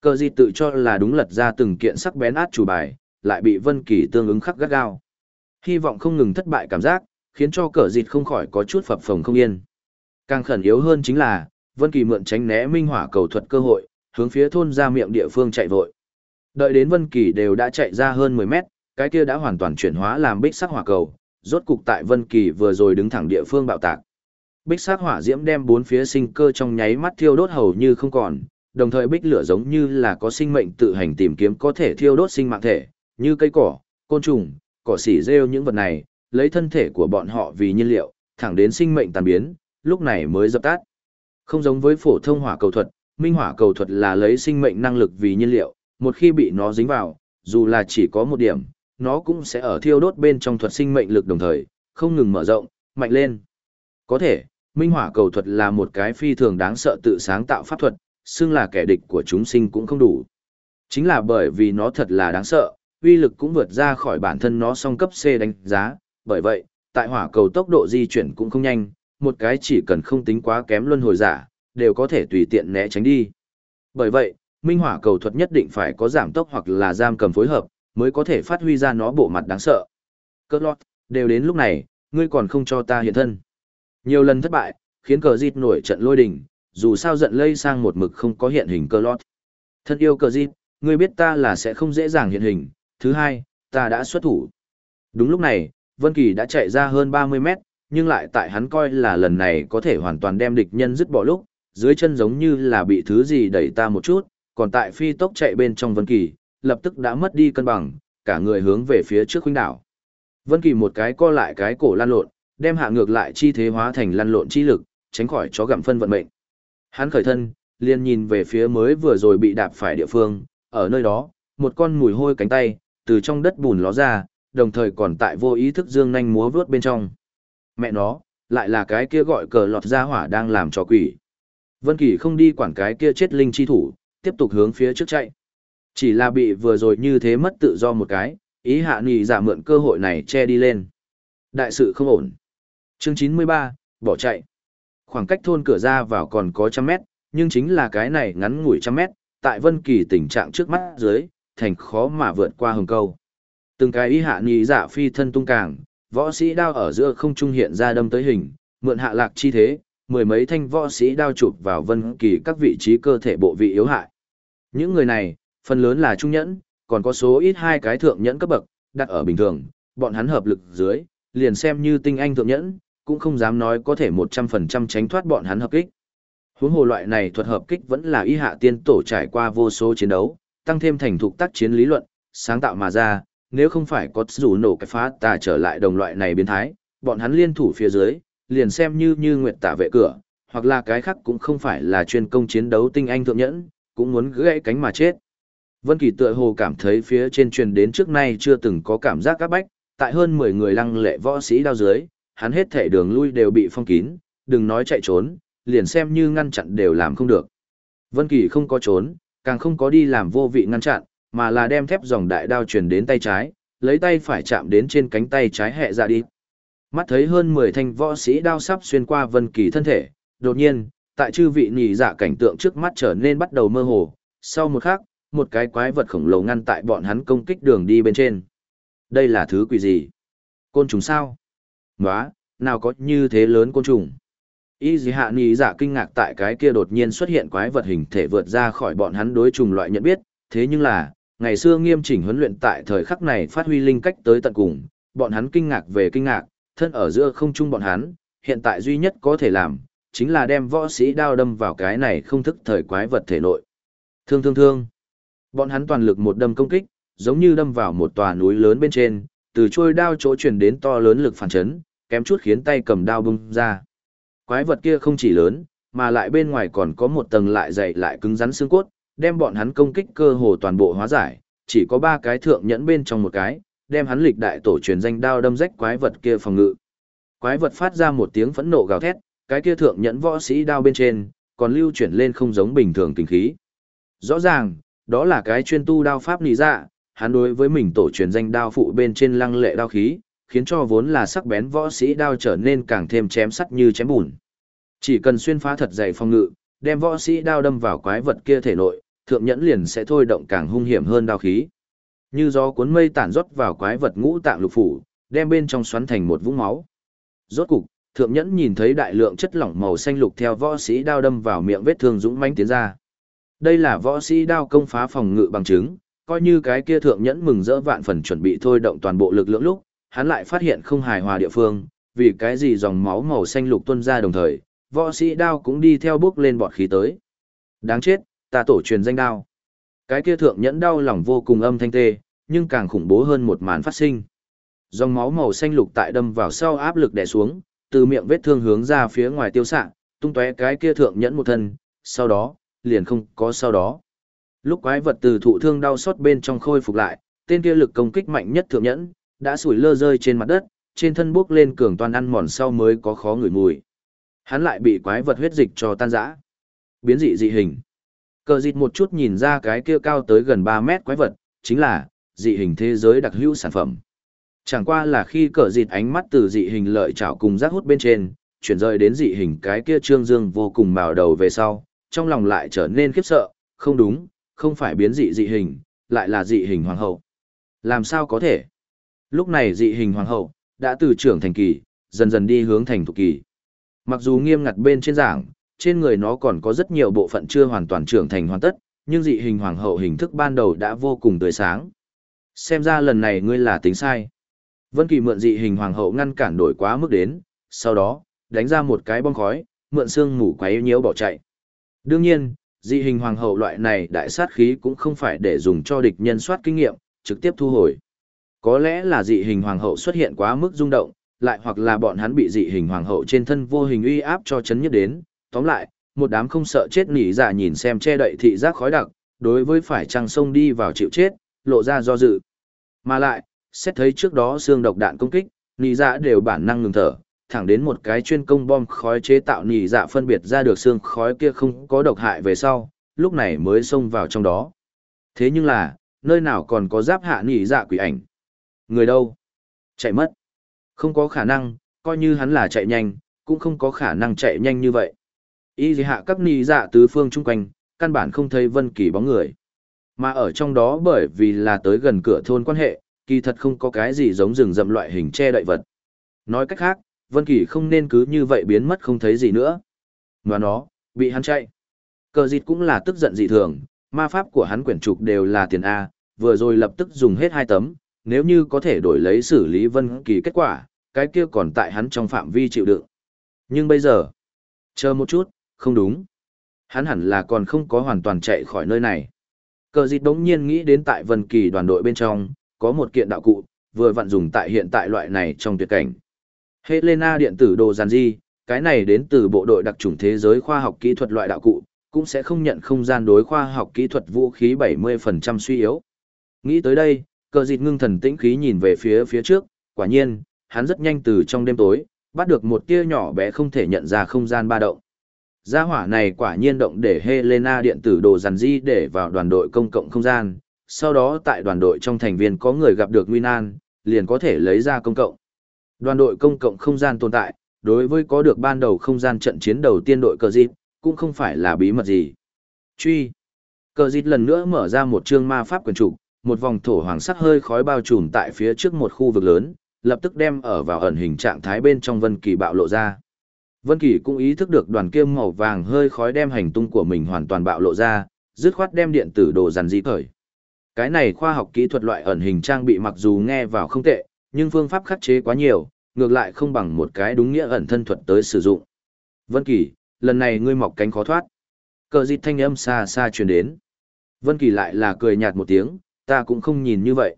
Cờ gì tự cho là đúng lật ra từng kiện sắc bén át chủ bài, lại bị Vân Kỳ tương ứng khắc gắt gao. Hy vọng không ngừng thất bại cảm giác, khiến cho cờ dịt không khỏi có chút phập phồng không yên. Càng khẩn yếu hơn chính là, Vân Kỳ mượn tránh né minh hỏa cầu thuật cơ hội, hướng phía thôn ra miệng địa phương chạy vội. Đợi đến Vân Kỳ đều đã chạy ra hơn 10 mét, cái kia đã hoàn toàn chuyển hóa làm bích sắc hỏa cầu, rốt cục tại Vân Kỳ vừa rồi đứng thẳng địa phương bạo tạc. Bích sắc hỏa diễm đem bốn phía sinh cơ trong nháy mắt thiêu đốt hầu như không còn, đồng thời bích lửa giống như là có sinh mệnh tự hành tìm kiếm có thể thiêu đốt sinh mạng thể, như cây cỏ, côn trùng, cỏ xỉ rêu những vật này, lấy thân thể của bọn họ vì nhiên liệu, thẳng đến sinh mệnh tàn biến, lúc này mới dập tắt. Không giống với phổ thông hỏa cầu thuật, minh hỏa cầu thuật là lấy sinh mệnh năng lực vì nhiên liệu, một khi bị nó dính vào, dù là chỉ có một điểm, nó cũng sẽ ở thiêu đốt bên trong thuật sinh mệnh lực đồng thời, không ngừng mở rộng, mạnh lên. Có thể, minh hỏa cầu thuật là một cái phi thường đáng sợ tự sáng tạo pháp thuật, xưng là kẻ địch của chúng sinh cũng không đủ. Chính là bởi vì nó thật là đáng sợ, uy lực cũng vượt ra khỏi bản thân nó song cấp C đánh giá, bởi vậy, tại hỏa cầu tốc độ di chuyển cũng không nhanh, một cái chỉ cần không tính quá kém luân hồi giả, đều có thể tùy tiện né tránh đi. Bởi vậy, minh hỏa cầu thuật nhất định phải có giảm tốc hoặc là giam cầm phối hợp, mới có thể phát huy ra nó bộ mặt đáng sợ. Cơ lọt, đều đến lúc này, ngươi còn không cho ta hiện thân. Nhiều lần thất bại, khiến cờ dịt nổi trận lôi đình, dù sao giận lây sang một mực không có hiện hình cơ lọt. Thân yêu cờ dịt, ngươi biết ta là sẽ không dễ dàng hiện hình. Thứ hai, ta đã xuất thủ. Đúng lúc này, Vân Kỳ đã chạy ra hơn 30 mét, nhưng lại tại hắn coi là lần này có thể hoàn toàn đem địch nhân dứt bỏ lúc, dưới chân giống như là bị thứ gì đẩy ta một chút, còn tại phi tốc chạy bên trong Vân Kỳ, lập tức đã mất đi cân bằng, cả người hướng về phía trước huynh đảo. Vân Kỳ một cái co lại cái cổ lăn lộn, đem hạ ngược lại chi thế hóa thành lăn lộn chi lực, tránh khỏi chó gặm phân vận mệnh. Hắn khởi thân, liền nhìn về phía mới vừa rồi bị đạp phải địa phương, ở nơi đó, một con mùi hôi cánh tay từ trong đất bùn ló ra, đồng thời còn tại vô ý thức dương nhanh múa vướt bên trong. Mẹ nó, lại là cái kia gọi cờ lọt ra hỏa đang làm trò quỷ. Vân Kỳ không đi quản cái kia chết linh chi thủ, tiếp tục hướng phía trước chạy. Chỉ là bị vừa rồi như thế mất tự do một cái, ý hạ nì giả mượn cơ hội này che đi lên. Đại sự không ổn. Chương 93, bỏ chạy. Khoảng cách thôn cửa ra vào còn có trăm mét, nhưng chính là cái này ngắn ngủi trăm mét, tại Vân Kỳ tình trạng trước mắt dưới, thành khó mà vượt qua hừng câu. Từng cái ý hạ nì giả phi thân tung càng, võ sĩ đao ở giữa không trung hiện ra đâm tới hình, mượn hạ lạc chi thế, mười mấy thanh võ sĩ đao chụp vào Vân Kỳ các vị trí cơ thể bộ vị yếu hại. Những người này, phần lớn là trung nhẫn, còn có số ít hai cái thượng nhẫn cấp bậc, đặt ở bình thường, bọn hắn hợp lực dưới, liền xem như tinh anh thượng nhẫn, cũng không dám nói có thể 100% tránh thoát bọn hắn hợp kích. Huống hồ loại này thuật hợp kích vẫn là y hạ tiên tổ trải qua vô số chiến đấu, tăng thêm thành thục tác chiến lý luận, sáng tạo mà ra, nếu không phải có rủ nổ cái phá tà trở lại đồng loại này biến thái, bọn hắn liên thủ phía dưới, liền xem như như nguyệt tả vệ cửa, hoặc là cái khác cũng không phải là chuyên công chiến đấu tinh anh thượng nhẫn, cũng muốn gãy cánh mà chết. Vân Kỳ tựa hồ cảm thấy phía trên truyền đến trước nay chưa từng có cảm giác các bách, tại hơn 10 người lăng lệ võ sĩ đao dưới, hắn hết thể đường lui đều bị phong kín, đừng nói chạy trốn, liền xem như ngăn chặn đều làm không được. Vân Kỳ không có trốn, càng không có đi làm vô vị ngăn chặn, mà là đem thép dòng đại đao truyền đến tay trái, lấy tay phải chạm đến trên cánh tay trái hệ ra đi. Mắt thấy hơn 10 thanh võ sĩ đao sắp xuyên qua Vân Kỳ thân thể, đột nhiên, tại chư vị nhị dạ cảnh tượng trước mắt trở nên bắt đầu mơ hồ, sau một khắc, một cái quái vật khổng lồ ngăn tại bọn hắn công kích đường đi bên trên. Đây là thứ quỷ gì? Côn trùng sao? Nóa, nào có như thế lớn côn trùng? Y dì hạ nì giả dạ kinh ngạc tại cái kia đột nhiên xuất hiện quái vật hình thể vượt ra khỏi bọn hắn đối trùng loại nhận biết, thế nhưng là, ngày xưa nghiêm chỉnh huấn luyện tại thời khắc này phát huy linh cách tới tận cùng, bọn hắn kinh ngạc về kinh ngạc, thân ở giữa không trung bọn hắn, hiện tại duy nhất có thể làm, chính là đem võ sĩ đao đâm vào cái này không thức thời quái vật thể nội. Thương thương thương. Bọn hắn toàn lực một đâm công kích, giống như đâm vào một tòa núi lớn bên trên, từ trôi đao chỗ truyền đến to lớn lực phản chấn, kém chút khiến tay cầm đao bung ra. Quái vật kia không chỉ lớn, mà lại bên ngoài còn có một tầng lại dày lại cứng rắn xương cốt, đem bọn hắn công kích cơ hồ toàn bộ hóa giải, chỉ có ba cái thượng nhẫn bên trong một cái, đem hắn lịch đại tổ truyền danh đao đâm rách quái vật kia phòng ngự. Quái vật phát ra một tiếng phẫn nộ gào thét, cái kia thượng nhẫn võ sĩ đao bên trên, còn lưu chuyển lên không giống bình thường kinh khí. Rõ ràng, đó là cái chuyên tu đao pháp nì dạ, hắn đối với mình tổ truyền danh đao phụ bên trên lăng lệ đao khí, khiến cho vốn là sắc bén võ sĩ đao trở nên càng thêm chém sắt như chém bùn. Chỉ cần xuyên phá thật dày phong ngự, đem võ sĩ đao đâm vào quái vật kia thể nội, thượng nhẫn liền sẽ thôi động càng hung hiểm hơn đao khí. Như gió cuốn mây tản rót vào quái vật ngũ tạng lục phủ, đem bên trong xoắn thành một vũng máu. Rốt cục, thượng nhẫn nhìn thấy đại lượng chất lỏng màu xanh lục theo võ sĩ đao đâm vào miệng vết thương dũng mãnh tiến ra. Đây là võ sĩ đao công phá phòng ngự bằng chứng, coi như cái kia thượng nhẫn mừng rỡ vạn phần chuẩn bị thôi động toàn bộ lực lượng lúc, hắn lại phát hiện không hài hòa địa phương, vì cái gì dòng máu màu xanh lục tuôn ra đồng thời, võ sĩ đao cũng đi theo bước lên bọt khí tới. Đáng chết, ta tổ truyền danh đao. Cái kia thượng nhẫn đau lòng vô cùng âm thanh tê, nhưng càng khủng bố hơn một màn phát sinh. Dòng máu màu xanh lục tại đâm vào sau áp lực đè xuống, từ miệng vết thương hướng ra phía ngoài tiêu xạ, tung tóe cái kia thượng nhẫn một thân, sau đó, liền không có sau đó. Lúc quái vật từ thụ thương đau xót bên trong khôi phục lại, tên kia lực công kích mạnh nhất thượng nhẫn, đã sủi lơ rơi trên mặt đất, trên thân bước lên cường toàn ăn mòn sau mới có khó ngửi mùi. Hắn lại bị quái vật huyết dịch cho tan rã. Biến dị dị hình. Cờ dịt một chút nhìn ra cái kia cao tới gần 3 mét quái vật, chính là dị hình thế giới đặc hữu sản phẩm. Chẳng qua là khi cờ dịt ánh mắt từ dị hình lợi chảo cùng giác hút bên trên, chuyển rời đến dị hình cái kia trương dương vô cùng màu đầu về sau, trong lòng lại trở nên khiếp sợ, không đúng, không phải biến dị dị hình, lại là dị hình hoàng hậu. Làm sao có thể? Lúc này dị hình hoàng hậu, đã từ trưởng thành kỳ, dần dần đi hướng thành thục kỳ. Mặc dù nghiêm ngặt bên trên giảng, trên người nó còn có rất nhiều bộ phận chưa hoàn toàn trưởng thành hoàn tất, nhưng dị hình hoàng hậu hình thức ban đầu đã vô cùng tươi sáng. Xem ra lần này ngươi là tính sai. Vân Kỳ mượn dị hình hoàng hậu ngăn cản đổi quá mức đến, sau đó, đánh ra một cái bom khói, mượn xương mù quấy nhiễu bỏ chạy. Đương nhiên, dị hình hoàng hậu loại này đại sát khí cũng không phải để dùng cho địch nhân soát kinh nghiệm, trực tiếp thu hồi. Có lẽ là dị hình hoàng hậu xuất hiện quá mức rung động, lại hoặc là bọn hắn bị dị hình hoàng hậu trên thân vô hình uy áp cho chấn nhất đến, tóm lại, một đám không sợ chết nỉ giả nhìn xem che đậy thị giác khói đặc, đối với phải trăng sông đi vào chịu chết, lộ ra do dự. Mà lại, xét thấy trước đó xương độc đạn công kích, nỉ giả đều bản năng ngừng thở, thẳng đến một cái chuyên công bom khói chế tạo nỉ dạ phân biệt ra được xương khói kia không có độc hại về sau, lúc này mới xông vào trong đó. Thế nhưng là, nơi nào còn có giáp hạ nỉ dạ quỷ ảnh? Người đâu? Chạy mất. Không có khả năng, coi như hắn là chạy nhanh, cũng không có khả năng chạy nhanh như vậy. Y dì hạ các nỉ dạ tứ phương chung quanh, căn bản không thấy Vân Kỳ bóng người. Mà ở trong đó bởi vì là tới gần cửa thôn quan hệ, kỳ thật không có cái gì giống rừng rậm loại hình che đậy vật. Nói cách khác, Vân Kỳ không nên cứ như vậy biến mất không thấy gì nữa. Mà nó, bị hắn chạy. Cờ dịch cũng là tức giận dị thường, ma pháp của hắn quyển trục đều là tiền A, vừa rồi lập tức dùng hết hai tấm, nếu như có thể đổi lấy xử lý Vân Kỳ kết quả, cái kia còn tại hắn trong phạm vi chịu đựng. Nhưng bây giờ, chờ một chút, không đúng. Hắn hẳn là còn không có hoàn toàn chạy khỏi nơi này. Cờ dịch đống nhiên nghĩ đến tại Vân Kỳ đoàn đội bên trong, có một kiện đạo cụ, vừa vặn dùng tại hiện tại loại này trong tuyệt cảnh. Helena điện tử đồ giàn di, cái này đến từ bộ đội đặc chủng thế giới khoa học kỹ thuật loại đạo cụ, cũng sẽ không nhận không gian đối khoa học kỹ thuật vũ khí 70% suy yếu. Nghĩ tới đây, cờ dịt ngưng thần tĩnh khí nhìn về phía phía trước, quả nhiên, hắn rất nhanh từ trong đêm tối, bắt được một tia nhỏ bé không thể nhận ra không gian ba động. Gia hỏa này quả nhiên động để Helena điện tử đồ giàn di để vào đoàn đội công cộng không gian, sau đó tại đoàn đội trong thành viên có người gặp được nguy nan, liền có thể lấy ra công cộng. Đoàn đội công cộng không gian tồn tại, đối với có được ban đầu không gian trận chiến đầu tiên đội cờ dịp, cũng không phải là bí mật gì. Truy. Cờ dịp lần nữa mở ra một chương ma pháp quyền trục, một vòng thổ hoàng sắc hơi khói bao trùm tại phía trước một khu vực lớn, lập tức đem ở vào ẩn hình trạng thái bên trong Vân Kỳ bạo lộ ra. Vân Kỳ cũng ý thức được đoàn kiêm màu vàng hơi khói đem hành tung của mình hoàn toàn bạo lộ ra, dứt khoát đem điện tử đồ dàn dị cởi. Cái này khoa học kỹ thuật loại ẩn hình trang bị mặc dù nghe vào không tệ, nhưng phương pháp khắc chế quá nhiều, ngược lại không bằng một cái đúng nghĩa ẩn thân thuật tới sử dụng. Vân Kỳ, lần này ngươi mọc cánh khó thoát. Cờ dịch thanh âm xa xa truyền đến. Vân Kỳ lại là cười nhạt một tiếng, ta cũng không nhìn như vậy.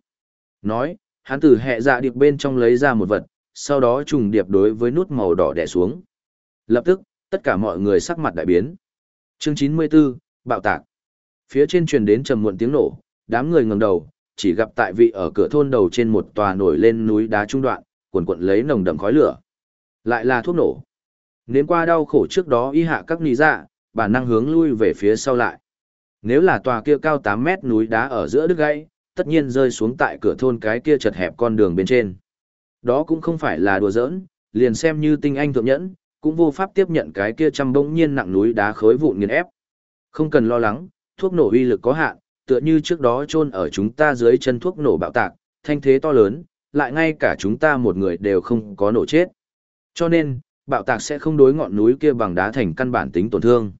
Nói, hắn từ hệ dạ điệp bên trong lấy ra một vật, sau đó trùng điệp đối với nút màu đỏ đè xuống. Lập tức, tất cả mọi người sắc mặt đại biến. Chương 94, bạo tạc. Phía trên truyền đến trầm muộn tiếng nổ, đám người ngẩng đầu, chỉ gặp tại vị ở cửa thôn đầu trên một tòa nổi lên núi đá trung đoạn, cuồn cuộn lấy nồng đậm khói lửa. Lại là thuốc nổ. Nếm qua đau khổ trước đó y hạ các nì dạ, bản năng hướng lui về phía sau lại. Nếu là tòa kia cao 8 mét núi đá ở giữa đứt gãy, tất nhiên rơi xuống tại cửa thôn cái kia chật hẹp con đường bên trên. Đó cũng không phải là đùa giỡn, liền xem như tinh anh thượng nhẫn, cũng vô pháp tiếp nhận cái kia trăm bỗng nhiên nặng núi đá khối vụn nghiền ép. Không cần lo lắng, thuốc nổ uy lực có hạn, tựa như trước đó chôn ở chúng ta dưới chân thuốc nổ bạo tạc, thanh thế to lớn, lại ngay cả chúng ta một người đều không có nổ chết. Cho nên, bạo tạc sẽ không đối ngọn núi kia bằng đá thành căn bản tính tổn thương.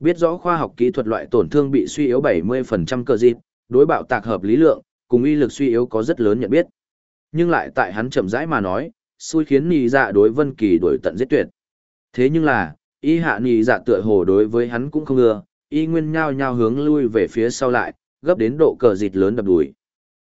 Biết rõ khoa học kỹ thuật loại tổn thương bị suy yếu 70% cơ dịp, đối bạo tạc hợp lý lượng, cùng uy lực suy yếu có rất lớn nhận biết. Nhưng lại tại hắn chậm rãi mà nói, xui khiến nì dạ đối Vân Kỳ đổi tận giết tuyệt. Thế nhưng là, y hạ nì dạ tựa hồ đối với hắn cũng không ưa, y nguyên nhao nhao hướng lui về phía sau lại, gấp đến độ cờ dịt lớn đập đùi.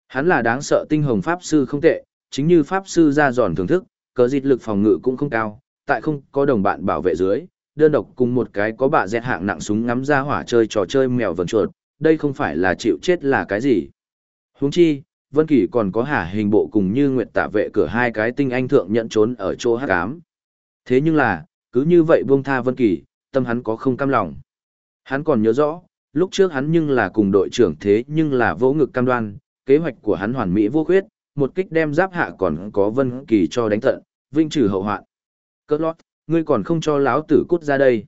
Hắn là đáng sợ tinh hồng pháp sư không tệ, chính như pháp sư ra giòn thưởng thức, cờ dịt lực phòng ngự cũng không cao, tại không có đồng bạn bảo vệ dưới, đơn độc cùng một cái có bạ dẹt hạng nặng súng ngắm ra hỏa chơi trò chơi mèo vần chuột, đây không phải là chịu chết là cái gì. Huống chi, Vân Kỳ còn có hả hình bộ cùng như Nguyệt Tạ vệ cửa hai cái tinh anh thượng nhận trốn ở chỗ hắc ám. Thế nhưng là, cứ như vậy buông tha Vân Kỳ, tâm hắn có không cam lòng. Hắn còn nhớ rõ, lúc trước hắn nhưng là cùng đội trưởng thế nhưng là vô ngực cam đoan, kế hoạch của hắn hoàn mỹ vô khuyết, một kích đem giáp hạ còn có Vân Kỳ cho đánh tận, vinh trừ hậu hoạn. Cơ lót, ngươi còn không cho lão tử cút ra đây.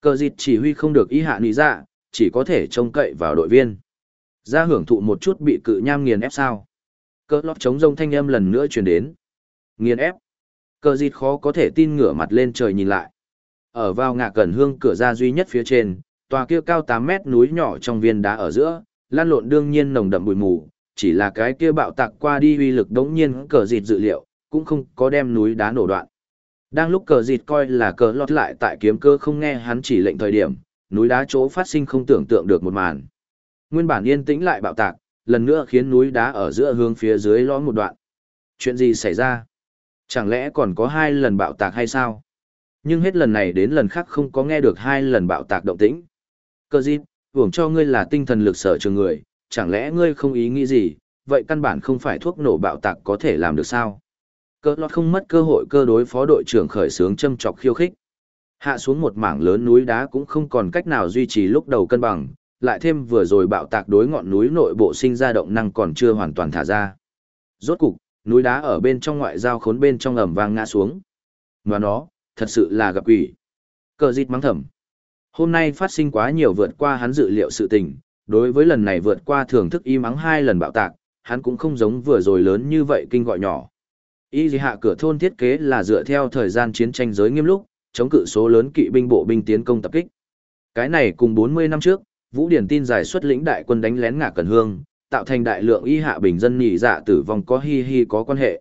Cờ dịt chỉ huy không được ý hạ nị dạ, chỉ có thể trông cậy vào đội viên. Ra hưởng thụ một chút bị cự nham nghiền ép sao. Cơ lót chống rông thanh âm lần nữa truyền đến. Nghiền ép. Cờ dịt khó có thể tin ngửa mặt lên trời nhìn lại. Ở vào ngạ cẩn hương cửa ra duy nhất phía trên, tòa kia cao 8 mét núi nhỏ trong viên đá ở giữa, lan lộn đương nhiên nồng đậm bụi mù, chỉ là cái kia bạo tạc qua đi uy lực đống nhiên cờ dịt dự liệu, cũng không có đem núi đá nổ đoạn. Đang lúc cờ dịt coi là cờ lọt lại tại kiếm cơ không nghe hắn chỉ lệnh thời điểm, núi đá chỗ phát sinh không tưởng tượng được một màn. Nguyên bản yên tĩnh lại bạo tạc, lần nữa khiến núi đá ở giữa hướng phía dưới lõm một đoạn. Chuyện gì xảy ra? Chẳng lẽ còn có hai lần bạo tạc hay sao? Nhưng hết lần này đến lần khác không có nghe được hai lần bạo tạc động tĩnh. Cơ dịp, hưởng cho ngươi là tinh thần lực sở trường người, chẳng lẽ ngươi không ý nghĩ gì, vậy căn bản không phải thuốc nổ bạo tạc có thể làm được sao? Cơ lọt không mất cơ hội cơ đối phó đội trưởng khởi sướng châm chọc khiêu khích. Hạ xuống một mảng lớn núi đá cũng không còn cách nào duy trì lúc đầu cân bằng, lại thêm vừa rồi bạo tạc đối ngọn núi nội bộ sinh ra động năng còn chưa hoàn toàn thả ra. Rốt cục, núi đá ở bên trong ngoại giao khốn bên trong ẩm vang ngã xuống. Và nó, thật sự là gặp quỷ. Cờ dịt mắng thầm. Hôm nay phát sinh quá nhiều vượt qua hắn dự liệu sự tình, đối với lần này vượt qua thưởng thức y mắng hai lần bạo tạc, hắn cũng không giống vừa rồi lớn như vậy kinh gọi nhỏ. Y dì hạ cửa thôn thiết kế là dựa theo thời gian chiến tranh giới nghiêm lúc, chống cự số lớn kỵ binh bộ binh tiến công tập kích. Cái này cùng 40 năm trước, Vũ Điển tin giải xuất lĩnh đại quân đánh lén ngả Cần Hương, tạo thành đại lượng y hạ bình dân nhị dạ tử vong có hi hi có quan hệ.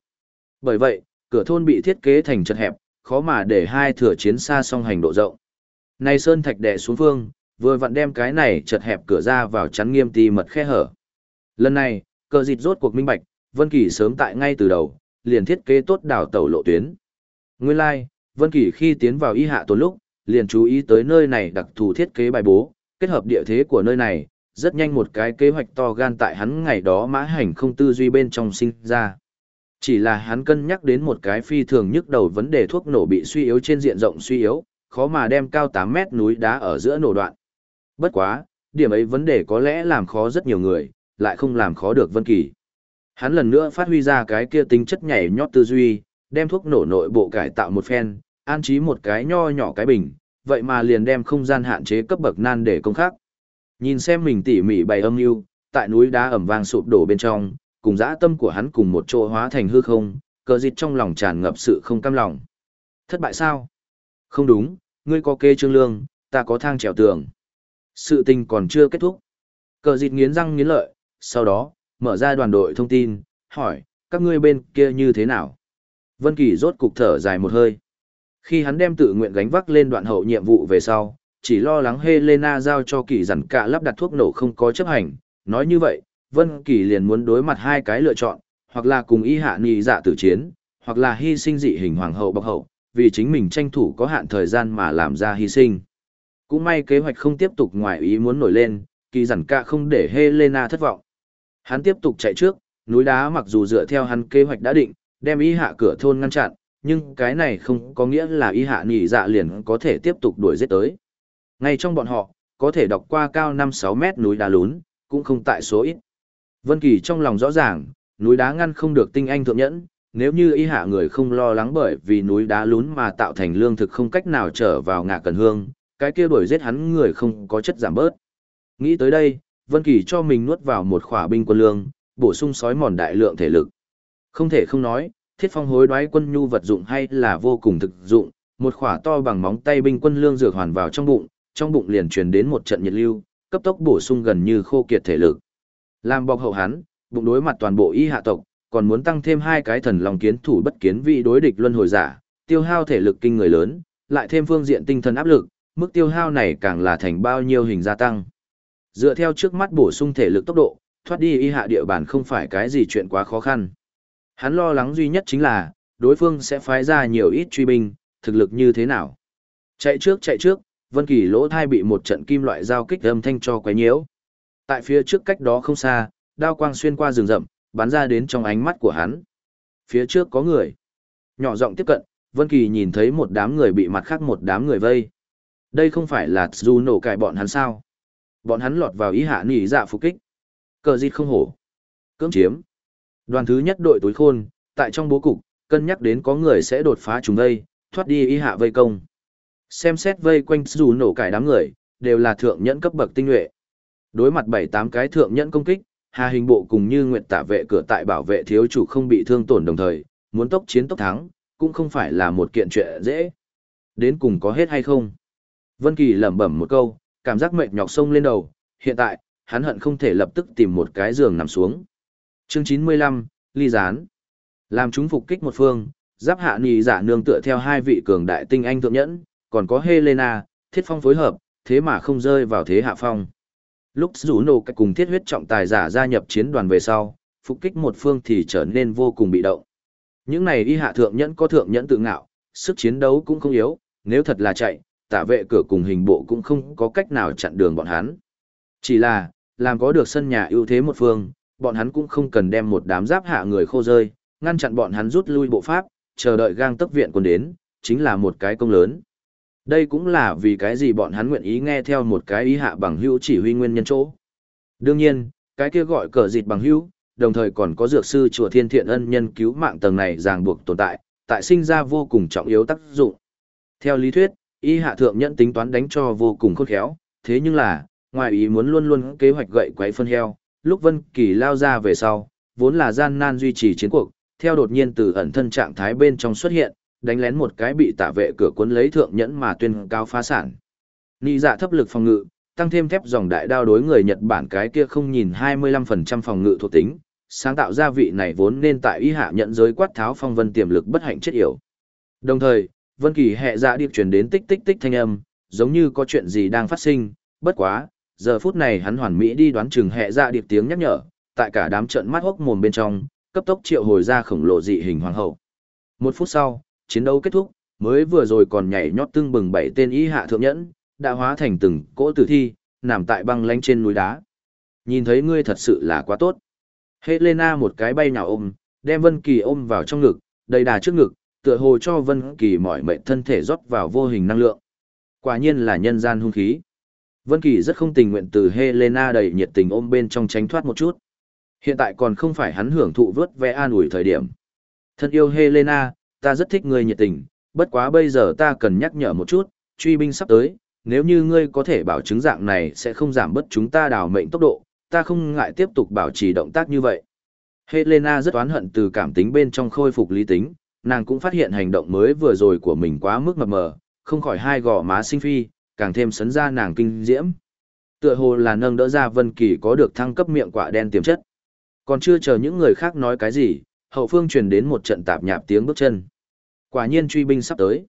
Bởi vậy, cửa thôn bị thiết kế thành chật hẹp, khó mà để hai thừa chiến xa song hành độ rộng. Này sơn thạch đè xuống phương, vừa vặn đem cái này chật hẹp cửa ra vào chắn nghiêm ti mật khe hở. Lần này, cờ dịt rốt cuộc minh bạch, Vân Kỳ sớm tại ngay từ đầu, liền thiết kế tốt đảo tàu lộ tuyến. Nguyên lai, like, Vân Kỳ khi tiến vào y hạ tổ lúc, liền chú ý tới nơi này đặc thù thiết kế bài bố, kết hợp địa thế của nơi này, rất nhanh một cái kế hoạch to gan tại hắn ngày đó mã hành không tư duy bên trong sinh ra. Chỉ là hắn cân nhắc đến một cái phi thường nhức đầu vấn đề thuốc nổ bị suy yếu trên diện rộng suy yếu, khó mà đem cao 8 mét núi đá ở giữa nổ đoạn. Bất quá, điểm ấy vấn đề có lẽ làm khó rất nhiều người, lại không làm khó được Vân Kỳ. Hắn lần nữa phát huy ra cái kia tính chất nhảy nhót tư duy, đem thuốc nổ nội bộ cải tạo một phen, an trí một cái nho nhỏ cái bình, vậy mà liền đem không gian hạn chế cấp bậc nan để công khắc. Nhìn xem mình tỉ mỉ bày âm mưu, tại núi đá ẩm vang sụp đổ bên trong, cùng dã tâm của hắn cùng một chỗ hóa thành hư không, cờ dịch trong lòng tràn ngập sự không cam lòng. Thất bại sao? Không đúng, ngươi có kê trương lương, ta có thang trèo tường. Sự tình còn chưa kết thúc. Cờ dịt nghiến răng nghiến lợi, sau đó, mở ra đoàn đội thông tin, hỏi, các ngươi bên kia như thế nào? Vân Kỳ rốt cục thở dài một hơi. Khi hắn đem tự nguyện gánh vác lên đoạn hậu nhiệm vụ về sau, chỉ lo lắng Helena giao cho kỳ dặn cả lắp đặt thuốc nổ không có chấp hành. Nói như vậy, Vân Kỳ liền muốn đối mặt hai cái lựa chọn, hoặc là cùng y hạ nhị dạ tử chiến, hoặc là hy sinh dị hình hoàng hậu bọc hậu, vì chính mình tranh thủ có hạn thời gian mà làm ra hy sinh. Cũng may kế hoạch không tiếp tục ngoài ý muốn nổi lên, kỳ dặn cả không để Helena thất vọng. Hắn tiếp tục chạy trước, núi đá mặc dù dựa theo hắn kế hoạch đã định, đem y hạ cửa thôn ngăn chặn, nhưng cái này không có nghĩa là y hạ nhị dạ liền có thể tiếp tục đuổi giết tới. Ngay trong bọn họ, có thể đọc qua cao 5-6 mét núi đá lún, cũng không tại số ít. Vân Kỳ trong lòng rõ ràng, núi đá ngăn không được tinh anh thượng nhẫn, nếu như y hạ người không lo lắng bởi vì núi đá lún mà tạo thành lương thực không cách nào trở vào ngạ cần hương, cái kia đuổi giết hắn người không có chất giảm bớt. Nghĩ tới đây, Vân Kỳ cho mình nuốt vào một khỏa binh quân lương, bổ sung sói mòn đại lượng thể lực. Không thể không nói, thiết phong hối đoái quân nhu vật dụng hay là vô cùng thực dụng, một khỏa to bằng móng tay binh quân lương dược hoàn vào trong bụng, trong bụng liền truyền đến một trận nhiệt lưu, cấp tốc bổ sung gần như khô kiệt thể lực. Làm bọc hậu hắn, bụng đối mặt toàn bộ y hạ tộc, còn muốn tăng thêm hai cái thần lòng kiến thủ bất kiến vị đối địch luân hồi giả, tiêu hao thể lực kinh người lớn, lại thêm phương diện tinh thần áp lực, mức tiêu hao này càng là thành bao nhiêu hình gia tăng. Dựa theo trước mắt bổ sung thể lực tốc độ, thoát đi y hạ địa bàn không phải cái gì chuyện quá khó khăn. Hắn lo lắng duy nhất chính là, đối phương sẽ phái ra nhiều ít truy binh, thực lực như thế nào. Chạy trước chạy trước, Vân Kỳ lỗ thai bị một trận kim loại giao kích âm thanh cho quấy nhiễu. Tại phía trước cách đó không xa, đao quang xuyên qua rừng rậm, bắn ra đến trong ánh mắt của hắn. Phía trước có người. Nhỏ giọng tiếp cận, Vân Kỳ nhìn thấy một đám người bị mặt khác một đám người vây. Đây không phải là Juno nổ cải bọn hắn sao? Bọn hắn lọt vào ý hạ nỉ dạ phục kích. Cờ dịt không hổ. Cưỡng chiếm. Đoàn thứ nhất đội tối khôn, tại trong bố cục, cân nhắc đến có người sẽ đột phá chúng đây, thoát đi ý hạ vây công. Xem xét vây quanh dù nổ cải đám người, đều là thượng nhẫn cấp bậc tinh nhuệ. Đối mặt bảy tám cái thượng nhẫn công kích, Hà Hình Bộ cùng như nguyện tả vệ cửa tại bảo vệ thiếu chủ không bị thương tổn đồng thời, muốn tốc chiến tốc thắng, cũng không phải là một kiện chuyện dễ. Đến cùng có hết hay không? Vân Kỳ lẩm bẩm một câu, cảm giác mệt nhọc sông lên đầu, hiện tại, hắn hận không thể lập tức tìm một cái giường nằm xuống. Chương 95, ly gián. Làm chúng phục kích một phương, giáp hạ nì giả nương tựa theo hai vị cường đại tinh anh thượng nhẫn, còn có Helena, thiết phong phối hợp, thế mà không rơi vào thế hạ phong. Lúc rủ nổ cách cùng thiết huyết trọng tài giả gia nhập chiến đoàn về sau, phục kích một phương thì trở nên vô cùng bị động. Những này y hạ thượng nhẫn có thượng nhẫn tự ngạo, sức chiến đấu cũng không yếu, nếu thật là chạy, tả vệ cửa cùng hình bộ cũng không có cách nào chặn đường bọn hắn. Chỉ là, làm có được sân nhà ưu thế một phương, bọn hắn cũng không cần đem một đám giáp hạ người khô rơi, ngăn chặn bọn hắn rút lui bộ pháp, chờ đợi gang tấp viện quân đến, chính là một cái công lớn. Đây cũng là vì cái gì bọn hắn nguyện ý nghe theo một cái ý hạ bằng hữu chỉ huy nguyên nhân chỗ. Đương nhiên, cái kia gọi cờ dịt bằng hữu, đồng thời còn có dược sư chùa thiên thiện ân nhân cứu mạng tầng này ràng buộc tồn tại, tại sinh ra vô cùng trọng yếu tác dụng. Theo lý thuyết, y hạ thượng nhận tính toán đánh cho vô cùng khôn khéo, thế nhưng là, ngoài ý muốn luôn luôn kế hoạch gậy quấy phân heo, lúc Vân Kỳ lao ra về sau, vốn là gian nan duy trì chiến cuộc, theo đột nhiên từ ẩn thân trạng thái bên trong xuất hiện, đánh lén một cái bị tạ vệ cửa cuốn lấy thượng nhẫn mà tuyên cao phá sản. Nị dạ thấp lực phòng ngự, tăng thêm thép dòng đại đao đối người Nhật Bản cái kia không nhìn 25% phòng ngự thuộc tính, sáng tạo ra vị này vốn nên tại y hạ nhận giới quát tháo phong vân tiềm lực bất hạnh chết yểu. Đồng thời, Vân Kỳ hệ dạ điệp truyền đến tích tích tích thanh âm, giống như có chuyện gì đang phát sinh, bất quá, giờ phút này hắn hoàn mỹ đi đoán chừng hệ dạ điệp tiếng nhắc nhở, tại cả đám trận mắt hốc mồm bên trong, cấp tốc triệu hồi ra khổng lồ dị hình hoàng hậu. Một phút sau, chiến đấu kết thúc, mới vừa rồi còn nhảy nhót tương bừng bảy tên y hạ thượng nhẫn, đã hóa thành từng cỗ tử thi, nằm tại băng lánh trên núi đá. Nhìn thấy ngươi thật sự là quá tốt. Helena một cái bay nhào ôm, đem Vân Kỳ ôm vào trong ngực, đầy đà trước ngực, tựa hồ cho Vân Kỳ mỏi mệt thân thể rót vào vô hình năng lượng. Quả nhiên là nhân gian hung khí. Vân Kỳ rất không tình nguyện từ Helena đầy nhiệt tình ôm bên trong tránh thoát một chút. Hiện tại còn không phải hắn hưởng thụ vớt ve an ủi thời điểm. Thân yêu Helena, ta rất thích ngươi nhiệt tình, bất quá bây giờ ta cần nhắc nhở một chút, truy binh sắp tới, nếu như ngươi có thể bảo chứng dạng này sẽ không giảm bớt chúng ta đào mệnh tốc độ, ta không ngại tiếp tục bảo trì động tác như vậy. Helena rất oán hận từ cảm tính bên trong khôi phục lý tính, nàng cũng phát hiện hành động mới vừa rồi của mình quá mức mập mờ, không khỏi hai gò má sinh phi, càng thêm sấn ra nàng kinh diễm. Tựa hồ là nâng đỡ ra Vân Kỳ có được thăng cấp miệng quả đen tiềm chất. Còn chưa chờ những người khác nói cái gì, hậu phương truyền đến một trận tạp nhạp tiếng bước chân. Quả nhiên truy binh sắp tới.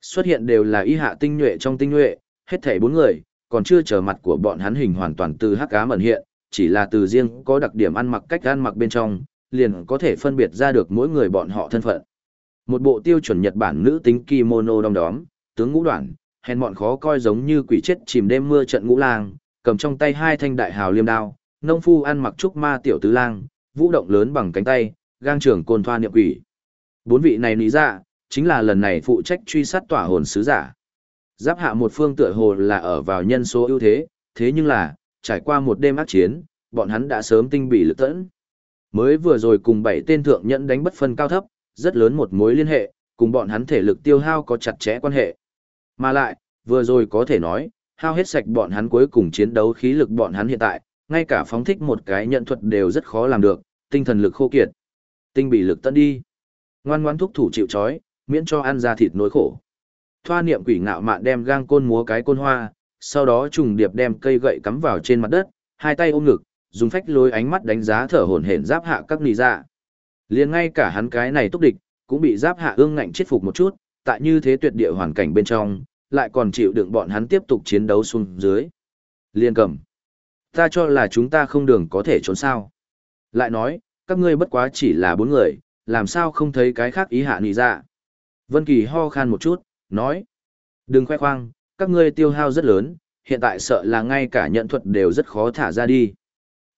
Xuất hiện đều là y hạ tinh nhuệ trong tinh nhuệ, hết thảy bốn người, còn chưa trở mặt của bọn hắn hình hoàn toàn từ hắc ám ẩn hiện, chỉ là từ riêng có đặc điểm ăn mặc cách ăn mặc bên trong, liền có thể phân biệt ra được mỗi người bọn họ thân phận. Một bộ tiêu chuẩn Nhật Bản nữ tính kimono đong đóm, tướng ngũ đoạn, hèn mọn khó coi giống như quỷ chết chìm đêm mưa trận ngũ lang, cầm trong tay hai thanh đại hào liêm đao, nông phu ăn mặc trúc ma tiểu tứ lang, vũ động lớn bằng cánh tay, gang trưởng côn thoa niệm quỷ. Bốn vị này lý ra, chính là lần này phụ trách truy sát tỏa hồn sứ giả. Giáp hạ một phương tựa hồ là ở vào nhân số ưu thế, thế nhưng là, trải qua một đêm ác chiến, bọn hắn đã sớm tinh bị lực tẫn. Mới vừa rồi cùng bảy tên thượng nhẫn đánh bất phân cao thấp, rất lớn một mối liên hệ, cùng bọn hắn thể lực tiêu hao có chặt chẽ quan hệ. Mà lại, vừa rồi có thể nói, hao hết sạch bọn hắn cuối cùng chiến đấu khí lực bọn hắn hiện tại, ngay cả phóng thích một cái nhận thuật đều rất khó làm được, tinh thần lực khô kiệt. Tinh bị lực tận đi. Ngoan ngoan thúc thủ chịu chói, miễn cho ăn ra thịt nỗi khổ. Thoa niệm quỷ ngạo mạn đem gang côn múa cái côn hoa, sau đó trùng điệp đem cây gậy cắm vào trên mặt đất, hai tay ôm ngực, dùng phách lối ánh mắt đánh giá thở hổn hển giáp hạ các nị dạ. Liền ngay cả hắn cái này túc địch, cũng bị giáp hạ ương ngạnh chết phục một chút, tại như thế tuyệt địa hoàn cảnh bên trong, lại còn chịu đựng bọn hắn tiếp tục chiến đấu xuống dưới. Liên cầm. Ta cho là chúng ta không đường có thể trốn sao. Lại nói, các ngươi bất quá chỉ là bốn người, làm sao không thấy cái khác ý hạ nị dạ. Vân Kỳ ho khan một chút, nói. Đừng khoe khoang, các ngươi tiêu hao rất lớn, hiện tại sợ là ngay cả nhận thuật đều rất khó thả ra đi.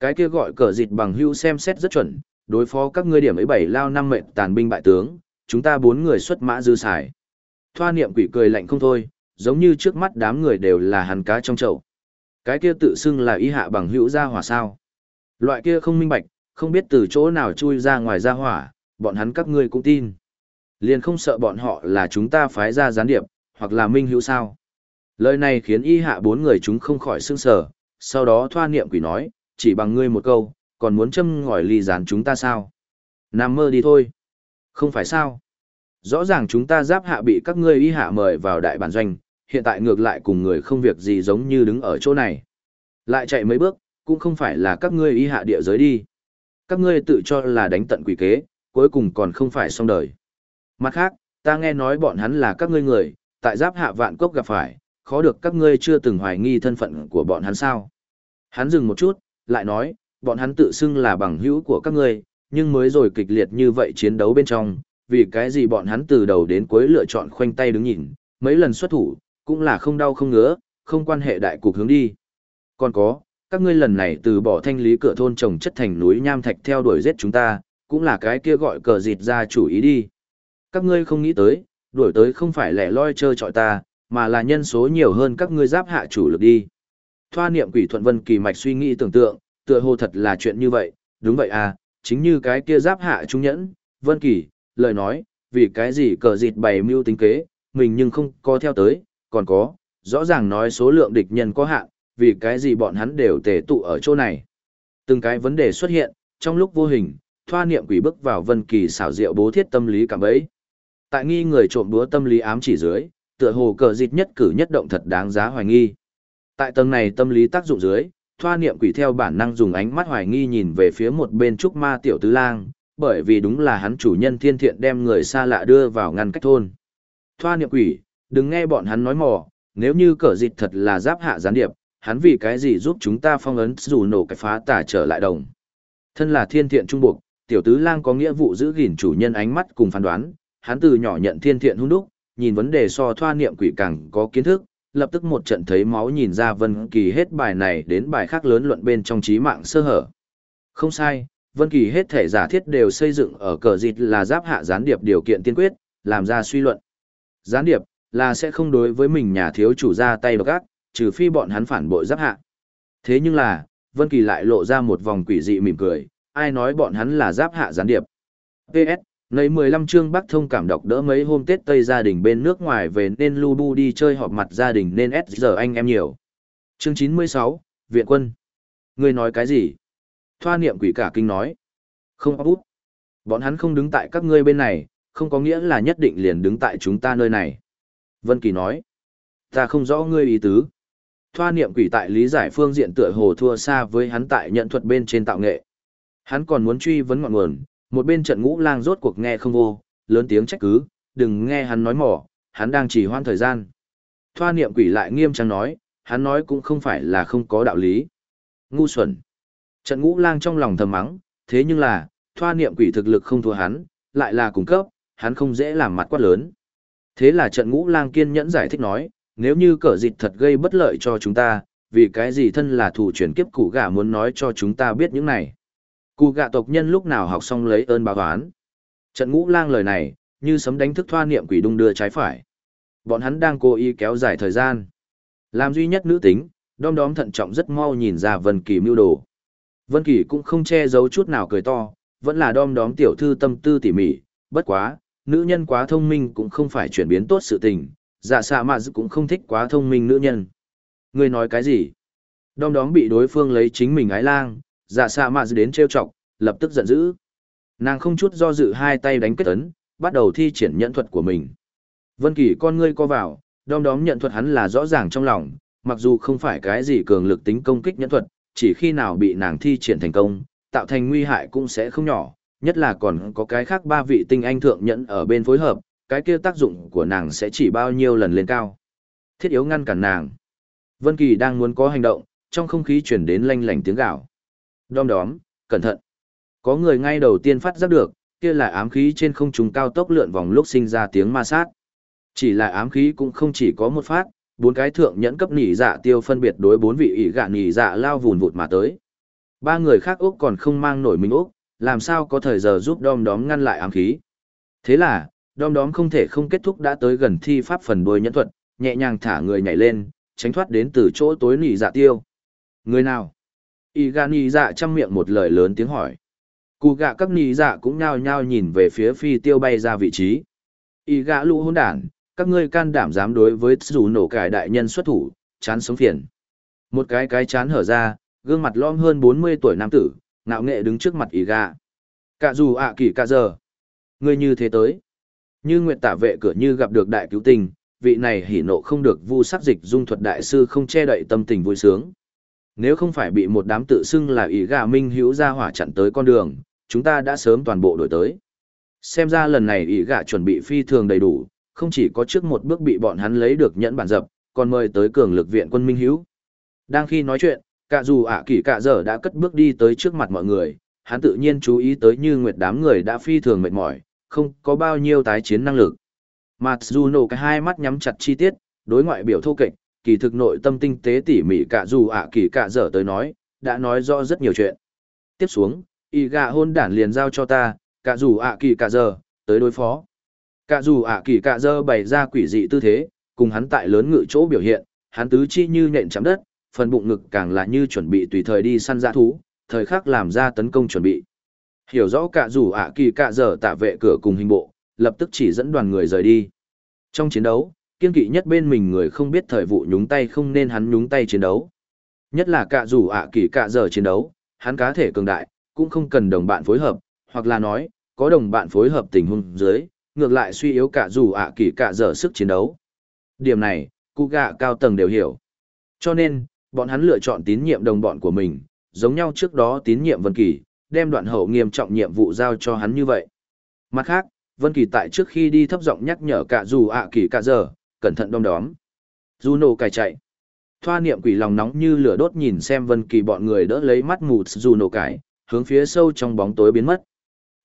Cái kia gọi cờ dịt bằng hưu xem xét rất chuẩn, đối phó các ngươi điểm ấy bảy lao năm mệnh tàn binh bại tướng, chúng ta bốn người xuất mã dư xài. Thoa niệm quỷ cười lạnh không thôi, giống như trước mắt đám người đều là hàn cá trong chậu. Cái kia tự xưng là ý hạ bằng hữu gia hỏa sao. Loại kia không minh bạch, không biết từ chỗ nào chui ra ngoài gia hỏa, bọn hắn các ngươi cũng tin. Liền không sợ bọn họ là chúng ta phái ra gián điệp, hoặc là minh hữu sao. Lời này khiến y hạ bốn người chúng không khỏi sương sở, sau đó thoa niệm quỷ nói, chỉ bằng ngươi một câu, còn muốn châm ngòi ly gián chúng ta sao? Nằm mơ đi thôi. Không phải sao? Rõ ràng chúng ta giáp hạ bị các ngươi y hạ mời vào đại bản doanh, hiện tại ngược lại cùng người không việc gì giống như đứng ở chỗ này. Lại chạy mấy bước, cũng không phải là các ngươi y hạ địa giới đi. Các ngươi tự cho là đánh tận quỷ kế, cuối cùng còn không phải xong đời. Mặt khác, ta nghe nói bọn hắn là các ngươi người, tại giáp hạ vạn cốc gặp phải, khó được các ngươi chưa từng hoài nghi thân phận của bọn hắn sao. Hắn dừng một chút, lại nói, bọn hắn tự xưng là bằng hữu của các ngươi, nhưng mới rồi kịch liệt như vậy chiến đấu bên trong, vì cái gì bọn hắn từ đầu đến cuối lựa chọn khoanh tay đứng nhìn, mấy lần xuất thủ, cũng là không đau không ngứa, không quan hệ đại cục hướng đi. Còn có, các ngươi lần này từ bỏ thanh lý cửa thôn trồng chất thành núi nham thạch theo đuổi giết chúng ta, cũng là cái kia gọi cờ dịt ra chủ ý đi. Các ngươi không nghĩ tới, đuổi tới không phải lẻ loi chơi trọi ta, mà là nhân số nhiều hơn các ngươi giáp hạ chủ lực đi. Thoa niệm quỷ thuận vân kỳ mạch suy nghĩ tưởng tượng, tựa hồ thật là chuyện như vậy, đúng vậy à, chính như cái kia giáp hạ trung nhẫn, vân kỳ, lời nói, vì cái gì cờ dịt bày mưu tính kế, mình nhưng không có theo tới, còn có, rõ ràng nói số lượng địch nhân có hạn, vì cái gì bọn hắn đều tề tụ ở chỗ này. Từng cái vấn đề xuất hiện, trong lúc vô hình, thoa niệm quỷ bước vào vân kỳ xảo diệu bố thiết tâm lý cảm ấy. Tại nghi người trộm đúa tâm lý ám chỉ dưới, tựa hồ cờ dịt nhất cử nhất động thật đáng giá hoài nghi. Tại tầng này tâm lý tác dụng dưới, thoa niệm quỷ theo bản năng dùng ánh mắt hoài nghi nhìn về phía một bên trúc ma tiểu tứ lang, bởi vì đúng là hắn chủ nhân thiên thiện đem người xa lạ đưa vào ngăn cách thôn. Thoa niệm quỷ, đừng nghe bọn hắn nói mò, nếu như cờ dịch thật là giáp hạ gián điệp, hắn vì cái gì giúp chúng ta phong ấn dù nổ cái phá tả trở lại đồng. Thân là thiên thiện trung buộc, tiểu tứ lang có nghĩa vụ giữ gìn chủ nhân ánh mắt cùng phán đoán, hắn từ nhỏ nhận thiên thiện hung đúc, nhìn vấn đề so thoa niệm quỷ càng có kiến thức, lập tức một trận thấy máu nhìn ra Vân Kỳ hết bài này đến bài khác lớn luận bên trong trí mạng sơ hở. Không sai, Vân Kỳ hết thể giả thiết đều xây dựng ở cờ dịt là giáp hạ gián điệp điều kiện tiên quyết, làm ra suy luận. Gián điệp là sẽ không đối với mình nhà thiếu chủ ra tay độc ác, trừ phi bọn hắn phản bội giáp hạ. Thế nhưng là, Vân Kỳ lại lộ ra một vòng quỷ dị mỉm cười, ai nói bọn hắn là giáp hạ gián điệp. PS, Lấy 15 chương Bắc Thông cảm đọc đỡ mấy hôm Tết Tây gia đình bên nước ngoài về nên lu bu đi chơi họp mặt gia đình nên S giờ anh em nhiều. Chương 96, Viện quân. Ngươi nói cái gì? Thoa niệm quỷ cả kinh nói. Không út. Bọn hắn không đứng tại các ngươi bên này, không có nghĩa là nhất định liền đứng tại chúng ta nơi này. Vân Kỳ nói. Ta không rõ ngươi ý tứ. Thoa niệm quỷ tại lý giải phương diện tựa hồ thua xa với hắn tại nhận thuật bên trên tạo nghệ. Hắn còn muốn truy vấn ngọn nguồn, một bên trận ngũ lang rốt cuộc nghe không vô, lớn tiếng trách cứ, đừng nghe hắn nói mỏ, hắn đang chỉ hoan thời gian. Thoa niệm quỷ lại nghiêm trang nói, hắn nói cũng không phải là không có đạo lý. Ngu xuẩn. Trận ngũ lang trong lòng thầm mắng, thế nhưng là, thoa niệm quỷ thực lực không thua hắn, lại là cung cấp, hắn không dễ làm mặt quát lớn. Thế là trận ngũ lang kiên nhẫn giải thích nói, nếu như cờ dịch thật gây bất lợi cho chúng ta, vì cái gì thân là thủ chuyển kiếp củ gà muốn nói cho chúng ta biết những này. Cụ gạ tộc nhân lúc nào học xong lấy ơn báo toán. Trận ngũ lang lời này, như sấm đánh thức thoa niệm quỷ đung đưa trái phải. Bọn hắn đang cố ý kéo dài thời gian. Làm duy nhất nữ tính, đom đóm thận trọng rất mau nhìn ra Vân Kỳ mưu đồ. Vân Kỳ cũng không che giấu chút nào cười to, vẫn là đom đóm tiểu thư tâm tư tỉ mỉ, bất quá, nữ nhân quá thông minh cũng không phải chuyển biến tốt sự tình, dạ xạ mà cũng không thích quá thông minh nữ nhân. Ngươi nói cái gì? Đom đóm bị đối phương lấy chính mình ái lang, dạ xạ mà đến trêu chọc, lập tức giận dữ. Nàng không chút do dự hai tay đánh kết tấn, bắt đầu thi triển nhận thuật của mình. Vân Kỳ con ngươi co vào, đom đóm nhận thuật hắn là rõ ràng trong lòng, mặc dù không phải cái gì cường lực tính công kích nhẫn thuật, chỉ khi nào bị nàng thi triển thành công, tạo thành nguy hại cũng sẽ không nhỏ, nhất là còn có cái khác ba vị tinh anh thượng nhẫn ở bên phối hợp, cái kia tác dụng của nàng sẽ chỉ bao nhiêu lần lên cao. Thiết yếu ngăn cản nàng. Vân Kỳ đang muốn có hành động, trong không khí truyền đến lanh lảnh tiếng gào. Đom đóm, cẩn thận. Có người ngay đầu tiên phát giác được, kia là ám khí trên không trung cao tốc lượn vòng lúc sinh ra tiếng ma sát. Chỉ là ám khí cũng không chỉ có một phát, bốn cái thượng nhẫn cấp nỉ dạ tiêu phân biệt đối bốn vị ỷ gạ nỉ dạ lao vùn vụt mà tới. Ba người khác Úc còn không mang nổi mình Úc, làm sao có thời giờ giúp đom đóm ngăn lại ám khí. Thế là, đom đóm không thể không kết thúc đã tới gần thi pháp phần đôi nhẫn thuật, nhẹ nhàng thả người nhảy lên, tránh thoát đến từ chỗ tối nỉ dạ tiêu. Người nào? Y gà nì dạ chăm miệng một lời lớn tiếng hỏi. Cụ gạ các nì dạ cũng nhao nhao nhìn về phía phi tiêu bay ra vị trí. Y gạ lũ hôn đản, các ngươi can đảm dám đối với dù nổ cải đại nhân xuất thủ, chán sống phiền. Một cái cái chán hở ra, gương mặt lom hơn 40 tuổi nam tử, ngạo nghệ đứng trước mặt Y gà. Cả dù ạ kỳ cả giờ. Ngươi như thế tới. Như nguyện tả vệ cửa như gặp được đại cứu tình, vị này hỉ nộ không được vu sắc dịch dung thuật đại sư không che đậy tâm tình vui sướng. Nếu không phải bị một đám tự xưng là ý gà minh hữu ra hỏa chặn tới con đường, chúng ta đã sớm toàn bộ đổi tới. Xem ra lần này ý gà chuẩn bị phi thường đầy đủ, không chỉ có trước một bước bị bọn hắn lấy được nhẫn bản dập, còn mời tới cường lực viện quân minh hữu. Đang khi nói chuyện, cả dù ạ kỳ cả giờ đã cất bước đi tới trước mặt mọi người, hắn tự nhiên chú ý tới như nguyệt đám người đã phi thường mệt mỏi, không có bao nhiêu tái chiến năng lực. Mà Juno cái hai mắt nhắm chặt chi tiết, đối ngoại biểu thô kệch, kỳ thực nội tâm tinh tế tỉ mỉ cả dù ạ kỳ cả giờ tới nói, đã nói rõ rất nhiều chuyện. Tiếp xuống, y gà hôn đản liền giao cho ta, cả dù ạ kỳ cả giờ, tới đối phó. Cả dù ạ kỳ cả dơ bày ra quỷ dị tư thế, cùng hắn tại lớn ngự chỗ biểu hiện, hắn tứ chi như nện chạm đất, phần bụng ngực càng là như chuẩn bị tùy thời đi săn dã thú, thời khắc làm ra tấn công chuẩn bị. Hiểu rõ cả dù ạ kỳ cả dở tạ vệ cửa cùng hình bộ, lập tức chỉ dẫn đoàn người rời đi. Trong chiến đấu, kiên kỵ nhất bên mình người không biết thời vụ nhúng tay không nên hắn nhúng tay chiến đấu. Nhất là cả dù ạ kỳ cả giờ chiến đấu, hắn cá thể cường đại, cũng không cần đồng bạn phối hợp, hoặc là nói, có đồng bạn phối hợp tình huống dưới, ngược lại suy yếu cả dù ạ kỳ cả giờ sức chiến đấu. Điểm này, cụ gạ cao tầng đều hiểu. Cho nên, bọn hắn lựa chọn tín nhiệm đồng bọn của mình, giống nhau trước đó tín nhiệm Vân Kỳ, đem đoạn hậu nghiêm trọng nhiệm vụ giao cho hắn như vậy. Mặt khác, Vân Kỳ tại trước khi đi thấp giọng nhắc nhở cả dù ạ kỳ cả giờ, cẩn thận đom đóm. Juno cài chạy. Thoa niệm quỷ lòng nóng như lửa đốt nhìn xem Vân Kỳ bọn người đỡ lấy mắt mù Juno cài, hướng phía sâu trong bóng tối biến mất.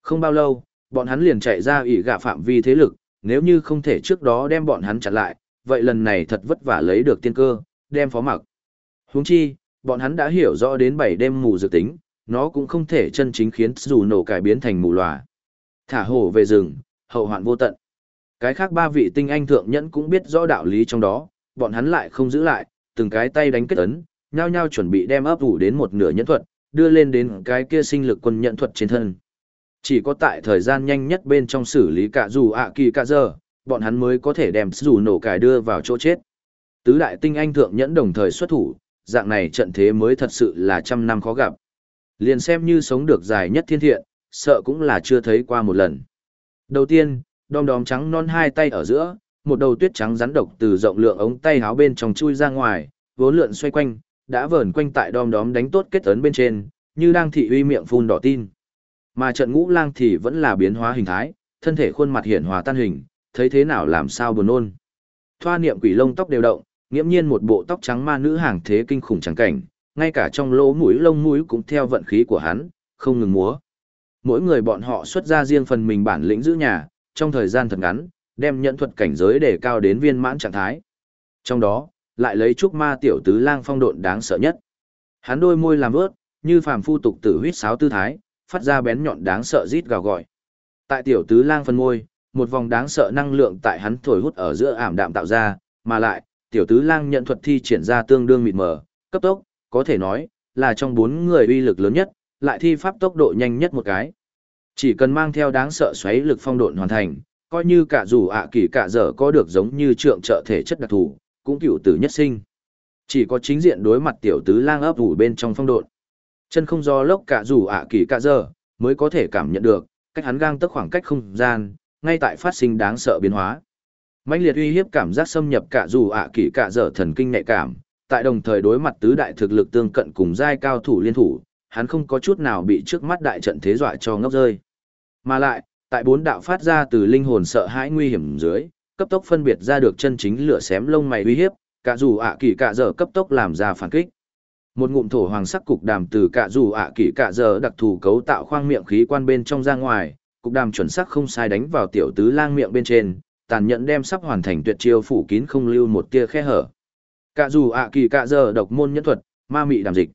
Không bao lâu, bọn hắn liền chạy ra ỷ gạ phạm vi thế lực, nếu như không thể trước đó đem bọn hắn chặn lại, vậy lần này thật vất vả lấy được tiên cơ, đem phó mặc. Huống chi, bọn hắn đã hiểu rõ đến bảy đêm mù dự tính, nó cũng không thể chân chính khiến dù nổ cải biến thành mù lòa. Thả hổ về rừng, hậu hoạn vô tận. Cái khác ba vị tinh anh thượng nhẫn cũng biết rõ đạo lý trong đó, bọn hắn lại không giữ lại, từng cái tay đánh kết ấn, nhao nhao chuẩn bị đem ấp ủ đến một nửa nhẫn thuật, đưa lên đến cái kia sinh lực quân nhẫn thuật trên thân. Chỉ có tại thời gian nhanh nhất bên trong xử lý cả dù ạ kỳ cả giờ, bọn hắn mới có thể đem dù nổ cải đưa vào chỗ chết. Tứ đại tinh anh thượng nhẫn đồng thời xuất thủ, dạng này trận thế mới thật sự là trăm năm khó gặp. Liền xem như sống được dài nhất thiên thiện, sợ cũng là chưa thấy qua một lần. Đầu tiên, đom đóm trắng non hai tay ở giữa, một đầu tuyết trắng rắn độc từ rộng lượng ống tay háo bên trong chui ra ngoài, vốn lượn xoay quanh, đã vờn quanh tại đom đóm đánh tốt kết ấn bên trên, như đang thị uy miệng phun đỏ tin. Mà trận ngũ lang thì vẫn là biến hóa hình thái, thân thể khuôn mặt hiển hòa tan hình, thấy thế nào làm sao buồn nôn. Thoa niệm quỷ lông tóc đều động, nghiễm nhiên một bộ tóc trắng ma nữ hàng thế kinh khủng trắng cảnh, ngay cả trong lỗ mũi lông mũi cũng theo vận khí của hắn, không ngừng múa. Mỗi người bọn họ xuất ra riêng phần mình bản lĩnh giữ nhà, trong thời gian thật ngắn, đem nhận thuật cảnh giới để cao đến viên mãn trạng thái. Trong đó, lại lấy trúc ma tiểu tứ lang phong độn đáng sợ nhất. Hắn đôi môi làm ướt, như phàm phu tục tử huyết sáo tư thái, phát ra bén nhọn đáng sợ rít gào gọi. Tại tiểu tứ lang phân môi, một vòng đáng sợ năng lượng tại hắn thổi hút ở giữa ảm đạm tạo ra, mà lại, tiểu tứ lang nhận thuật thi triển ra tương đương mịt mờ, cấp tốc, có thể nói, là trong bốn người uy lực lớn nhất, lại thi pháp tốc độ nhanh nhất một cái. Chỉ cần mang theo đáng sợ xoáy lực phong độn hoàn thành, coi như cả dù ạ kỳ cả giờ có được giống như trượng trợ thể chất đặc thù, cũng cựu tử nhất sinh. Chỉ có chính diện đối mặt tiểu tứ lang ấp ủ bên trong phong độn. Chân không do lốc cả dù ạ kỳ cả giờ, mới có thể cảm nhận được, cách hắn gang tức khoảng cách không gian, ngay tại phát sinh đáng sợ biến hóa. mãnh liệt uy hiếp cảm giác xâm nhập cả dù ạ kỳ cả giờ thần kinh nhạy cảm, tại đồng thời đối mặt tứ đại thực lực tương cận cùng giai cao thủ liên thủ, hắn không có chút nào bị trước mắt đại trận thế dọa cho ngốc rơi. Mà lại, tại bốn đạo phát ra từ linh hồn sợ hãi nguy hiểm dưới, cấp tốc phân biệt ra được chân chính lửa xém lông mày uy hiếp, cả dù ạ kỳ cả giờ cấp tốc làm ra phản kích. Một ngụm thổ hoàng sắc cục đàm từ cả dù ạ kỳ cả giờ đặc thù cấu tạo khoang miệng khí quan bên trong ra ngoài, cục đàm chuẩn xác không sai đánh vào tiểu tứ lang miệng bên trên, tàn nhẫn đem sắp hoàn thành tuyệt chiêu phủ kín không lưu một tia khe hở. Cả dù ạ kỳ cả giờ độc môn nhân thuật, ma mị đàm dịch.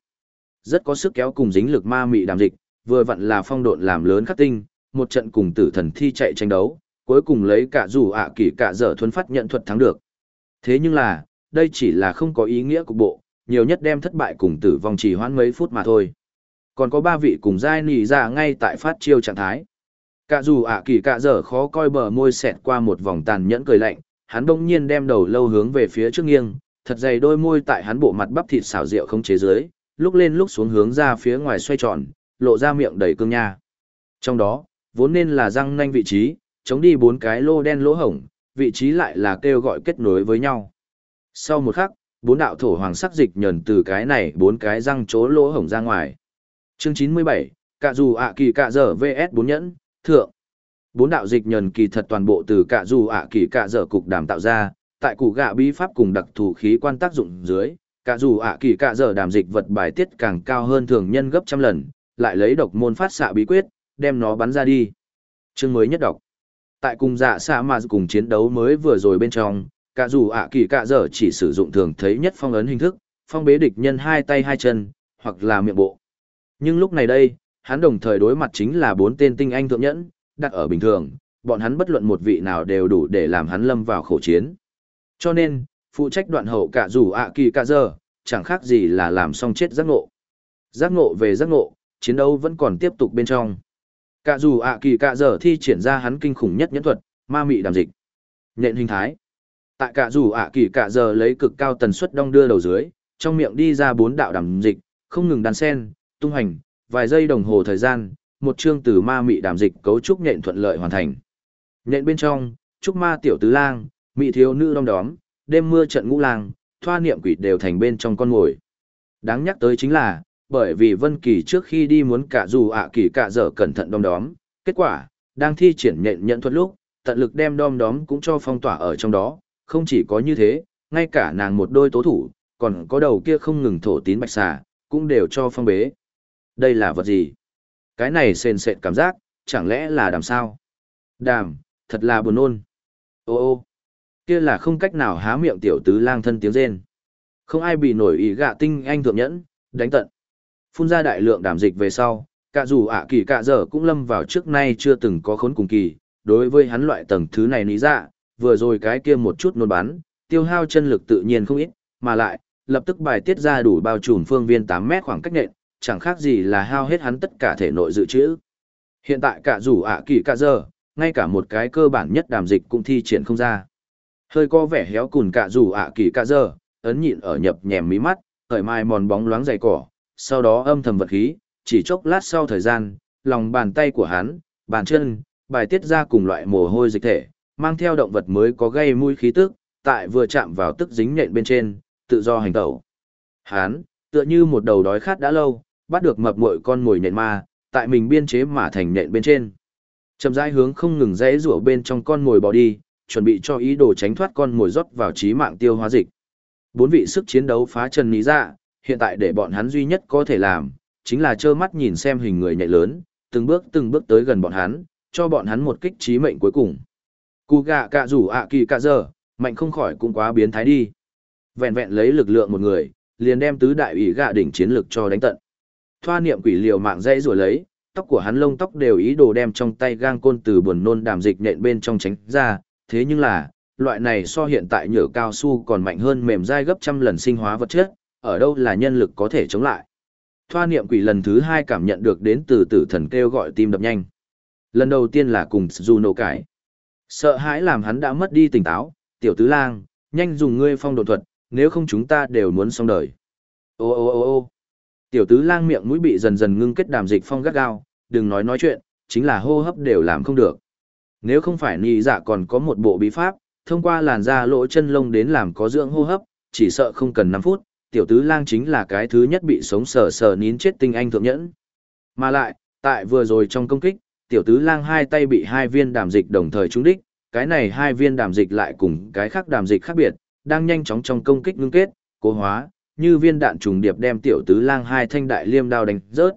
Rất có sức kéo cùng dính lực ma mị đàm dịch, vừa vặn là phong độn làm lớn khắc tinh, một trận cùng tử thần thi chạy tranh đấu, cuối cùng lấy cả dù ạ kỳ cả giờ thuấn phát nhận thuật thắng được. Thế nhưng là, đây chỉ là không có ý nghĩa cục bộ, nhiều nhất đem thất bại cùng tử vong chỉ hoãn mấy phút mà thôi. Còn có ba vị cùng giai nỉ ra ngay tại phát chiêu trạng thái. Cả dù ạ kỳ cả giờ khó coi bờ môi xẹt qua một vòng tàn nhẫn cười lạnh, hắn đông nhiên đem đầu lâu hướng về phía trước nghiêng, thật dày đôi môi tại hắn bộ mặt bắp thịt xào rượu không chế dưới, lúc lên lúc xuống hướng ra phía ngoài xoay tròn, lộ ra miệng đầy cương nha. Trong đó, vốn nên là răng nanh vị trí, chống đi bốn cái lô đen lỗ hổng, vị trí lại là kêu gọi kết nối với nhau. Sau một khắc, bốn đạo thổ hoàng sắc dịch nhờn từ cái này bốn cái răng chỗ lỗ hổng ra ngoài. Chương 97, cả dù ạ kỳ cả dở VS 4 nhẫn, thượng. Bốn đạo dịch nhờn kỳ thật toàn bộ từ cả dù ạ kỳ cả dở cục đàm tạo ra, tại củ gạ bí pháp cùng đặc thù khí quan tác dụng dưới, cả dù ạ kỳ cả giờ đàm dịch vật bài tiết càng cao hơn thường nhân gấp trăm lần, lại lấy độc môn phát xạ bí quyết, đem nó bắn ra đi. Chương mới nhất đọc. Tại cùng dạ xạ mà cùng chiến đấu mới vừa rồi bên trong, cả dù ạ kỳ cả giờ chỉ sử dụng thường thấy nhất phong ấn hình thức, phong bế địch nhân hai tay hai chân, hoặc là miệng bộ. Nhưng lúc này đây, hắn đồng thời đối mặt chính là bốn tên tinh anh thượng nhẫn, đặt ở bình thường, bọn hắn bất luận một vị nào đều đủ để làm hắn lâm vào khổ chiến. Cho nên, phụ trách đoạn hậu cả dù ạ kỳ cả giờ, chẳng khác gì là làm xong chết giác ngộ. Giác ngộ về giác ngộ, chiến đấu vẫn còn tiếp tục bên trong. Cả dù ạ kỳ cả giờ thi triển ra hắn kinh khủng nhất nhẫn thuật, ma mị đàm dịch. Nện hình thái. Tại cả dù ạ kỳ cả giờ lấy cực cao tần suất đong đưa đầu dưới, trong miệng đi ra bốn đạo đàm dịch, không ngừng đàn sen, tung hành, vài giây đồng hồ thời gian, một chương từ ma mị đàm dịch cấu trúc nhện thuận lợi hoàn thành. Nhện bên trong, trúc ma tiểu tứ lang, mị thiếu nữ đom đóm, đêm mưa trận ngũ lang, thoa niệm quỷ đều thành bên trong con ngồi. Đáng nhắc tới chính là, bởi vì Vân Kỳ trước khi đi muốn cả dù ạ kỳ cả dở cẩn thận đom đóm, kết quả, đang thi triển nhện nhận thuật lúc, tận lực đem đom đóm cũng cho phong tỏa ở trong đó, không chỉ có như thế, ngay cả nàng một đôi tố thủ, còn có đầu kia không ngừng thổ tín bạch xà, cũng đều cho phong bế. Đây là vật gì? Cái này sền sệt cảm giác, chẳng lẽ là đàm sao? Đàm, thật là buồn nôn. Ô ô, kia là không cách nào há miệng tiểu tứ lang thân tiếng rên. Không ai bị nổi ý gạ tinh anh thượng nhẫn, đánh tận. Phun ra đại lượng đàm dịch về sau, cả dù ạ kỳ cả giờ cũng lâm vào trước nay chưa từng có khốn cùng kỳ, đối với hắn loại tầng thứ này lý dạ, vừa rồi cái kia một chút nôn bắn, tiêu hao chân lực tự nhiên không ít, mà lại, lập tức bài tiết ra đủ bao trùm phương viên 8 mét khoảng cách nện, chẳng khác gì là hao hết hắn tất cả thể nội dự trữ. Hiện tại cả dù ạ kỳ cả giờ, ngay cả một cái cơ bản nhất đàm dịch cũng thi triển không ra. Hơi có vẻ héo cùn cả dù ạ kỳ cả giờ, ấn nhịn ở nhập nhèm mí mắt, khởi mai mòn bóng loáng dày cỏ, sau đó âm thầm vật khí, chỉ chốc lát sau thời gian, lòng bàn tay của hắn, bàn chân, bài tiết ra cùng loại mồ hôi dịch thể, mang theo động vật mới có gây mũi khí tức, tại vừa chạm vào tức dính nhện bên trên, tự do hành tẩu. Hắn, tựa như một đầu đói khát đã lâu, bắt được mập muội con mồi nhện ma, tại mình biên chế mà thành nhện bên trên. Chậm rãi hướng không ngừng rẽ rủa bên trong con mồi bỏ đi, chuẩn bị cho ý đồ tránh thoát con mồi rót vào trí mạng tiêu hóa dịch. Bốn vị sức chiến đấu phá trần ní ra, dạ, hiện tại để bọn hắn duy nhất có thể làm, chính là trơ mắt nhìn xem hình người nhạy lớn, từng bước từng bước tới gần bọn hắn, cho bọn hắn một kích trí mệnh cuối cùng. Cú gạ cạ rủ ạ kỳ cạ giờ, mạnh không khỏi cũng quá biến thái đi. Vẹn vẹn lấy lực lượng một người, liền đem tứ đại ủy gạ đỉnh chiến lực cho đánh tận. Thoa niệm quỷ liều mạng dây rồi lấy, tóc của hắn lông tóc đều ý đồ đem trong tay gang côn từ buồn nôn đàm dịch nện bên trong tránh ra, thế nhưng là, loại này so hiện tại nhựa cao su còn mạnh hơn mềm dai gấp trăm lần sinh hóa vật chất, ở đâu là nhân lực có thể chống lại. Thoa niệm quỷ lần thứ hai cảm nhận được đến từ tử thần kêu gọi tim đập nhanh. Lần đầu tiên là cùng Juno cải. Sợ hãi làm hắn đã mất đi tỉnh táo, tiểu tứ lang, nhanh dùng ngươi phong độ thuật, nếu không chúng ta đều muốn xong đời. Ô ô ô ô tiểu tứ lang miệng mũi bị dần dần ngưng kết đàm dịch phong gắt gao, đừng nói nói chuyện, chính là hô hấp đều làm không được. Nếu không phải nì dạ còn có một bộ bí pháp, thông qua làn da lỗ chân lông đến làm có dưỡng hô hấp, chỉ sợ không cần 5 phút, tiểu tứ lang chính là cái thứ nhất bị sống sờ sờ nín chết tinh anh thượng nhẫn. Mà lại, tại vừa rồi trong công kích, tiểu tứ lang hai tay bị hai viên đàm dịch đồng thời trúng đích, cái này hai viên đàm dịch lại cùng cái khác đàm dịch khác biệt, đang nhanh chóng trong công kích ngưng kết, cố hóa, như viên đạn trùng điệp đem tiểu tứ lang hai thanh đại liêm đao đánh rớt.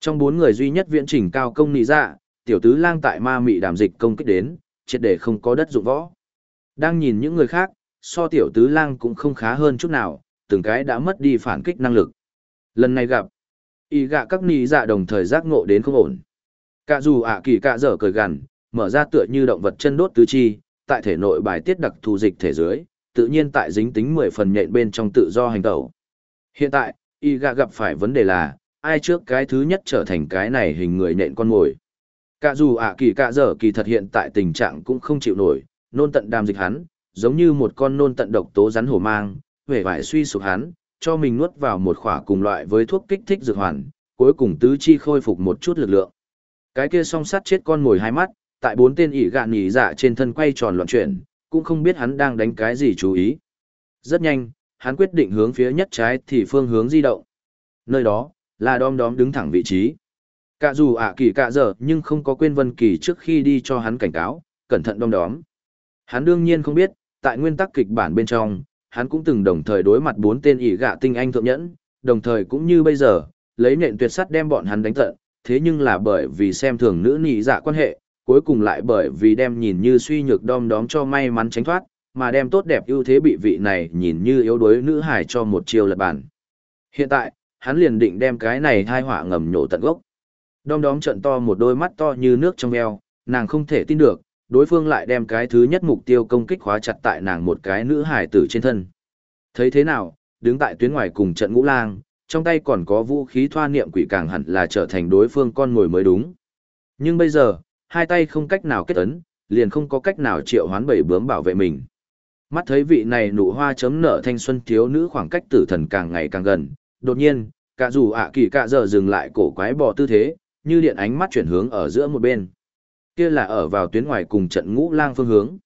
Trong bốn người duy nhất viễn trình cao công nị dạ, tiểu tứ lang tại ma mị đàm dịch công kích đến, triệt để không có đất dụng võ. Đang nhìn những người khác, so tiểu tứ lang cũng không khá hơn chút nào, từng cái đã mất đi phản kích năng lực. Lần này gặp, y gạ các nị dạ đồng thời giác ngộ đến không ổn. Cả dù ạ kỳ cả dở cười gằn, mở ra tựa như động vật chân đốt tứ chi, tại thể nội bài tiết đặc thù dịch thể dưới, tự nhiên tại dính tính 10 phần nhện bên trong tự do hành tẩu. Hiện tại, y gạ gặp phải vấn đề là, ai trước cái thứ nhất trở thành cái này hình người nện con ngồi. Cả dù ạ kỳ cả dở kỳ thật hiện tại tình trạng cũng không chịu nổi, nôn tận đàm dịch hắn, giống như một con nôn tận độc tố rắn hổ mang, vẻ vải suy sụp hắn, cho mình nuốt vào một khỏa cùng loại với thuốc kích thích dược hoàn, cuối cùng tứ chi khôi phục một chút lực lượng. Cái kia song sát chết con ngồi hai mắt, tại bốn tên ỉ gạn nhỉ dạ trên thân quay tròn loạn chuyển, cũng không biết hắn đang đánh cái gì chú ý. Rất nhanh, hắn quyết định hướng phía nhất trái thì phương hướng di động. Nơi đó, là đom đóm đứng thẳng vị trí. Cả dù ạ kỳ cả giờ nhưng không có quên Vân Kỳ trước khi đi cho hắn cảnh cáo, cẩn thận đom đóm. Hắn đương nhiên không biết, tại nguyên tắc kịch bản bên trong, hắn cũng từng đồng thời đối mặt bốn tên ỷ gạ tinh anh thượng nhẫn, đồng thời cũng như bây giờ, lấy nện tuyệt sắt đem bọn hắn đánh tận, thế nhưng là bởi vì xem thường nữ nị dạ quan hệ, cuối cùng lại bởi vì đem nhìn như suy nhược đom đóm cho may mắn tránh thoát, mà đem tốt đẹp ưu thế bị vị này nhìn như yếu đuối nữ hải cho một chiều lật bản. Hiện tại, hắn liền định đem cái này thai họa ngầm nhổ tận gốc. Đom đóm trận to một đôi mắt to như nước trong eo, nàng không thể tin được, đối phương lại đem cái thứ nhất mục tiêu công kích khóa chặt tại nàng một cái nữ hải tử trên thân. Thấy thế nào, đứng tại tuyến ngoài cùng trận ngũ lang, trong tay còn có vũ khí thoa niệm quỷ càng hẳn là trở thành đối phương con ngồi mới đúng. Nhưng bây giờ, hai tay không cách nào kết ấn, liền không có cách nào triệu hoán bảy bướm bảo vệ mình. Mắt thấy vị này nụ hoa chấm nở thanh xuân thiếu nữ khoảng cách tử thần càng ngày càng gần, đột nhiên, cả dù ạ kỳ cả giờ dừng lại cổ quái bò tư thế, như điện ánh mắt chuyển hướng ở giữa một bên. Kia là ở vào tuyến ngoài cùng trận ngũ lang phương hướng.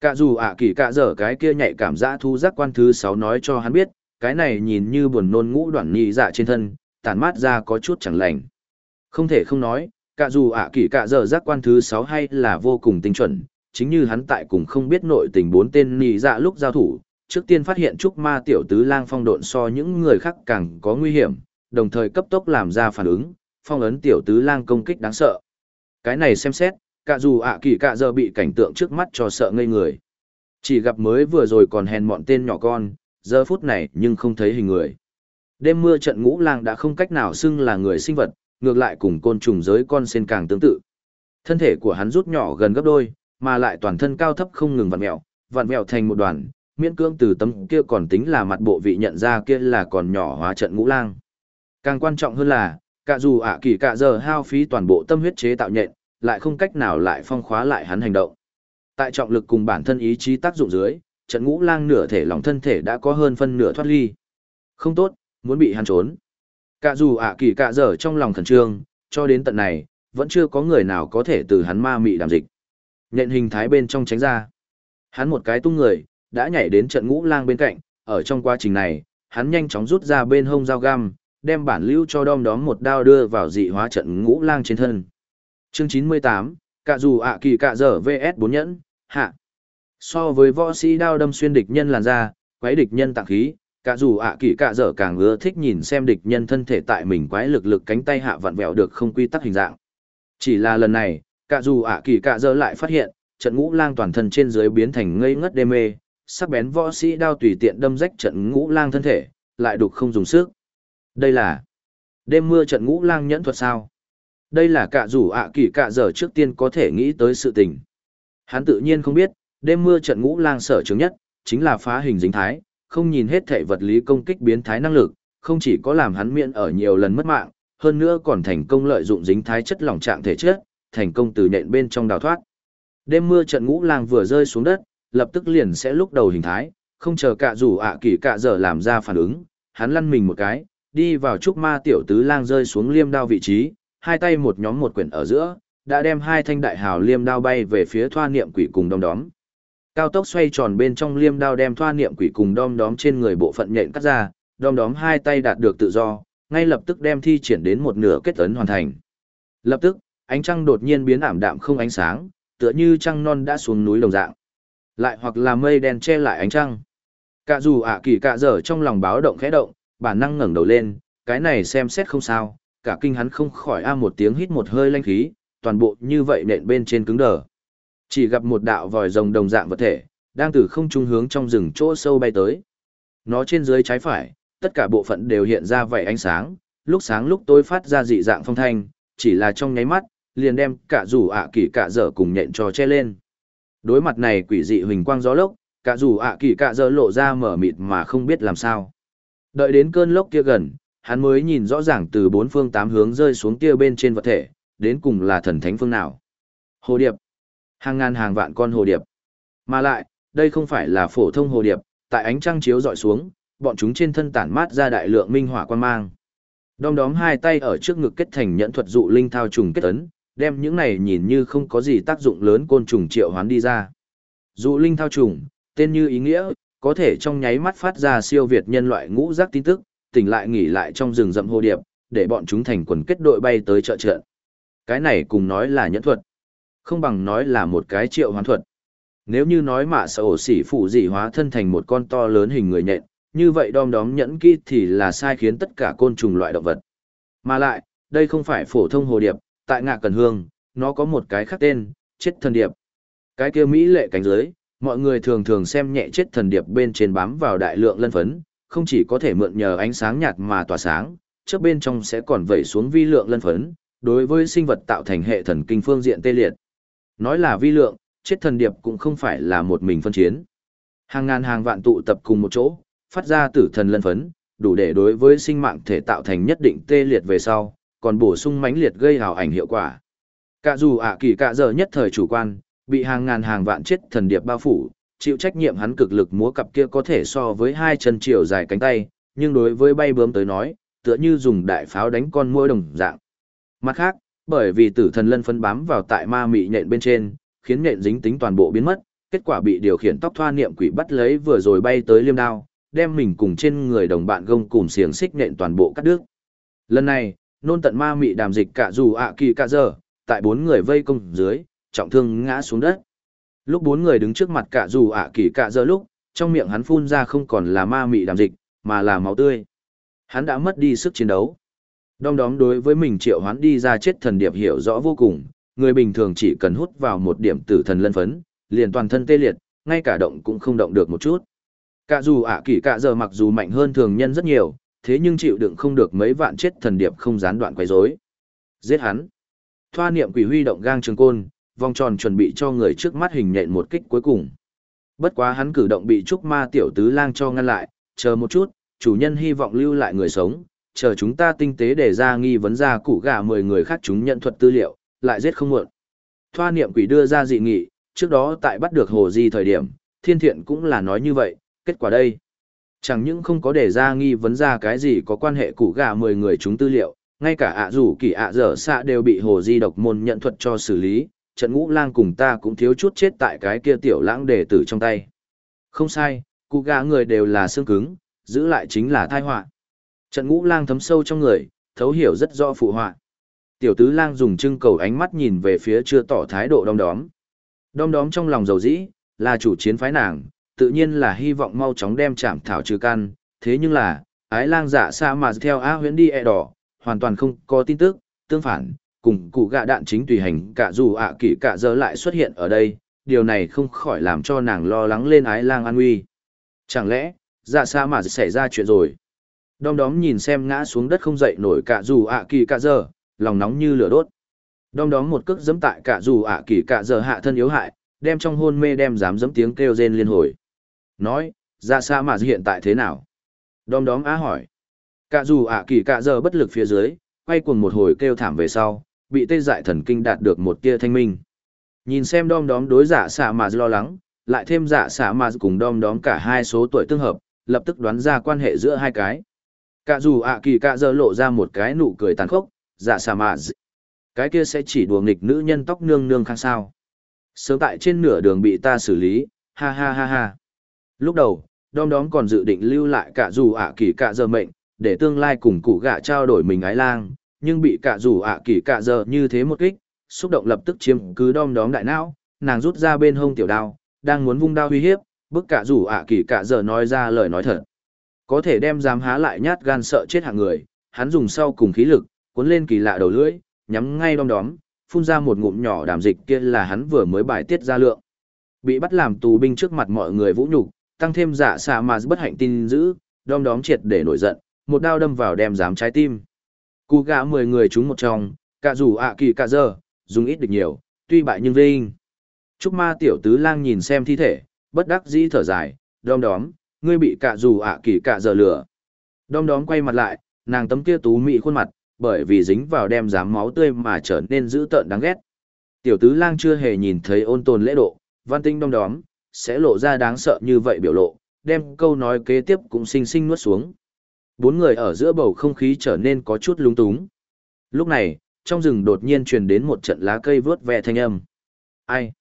Cả dù ạ kỳ cả dở cái kia nhạy cảm giác thu giác quan thứ 6 nói cho hắn biết, cái này nhìn như buồn nôn ngũ đoạn nhị dạ trên thân, tàn mát ra có chút chẳng lành. Không thể không nói, cả dù ạ kỳ cả dở giác quan thứ 6 hay là vô cùng tinh chuẩn, chính như hắn tại cùng không biết nội tình bốn tên nhị dạ lúc giao thủ, trước tiên phát hiện trúc ma tiểu tứ lang phong độn so những người khác càng có nguy hiểm, đồng thời cấp tốc làm ra phản ứng, phong ấn tiểu tứ lang công kích đáng sợ. Cái này xem xét, cả dù ạ kỳ cả giờ bị cảnh tượng trước mắt cho sợ ngây người. Chỉ gặp mới vừa rồi còn hèn mọn tên nhỏ con, giờ phút này nhưng không thấy hình người. Đêm mưa trận ngũ lang đã không cách nào xưng là người sinh vật, ngược lại cùng côn trùng giới con sen càng tương tự. Thân thể của hắn rút nhỏ gần gấp đôi, mà lại toàn thân cao thấp không ngừng vặn mèo, vặn mèo thành một đoàn, miễn cưỡng từ tấm kia còn tính là mặt bộ vị nhận ra kia là còn nhỏ hóa trận ngũ lang. Càng quan trọng hơn là, cả dù ạ kỳ cả giờ hao phí toàn bộ tâm huyết chế tạo nhện, lại không cách nào lại phong khóa lại hắn hành động. Tại trọng lực cùng bản thân ý chí tác dụng dưới, trận ngũ lang nửa thể lòng thân thể đã có hơn phân nửa thoát ly. Không tốt, muốn bị hắn trốn. Cả dù ạ kỳ cả giờ trong lòng khẩn trương, cho đến tận này, vẫn chưa có người nào có thể từ hắn ma mị đàm dịch. Nhện hình thái bên trong tránh ra. Hắn một cái tung người, đã nhảy đến trận ngũ lang bên cạnh, ở trong quá trình này, hắn nhanh chóng rút ra bên hông dao găm, đem bản lưu cho đom đóm một đao đưa vào dị hóa trận ngũ lang trên thân. Chương 98, cả dù ạ kỳ cả dở VS 4 nhẫn, hạ. So với võ sĩ đao đâm xuyên địch nhân làn ra, quái địch nhân tạng khí, cả dù ạ kỳ cả dở càng ưa thích nhìn xem địch nhân thân thể tại mình quái lực lực cánh tay hạ vặn vẹo được không quy tắc hình dạng. Chỉ là lần này, cả dù ạ kỳ cả dở lại phát hiện, trận ngũ lang toàn thân trên dưới biến thành ngây ngất đê mê, sắc bén võ sĩ đao tùy tiện đâm rách trận ngũ lang thân thể, lại đục không dùng sức. Đây là đêm mưa trận ngũ lang nhẫn thuật sao? Đây là cả rủ ạ kỳ cả giờ trước tiên có thể nghĩ tới sự tình. Hắn tự nhiên không biết, đêm mưa trận ngũ lang sở chứng nhất, chính là phá hình dính thái, không nhìn hết thể vật lý công kích biến thái năng lực, không chỉ có làm hắn miễn ở nhiều lần mất mạng, hơn nữa còn thành công lợi dụng dính thái chất lỏng trạng thể chất, thành công từ nện bên trong đào thoát. Đêm mưa trận ngũ lang vừa rơi xuống đất, lập tức liền sẽ lúc đầu hình thái, không chờ cả rủ ạ kỳ cả giờ làm ra phản ứng, hắn lăn mình một cái, đi vào trúc ma tiểu tứ lang rơi xuống liêm đao vị trí, hai tay một nhóm một quyển ở giữa, đã đem hai thanh đại hào liêm đao bay về phía thoa niệm quỷ cùng đom đóm. Cao tốc xoay tròn bên trong liêm đao đem thoa niệm quỷ cùng đom đóm trên người bộ phận nhện cắt ra, đom đóm hai tay đạt được tự do, ngay lập tức đem thi triển đến một nửa kết ấn hoàn thành. Lập tức, ánh trăng đột nhiên biến ảm đạm không ánh sáng, tựa như trăng non đã xuống núi đồng dạng. Lại hoặc là mây đen che lại ánh trăng. Cả dù ạ kỳ cả giờ trong lòng báo động khẽ động, bản năng ngẩng đầu lên, cái này xem xét không sao, cả kinh hắn không khỏi a một tiếng hít một hơi lanh khí, toàn bộ như vậy nện bên trên cứng đờ. Chỉ gặp một đạo vòi rồng đồng dạng vật thể, đang từ không trung hướng trong rừng chỗ sâu bay tới. Nó trên dưới trái phải, tất cả bộ phận đều hiện ra vảy ánh sáng, lúc sáng lúc tối phát ra dị dạng phong thanh, chỉ là trong nháy mắt, liền đem cả rủ ạ kỳ cả dở cùng nhện trò che lên. Đối mặt này quỷ dị huỳnh quang gió lốc, cả rủ ạ kỳ cả dở lộ ra mở mịt mà không biết làm sao. Đợi đến cơn lốc kia gần, hắn mới nhìn rõ ràng từ bốn phương tám hướng rơi xuống kia bên trên vật thể, đến cùng là thần thánh phương nào. Hồ điệp. Hàng ngàn hàng vạn con hồ điệp. Mà lại, đây không phải là phổ thông hồ điệp, tại ánh trăng chiếu dọi xuống, bọn chúng trên thân tản mát ra đại lượng minh hỏa quan mang. Đom đóm hai tay ở trước ngực kết thành nhẫn thuật dụ linh thao trùng kết ấn, đem những này nhìn như không có gì tác dụng lớn côn trùng triệu hoán đi ra. Dụ linh thao trùng, tên như ý nghĩa, có thể trong nháy mắt phát ra siêu việt nhân loại ngũ giác tin tức, tỉnh lại nghỉ lại trong rừng rậm hồ điệp, để bọn chúng thành quần kết đội bay tới trợ trận. Cái này cùng nói là nhẫn thuật, không bằng nói là một cái triệu hoán thuật. Nếu như nói mạ sở ổ sỉ phụ dị hóa thân thành một con to lớn hình người nhện, như vậy đom đóm nhẫn kỹ thì là sai khiến tất cả côn trùng loại động vật. Mà lại, đây không phải phổ thông hồ điệp, tại ngạ cần hương, nó có một cái khác tên, chết thần điệp. Cái kia Mỹ lệ cánh dưới, mọi người thường thường xem nhẹ chết thần điệp bên trên bám vào đại lượng lân phấn, không chỉ có thể mượn nhờ ánh sáng nhạt mà tỏa sáng, trước bên trong sẽ còn vẩy xuống vi lượng lân phấn, đối với sinh vật tạo thành hệ thần kinh phương diện tê liệt. Nói là vi lượng, chết thần điệp cũng không phải là một mình phân chiến. Hàng ngàn hàng vạn tụ tập cùng một chỗ, phát ra tử thần lân phấn, đủ để đối với sinh mạng thể tạo thành nhất định tê liệt về sau, còn bổ sung mãnh liệt gây hào ảnh hiệu quả. Cả dù ạ kỳ cả giờ nhất thời chủ quan, bị hàng ngàn hàng vạn chết thần điệp bao phủ, chịu trách nhiệm hắn cực lực múa cặp kia có thể so với hai chân chiều dài cánh tay, nhưng đối với bay bướm tới nói, tựa như dùng đại pháo đánh con muỗi đồng dạng. Mặt khác, bởi vì tử thần lân phân bám vào tại ma mị nhện bên trên, khiến nhện dính tính toàn bộ biến mất, kết quả bị điều khiển tóc thoa niệm quỷ bắt lấy vừa rồi bay tới liêm đao, đem mình cùng trên người đồng bạn gông cùng xiềng xích nện toàn bộ cắt đứt. Lần này, nôn tận ma mị đàm dịch cả dù ạ kỳ cả giờ, tại bốn người vây công dưới, trọng thương ngã xuống đất. Lúc bốn người đứng trước mặt cả dù ạ kỳ cả giờ lúc, trong miệng hắn phun ra không còn là ma mị đàm dịch, mà là máu tươi. Hắn đã mất đi sức chiến đấu. Đom đóm đối với mình triệu hoán đi ra chết thần điệp hiểu rõ vô cùng, người bình thường chỉ cần hút vào một điểm tử thần lân phấn, liền toàn thân tê liệt, ngay cả động cũng không động được một chút. Cả dù ạ kỳ cả giờ mặc dù mạnh hơn thường nhân rất nhiều, thế nhưng chịu đựng không được mấy vạn chết thần điệp không gián đoạn quấy rối. Giết hắn. Thoa niệm quỷ huy động gang trường côn, vòng tròn chuẩn bị cho người trước mắt hình nhện một kích cuối cùng. Bất quá hắn cử động bị trúc ma tiểu tứ lang cho ngăn lại, chờ một chút, chủ nhân hy vọng lưu lại người sống, chờ chúng ta tinh tế để ra nghi vấn ra củ gà 10 người khác chúng nhận thuật tư liệu, lại giết không muộn. Thoa niệm quỷ đưa ra dị nghị, trước đó tại bắt được hồ di thời điểm, thiên thiện cũng là nói như vậy, kết quả đây. Chẳng những không có để ra nghi vấn ra cái gì có quan hệ củ gà 10 người chúng tư liệu, ngay cả ạ rủ kỳ ạ dở xạ đều bị hồ di độc môn nhận thuật cho xử lý, trận ngũ lang cùng ta cũng thiếu chút chết tại cái kia tiểu lãng đệ tử trong tay. Không sai, cụ gã người đều là xương cứng, giữ lại chính là thai họa Trận ngũ lang thấm sâu trong người, thấu hiểu rất rõ phụ họa. Tiểu tứ lang dùng trưng cầu ánh mắt nhìn về phía chưa tỏ thái độ đom đóm. Đom đóm trong lòng dầu dĩ, là chủ chiến phái nàng, tự nhiên là hy vọng mau chóng đem chạm thảo trừ căn, thế nhưng là, ái lang giả xa mà theo A huyễn đi e đỏ, hoàn toàn không có tin tức, tương phản, cùng cụ gạ đạn chính tùy hành cả dù ạ kỷ cả giờ lại xuất hiện ở đây, điều này không khỏi làm cho nàng lo lắng lên ái lang an nguy. Chẳng lẽ, dạ xa mà xảy ra chuyện rồi? Đom đóm nhìn xem ngã xuống đất không dậy nổi cả dù ạ kỳ cả giờ, lòng nóng như lửa đốt. Đom đóm một cước giẫm tại cả dù ạ kỳ cả giờ hạ thân yếu hại, đem trong hôn mê đem dám giẫm tiếng kêu rên liên hồi. Nói, dạ xa mà hiện tại thế nào? Đom đóm á hỏi. Cả dù ạ kỳ cả giờ bất lực phía dưới, quay cuồng một hồi kêu thảm về sau, bị tê dại thần kinh đạt được một tia thanh minh. Nhìn xem đom đóm đối giả xạ mà lo lắng, lại thêm giả xạ mà cùng đom đóm cả hai số tuổi tương hợp, lập tức đoán ra quan hệ giữa hai cái. Cả dù ạ kỳ cả giờ lộ ra một cái nụ cười tàn khốc, giả xạ mà cái kia sẽ chỉ đùa nghịch nữ nhân tóc nương nương khang sao. Sớm tại trên nửa đường bị ta xử lý, ha ha ha ha. Lúc đầu, đom đóm còn dự định lưu lại cả dù ạ kỳ cả giờ mệnh, để tương lai cùng cụ gạ trao đổi mình ái lang, nhưng bị cả rủ ạ kỳ cả giờ như thế một kích, xúc động lập tức chiếm cứ đom đóm đại não, nàng rút ra bên hông tiểu đao, đang muốn vung đao uy hiếp, bức cả rủ ạ kỳ cả giờ nói ra lời nói thật. Có thể đem dám há lại nhát gan sợ chết hạng người, hắn dùng sau cùng khí lực, cuốn lên kỳ lạ đầu lưỡi, nhắm ngay đom đóm, phun ra một ngụm nhỏ đàm dịch kia là hắn vừa mới bài tiết ra lượng. Bị bắt làm tù binh trước mặt mọi người vũ nhục, tăng thêm giả xạ mà bất hạnh tin dữ, đom đóm triệt để nổi giận, một đao đâm vào đem dám trái tim. Cú gã mười người chúng một trong, cả dù ạ kỳ cả giờ, dùng ít được nhiều, tuy bại nhưng vinh. Trúc ma tiểu tứ lang nhìn xem thi thể, bất đắc dĩ thở dài, đom đóm, ngươi bị cả dù ạ kỳ cả giờ lửa. Đom đóm quay mặt lại, nàng tấm kia tú mị khuôn mặt, bởi vì dính vào đem dám máu tươi mà trở nên dữ tợn đáng ghét. Tiểu tứ lang chưa hề nhìn thấy ôn tồn lễ độ, văn tinh đom đóm, sẽ lộ ra đáng sợ như vậy biểu lộ, đem câu nói kế tiếp cũng xinh xinh nuốt xuống. Bốn người ở giữa bầu không khí trở nên có chút lung túng. Lúc này, trong rừng đột nhiên truyền đến một trận lá cây vướt vẹ thanh âm. Ai?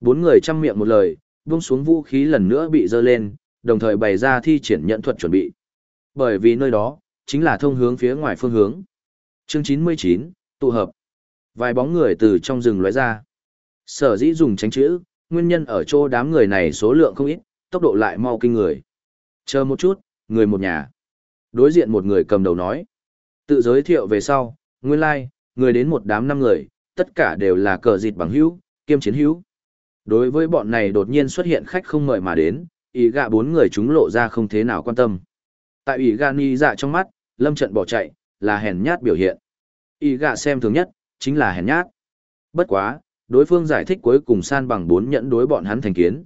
Bốn người chăm miệng một lời, buông xuống vũ khí lần nữa bị dơ lên, đồng thời bày ra thi triển nhận thuật chuẩn bị. Bởi vì nơi đó, chính là thông hướng phía ngoài phương hướng. Chương 99, tụ hợp. Vài bóng người từ trong rừng lóe ra. Sở dĩ dùng tránh chữ, nguyên nhân ở chỗ đám người này số lượng không ít, tốc độ lại mau kinh người. Chờ một chút, người một nhà. Đối diện một người cầm đầu nói. Tự giới thiệu về sau, nguyên lai, like, người đến một đám năm người, tất cả đều là cờ dịt bằng hữu, kiêm chiến hữu. Đối với bọn này đột nhiên xuất hiện khách không mời mà đến, ý gạ bốn người chúng lộ ra không thế nào quan tâm. Tại ý gạ ni dạ trong mắt, lâm trận bỏ chạy, là hèn nhát biểu hiện. Ý gạ xem thường nhất, chính là hèn nhát. Bất quá, đối phương giải thích cuối cùng san bằng bốn nhẫn đối bọn hắn thành kiến.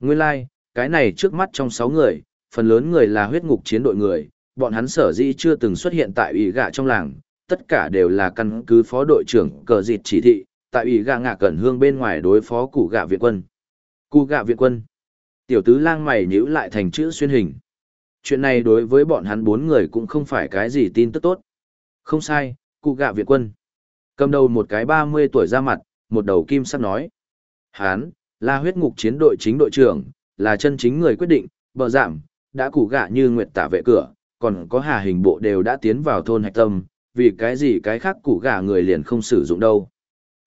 Nguyên lai, like, cái này trước mắt trong sáu người, phần lớn người là huyết ngục chiến đội người, bọn hắn sở dĩ chưa từng xuất hiện tại ủy gạ trong làng, tất cả đều là căn cứ phó đội trưởng cờ dịt chỉ thị, tại ủy gạ ngạ cẩn hương bên ngoài đối phó cụ gạ viện quân. Cụ gạ viện quân. Tiểu tứ lang mày nhíu lại thành chữ xuyên hình. Chuyện này đối với bọn hắn bốn người cũng không phải cái gì tin tức tốt. Không sai, cụ gạ viện quân. Cầm đầu một cái 30 tuổi ra mặt, một đầu kim sắp nói. Hán, là huyết ngục chiến đội chính đội trưởng, là chân chính người quyết định, bờ giảm, đã cụ gạ như nguyệt tả vệ cửa, còn có hà hình bộ đều đã tiến vào thôn hạch tâm, vì cái gì cái khác củ gạ người liền không sử dụng đâu.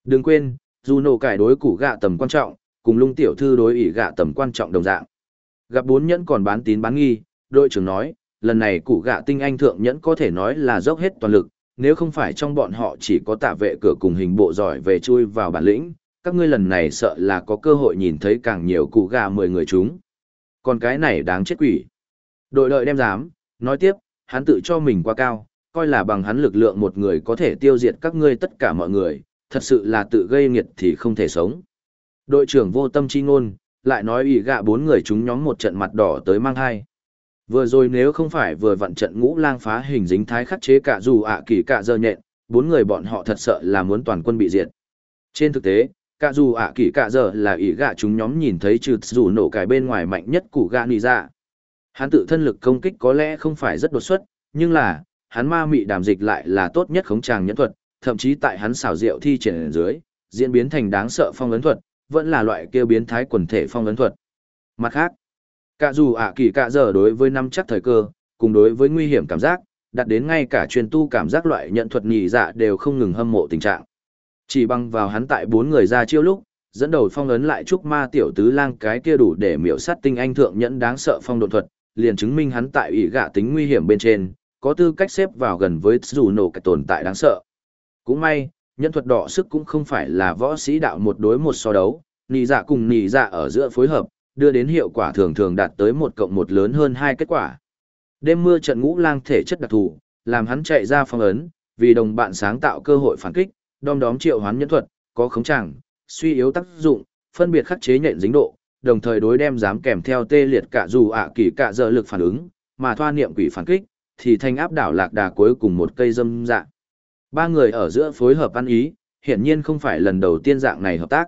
Đừng quên, dù nổ cải đối củ gạ tầm quan trọng, cùng lung tiểu thư đối ỷ gạ tầm quan trọng đồng dạng. Gặp bốn nhẫn còn bán tín bán nghi, đội trưởng nói, lần này củ gạ tinh anh thượng nhẫn có thể nói là dốc hết toàn lực, nếu không phải trong bọn họ chỉ có tạ vệ cửa cùng hình bộ giỏi về chui vào bản lĩnh, các ngươi lần này sợ là có cơ hội nhìn thấy càng nhiều cụ gà mười người chúng. Còn cái này đáng chết quỷ. Đội lợi đem dám, nói tiếp, hắn tự cho mình quá cao, coi là bằng hắn lực lượng một người có thể tiêu diệt các ngươi tất cả mọi người, thật sự là tự gây nghiệt thì không thể sống. Đội trưởng vô tâm chi ngôn, lại nói ủy gạ bốn người chúng nhóm một trận mặt đỏ tới mang hai. Vừa rồi nếu không phải vừa vặn trận ngũ lang phá hình dính thái khắc chế cả dù ạ kỳ cả giờ nhện, bốn người bọn họ thật sợ là muốn toàn quân bị diệt. Trên thực tế, cả dù ạ kỳ cả giờ là ủy gạ chúng nhóm nhìn thấy trừ dù nổ cái bên ngoài mạnh nhất của gạ nì ra. Dạ. Hắn tự thân lực công kích có lẽ không phải rất đột xuất, nhưng là, hắn ma mị đàm dịch lại là tốt nhất khống tràng nhẫn thuật, thậm chí tại hắn xảo diệu thi triển dưới, diễn biến thành đáng sợ phong ấn thuật, vẫn là loại kêu biến thái quần thể phong ấn thuật. Mặt khác, cả dù ạ kỳ cả giờ đối với năm chắc thời cơ, cùng đối với nguy hiểm cảm giác, đặt đến ngay cả truyền tu cảm giác loại nhận thuật nhị dạ đều không ngừng hâm mộ tình trạng. Chỉ bằng vào hắn tại bốn người ra chiêu lúc, dẫn đầu phong ấn lại trúc ma tiểu tứ lang cái kia đủ để miểu sát tinh anh thượng nhẫn đáng sợ phong độn thuật, liền chứng minh hắn tại ủy gạ tính nguy hiểm bên trên, có tư cách xếp vào gần với dù nổ cái tồn tại đáng sợ. Cũng may, nhân thuật đỏ sức cũng không phải là võ sĩ đạo một đối một so đấu, nì dạ cùng nì dạ ở giữa phối hợp, đưa đến hiệu quả thường thường đạt tới một cộng một lớn hơn hai kết quả. Đêm mưa trận ngũ lang thể chất đặc thù, làm hắn chạy ra phong ấn, vì đồng bạn sáng tạo cơ hội phản kích, đom đóm triệu hoán nhân thuật, có khống chẳng, suy yếu tác dụng, phân biệt khắc chế nhện dính độ, đồng thời đối đem dám kèm theo tê liệt cả dù ạ kỳ cả giờ lực phản ứng, mà thoa niệm quỷ phản kích, thì thanh áp đảo lạc đà cuối cùng một cây dâm dạ. Ba người ở giữa phối hợp ăn ý, hiển nhiên không phải lần đầu tiên dạng này hợp tác.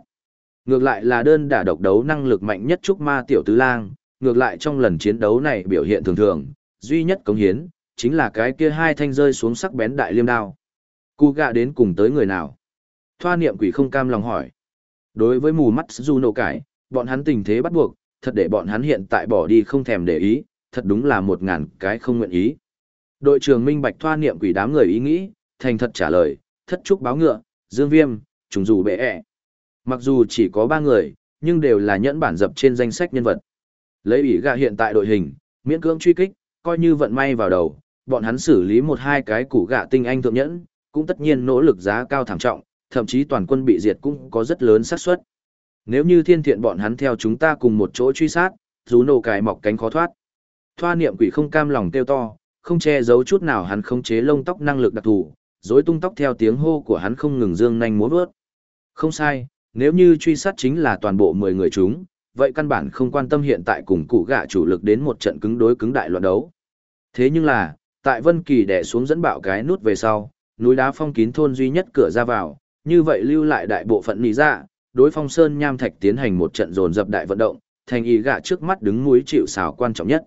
Ngược lại là đơn đả độc đấu năng lực mạnh nhất trúc ma tiểu tứ lang, ngược lại trong lần chiến đấu này biểu hiện thường thường, duy nhất cống hiến, chính là cái kia hai thanh rơi xuống sắc bén đại liêm đao. Cú gạ đến cùng tới người nào? Thoa niệm quỷ không cam lòng hỏi. Đối với mù mắt Juno nổ cải, bọn hắn tình thế bắt buộc, thật để bọn hắn hiện tại bỏ đi không thèm để ý, thật đúng là một ngàn cái không nguyện ý. Đội trưởng Minh Bạch thoa niệm quỷ đám người ý nghĩ, thành thật trả lời, thất trúc báo ngựa, dương viêm, trùng dù bệ ẹ. Mặc dù chỉ có ba người, nhưng đều là nhẫn bản dập trên danh sách nhân vật. Lấy ủy gạ hiện tại đội hình, miễn cưỡng truy kích, coi như vận may vào đầu, bọn hắn xử lý một hai cái củ gạ tinh anh thượng nhẫn, cũng tất nhiên nỗ lực giá cao thảm trọng, thậm chí toàn quân bị diệt cũng có rất lớn xác suất. Nếu như thiên thiện bọn hắn theo chúng ta cùng một chỗ truy sát, rú nổ cài mọc cánh khó thoát. Thoa niệm quỷ không cam lòng kêu to, không che giấu chút nào hắn không chế lông tóc năng lực đặc thù, rối tung tóc theo tiếng hô của hắn không ngừng dương nhanh múa vớt. Không sai, nếu như truy sát chính là toàn bộ 10 người chúng, vậy căn bản không quan tâm hiện tại cùng cụ gạ chủ lực đến một trận cứng đối cứng đại loạn đấu. Thế nhưng là, tại Vân Kỳ đè xuống dẫn bạo cái nút về sau, núi đá phong kín thôn duy nhất cửa ra vào, như vậy lưu lại đại bộ phận nị dạ đối phong sơn nham thạch tiến hành một trận dồn dập đại vận động, thành y gạ trước mắt đứng núi chịu xào quan trọng nhất.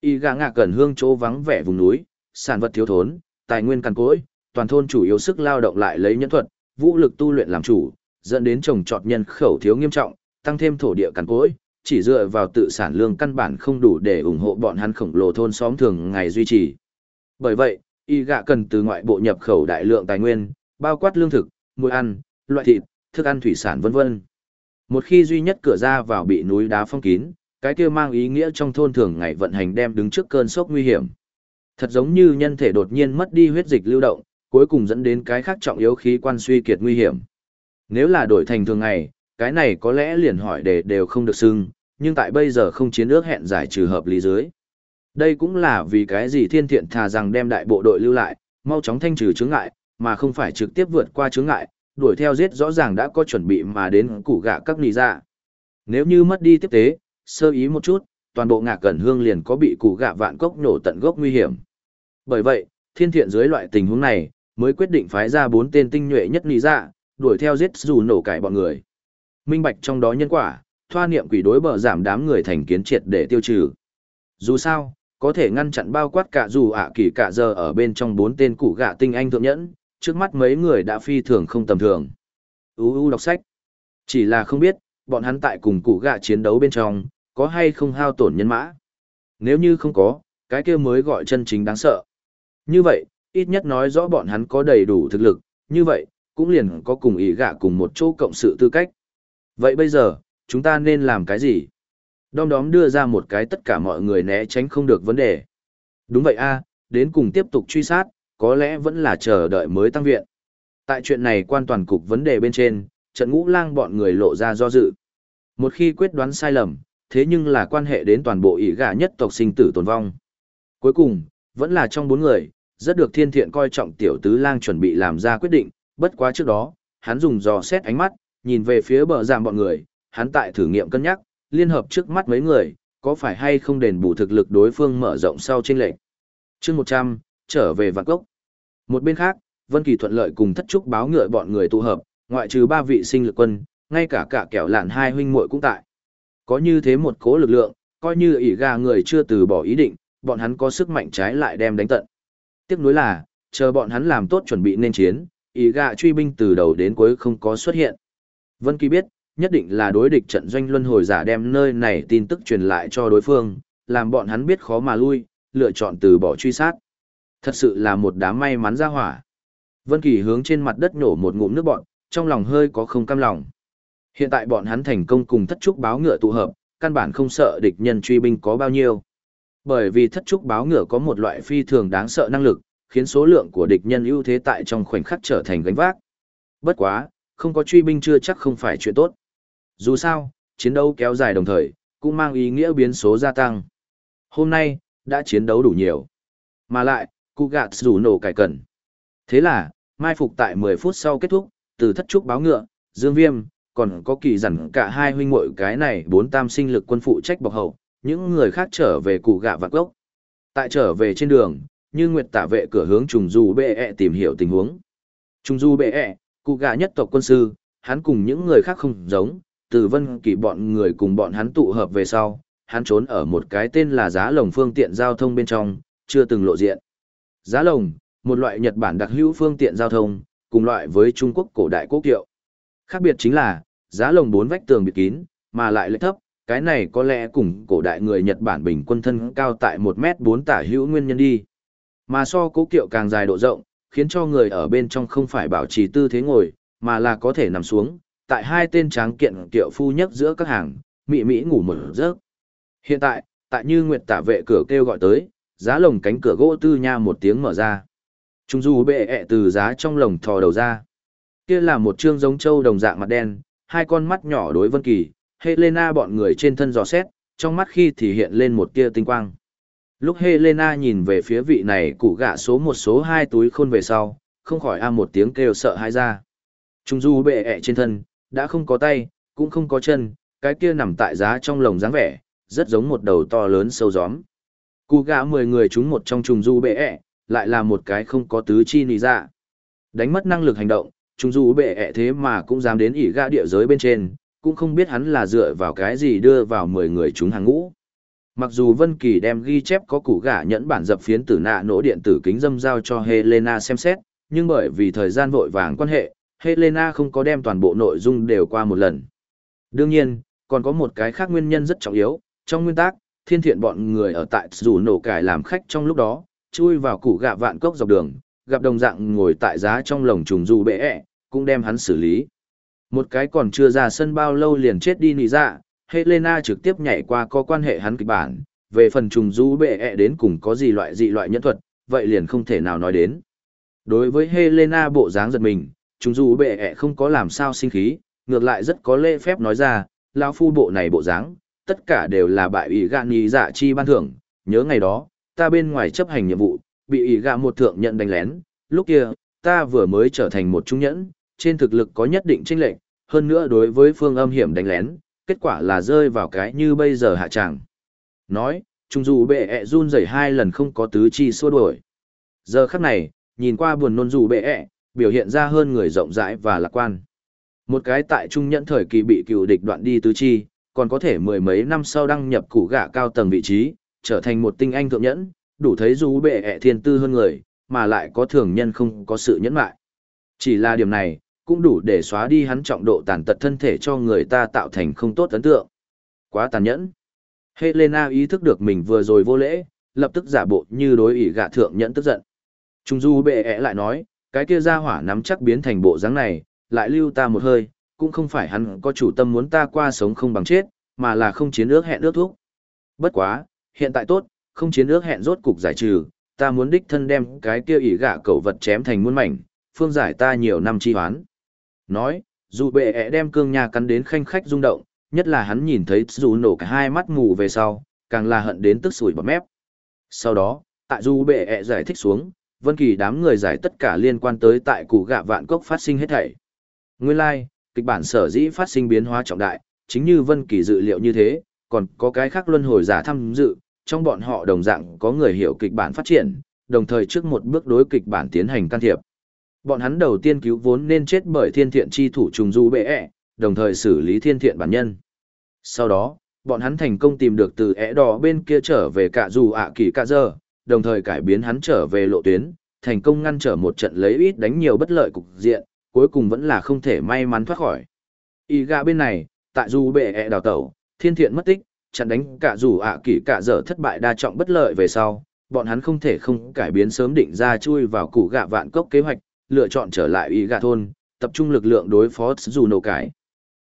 Y gạ ngạ cần hương chỗ vắng vẻ vùng núi, sản vật thiếu thốn, tài nguyên cằn cỗi, toàn thôn chủ yếu sức lao động lại lấy nhân thuật, vũ lực tu luyện làm chủ, dẫn đến trồng trọt nhân khẩu thiếu nghiêm trọng, tăng thêm thổ địa cằn cỗi, chỉ dựa vào tự sản lương căn bản không đủ để ủng hộ bọn hắn khổng lồ thôn xóm thường ngày duy trì. Bởi vậy, y gạ cần từ ngoại bộ nhập khẩu đại lượng tài nguyên, bao quát lương thực, muối ăn, loại thịt, thức ăn thủy sản vân vân. Một khi duy nhất cửa ra vào bị núi đá phong kín, cái kia mang ý nghĩa trong thôn thường ngày vận hành đem đứng trước cơn sốc nguy hiểm. Thật giống như nhân thể đột nhiên mất đi huyết dịch lưu động, cuối cùng dẫn đến cái khác trọng yếu khí quan suy kiệt nguy hiểm. Nếu là đổi thành thường ngày, cái này có lẽ liền hỏi để đều không được xưng, nhưng tại bây giờ không chiến ước hẹn giải trừ hợp lý dưới. Đây cũng là vì cái gì thiên thiện thà rằng đem đại bộ đội lưu lại, mau chóng thanh trừ chướng ngại, mà không phải trực tiếp vượt qua chướng ngại, đuổi theo giết rõ ràng đã có chuẩn bị mà đến củ gạ các nì dạ. Nếu như mất đi tiếp tế, sơ ý một chút, toàn bộ ngạc cẩn hương liền có bị củ gạ vạn cốc nổ tận gốc nguy hiểm. Bởi vậy, thiên thiện dưới loại tình huống này, mới quyết định phái ra bốn tên tinh nhuệ nhất nì dạ, đuổi theo giết dù nổ cải bọn người. Minh bạch trong đó nhân quả, thoa niệm quỷ đối bờ giảm đám người thành kiến triệt để tiêu trừ. Dù sao, có thể ngăn chặn bao quát cả dù ạ kỳ cả giờ ở bên trong bốn tên củ gạ tinh anh thượng nhẫn, trước mắt mấy người đã phi thường không tầm thường. UU đọc sách. Chỉ là không biết, bọn hắn tại cùng củ gạ chiến đấu bên trong, có hay không hao tổn nhân mã. Nếu như không có, cái kia mới gọi chân chính đáng sợ. Như vậy, ít nhất nói rõ bọn hắn có đầy đủ thực lực, như vậy, cũng liền có cùng ý gạ cùng một chỗ cộng sự tư cách. Vậy bây giờ, chúng ta nên làm cái gì? Đom đóm đưa ra một cái tất cả mọi người né tránh không được vấn đề. Đúng vậy a, đến cùng tiếp tục truy sát, có lẽ vẫn là chờ đợi mới tăng viện. Tại chuyện này quan toàn cục vấn đề bên trên, trận ngũ lang bọn người lộ ra do dự. Một khi quyết đoán sai lầm, thế nhưng là quan hệ đến toàn bộ ý gà nhất tộc sinh tử tồn vong. Cuối cùng, vẫn là trong bốn người, rất được thiên thiện coi trọng tiểu tứ lang chuẩn bị làm ra quyết định, bất quá trước đó, hắn dùng dò xét ánh mắt, nhìn về phía bờ giảm bọn người, hắn tại thử nghiệm cân nhắc, liên hợp trước mắt mấy người, có phải hay không đền bù thực lực đối phương mở rộng sau trên lệnh. chương 100, trở về vạn cốc. Một bên khác, Vân Kỳ thuận lợi cùng thất trúc báo ngựa bọn người tụ hợp, ngoại trừ ba vị sinh lực quân, ngay cả cả kẻo lạn hai huynh muội cũng tại. Có như thế một cố lực lượng, coi như ỷ gà người chưa từ bỏ ý định, bọn hắn có sức mạnh trái lại đem đánh tận. Tiếc nuối là, chờ bọn hắn làm tốt chuẩn bị nên chiến, ỷ gà truy binh từ đầu đến cuối không có xuất hiện. Vân Kỳ biết, nhất định là đối địch trận doanh luân hồi giả đem nơi này tin tức truyền lại cho đối phương, làm bọn hắn biết khó mà lui, lựa chọn từ bỏ truy sát. Thật sự là một đám may mắn ra hỏa. Vân Kỳ hướng trên mặt đất nổ một ngụm nước bọn, trong lòng hơi có không cam lòng. Hiện tại bọn hắn thành công cùng thất trúc báo ngựa tụ hợp, căn bản không sợ địch nhân truy binh có bao nhiêu. Bởi vì thất trúc báo ngựa có một loại phi thường đáng sợ năng lực, khiến số lượng của địch nhân ưu thế tại trong khoảnh khắc trở thành gánh vác. Bất quá, không có truy binh chưa chắc không phải chuyện tốt. Dù sao, chiến đấu kéo dài đồng thời, cũng mang ý nghĩa biến số gia tăng. Hôm nay, đã chiến đấu đủ nhiều. Mà lại, cụ gạt rủ nổ cải cần. Thế là, mai phục tại 10 phút sau kết thúc, từ thất trúc báo ngựa, dương viêm, còn có kỳ dặn cả hai huynh muội cái này bốn tam sinh lực quân phụ trách bọc hậu, những người khác trở về cụ gạ vạn gốc. Tại trở về trên đường, như nguyệt tả vệ cửa hướng trùng du bệ -E tìm hiểu tình huống. Trùng du bệ -E, cụ gạ nhất tộc quân sư, hắn cùng những người khác không giống, từ vân kỳ bọn người cùng bọn hắn tụ hợp về sau, hắn trốn ở một cái tên là giá lồng phương tiện giao thông bên trong, chưa từng lộ diện. Giá lồng, một loại Nhật Bản đặc hữu phương tiện giao thông, cùng loại với Trung Quốc cổ đại quốc kiệu. Khác biệt chính là, giá lồng bốn vách tường bịt kín, mà lại lệch thấp, cái này có lẽ cùng cổ đại người Nhật Bản bình quân thân cao tại 1 mét 4 tả hữu nguyên nhân đi. Mà so cố kiệu càng dài độ rộng, khiến cho người ở bên trong không phải bảo trì tư thế ngồi, mà là có thể nằm xuống, tại hai tên tráng kiện kiệu phu nhất giữa các hàng, mị mỹ ngủ một giấc. Hiện tại, tại như Nguyệt tả vệ cửa kêu gọi tới, giá lồng cánh cửa gỗ tư nha một tiếng mở ra. Trung du bệ ẹ từ giá trong lồng thò đầu ra. Kia là một trương giống trâu đồng dạng mặt đen, hai con mắt nhỏ đối vân kỳ, Helena bọn người trên thân dò xét, trong mắt khi thì hiện lên một tia tinh quang. Lúc Helena nhìn về phía vị này cụ gạ số một số hai túi khôn về sau, không khỏi a một tiếng kêu sợ hãi ra. Trung du bệ ẹ trên thân, đã không có tay, cũng không có chân, cái kia nằm tại giá trong lồng dáng vẻ, rất giống một đầu to lớn sâu gióm. Cụ gã mười người chúng một trong trùng du bệ ẹ, lại là một cái không có tứ chi nì dạ, Đánh mất năng lực hành động, trùng du bệ ẹ thế mà cũng dám đến ỉ gã địa giới bên trên, cũng không biết hắn là dựa vào cái gì đưa vào mười người chúng hàng ngũ. Mặc dù Vân Kỳ đem ghi chép có củ gã nhẫn bản dập phiến tử nạ nổ điện tử kính dâm giao cho Helena xem xét, nhưng bởi vì thời gian vội vàng quan hệ, Helena không có đem toàn bộ nội dung đều qua một lần. Đương nhiên, còn có một cái khác nguyên nhân rất trọng yếu, trong nguyên tắc, thiên thiện bọn người ở tại dù nổ cải làm khách trong lúc đó, chui vào củ gạ vạn cốc dọc đường, gặp đồng dạng ngồi tại giá trong lồng trùng du bệ ẹ, cũng đem hắn xử lý. Một cái còn chưa ra sân bao lâu liền chết đi nị dạ, Helena trực tiếp nhảy qua có quan hệ hắn kịch bản, về phần trùng du bệ ẹ đến cùng có gì loại dị loại nhân thuật, vậy liền không thể nào nói đến. Đối với Helena bộ dáng giật mình, trùng du bệ ẹ không có làm sao sinh khí, ngược lại rất có lễ phép nói ra, lão phu bộ này bộ dáng, tất cả đều là bại ủy gạn nhì dạ chi ban thưởng, nhớ ngày đó, ta bên ngoài chấp hành nhiệm vụ, bị ủy gạ một thượng nhận đánh lén, lúc kia, ta vừa mới trở thành một trung nhẫn, trên thực lực có nhất định chênh lệch, hơn nữa đối với phương âm hiểm đánh lén, kết quả là rơi vào cái như bây giờ hạ tràng. Nói, trung dù bệ ẹ run rẩy hai lần không có tứ chi xua đuổi. Giờ khắc này, nhìn qua buồn nôn dù bệ ẹ, biểu hiện ra hơn người rộng rãi và lạc quan. Một cái tại trung nhẫn thời kỳ bị cựu địch đoạn đi tứ chi, còn có thể mười mấy năm sau đăng nhập củ gạ cao tầng vị trí, trở thành một tinh anh thượng nhẫn, đủ thấy dù bệ ẹ thiên tư hơn người, mà lại có thường nhân không có sự nhẫn mại. Chỉ là điểm này, cũng đủ để xóa đi hắn trọng độ tàn tật thân thể cho người ta tạo thành không tốt ấn tượng. Quá tàn nhẫn. Helena ý thức được mình vừa rồi vô lễ, lập tức giả bộ như đối ỷ gạ thượng nhẫn tức giận. Trung du bệ ẹ lại nói, cái kia ra hỏa nắm chắc biến thành bộ dáng này, lại lưu ta một hơi, cũng không phải hắn có chủ tâm muốn ta qua sống không bằng chết, mà là không chiến ước hẹn ước thúc. Bất quá, hiện tại tốt, không chiến ước hẹn rốt cục giải trừ, ta muốn đích thân đem cái kia ỷ gạ cẩu vật chém thành muôn mảnh, phương giải ta nhiều năm chi hoán. Nói, dù bệ ẹ đem cương nha cắn đến khanh khách rung động, nhất là hắn nhìn thấy dù nổ cả hai mắt mù về sau, càng là hận đến tức sủi bọt mép. Sau đó, tại dù bệ ẹ giải thích xuống, Vân Kỳ đám người giải tất cả liên quan tới tại củ gạ vạn cốc phát sinh hết thảy. Nguyên lai, like, kịch bản sở dĩ phát sinh biến hóa trọng đại, chính như Vân Kỳ dự liệu như thế, còn có cái khác luân hồi giả tham dự, trong bọn họ đồng dạng có người hiểu kịch bản phát triển, đồng thời trước một bước đối kịch bản tiến hành can thiệp. Bọn hắn đầu tiên cứu vốn nên chết bởi thiên thiện chi thủ trùng du bệ ẹ, đồng thời xử lý thiên thiện bản nhân. Sau đó, bọn hắn thành công tìm được từ ẻ đỏ bên kia trở về cả dù ạ kỳ cả giờ, đồng thời cải biến hắn trở về lộ tuyến, thành công ngăn trở một trận lấy ít đánh nhiều bất lợi cục diện, cuối cùng vẫn là không thể may mắn thoát khỏi. Y gạ bên này, tại dù bệ ẹ đào tẩu, thiên thiện mất tích, chặn đánh cả dù ạ kỷ cả giờ thất bại đa trọng bất lợi về sau, bọn hắn không thể không cải biến sớm định ra chui vào củ gạ vạn cốc kế hoạch, lựa chọn trở lại y gạ thôn, tập trung lực lượng đối phó dù nổ cái.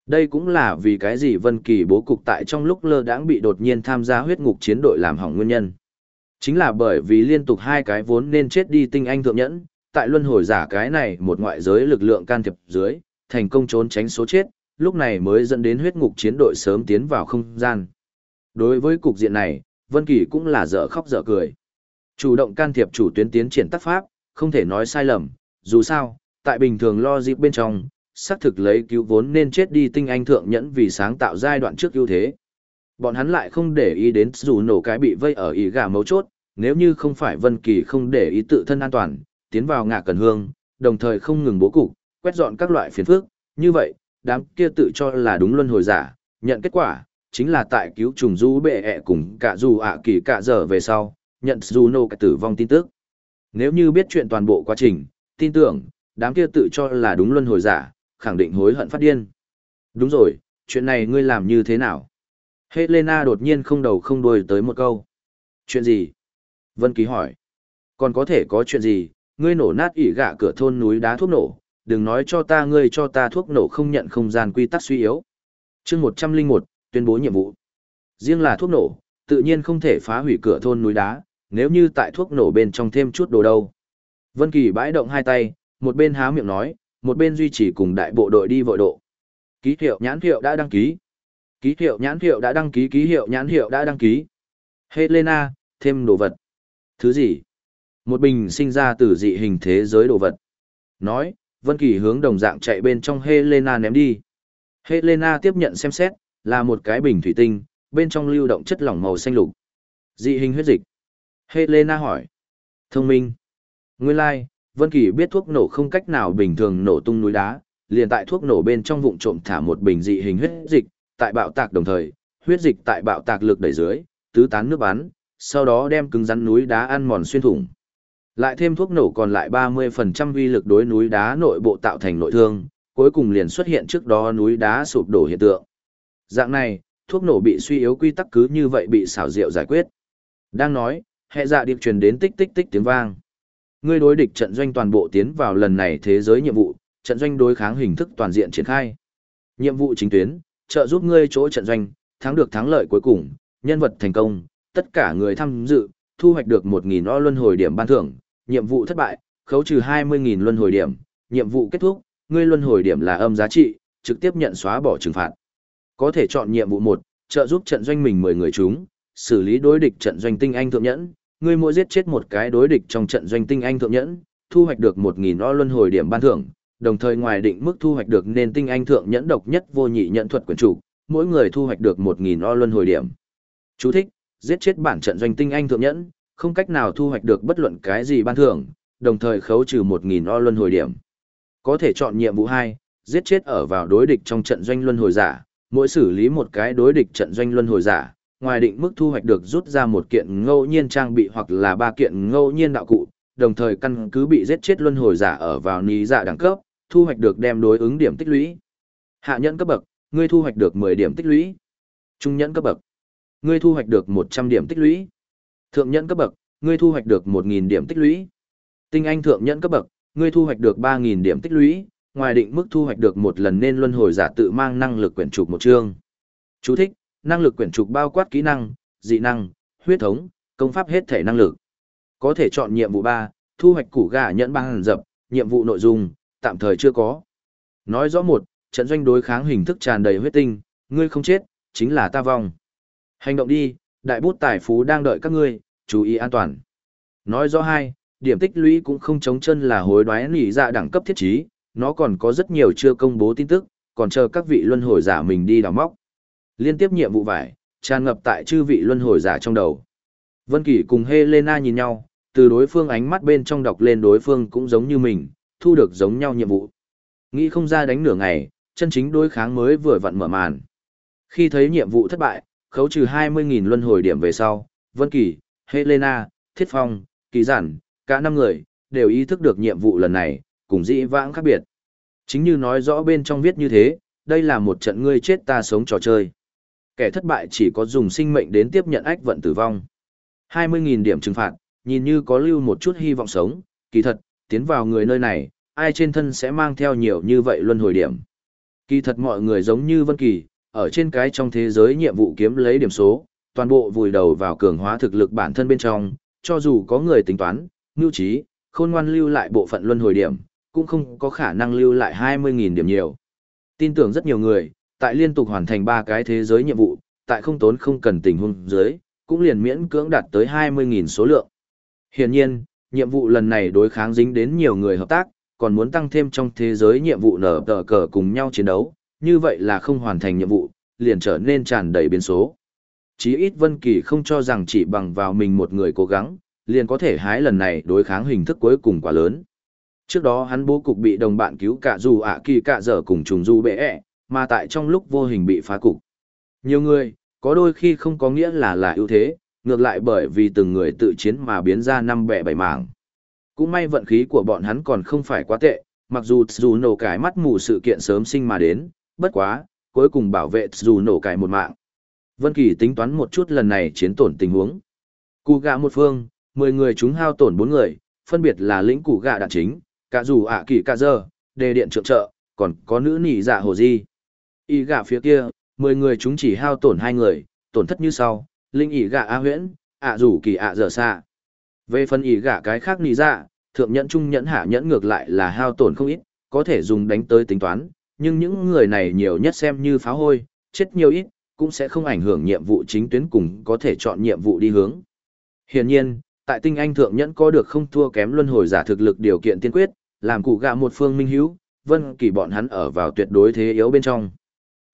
Đây cũng là vì cái gì Vân Kỳ bố cục tại trong lúc lơ đãng bị đột nhiên tham gia huyết ngục chiến đội làm hỏng nguyên nhân. Chính là bởi vì liên tục hai cái vốn nên chết đi tinh anh thượng nhẫn, tại luân hồi giả cái này một ngoại giới lực lượng can thiệp dưới, thành công trốn tránh số chết, lúc này mới dẫn đến huyết ngục chiến đội sớm tiến vào không gian. Đối với cục diện này, Vân Kỳ cũng là dở khóc dở cười. Chủ động can thiệp chủ tuyến tiến triển tác pháp, không thể nói sai lầm, dù sao, tại bình thường lo dịp bên trong, xác thực lấy cứu vốn nên chết đi tinh anh thượng nhẫn vì sáng tạo giai đoạn trước ưu thế. Bọn hắn lại không để ý đến dù nổ cái bị vây ở ý gà mấu chốt, Nếu như không phải Vân Kỳ không để ý tự thân an toàn, tiến vào ngạ cần hương, đồng thời không ngừng bố cục, quét dọn các loại phiền phức, như vậy, đám kia tự cho là đúng luân hồi giả, nhận kết quả, chính là tại cứu trùng du bệ ẹ cùng cả dù ạ kỳ cả giờ về sau, nhận dù nô cả tử vong tin tức. Nếu như biết chuyện toàn bộ quá trình, tin tưởng, đám kia tự cho là đúng luân hồi giả, khẳng định hối hận phát điên. Đúng rồi, chuyện này ngươi làm như thế nào? Helena đột nhiên không đầu không đuôi tới một câu. Chuyện gì? Vân Ký hỏi. Còn có thể có chuyện gì? Ngươi nổ nát ỉ gạ cửa thôn núi đá thuốc nổ, đừng nói cho ta ngươi cho ta thuốc nổ không nhận không gian quy tắc suy yếu. chương 101, tuyên bố nhiệm vụ. Riêng là thuốc nổ, tự nhiên không thể phá hủy cửa thôn núi đá, nếu như tại thuốc nổ bên trong thêm chút đồ đâu. Vân Kỳ bãi động hai tay, một bên há miệng nói, một bên duy trì cùng đại bộ đội đi vội độ. Ký hiệu nhãn hiệu đã đăng ký. Ký hiệu nhãn hiệu đã đăng ký, ký hiệu nhãn hiệu đã đăng ký. Helena, thêm đồ vật. Thứ gì? Một bình sinh ra từ dị hình thế giới đồ vật. Nói, Vân Kỳ hướng đồng dạng chạy bên trong Helena ném đi. Helena tiếp nhận xem xét, là một cái bình thủy tinh, bên trong lưu động chất lỏng màu xanh lục. Dị hình huyết dịch. Helena hỏi. Thông minh. Nguyên lai, like, Vân Kỳ biết thuốc nổ không cách nào bình thường nổ tung núi đá, liền tại thuốc nổ bên trong vụn trộm thả một bình dị hình huyết dịch, tại bạo tạc đồng thời, huyết dịch tại bạo tạc lực đẩy dưới, tứ tán nước bắn, sau đó đem cứng rắn núi đá ăn mòn xuyên thủng. Lại thêm thuốc nổ còn lại 30% vi lực đối núi đá nội bộ tạo thành nội thương, cuối cùng liền xuất hiện trước đó núi đá sụp đổ hiện tượng. Dạng này, thuốc nổ bị suy yếu quy tắc cứ như vậy bị xảo diệu giải quyết. Đang nói, hệ dạ điệp truyền đến tích tích tích tiếng vang. Ngươi đối địch trận doanh toàn bộ tiến vào lần này thế giới nhiệm vụ, trận doanh đối kháng hình thức toàn diện triển khai. Nhiệm vụ chính tuyến, trợ giúp ngươi chỗ trận doanh, thắng được thắng lợi cuối cùng, nhân vật thành công, tất cả người tham dự, thu hoạch được 1.000 o luân hồi điểm ban thưởng, nhiệm vụ thất bại, khấu trừ 20.000 luân hồi điểm, nhiệm vụ kết thúc, ngươi luân hồi điểm là âm giá trị, trực tiếp nhận xóa bỏ trừng phạt. Có thể chọn nhiệm vụ 1, trợ giúp trận doanh mình 10 người chúng, xử lý đối địch trận doanh tinh anh thượng nhẫn, ngươi mỗi giết chết một cái đối địch trong trận doanh tinh anh thượng nhẫn, thu hoạch được 1000 o luân hồi điểm ban thưởng, đồng thời ngoài định mức thu hoạch được nên tinh anh thượng nhẫn độc nhất vô nhị nhận thuật quyền chủ, mỗi người thu hoạch được 1000 o luân hồi điểm. Chú thích: Giết chết bản trận doanh tinh anh thượng nhẫn, không cách nào thu hoạch được bất luận cái gì ban thưởng, đồng thời khấu trừ 1000 o luân hồi điểm. Có thể chọn nhiệm vụ 2, giết chết ở vào đối địch trong trận doanh luân hồi giả, mỗi xử lý một cái đối địch trận doanh luân hồi giả, ngoài định mức thu hoạch được rút ra một kiện ngẫu nhiên trang bị hoặc là ba kiện ngẫu nhiên đạo cụ, đồng thời căn cứ bị giết chết luân hồi giả ở vào ní giả đẳng cấp, thu hoạch được đem đối ứng điểm tích lũy. Hạ nhẫn cấp bậc, ngươi thu hoạch được 10 điểm tích lũy. Trung nhẫn cấp bậc, ngươi thu hoạch được 100 điểm tích lũy. Thượng nhẫn cấp bậc, ngươi thu hoạch được 1000 điểm tích lũy. Tinh anh thượng nhẫn cấp bậc, ngươi thu hoạch được 3000 điểm tích lũy, ngoài định mức thu hoạch được một lần nên luân hồi giả tự mang năng lực quyển trục một chương. Chú thích: Năng lực quyển trục bao quát kỹ năng, dị năng, huyết thống, công pháp hết thể năng lực. Có thể chọn nhiệm vụ 3, thu hoạch củ gà nhẫn băng dập, nhiệm vụ nội dung, tạm thời chưa có. Nói rõ một, trận doanh đối kháng hình thức tràn đầy huyết tinh, ngươi không chết, chính là ta vong. Hành động đi, đại bút tài phú đang đợi các ngươi, chú ý an toàn. Nói rõ hai, điểm tích lũy cũng không chống chân là hối đoái nỉ dạ đẳng cấp thiết trí, nó còn có rất nhiều chưa công bố tin tức, còn chờ các vị luân hồi giả mình đi đào móc. Liên tiếp nhiệm vụ vải, tràn ngập tại chư vị luân hồi giả trong đầu. Vân Kỳ cùng Helena nhìn nhau, từ đối phương ánh mắt bên trong đọc lên đối phương cũng giống như mình, thu được giống nhau nhiệm vụ. Nghĩ không ra đánh nửa ngày, chân chính đối kháng mới vừa vặn mở màn. Khi thấy nhiệm vụ thất bại, khấu trừ 20.000 luân hồi điểm về sau, Vân Kỳ, Helena, Thiết Phong, Kỳ Giản, cả năm người, đều ý thức được nhiệm vụ lần này, cùng dĩ vãng khác biệt. Chính như nói rõ bên trong viết như thế, đây là một trận ngươi chết ta sống trò chơi. Kẻ thất bại chỉ có dùng sinh mệnh đến tiếp nhận ách vận tử vong. 20.000 điểm trừng phạt, nhìn như có lưu một chút hy vọng sống, kỳ thật, tiến vào người nơi này, ai trên thân sẽ mang theo nhiều như vậy luân hồi điểm. Kỳ thật mọi người giống như Vân Kỳ, ở trên cái trong thế giới nhiệm vụ kiếm lấy điểm số, toàn bộ vùi đầu vào cường hóa thực lực bản thân bên trong, cho dù có người tính toán, nhu trí, khôn ngoan lưu lại bộ phận luân hồi điểm, cũng không có khả năng lưu lại 20.000 điểm nhiều. Tin tưởng rất nhiều người, tại liên tục hoàn thành ba cái thế giới nhiệm vụ, tại không tốn không cần tình huống dưới, cũng liền miễn cưỡng đạt tới 20.000 số lượng. Hiển nhiên, nhiệm vụ lần này đối kháng dính đến nhiều người hợp tác, còn muốn tăng thêm trong thế giới nhiệm vụ nở tờ cờ cùng nhau chiến đấu, như vậy là không hoàn thành nhiệm vụ, liền trở nên tràn đầy biến số. Chí ít Vân Kỳ không cho rằng chỉ bằng vào mình một người cố gắng, liền có thể hái lần này đối kháng hình thức cuối cùng quá lớn. Trước đó hắn bố cục bị đồng bạn cứu cả dù ạ kỳ cả giờ cùng trùng du bệ ẹ, mà tại trong lúc vô hình bị phá cục. Nhiều người, có đôi khi không có nghĩa là là ưu thế, ngược lại bởi vì từng người tự chiến mà biến ra năm bẻ bảy mảng. Cũng may vận khí của bọn hắn còn không phải quá tệ, mặc dù dù nổ cái mắt mù sự kiện sớm sinh mà đến, bất quá, cuối cùng bảo vệ dù nổ cái một mạng. Vân Kỳ tính toán một chút lần này chiến tổn tình huống. Cụ gạ một phương, 10 người chúng hao tổn 4 người, phân biệt là lĩnh cụ gạ đạn chính, cả dù ạ kỳ cả giờ, đề điện trượng trợ, còn có nữ nỉ dạ hồ di. Y gạ phía kia, 10 người chúng chỉ hao tổn 2 người, tổn thất như sau, linh ỉ gạ a huyễn, ạ rủ kỳ ạ dở xa. Về phần ỉ gạ cái khác nỉ dạ, thượng nhẫn trung nhẫn hạ nhẫn ngược lại là hao tổn không ít, có thể dùng đánh tới tính toán, nhưng những người này nhiều nhất xem như phá hôi, chết nhiều ít, cũng sẽ không ảnh hưởng nhiệm vụ chính tuyến cùng có thể chọn nhiệm vụ đi hướng. Hiển nhiên, tại tinh anh thượng nhẫn có được không thua kém luân hồi giả thực lực điều kiện tiên quyết, làm cụ gạ một phương minh hữu, vân kỳ bọn hắn ở vào tuyệt đối thế yếu bên trong.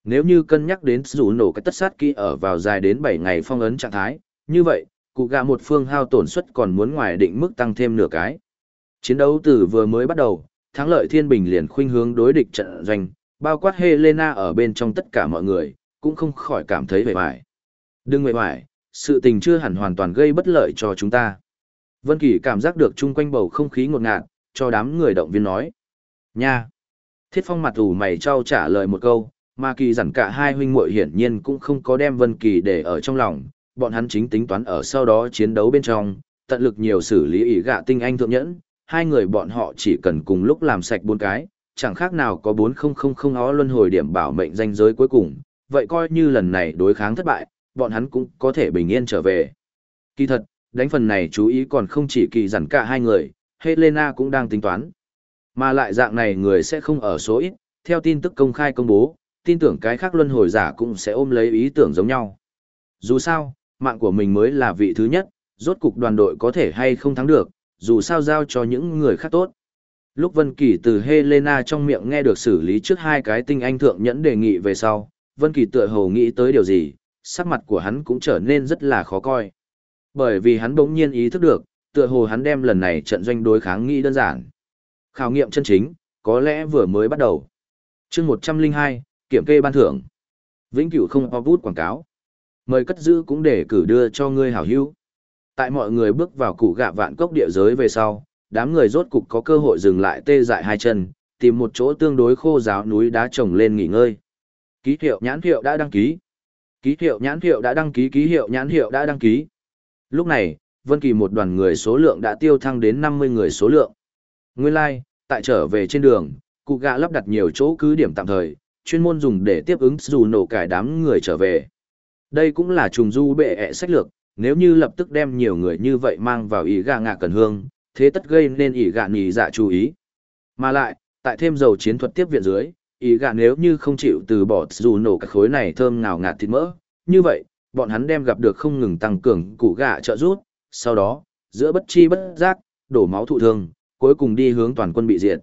Nếu như cân nhắc đến dù nổ cái tất sát kỹ ở vào dài đến 7 ngày phong ấn trạng thái, như vậy, cụ gạ một phương hao tổn suất còn muốn ngoài định mức tăng thêm nửa cái. Chiến đấu từ vừa mới bắt đầu, thắng lợi thiên bình liền khuynh hướng đối địch trận doanh, bao quát Helena ở bên trong tất cả mọi người, cũng không khỏi cảm thấy vẻ vải. Đừng vẻ vải, sự tình chưa hẳn hoàn toàn gây bất lợi cho chúng ta. Vân Kỳ cảm giác được chung quanh bầu không khí ngột ngạt, cho đám người động viên nói. Nha! Thiết phong mặt ủ mày trao trả lời một câu, mà kỳ dặn cả hai huynh muội hiển nhiên cũng không có đem Vân Kỳ để ở trong lòng, bọn hắn chính tính toán ở sau đó chiến đấu bên trong, tận lực nhiều xử lý ý gạ tinh anh thượng nhẫn, hai người bọn họ chỉ cần cùng lúc làm sạch bốn cái, chẳng khác nào có 4000 ó luân hồi điểm bảo mệnh danh giới cuối cùng, vậy coi như lần này đối kháng thất bại, bọn hắn cũng có thể bình yên trở về. Kỳ thật, đánh phần này chú ý còn không chỉ kỳ dặn cả hai người, Helena cũng đang tính toán. Mà lại dạng này người sẽ không ở số ít, theo tin tức công khai công bố, tin tưởng cái khác luân hồi giả cũng sẽ ôm lấy ý tưởng giống nhau. Dù sao, mạng của mình mới là vị thứ nhất, rốt cục đoàn đội có thể hay không thắng được, dù sao giao cho những người khác tốt. Lúc Vân Kỳ từ Helena trong miệng nghe được xử lý trước hai cái tinh anh thượng nhẫn đề nghị về sau, Vân Kỳ tựa hồ nghĩ tới điều gì, sắc mặt của hắn cũng trở nên rất là khó coi. Bởi vì hắn bỗng nhiên ý thức được, tựa hồ hắn đem lần này trận doanh đối kháng nghĩ đơn giản. Khảo nghiệm chân chính, có lẽ vừa mới bắt đầu. Chương 102, kiểm kê ban thưởng. Vĩnh cửu không có bút quảng cáo. Mời cất giữ cũng để cử đưa cho ngươi hảo hữu. Tại mọi người bước vào cụ gạ vạn cốc địa giới về sau, đám người rốt cục có cơ hội dừng lại tê dại hai chân, tìm một chỗ tương đối khô giáo núi đá trồng lên nghỉ ngơi. Ký hiệu nhãn hiệu đã đăng ký. Ký hiệu nhãn hiệu đã đăng ký, ký hiệu nhãn hiệu đã đăng ký. Lúc này, Vân Kỳ một đoàn người số lượng đã tiêu thăng đến 50 người số lượng. Nguyên lai, like, tại trở về trên đường, cụ gạ lắp đặt nhiều chỗ cứ điểm tạm thời, chuyên môn dùng để tiếp ứng dù nổ cải đám người trở về. Đây cũng là trùng du bệ ẹ sách lược, nếu như lập tức đem nhiều người như vậy mang vào ý gà ngạ cần hương, thế tất gây nên ý gà nhì dạ chú ý. Mà lại, tại thêm dầu chiến thuật tiếp viện dưới, ý gà nếu như không chịu từ bỏ dù nổ cái khối này thơm ngào ngạt thịt mỡ, như vậy, bọn hắn đem gặp được không ngừng tăng cường củ gà trợ rút, sau đó, giữa bất chi bất giác, đổ máu thụ thương, cuối cùng đi hướng toàn quân bị diệt.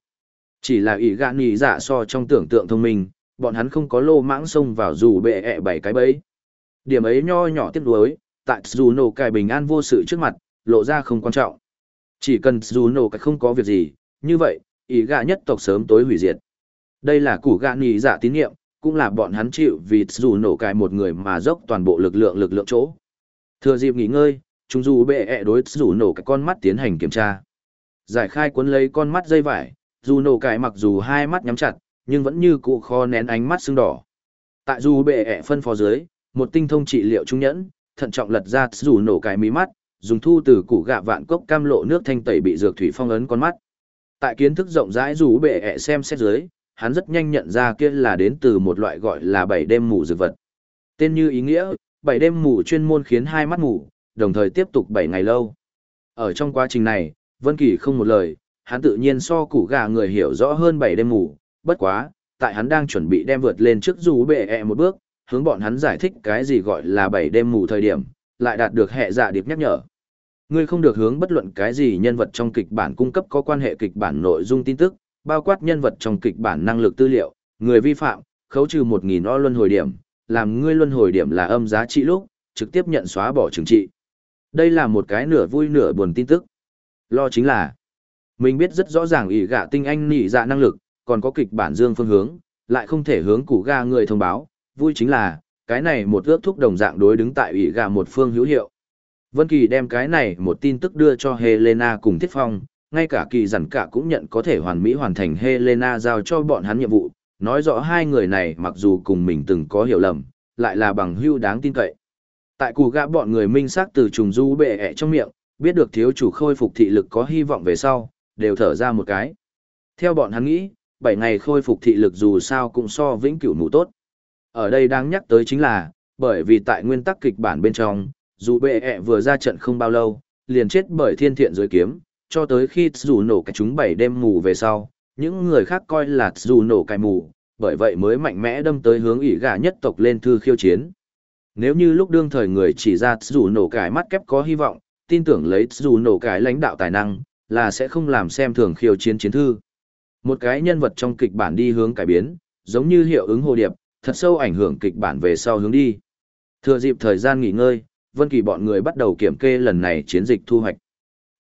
Chỉ là ý gà nhì dạ so trong tưởng tượng thông minh, bọn hắn không có lô mãng xông vào dù bệ ẹ bảy cái bẫy. Điểm ấy nho nhỏ tiếc nuối, tại dù nổ cài bình an vô sự trước mặt, lộ ra không quan trọng. Chỉ cần dù nổ cái không có việc gì, như vậy, ý gà nhất tộc sớm tối hủy diệt. Đây là củ gạ nhì dạ tín nhiệm, cũng là bọn hắn chịu vì dù nổ cài một người mà dốc toàn bộ lực lượng lực lượng chỗ. Thừa dịp nghỉ ngơi, chúng dù bệ ẹ đối dù nổ cái con mắt tiến hành kiểm tra. Giải khai cuốn lấy con mắt dây vải, dù nổ cài mặc dù hai mắt nhắm chặt, nhưng vẫn như cụ kho nén ánh mắt sưng đỏ. Tại dù bệ ẹ phân phó dưới, một tinh thông trị liệu trung nhẫn, thận trọng lật ra dù nổ cái mí mắt, dùng thu từ củ gạ vạn cốc cam lộ nước thanh tẩy bị dược thủy phong ấn con mắt. Tại kiến thức rộng rãi dù bệ ẹ xem xét dưới, hắn rất nhanh nhận ra kia là đến từ một loại gọi là bảy đêm mù dược vật. Tên như ý nghĩa, bảy đêm mù chuyên môn khiến hai mắt mù, đồng thời tiếp tục bảy ngày lâu. Ở trong quá trình này, Vân Kỳ không một lời, hắn tự nhiên so củ gà người hiểu rõ hơn bảy đêm mù, bất quá, tại hắn đang chuẩn bị đem vượt lên trước dù bệ ẹ một bước, hướng bọn hắn giải thích cái gì gọi là bảy đêm mù thời điểm, lại đạt được hệ dạ điệp nhắc nhở. Ngươi không được hướng bất luận cái gì nhân vật trong kịch bản cung cấp có quan hệ kịch bản nội dung tin tức, bao quát nhân vật trong kịch bản năng lực tư liệu, người vi phạm, khấu trừ 1000 o luân hồi điểm, làm ngươi luân hồi điểm là âm giá trị lúc, trực tiếp nhận xóa bỏ trừng trị. Đây là một cái nửa vui nửa buồn tin tức. Lo chính là, mình biết rất rõ ràng ỷ gạ tinh anh nỉ dạ năng lực, còn có kịch bản dương phương hướng, lại không thể hướng củ ga người thông báo. Vui chính là, cái này một ước thúc đồng dạng đối đứng tại ỷ gạ một phương hữu hiệu. Vân Kỳ đem cái này một tin tức đưa cho Helena cùng Thiết Phong, ngay cả kỳ giản cả cũng nhận có thể hoàn mỹ hoàn thành Helena giao cho bọn hắn nhiệm vụ, nói rõ hai người này mặc dù cùng mình từng có hiểu lầm, lại là bằng hữu đáng tin cậy. Tại củ gã bọn người minh xác từ trùng du bệ ẹ trong miệng, biết được thiếu chủ khôi phục thị lực có hy vọng về sau, đều thở ra một cái. Theo bọn hắn nghĩ, 7 ngày khôi phục thị lực dù sao cũng so vĩnh cửu nụ tốt. Ở đây đáng nhắc tới chính là, bởi vì tại nguyên tắc kịch bản bên trong, dù bệ ẹ vừa ra trận không bao lâu, liền chết bởi thiên thiện dưới kiếm, cho tới khi dù nổ cái chúng bảy đêm mù về sau, những người khác coi là dù nổ cái mù, bởi vậy mới mạnh mẽ đâm tới hướng ỉ gà nhất tộc lên thư khiêu chiến. Nếu như lúc đương thời người chỉ ra dù nổ cái mắt kép có hy vọng, tin tưởng lấy dù nổ cái lãnh đạo tài năng, là sẽ không làm xem thường khiêu chiến chiến thư. Một cái nhân vật trong kịch bản đi hướng cải biến, giống như hiệu ứng hồ điệp, thật sâu ảnh hưởng kịch bản về sau hướng đi. Thừa dịp thời gian nghỉ ngơi, Vân Kỳ bọn người bắt đầu kiểm kê lần này chiến dịch thu hoạch.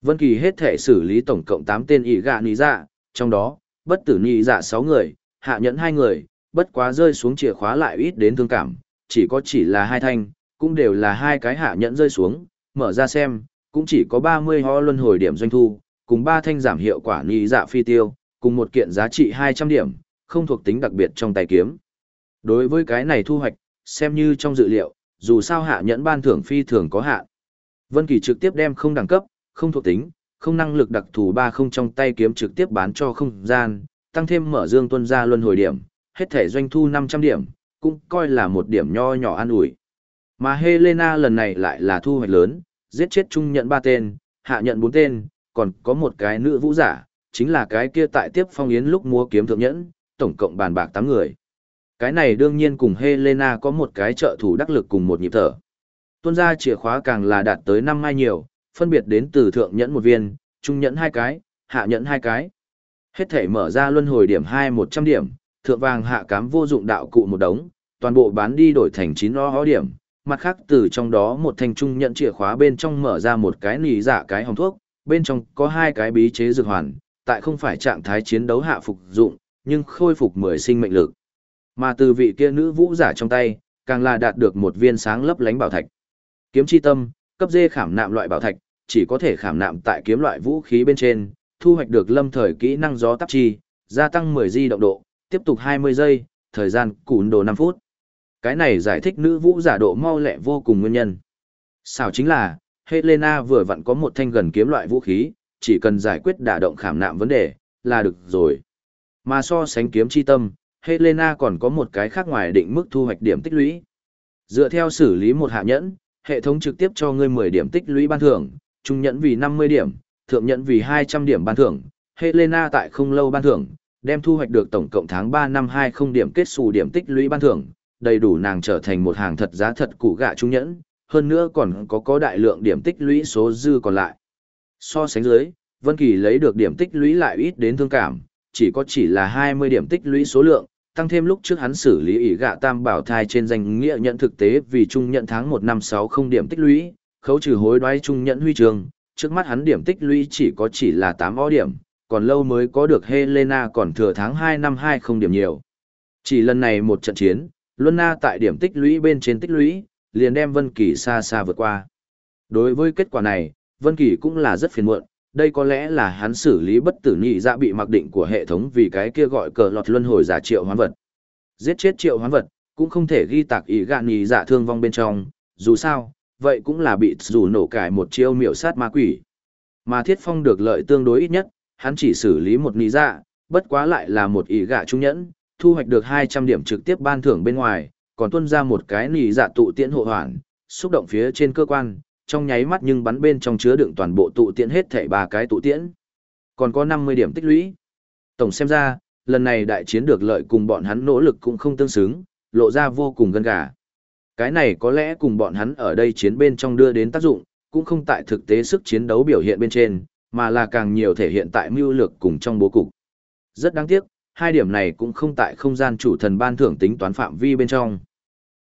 Vân Kỳ hết thể xử lý tổng cộng 8 tên ỷ gạ Nị dạ, trong đó, bất tử Nị dạ 6 người, hạ nhẫn 2 người, bất quá rơi xuống chìa khóa lại ít đến thương cảm, chỉ có chỉ là hai thanh, cũng đều là hai cái hạ nhẫn rơi xuống, mở ra xem, cũng chỉ có 30 ho luân hồi điểm doanh thu, cùng ba thanh giảm hiệu quả Nị dạ phi tiêu, cùng một kiện giá trị 200 điểm, không thuộc tính đặc biệt trong tay kiếm. Đối với cái này thu hoạch, xem như trong dự liệu, dù sao hạ nhẫn ban thưởng phi thường có hạn. Vân Kỳ trực tiếp đem không đẳng cấp, không thuộc tính, không năng lực đặc thù ba không trong tay kiếm trực tiếp bán cho không gian, tăng thêm mở dương tuân ra luân hồi điểm, hết thể doanh thu 500 điểm, cũng coi là một điểm nho nhỏ an ủi. Mà Helena lần này lại là thu hoạch lớn, giết chết trung nhận ba tên, hạ nhận bốn tên, còn có một cái nữ vũ giả, chính là cái kia tại tiếp phong yến lúc mua kiếm thượng nhẫn, tổng cộng bàn bạc 8 người. Cái này đương nhiên cùng Helena có một cái trợ thủ đắc lực cùng một nhịp thở. Tuân ra chìa khóa càng là đạt tới năm mai nhiều, phân biệt đến từ thượng nhẫn một viên, trung nhẫn hai cái, hạ nhẫn hai cái. Hết thể mở ra luân hồi điểm hai một trăm điểm, thượng vàng hạ cám vô dụng đạo cụ một đống, toàn bộ bán đi đổi thành chín lo hó điểm. Mặt khác từ trong đó một thanh trung nhận chìa khóa bên trong mở ra một cái nỉ giả dạ cái hồng thuốc, bên trong có hai cái bí chế dược hoàn, tại không phải trạng thái chiến đấu hạ phục dụng, nhưng khôi phục mười sinh mệnh lực. Mà từ vị kia nữ vũ giả trong tay, càng là đạt được một viên sáng lấp lánh bảo thạch. Kiếm chi tâm, cấp dê khảm nạm loại bảo thạch, chỉ có thể khảm nạm tại kiếm loại vũ khí bên trên, thu hoạch được lâm thời kỹ năng gió tắp chi, gia tăng 10 di động độ, tiếp tục 20 giây, thời gian cùn đồ 5 phút. Cái này giải thích nữ vũ giả độ mau lẹ vô cùng nguyên nhân. Sao chính là, Helena vừa vặn có một thanh gần kiếm loại vũ khí, chỉ cần giải quyết đả động khảm nạm vấn đề, là được rồi. Mà so sánh kiếm chi tâm, Helena còn có một cái khác ngoài định mức thu hoạch điểm tích lũy. Dựa theo xử lý một hạ nhẫn, hệ thống trực tiếp cho ngươi 10 điểm tích lũy ban thưởng, trung nhẫn vì 50 điểm, thượng nhẫn vì 200 điểm ban thưởng. Helena tại không lâu ban thưởng, đem thu hoạch được tổng cộng tháng 3 năm 20 điểm kết xù điểm tích lũy ban thưởng, đầy đủ nàng trở thành một hàng thật giá thật củ gạ trung nhẫn, hơn nữa còn có có đại lượng điểm tích lũy số dư còn lại. So sánh dưới, Vân Kỳ lấy được điểm tích lũy lại ít đến thương cảm, chỉ có chỉ là 20 điểm tích lũy số lượng, tăng thêm lúc trước hắn xử lý ỷ gạ tam bảo thai trên danh nghĩa nhận thực tế vì trung nhận tháng 1 năm 60 điểm tích lũy, khấu trừ hối đoái trung nhận huy trường, trước mắt hắn điểm tích lũy chỉ có chỉ là 8 o điểm, còn lâu mới có được Helena còn thừa tháng 2 năm 20 điểm nhiều. Chỉ lần này một trận chiến, Luân Na tại điểm tích lũy bên trên tích lũy, liền đem Vân Kỳ xa xa vượt qua. Đối với kết quả này, Vân Kỳ cũng là rất phiền muộn, đây có lẽ là hắn xử lý bất tử nhị dạ bị mặc định của hệ thống vì cái kia gọi cờ lọt luân hồi giả triệu hoán vật. Giết chết triệu hoán vật, cũng không thể ghi tạc ý gạn nhị dạ thương vong bên trong, dù sao, vậy cũng là bị dù nổ cải một chiêu miểu sát ma quỷ. Mà thiết phong được lợi tương đối ít nhất, hắn chỉ xử lý một nhị dạ, bất quá lại là một ý gạ trung nhẫn, thu hoạch được 200 điểm trực tiếp ban thưởng bên ngoài, còn tuân ra một cái nhị dạ tụ tiễn hộ hoàn, xúc động phía trên cơ quan, trong nháy mắt nhưng bắn bên trong chứa đựng toàn bộ tụ tiễn hết thảy ba cái tụ tiễn. Còn có 50 điểm tích lũy. Tổng xem ra, lần này đại chiến được lợi cùng bọn hắn nỗ lực cũng không tương xứng, lộ ra vô cùng gân gà. Cái này có lẽ cùng bọn hắn ở đây chiến bên trong đưa đến tác dụng, cũng không tại thực tế sức chiến đấu biểu hiện bên trên, mà là càng nhiều thể hiện tại mưu lược cùng trong bố cục. Rất đáng tiếc, hai điểm này cũng không tại không gian chủ thần ban thưởng tính toán phạm vi bên trong.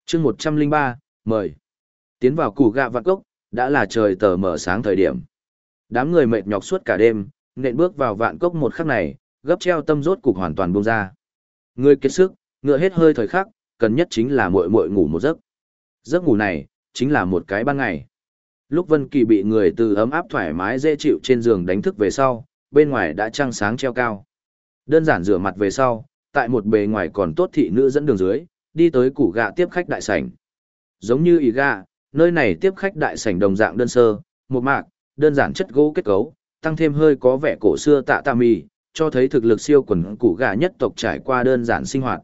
chương 103, mời. Tiến vào củ gạ vạn cốc, đã là trời tờ mở sáng thời điểm. Đám người mệt nhọc suốt cả đêm, nện bước vào vạn cốc một khắc này, gấp treo tâm rốt cục hoàn toàn buông ra. Người kiệt sức, ngựa hết hơi thời khắc, cần nhất chính là muội muội ngủ một giấc. Giấc ngủ này, chính là một cái ban ngày. Lúc Vân Kỳ bị người từ ấm áp thoải mái dễ chịu trên giường đánh thức về sau, bên ngoài đã trăng sáng treo cao. Đơn giản rửa mặt về sau, tại một bề ngoài còn tốt thị nữ dẫn đường dưới, đi tới củ gạ tiếp khách đại sảnh. Giống như ý gạ, nơi này tiếp khách đại sảnh đồng dạng đơn sơ, một mạc, đơn giản chất gỗ kết cấu, tăng thêm hơi có vẻ cổ xưa tạ tạ mì, cho thấy thực lực siêu quần củ gà nhất tộc trải qua đơn giản sinh hoạt.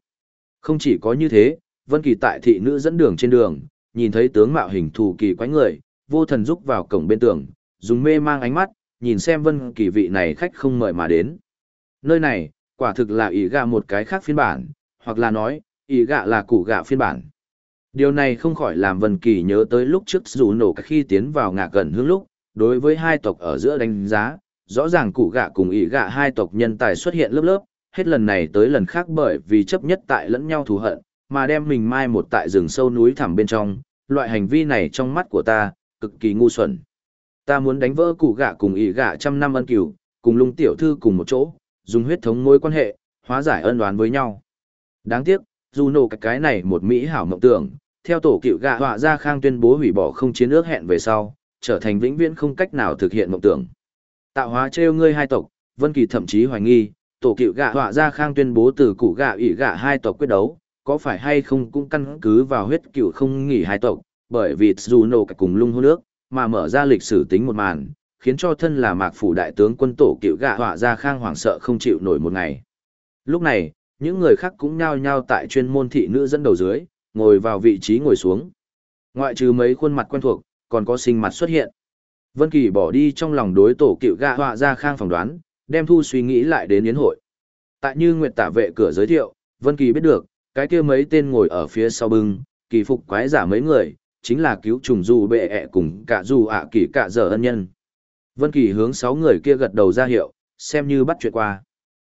Không chỉ có như thế, Vân Kỳ tại thị nữ dẫn đường trên đường, nhìn thấy tướng mạo hình thù kỳ quái người, vô thần rúc vào cổng bên tường, dùng mê mang ánh mắt, nhìn xem Vân Kỳ vị này khách không mời mà đến. Nơi này, quả thực là ý gà một cái khác phiên bản, hoặc là nói, ý gà là củ gà phiên bản. Điều này không khỏi làm Vân Kỳ nhớ tới lúc trước dù nổ khi tiến vào ngạc gần hướng lúc, đối với hai tộc ở giữa đánh giá, rõ ràng cụ gạ cùng ý gạ hai tộc nhân tài xuất hiện lớp lớp, hết lần này tới lần khác bởi vì chấp nhất tại lẫn nhau thù hận, mà đem mình mai một tại rừng sâu núi thẳm bên trong, loại hành vi này trong mắt của ta, cực kỳ ngu xuẩn. Ta muốn đánh vỡ cụ gạ cùng ý gạ trăm năm ân cửu, cùng lung tiểu thư cùng một chỗ, dùng huyết thống mối quan hệ, hóa giải ân đoán với nhau. Đáng tiếc, dù nổ cái cái này một mỹ hảo mộng tưởng, theo tổ cựu gạ họa ra khang tuyên bố hủy bỏ không chiến ước hẹn về sau, trở thành vĩnh viễn không cách nào thực hiện mộng tưởng. Tạo hóa trêu ngươi hai tộc, Vân Kỳ thậm chí hoài nghi, tổ cựu gạ họa ra khang tuyên bố từ cụ gạ ỷ gạ hai tộc quyết đấu, có phải hay không cũng căn cứ vào huyết cựu không nghỉ hai tộc, bởi vì dù nổ cả cùng lung hô nước, mà mở ra lịch sử tính một màn, khiến cho thân là mạc phủ đại tướng quân tổ cựu gạ họa ra khang hoảng sợ không chịu nổi một ngày. Lúc này, những người khác cũng nhao nhao tại chuyên môn thị nữ dẫn đầu dưới, ngồi vào vị trí ngồi xuống. Ngoại trừ mấy khuôn mặt quen thuộc, còn có sinh mặt xuất hiện. Vân Kỳ bỏ đi trong lòng đối tổ cựu gạ họa ra khang phỏng đoán, đem thu suy nghĩ lại đến yến hội. Tại như Nguyệt Tả vệ cửa giới thiệu, Vân Kỳ biết được, cái kia mấy tên ngồi ở phía sau bưng, kỳ phục quái giả mấy người, chính là cứu trùng du bệ ẹ cùng cả du ạ kỳ cả giờ ân nhân. Vân Kỳ hướng sáu người kia gật đầu ra hiệu, xem như bắt chuyện qua.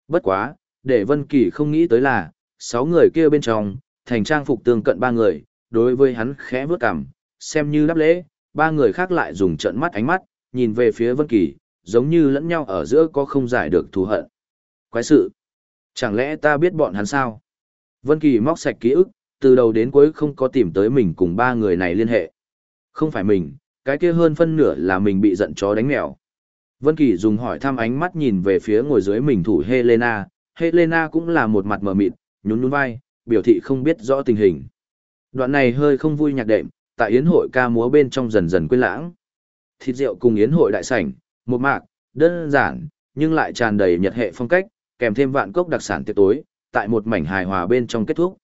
Bất quá, để Vân Kỳ không nghĩ tới là, sáu người kia bên trong, thành trang phục tương cận ba người, đối với hắn khẽ vước cằm, xem như đáp lễ, ba người khác lại dùng trận mắt ánh mắt, nhìn về phía Vân Kỳ, giống như lẫn nhau ở giữa có không giải được thù hận. Quái sự! Chẳng lẽ ta biết bọn hắn sao? Vân Kỳ móc sạch ký ức, từ đầu đến cuối không có tìm tới mình cùng ba người này liên hệ. Không phải mình, cái kia hơn phân nửa là mình bị giận chó đánh mèo. Vân Kỳ dùng hỏi thăm ánh mắt nhìn về phía ngồi dưới mình thủ Helena, Helena cũng là một mặt mờ mịt, nhún nhún vai, biểu thị không biết rõ tình hình. Đoạn này hơi không vui nhạc đệm, tại yến hội ca múa bên trong dần dần quên lãng. Thịt rượu cùng yến hội đại sảnh, một mạc, đơn giản, nhưng lại tràn đầy nhật hệ phong cách, kèm thêm vạn cốc đặc sản tiệc tối, tại một mảnh hài hòa bên trong kết thúc.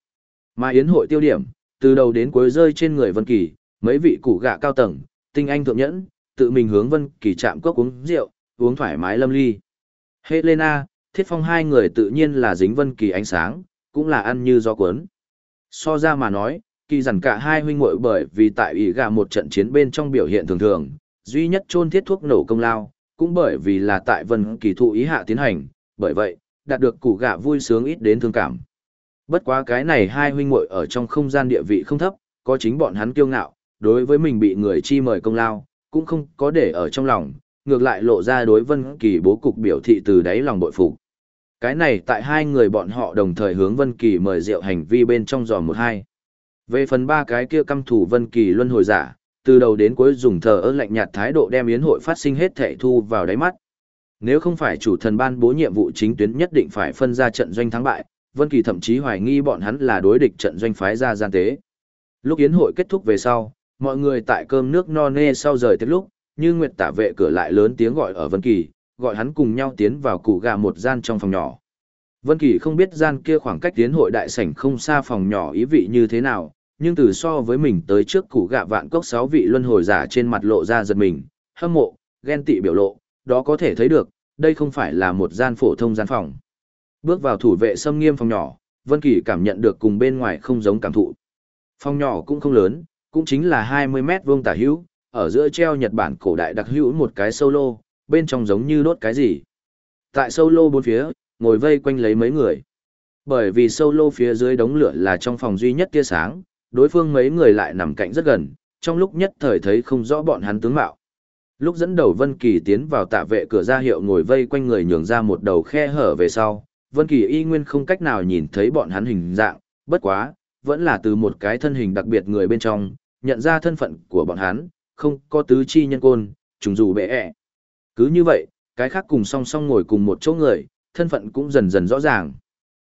Mà yến hội tiêu điểm, từ đầu đến cuối rơi trên người Vân Kỳ, mấy vị cụ gạ cao tầng, tinh anh thượng nhẫn, tự mình hướng Vân Kỳ chạm cốc uống rượu, uống thoải mái lâm ly. Helena, Thiết Phong hai người tự nhiên là dính Vân Kỳ ánh sáng, cũng là ăn như gió cuốn. So ra mà nói, kỳ dằn cả hai huynh muội bởi vì tại ý gà một trận chiến bên trong biểu hiện thường thường, duy nhất chôn thiết thuốc nổ công lao, cũng bởi vì là tại vân kỳ thụ ý hạ tiến hành, bởi vậy, đạt được củ gà vui sướng ít đến thương cảm. Bất quá cái này hai huynh muội ở trong không gian địa vị không thấp, có chính bọn hắn kiêu ngạo, đối với mình bị người chi mời công lao, cũng không có để ở trong lòng, ngược lại lộ ra đối vân kỳ bố cục biểu thị từ đáy lòng bội phục. Cái này tại hai người bọn họ đồng thời hướng Vân Kỳ mời rượu hành vi bên trong giò một hai. Về phần ba cái kia căm thủ Vân Kỳ luân hồi giả, từ đầu đến cuối dùng thờ ơ lạnh nhạt thái độ đem yến hội phát sinh hết thảy thu vào đáy mắt. Nếu không phải chủ thần ban bố nhiệm vụ chính tuyến nhất định phải phân ra trận doanh thắng bại, Vân Kỳ thậm chí hoài nghi bọn hắn là đối địch trận doanh phái ra gian tế. Lúc yến hội kết thúc về sau, mọi người tại cơm nước no nê sau rời tiệc lúc, như Nguyệt Tả vệ cửa lại lớn tiếng gọi ở Vân Kỳ, gọi hắn cùng nhau tiến vào cụ gà một gian trong phòng nhỏ. Vân Kỳ không biết gian kia khoảng cách tiến hội đại sảnh không xa phòng nhỏ ý vị như thế nào, nhưng từ so với mình tới trước củ gạ vạn cốc sáu vị luân hồi giả trên mặt lộ ra giật mình, hâm mộ, ghen tị biểu lộ, đó có thể thấy được, đây không phải là một gian phổ thông gian phòng. Bước vào thủ vệ xâm nghiêm phòng nhỏ, Vân Kỳ cảm nhận được cùng bên ngoài không giống cảm thụ. Phòng nhỏ cũng không lớn, cũng chính là 20 mét vuông tả hữu, ở giữa treo Nhật Bản cổ đại đặc hữu một cái solo, bên trong giống như đốt cái gì. Tại solo bốn phía, ngồi vây quanh lấy mấy người. Bởi vì solo phía dưới đống lửa là trong phòng duy nhất tia sáng, đối phương mấy người lại nằm cạnh rất gần, trong lúc nhất thời thấy không rõ bọn hắn tướng mạo. Lúc dẫn đầu Vân Kỳ tiến vào tạ vệ cửa ra hiệu ngồi vây quanh người nhường ra một đầu khe hở về sau, Vân Kỳ y nguyên không cách nào nhìn thấy bọn hắn hình dạng, bất quá, vẫn là từ một cái thân hình đặc biệt người bên trong, nhận ra thân phận của bọn hắn, không có tứ chi nhân côn, trùng dù bệ ẹ. Cứ như vậy, cái khác cùng song song ngồi cùng một chỗ người, thân phận cũng dần dần rõ ràng.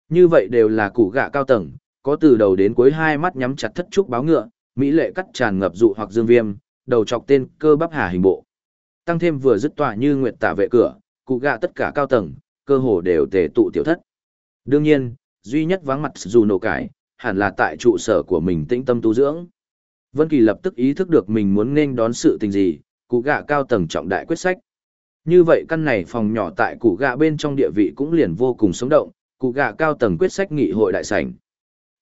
Như vậy đều là củ gạ cao tầng, có từ đầu đến cuối hai mắt nhắm chặt thất trúc báo ngựa, mỹ lệ cắt tràn ngập dụ hoặc dương viêm, đầu chọc tên cơ bắp hà hình bộ. Tăng thêm vừa dứt tỏa như nguyệt tả vệ cửa, cụ gạ tất cả cao tầng, cơ hồ đều tề tụ tiểu thất. Đương nhiên, duy nhất vắng mặt dù nổ cải, hẳn là tại trụ sở của mình tĩnh tâm tu dưỡng. Vân Kỳ lập tức ý thức được mình muốn nên đón sự tình gì, cụ gạ cao tầng trọng đại quyết sách. Như vậy căn này phòng nhỏ tại cụ gạ bên trong địa vị cũng liền vô cùng sống động, cụ gạ cao tầng quyết sách nghị hội đại sảnh.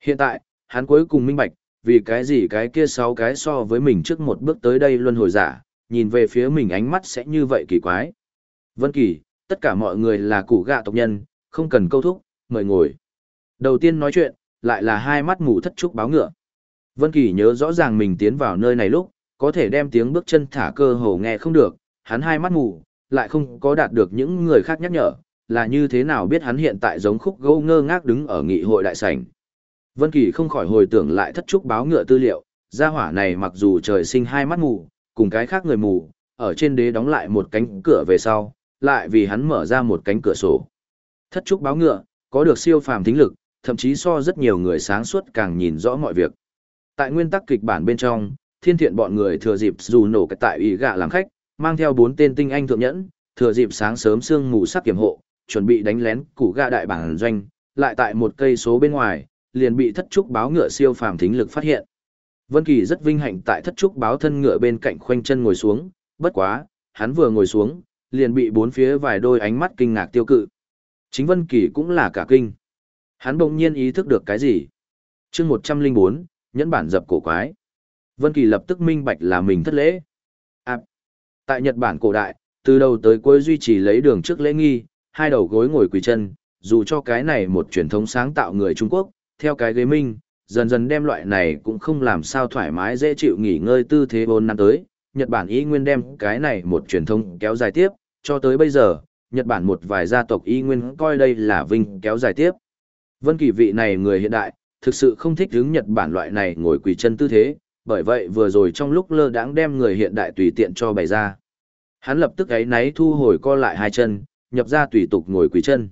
Hiện tại, hắn cuối cùng minh bạch, vì cái gì cái kia sáu cái so với mình trước một bước tới đây luân hồi giả, nhìn về phía mình ánh mắt sẽ như vậy kỳ quái. Vân Kỳ, tất cả mọi người là cụ gạ tộc nhân, không cần câu thúc, mời ngồi. Đầu tiên nói chuyện, lại là hai mắt mù thất trúc báo ngựa. Vân Kỳ nhớ rõ ràng mình tiến vào nơi này lúc, có thể đem tiếng bước chân thả cơ hồ nghe không được, hắn hai mắt mù, lại không có đạt được những người khác nhắc nhở, là như thế nào biết hắn hiện tại giống khúc gỗ ngơ ngác đứng ở nghị hội đại sảnh. Vân Kỳ không khỏi hồi tưởng lại thất trúc báo ngựa tư liệu, gia hỏa này mặc dù trời sinh hai mắt mù, cùng cái khác người mù, ở trên đế đóng lại một cánh cửa về sau, lại vì hắn mở ra một cánh cửa sổ. Thất trúc báo ngựa, có được siêu phàm thính lực, thậm chí so rất nhiều người sáng suốt càng nhìn rõ mọi việc. Tại nguyên tắc kịch bản bên trong, thiên thiện bọn người thừa dịp dù nổ cái tại ủy gạ làm khách, mang theo bốn tên tinh anh thượng nhẫn, thừa dịp sáng sớm sương mù sắc kiểm hộ, chuẩn bị đánh lén củ gạ đại bản doanh, lại tại một cây số bên ngoài, liền bị thất trúc báo ngựa siêu phàm thính lực phát hiện. Vân Kỳ rất vinh hạnh tại thất trúc báo thân ngựa bên cạnh khoanh chân ngồi xuống, bất quá, hắn vừa ngồi xuống, liền bị bốn phía vài đôi ánh mắt kinh ngạc tiêu cự. Chính Vân Kỳ cũng là cả kinh. Hắn bỗng nhiên ý thức được cái gì? Chương 104, nhẫn bản dập cổ quái. Vân Kỳ lập tức minh bạch là mình thất lễ. Tại Nhật Bản cổ đại, từ đầu tới cuối duy trì lấy đường trước lễ nghi, hai đầu gối ngồi quỳ chân, dù cho cái này một truyền thống sáng tạo người Trung Quốc, theo cái ghế minh, dần dần đem loại này cũng không làm sao thoải mái dễ chịu nghỉ ngơi tư thế bốn năm tới. Nhật Bản y nguyên đem cái này một truyền thống kéo dài tiếp, cho tới bây giờ, Nhật Bản một vài gia tộc y nguyên coi đây là vinh kéo dài tiếp. Vân Kỳ vị này người hiện đại, thực sự không thích hướng Nhật Bản loại này ngồi quỳ chân tư thế, bởi vậy vừa rồi trong lúc lơ đãng đem người hiện đại tùy tiện cho bày ra. Hắn lập tức ấy náy thu hồi co lại hai chân, nhập ra tùy tục ngồi quỳ chân.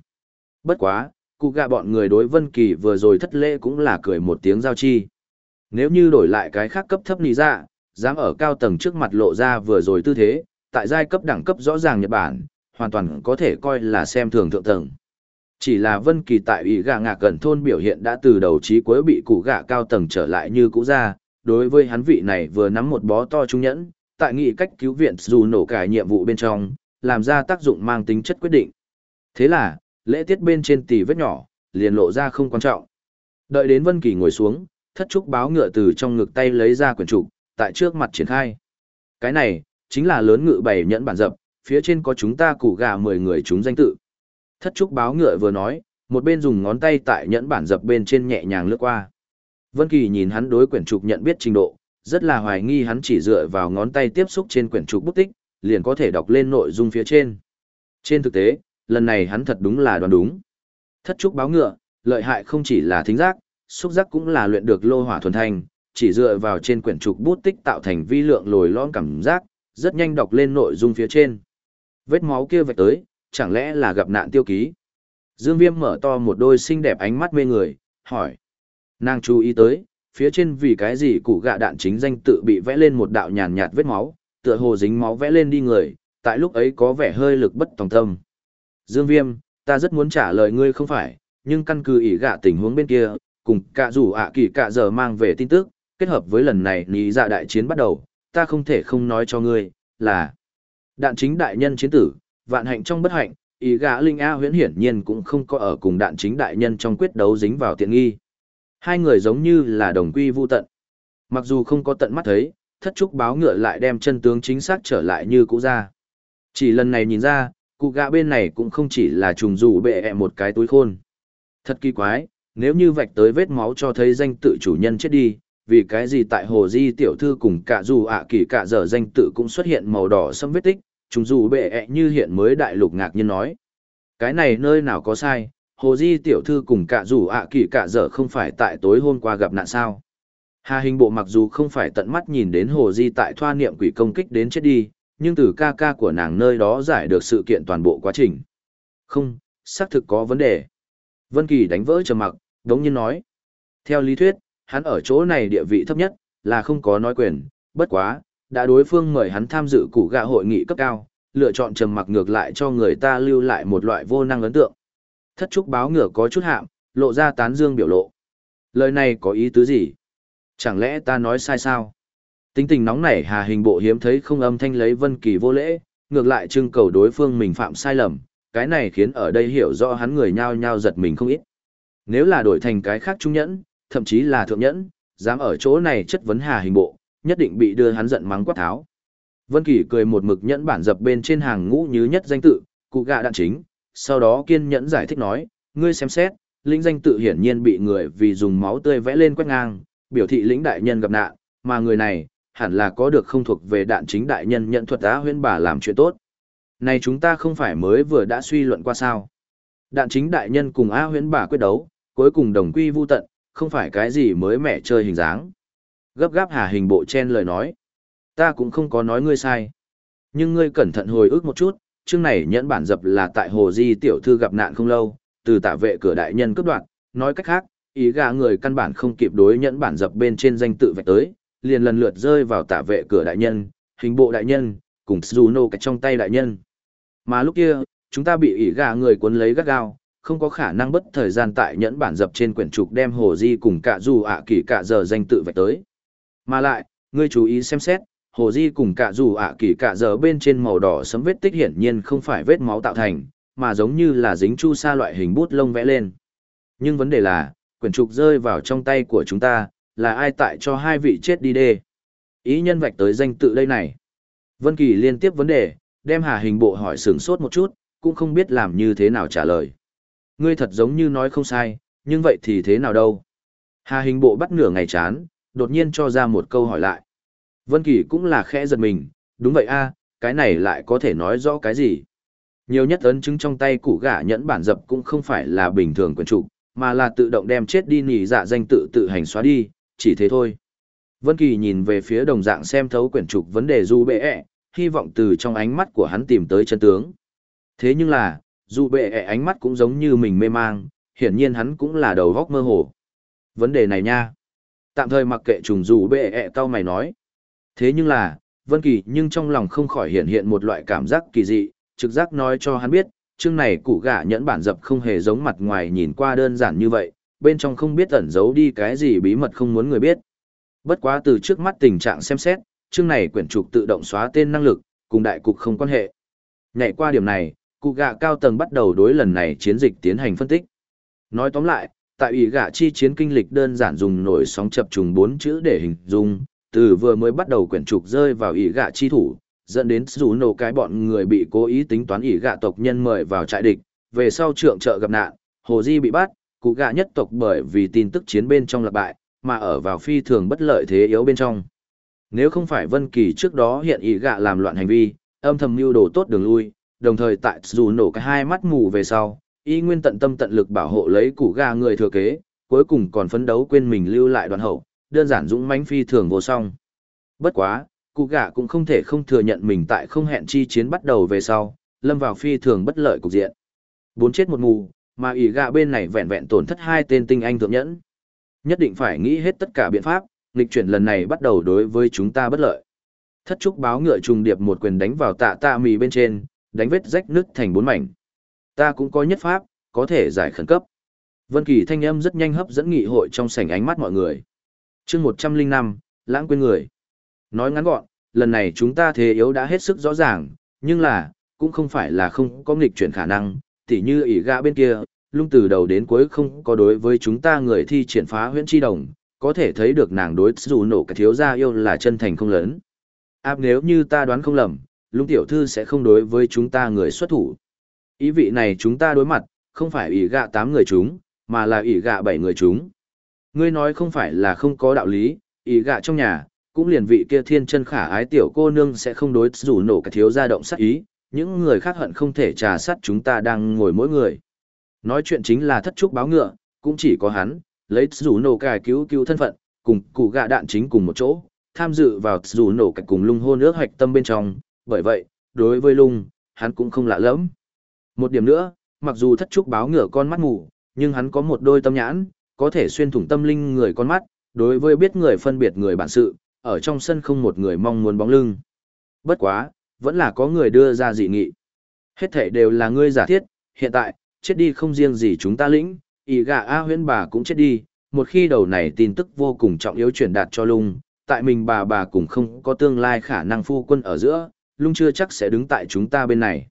Bất quá, cụ gạ bọn người đối Vân Kỳ vừa rồi thất lễ cũng là cười một tiếng giao chi. Nếu như đổi lại cái khác cấp thấp nì dạ dám ở cao tầng trước mặt lộ ra vừa rồi tư thế, tại giai cấp đẳng cấp rõ ràng Nhật Bản, hoàn toàn có thể coi là xem thường thượng tầng. Chỉ là Vân Kỳ tại ủy gạ ngạc gần thôn biểu hiện đã từ đầu chí cuối bị cụ gạ cao tầng trở lại như cũ ra, đối với hắn vị này vừa nắm một bó to trung nhẫn, tại nghị cách cứu viện dù nổ cải nhiệm vụ bên trong, làm ra tác dụng mang tính chất quyết định. Thế là, lễ tiết bên trên tỷ vết nhỏ, liền lộ ra không quan trọng. Đợi đến Vân Kỳ ngồi xuống, thất trúc báo ngựa từ trong ngực tay lấy ra quyển trục, tại trước mặt triển khai. Cái này, chính là lớn ngự bảy nhẫn bản dập, phía trên có chúng ta củ gà 10 người chúng danh tự. Thất trúc báo ngựa vừa nói, một bên dùng ngón tay tại nhẫn bản dập bên trên nhẹ nhàng lướt qua. Vân Kỳ nhìn hắn đối quyển trục nhận biết trình độ, rất là hoài nghi hắn chỉ dựa vào ngón tay tiếp xúc trên quyển trục bút tích, liền có thể đọc lên nội dung phía trên. Trên thực tế, lần này hắn thật đúng là đoán đúng. Thất trúc báo ngựa, lợi hại không chỉ là thính giác, xúc giác cũng là luyện được lô hỏa thuần thành, chỉ dựa vào trên quyển trục bút tích tạo thành vi lượng lồi lõm cảm giác, rất nhanh đọc lên nội dung phía trên. Vết máu kia vạch tới, chẳng lẽ là gặp nạn tiêu ký? Dương Viêm mở to một đôi xinh đẹp ánh mắt mê người, hỏi. Nàng chú ý tới, phía trên vì cái gì củ gạ đạn chính danh tự bị vẽ lên một đạo nhàn nhạt vết máu, tựa hồ dính máu vẽ lên đi người, tại lúc ấy có vẻ hơi lực bất tòng tâm. Dương Viêm, ta rất muốn trả lời ngươi không phải, nhưng căn cứ ỷ gạ tình huống bên kia, cùng cả rủ ạ kỳ cả giờ mang về tin tức, kết hợp với lần này ní dạ đại chiến bắt đầu, ta không thể không nói cho ngươi, là đạn chính đại nhân chiến tử, vạn hạnh trong bất hạnh, ý gã linh a huyễn hiển nhiên cũng không có ở cùng đạn chính đại nhân trong quyết đấu dính vào tiện nghi hai người giống như là đồng quy vu tận. Mặc dù không có tận mắt thấy thất trúc báo ngựa lại đem chân tướng chính xác trở lại như cũ ra. Chỉ lần này nhìn ra cụ gã bên này cũng không chỉ là trùng rủ bệ ẹ một cái túi khôn. Thật kỳ quái nếu như vạch tới vết máu cho thấy danh tự chủ nhân chết đi vì cái gì tại hồ di tiểu thư cùng cả dù ạ kỳ cả giờ danh tự cũng xuất hiện màu đỏ xâm vết tích, trùng rủ bệ ẹ như hiện mới đại lục ngạc nhiên nói. Cái này nơi nào có sai, hồ di tiểu thư cùng cả rủ ạ kỳ cả dở không phải tại tối hôm qua gặp nạn sao. Hà hình bộ mặc dù không phải tận mắt nhìn đến hồ di tại thoa niệm quỷ công kích đến chết đi, nhưng từ ca ca của nàng nơi đó giải được sự kiện toàn bộ quá trình. Không, xác thực có vấn đề. Vân Kỳ đánh vỡ trầm mặc, đống nhiên nói. Theo lý thuyết, hắn ở chỗ này địa vị thấp nhất, là không có nói quyền, bất quá, đã đối phương mời hắn tham dự củ gạ hội nghị cấp cao, lựa chọn trầm mặc ngược lại cho người ta lưu lại một loại vô năng ấn tượng. Thất trúc báo ngửa có chút hạm, lộ ra tán dương biểu lộ. Lời này có ý tứ gì? Chẳng lẽ ta nói sai sao? Tính tình nóng nảy Hà Hình Bộ hiếm thấy không âm thanh lấy Vân Kỳ vô lễ, ngược lại trưng cầu đối phương mình phạm sai lầm, cái này khiến ở đây hiểu rõ hắn người nhao nhao giật mình không ít. Nếu là đổi thành cái khác trung nhẫn, thậm chí là thượng nhẫn, dám ở chỗ này chất vấn Hà Hình Bộ, nhất định bị đưa hắn giận mắng quát tháo. Vân Kỳ cười một mực nhẫn bản dập bên trên hàng ngũ như nhất danh tự, cụ gạ đạn chính, sau đó kiên nhẫn giải thích nói, ngươi xem xét, linh danh tự hiển nhiên bị người vì dùng máu tươi vẽ lên quét ngang, biểu thị lĩnh đại nhân gặp nạn, mà người này, hẳn là có được không thuộc về đạn chính đại nhân nhận thuật á huyên bà làm chuyện tốt. Này chúng ta không phải mới vừa đã suy luận qua sao. Đạn chính đại nhân cùng A huyễn bà quyết đấu, cuối cùng đồng quy vu tận, không phải cái gì mới mẻ chơi hình dáng. Gấp gáp hà hình bộ chen lời nói. Ta cũng không có nói ngươi sai. Nhưng ngươi cẩn thận hồi ức một chút, chương này nhẫn bản dập là tại hồ di tiểu thư gặp nạn không lâu, từ tả vệ cửa đại nhân cướp đoạt, nói cách khác, ý gà người căn bản không kịp đối nhẫn bản dập bên trên danh tự vạch tới, liền lần lượt rơi vào tả vệ cửa đại nhân, hình bộ đại nhân, cùng Juno cách trong tay đại nhân. Mà lúc kia, chúng ta bị ý gà người cuốn lấy gắt gao, không có khả năng bất thời gian tại nhẫn bản dập trên quyển trục đem hồ di cùng cả dù ạ kỳ cả giờ danh tự vạch tới. Mà lại, ngươi chú ý xem xét, hồ di cùng cả dù ạ kỳ cả giờ bên trên màu đỏ sấm vết tích hiển nhiên không phải vết máu tạo thành, mà giống như là dính chu sa loại hình bút lông vẽ lên. Nhưng vấn đề là, quyển trục rơi vào trong tay của chúng ta, là ai tại cho hai vị chết đi đê. Ý nhân vạch tới danh tự đây này. Vân Kỳ liên tiếp vấn đề, đem Hà Hình Bộ hỏi sửng sốt một chút, cũng không biết làm như thế nào trả lời. Ngươi thật giống như nói không sai, nhưng vậy thì thế nào đâu? Hà Hình Bộ bắt nửa ngày chán, đột nhiên cho ra một câu hỏi lại. Vân Kỳ cũng là khẽ giật mình, đúng vậy a, cái này lại có thể nói rõ cái gì? Nhiều nhất ấn chứng trong tay củ gã nhẫn bản dập cũng không phải là bình thường quyền trụ, mà là tự động đem chết đi nhị dạ danh tự tự hành xóa đi, chỉ thế thôi. Vân Kỳ nhìn về phía đồng dạng xem thấu quyển trục vấn đề du bệ ẹ, hy vọng từ trong ánh mắt của hắn tìm tới chân tướng. Thế nhưng là, du bệ ẹ ánh mắt cũng giống như mình mê mang, hiển nhiên hắn cũng là đầu óc mơ hồ. Vấn đề này nha. Tạm thời mặc kệ trùng du bệ ẹ cao mày nói. Thế nhưng là, Vân Kỳ nhưng trong lòng không khỏi hiện hiện một loại cảm giác kỳ dị, trực giác nói cho hắn biết, chương này củ gã nhẫn bản dập không hề giống mặt ngoài nhìn qua đơn giản như vậy, bên trong không biết ẩn giấu đi cái gì bí mật không muốn người biết. Bất quá từ trước mắt tình trạng xem xét, chương này quyển trục tự động xóa tên năng lực, cùng đại cục không quan hệ. Nhảy qua điểm này, cụ gạ cao tầng bắt đầu đối lần này chiến dịch tiến hành phân tích. Nói tóm lại, tại ủy gạ chi chiến kinh lịch đơn giản dùng nổi sóng chập trùng bốn chữ để hình dung, từ vừa mới bắt đầu quyển trục rơi vào ỷ gạ chi thủ, dẫn đến dù nổ cái bọn người bị cố ý tính toán ỷ gạ tộc nhân mời vào trại địch, về sau trượng trợ gặp nạn, hồ di bị bắt, cụ gạ nhất tộc bởi vì tin tức chiến bên trong lập bại, mà ở vào phi thường bất lợi thế yếu bên trong. Nếu không phải Vân Kỳ trước đó hiện ỷ gạ làm loạn hành vi, âm thầm mưu đồ tốt đường lui, đồng thời tại dù nổ cái hai mắt mù về sau, y nguyên tận tâm tận lực bảo hộ lấy cụ gà người thừa kế, cuối cùng còn phấn đấu quên mình lưu lại đoàn hậu, đơn giản dũng mãnh phi thường vô song. Bất quá, cụ gà cũng không thể không thừa nhận mình tại không hẹn chi chiến bắt đầu về sau, lâm vào phi thường bất lợi cục diện. Bốn chết một mù, mà ỷ gạ bên này vẹn vẹn tổn thất hai tên tinh anh thượng nhẫn. Nhất định phải nghĩ hết tất cả biện pháp, nghịch chuyển lần này bắt đầu đối với chúng ta bất lợi. Thất trúc báo ngựa trùng điệp một quyền đánh vào tạ tạ mì bên trên, đánh vết rách nứt thành bốn mảnh. Ta cũng có nhất pháp, có thể giải khẩn cấp. Vân Kỳ thanh âm rất nhanh hấp dẫn nghị hội trong sảnh ánh mắt mọi người. Chương 105, lãng quên người. Nói ngắn gọn, lần này chúng ta thế yếu đã hết sức rõ ràng, nhưng là, cũng không phải là không có nghịch chuyển khả năng, tỉ như ỷ gã bên kia, lung từ đầu đến cuối không có đối với chúng ta người thi triển phá huyễn chi đồng, có thể thấy được nàng đối dù nổ cái thiếu gia yêu là chân thành không lớn. Áp nếu như ta đoán không lầm, lung tiểu thư sẽ không đối với chúng ta người xuất thủ. Ý vị này chúng ta đối mặt, không phải ỷ gạ tám người chúng, mà là ỷ gạ bảy người chúng. Ngươi nói không phải là không có đạo lý, ý gạ trong nhà, cũng liền vị kia thiên chân khả ái tiểu cô nương sẽ không đối rủ nổ cả thiếu gia động sát ý, những người khác hận không thể trà sát chúng ta đang ngồi mỗi người. Nói chuyện chính là thất trúc báo ngựa, cũng chỉ có hắn, lấy rủ nổ cài cứu cứu thân phận, cùng cụ gạ đạn chính cùng một chỗ, tham dự vào rủ nổ cả cùng lung hôn ước hoạch tâm bên trong, bởi vậy, đối với lung, hắn cũng không lạ lẫm. Một điểm nữa, mặc dù thất trúc báo ngựa con mắt ngủ, nhưng hắn có một đôi tâm nhãn, có thể xuyên thủng tâm linh người con mắt, đối với biết người phân biệt người bản sự, ở trong sân không một người mong muốn bóng lưng. Bất quá, vẫn là có người đưa ra dị nghị. Hết thể đều là ngươi giả thiết, hiện tại, chết đi không riêng gì chúng ta lĩnh, ý gà A huyễn bà cũng chết đi, một khi đầu này tin tức vô cùng trọng yếu truyền đạt cho lung, tại mình bà bà cũng không có tương lai khả năng phu quân ở giữa, lung chưa chắc sẽ đứng tại chúng ta bên này.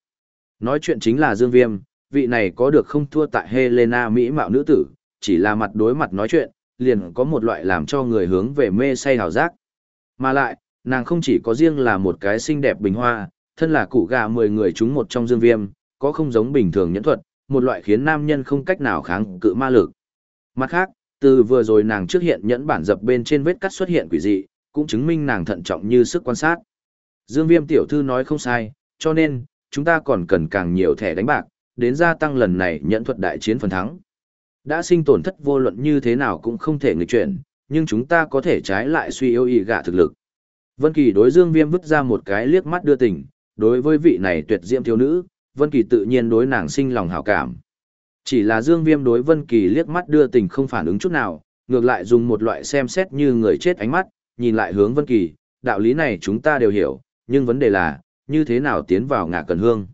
Nói chuyện chính là Dương Viêm, vị này có được không thua tại Helena Mỹ mạo nữ tử, chỉ là mặt đối mặt nói chuyện, liền có một loại làm cho người hướng về mê say hào giác. Mà lại, nàng không chỉ có riêng là một cái xinh đẹp bình hoa, thân là cụ gà mười người chúng một trong dương viêm, có không giống bình thường nhẫn thuật, một loại khiến nam nhân không cách nào kháng cự ma lực. Mặt khác, từ vừa rồi nàng trước hiện nhẫn bản dập bên trên vết cắt xuất hiện quỷ dị, cũng chứng minh nàng thận trọng như sức quan sát. Dương viêm tiểu thư nói không sai, cho nên, chúng ta còn cần càng nhiều thẻ đánh bạc, đến gia tăng lần này nhẫn thuật đại chiến phần thắng. Đã sinh tổn thất vô luận như thế nào cũng không thể nghịch chuyển, nhưng chúng ta có thể trái lại suy yếu ý gạ thực lực. Vân Kỳ đối Dương Viêm vứt ra một cái liếc mắt đưa tình, đối với vị này tuyệt diễm thiếu nữ, Vân Kỳ tự nhiên đối nàng sinh lòng hảo cảm. Chỉ là Dương Viêm đối Vân Kỳ liếc mắt đưa tình không phản ứng chút nào, ngược lại dùng một loại xem xét như người chết ánh mắt, nhìn lại hướng Vân Kỳ, đạo lý này chúng ta đều hiểu, nhưng vấn đề là, như thế nào tiến vào ngạ cần hương.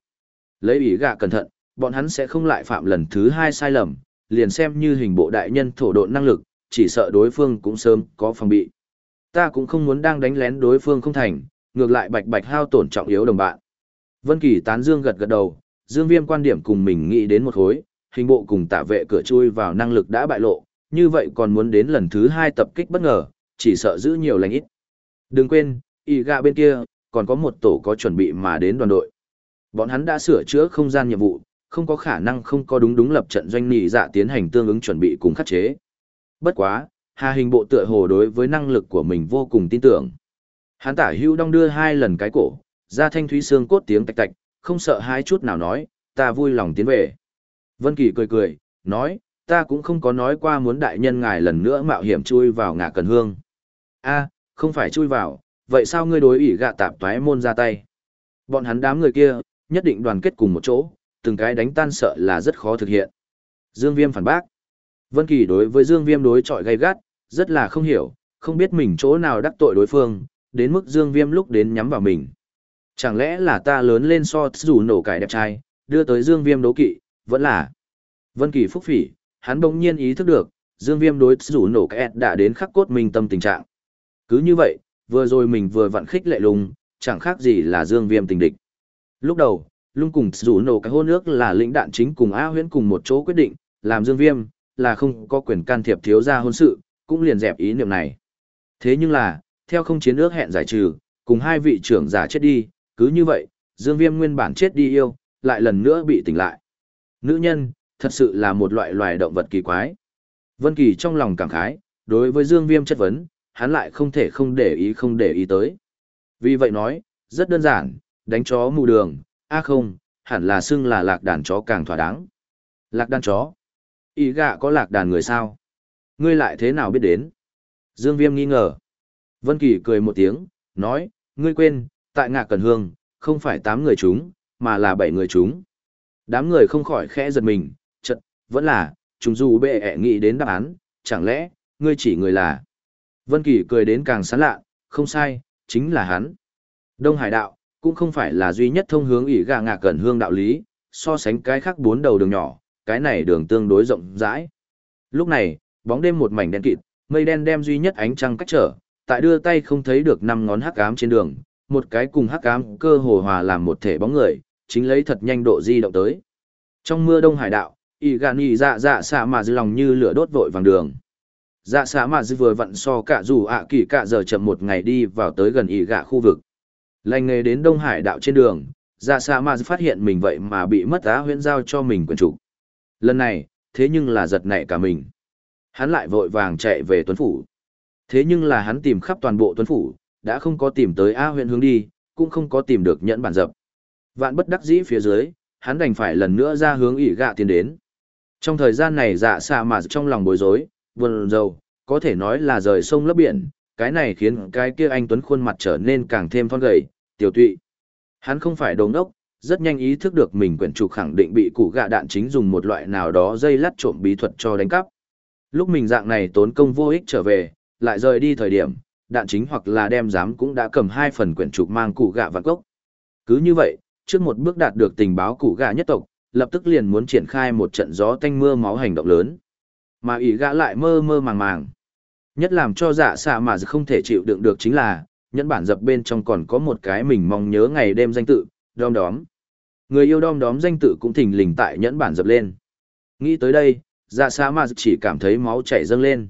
Lấy ý gạ cẩn thận, bọn hắn sẽ không lại phạm lần thứ hai sai lầm, liền xem như hình bộ đại nhân thổ độn năng lực, chỉ sợ đối phương cũng sớm có phòng bị. Ta cũng không muốn đang đánh lén đối phương không thành, ngược lại bạch bạch hao tổn trọng yếu đồng bạn. Vân Kỳ tán dương gật gật đầu, Dương Viêm quan điểm cùng mình nghĩ đến một hối, hình bộ cùng tạ vệ cửa chui vào năng lực đã bại lộ, như vậy còn muốn đến lần thứ hai tập kích bất ngờ, chỉ sợ giữ nhiều lành ít. Đừng quên, y gạ bên kia, còn có một tổ có chuẩn bị mà đến đoàn đội. Bọn hắn đã sửa chữa không gian nhiệm vụ, không có khả năng không có đúng đúng lập trận doanh nị dạ tiến hành tương ứng chuẩn bị cùng khắc chế. Bất quá, Hà Hình Bộ tựa hồ đối với năng lực của mình vô cùng tin tưởng. Hắn tả hưu đong đưa hai lần cái cổ, ra thanh thúy xương cốt tiếng tạch tạch, không sợ hai chút nào nói, ta vui lòng tiến về. Vân Kỳ cười cười, nói, ta cũng không có nói qua muốn đại nhân ngài lần nữa mạo hiểm chui vào ngạ cần hương. a không phải chui vào, vậy sao ngươi đối ủy gạ tạp toái môn ra tay? Bọn hắn đám người kia, nhất định đoàn kết cùng một chỗ, từng cái đánh tan sợ là rất khó thực hiện. Dương Viêm phản bác. Vân Kỳ đối với Dương Viêm đối chọi gay gắt, rất là không hiểu, không biết mình chỗ nào đắc tội đối phương, đến mức Dương Viêm lúc đến nhắm vào mình. Chẳng lẽ là ta lớn lên so dù nổ cải đẹp trai, đưa tới Dương Viêm đấu kỵ, vẫn là. Vân Kỳ phúc phỉ, hắn bỗng nhiên ý thức được, Dương Viêm đối dù nổ cải đã đến khắc cốt mình tâm tình trạng. Cứ như vậy, vừa rồi mình vừa vặn khích lệ lùng, chẳng khác gì là Dương Viêm tình địch. Lúc đầu, lung cùng dù nổ cái hôn ước là lĩnh đạn chính cùng A huyễn cùng một chỗ quyết định, làm Dương Viêm, là không có quyền can thiệp thiếu gia hôn sự, cũng liền dẹp ý niệm này. Thế nhưng là, theo không chiến ước hẹn giải trừ, cùng hai vị trưởng giả chết đi, cứ như vậy, Dương Viêm nguyên bản chết đi yêu, lại lần nữa bị tỉnh lại. Nữ nhân, thật sự là một loại loài động vật kỳ quái. Vân Kỳ trong lòng cảm khái, đối với Dương Viêm chất vấn, hắn lại không thể không để ý không để ý tới. Vì vậy nói, rất đơn giản, đánh chó mù đường, a không, hẳn là xưng là lạc đàn chó càng thỏa đáng. Lạc đàn chó. Ý gạ có lạc đàn người sao? Ngươi lại thế nào biết đến? Dương Viêm nghi ngờ. Vân Kỳ cười một tiếng, nói, ngươi quên, tại ngạ cần hương, không phải tám người chúng, mà là bảy người chúng. Đám người không khỏi khẽ giật mình, chật, vẫn là, chúng dù bệ ẹ nghĩ đến đáp án, chẳng lẽ, ngươi chỉ người là. Vân Kỳ cười đến càng sán lạ, không sai, chính là hắn. Đông Hải Đạo, cũng không phải là duy nhất thông hướng ỉ gà ngạ gần hương đạo lý, so sánh cái khác bốn đầu đường nhỏ, cái này đường tương đối rộng rãi. Lúc này, bóng đêm một mảnh đen kịt, mây đen đem duy nhất ánh trăng cách trở, tại đưa tay không thấy được năm ngón hắc ám trên đường, một cái cùng hắc ám cơ hồ hòa làm một thể bóng người, chính lấy thật nhanh độ di động tới. Trong mưa đông hải đạo, y gà nhị dạ dạ xạ mà dư lòng như lửa đốt vội vàng đường. Dạ xạ mà dư vừa vặn so cả dù ạ kỳ cả giờ chậm một ngày đi vào tới gần y gà khu vực. Lành nghề đến đông hải đạo trên đường, dạ Sa mà phát hiện mình vậy mà bị mất á huyễn giao cho mình quyền chủ. Lần này, thế nhưng là giật nảy cả mình. Hắn lại vội vàng chạy về tuấn phủ. Thế nhưng là hắn tìm khắp toàn bộ tuấn phủ, đã không có tìm tới A huyện hướng đi, cũng không có tìm được nhẫn bản dập. Vạn bất đắc dĩ phía dưới, hắn đành phải lần nữa ra hướng ỉ gạ tiến đến. Trong thời gian này dạ xạ mà trong lòng bối rối, buồn rầu, có thể nói là rời sông lấp biển, cái này khiến cái kia anh Tuấn khuôn mặt trở nên càng thêm thon gầy, tiểu tụy. Hắn không phải đồ ngốc, rất nhanh ý thức được mình quyển trục khẳng định bị cụ gạ đạn chính dùng một loại nào đó dây lắt trộm bí thuật cho đánh cắp. Lúc mình dạng này tốn công vô ích trở về, lại rời đi thời điểm, đạn chính hoặc là đem giám cũng đã cầm hai phần quyển trục mang cụ gạ vạn cốc. Cứ như vậy, trước một bước đạt được tình báo cụ gạ nhất tộc, lập tức liền muốn triển khai một trận gió tanh mưa máu hành động lớn. Mà ỷ gã lại mơ mơ màng màng. Nhất làm cho dạ xạ mà không thể chịu đựng được chính là, nhẫn bản dập bên trong còn có một cái mình mong nhớ ngày đêm danh tự, đom đóm. Người yêu đom đóm danh tự cũng thình lình tại nhẫn bản dập lên. Nghĩ tới đây, dạ xạ mà chỉ cảm thấy máu chảy dâng lên.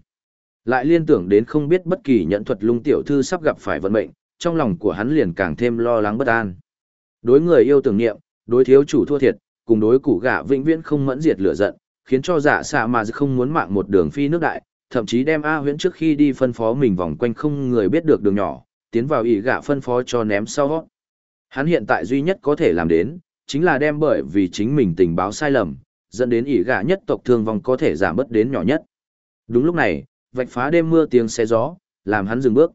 Lại liên tưởng đến không biết bất kỳ nhẫn thuật lung tiểu thư sắp gặp phải vận mệnh, trong lòng của hắn liền càng thêm lo lắng bất an. Đối người yêu tưởng niệm, đối thiếu chủ thua thiệt, cùng đối củ gạ vĩnh viễn không mẫn diệt lửa giận, khiến cho dạ xạ mà không muốn mạng một đường phi nước đại, thậm chí đem A huyễn trước khi đi phân phó mình vòng quanh không người biết được đường nhỏ, tiến vào ỉ gạ phân phó cho ném sau. Hắn hiện tại duy nhất có thể làm đến, chính là đem bởi vì chính mình tình báo sai lầm, dẫn đến ỉ gạ nhất tộc thương vong có thể giảm bớt đến nhỏ nhất. Đúng lúc này, vạch phá đêm mưa tiếng xe gió, làm hắn dừng bước.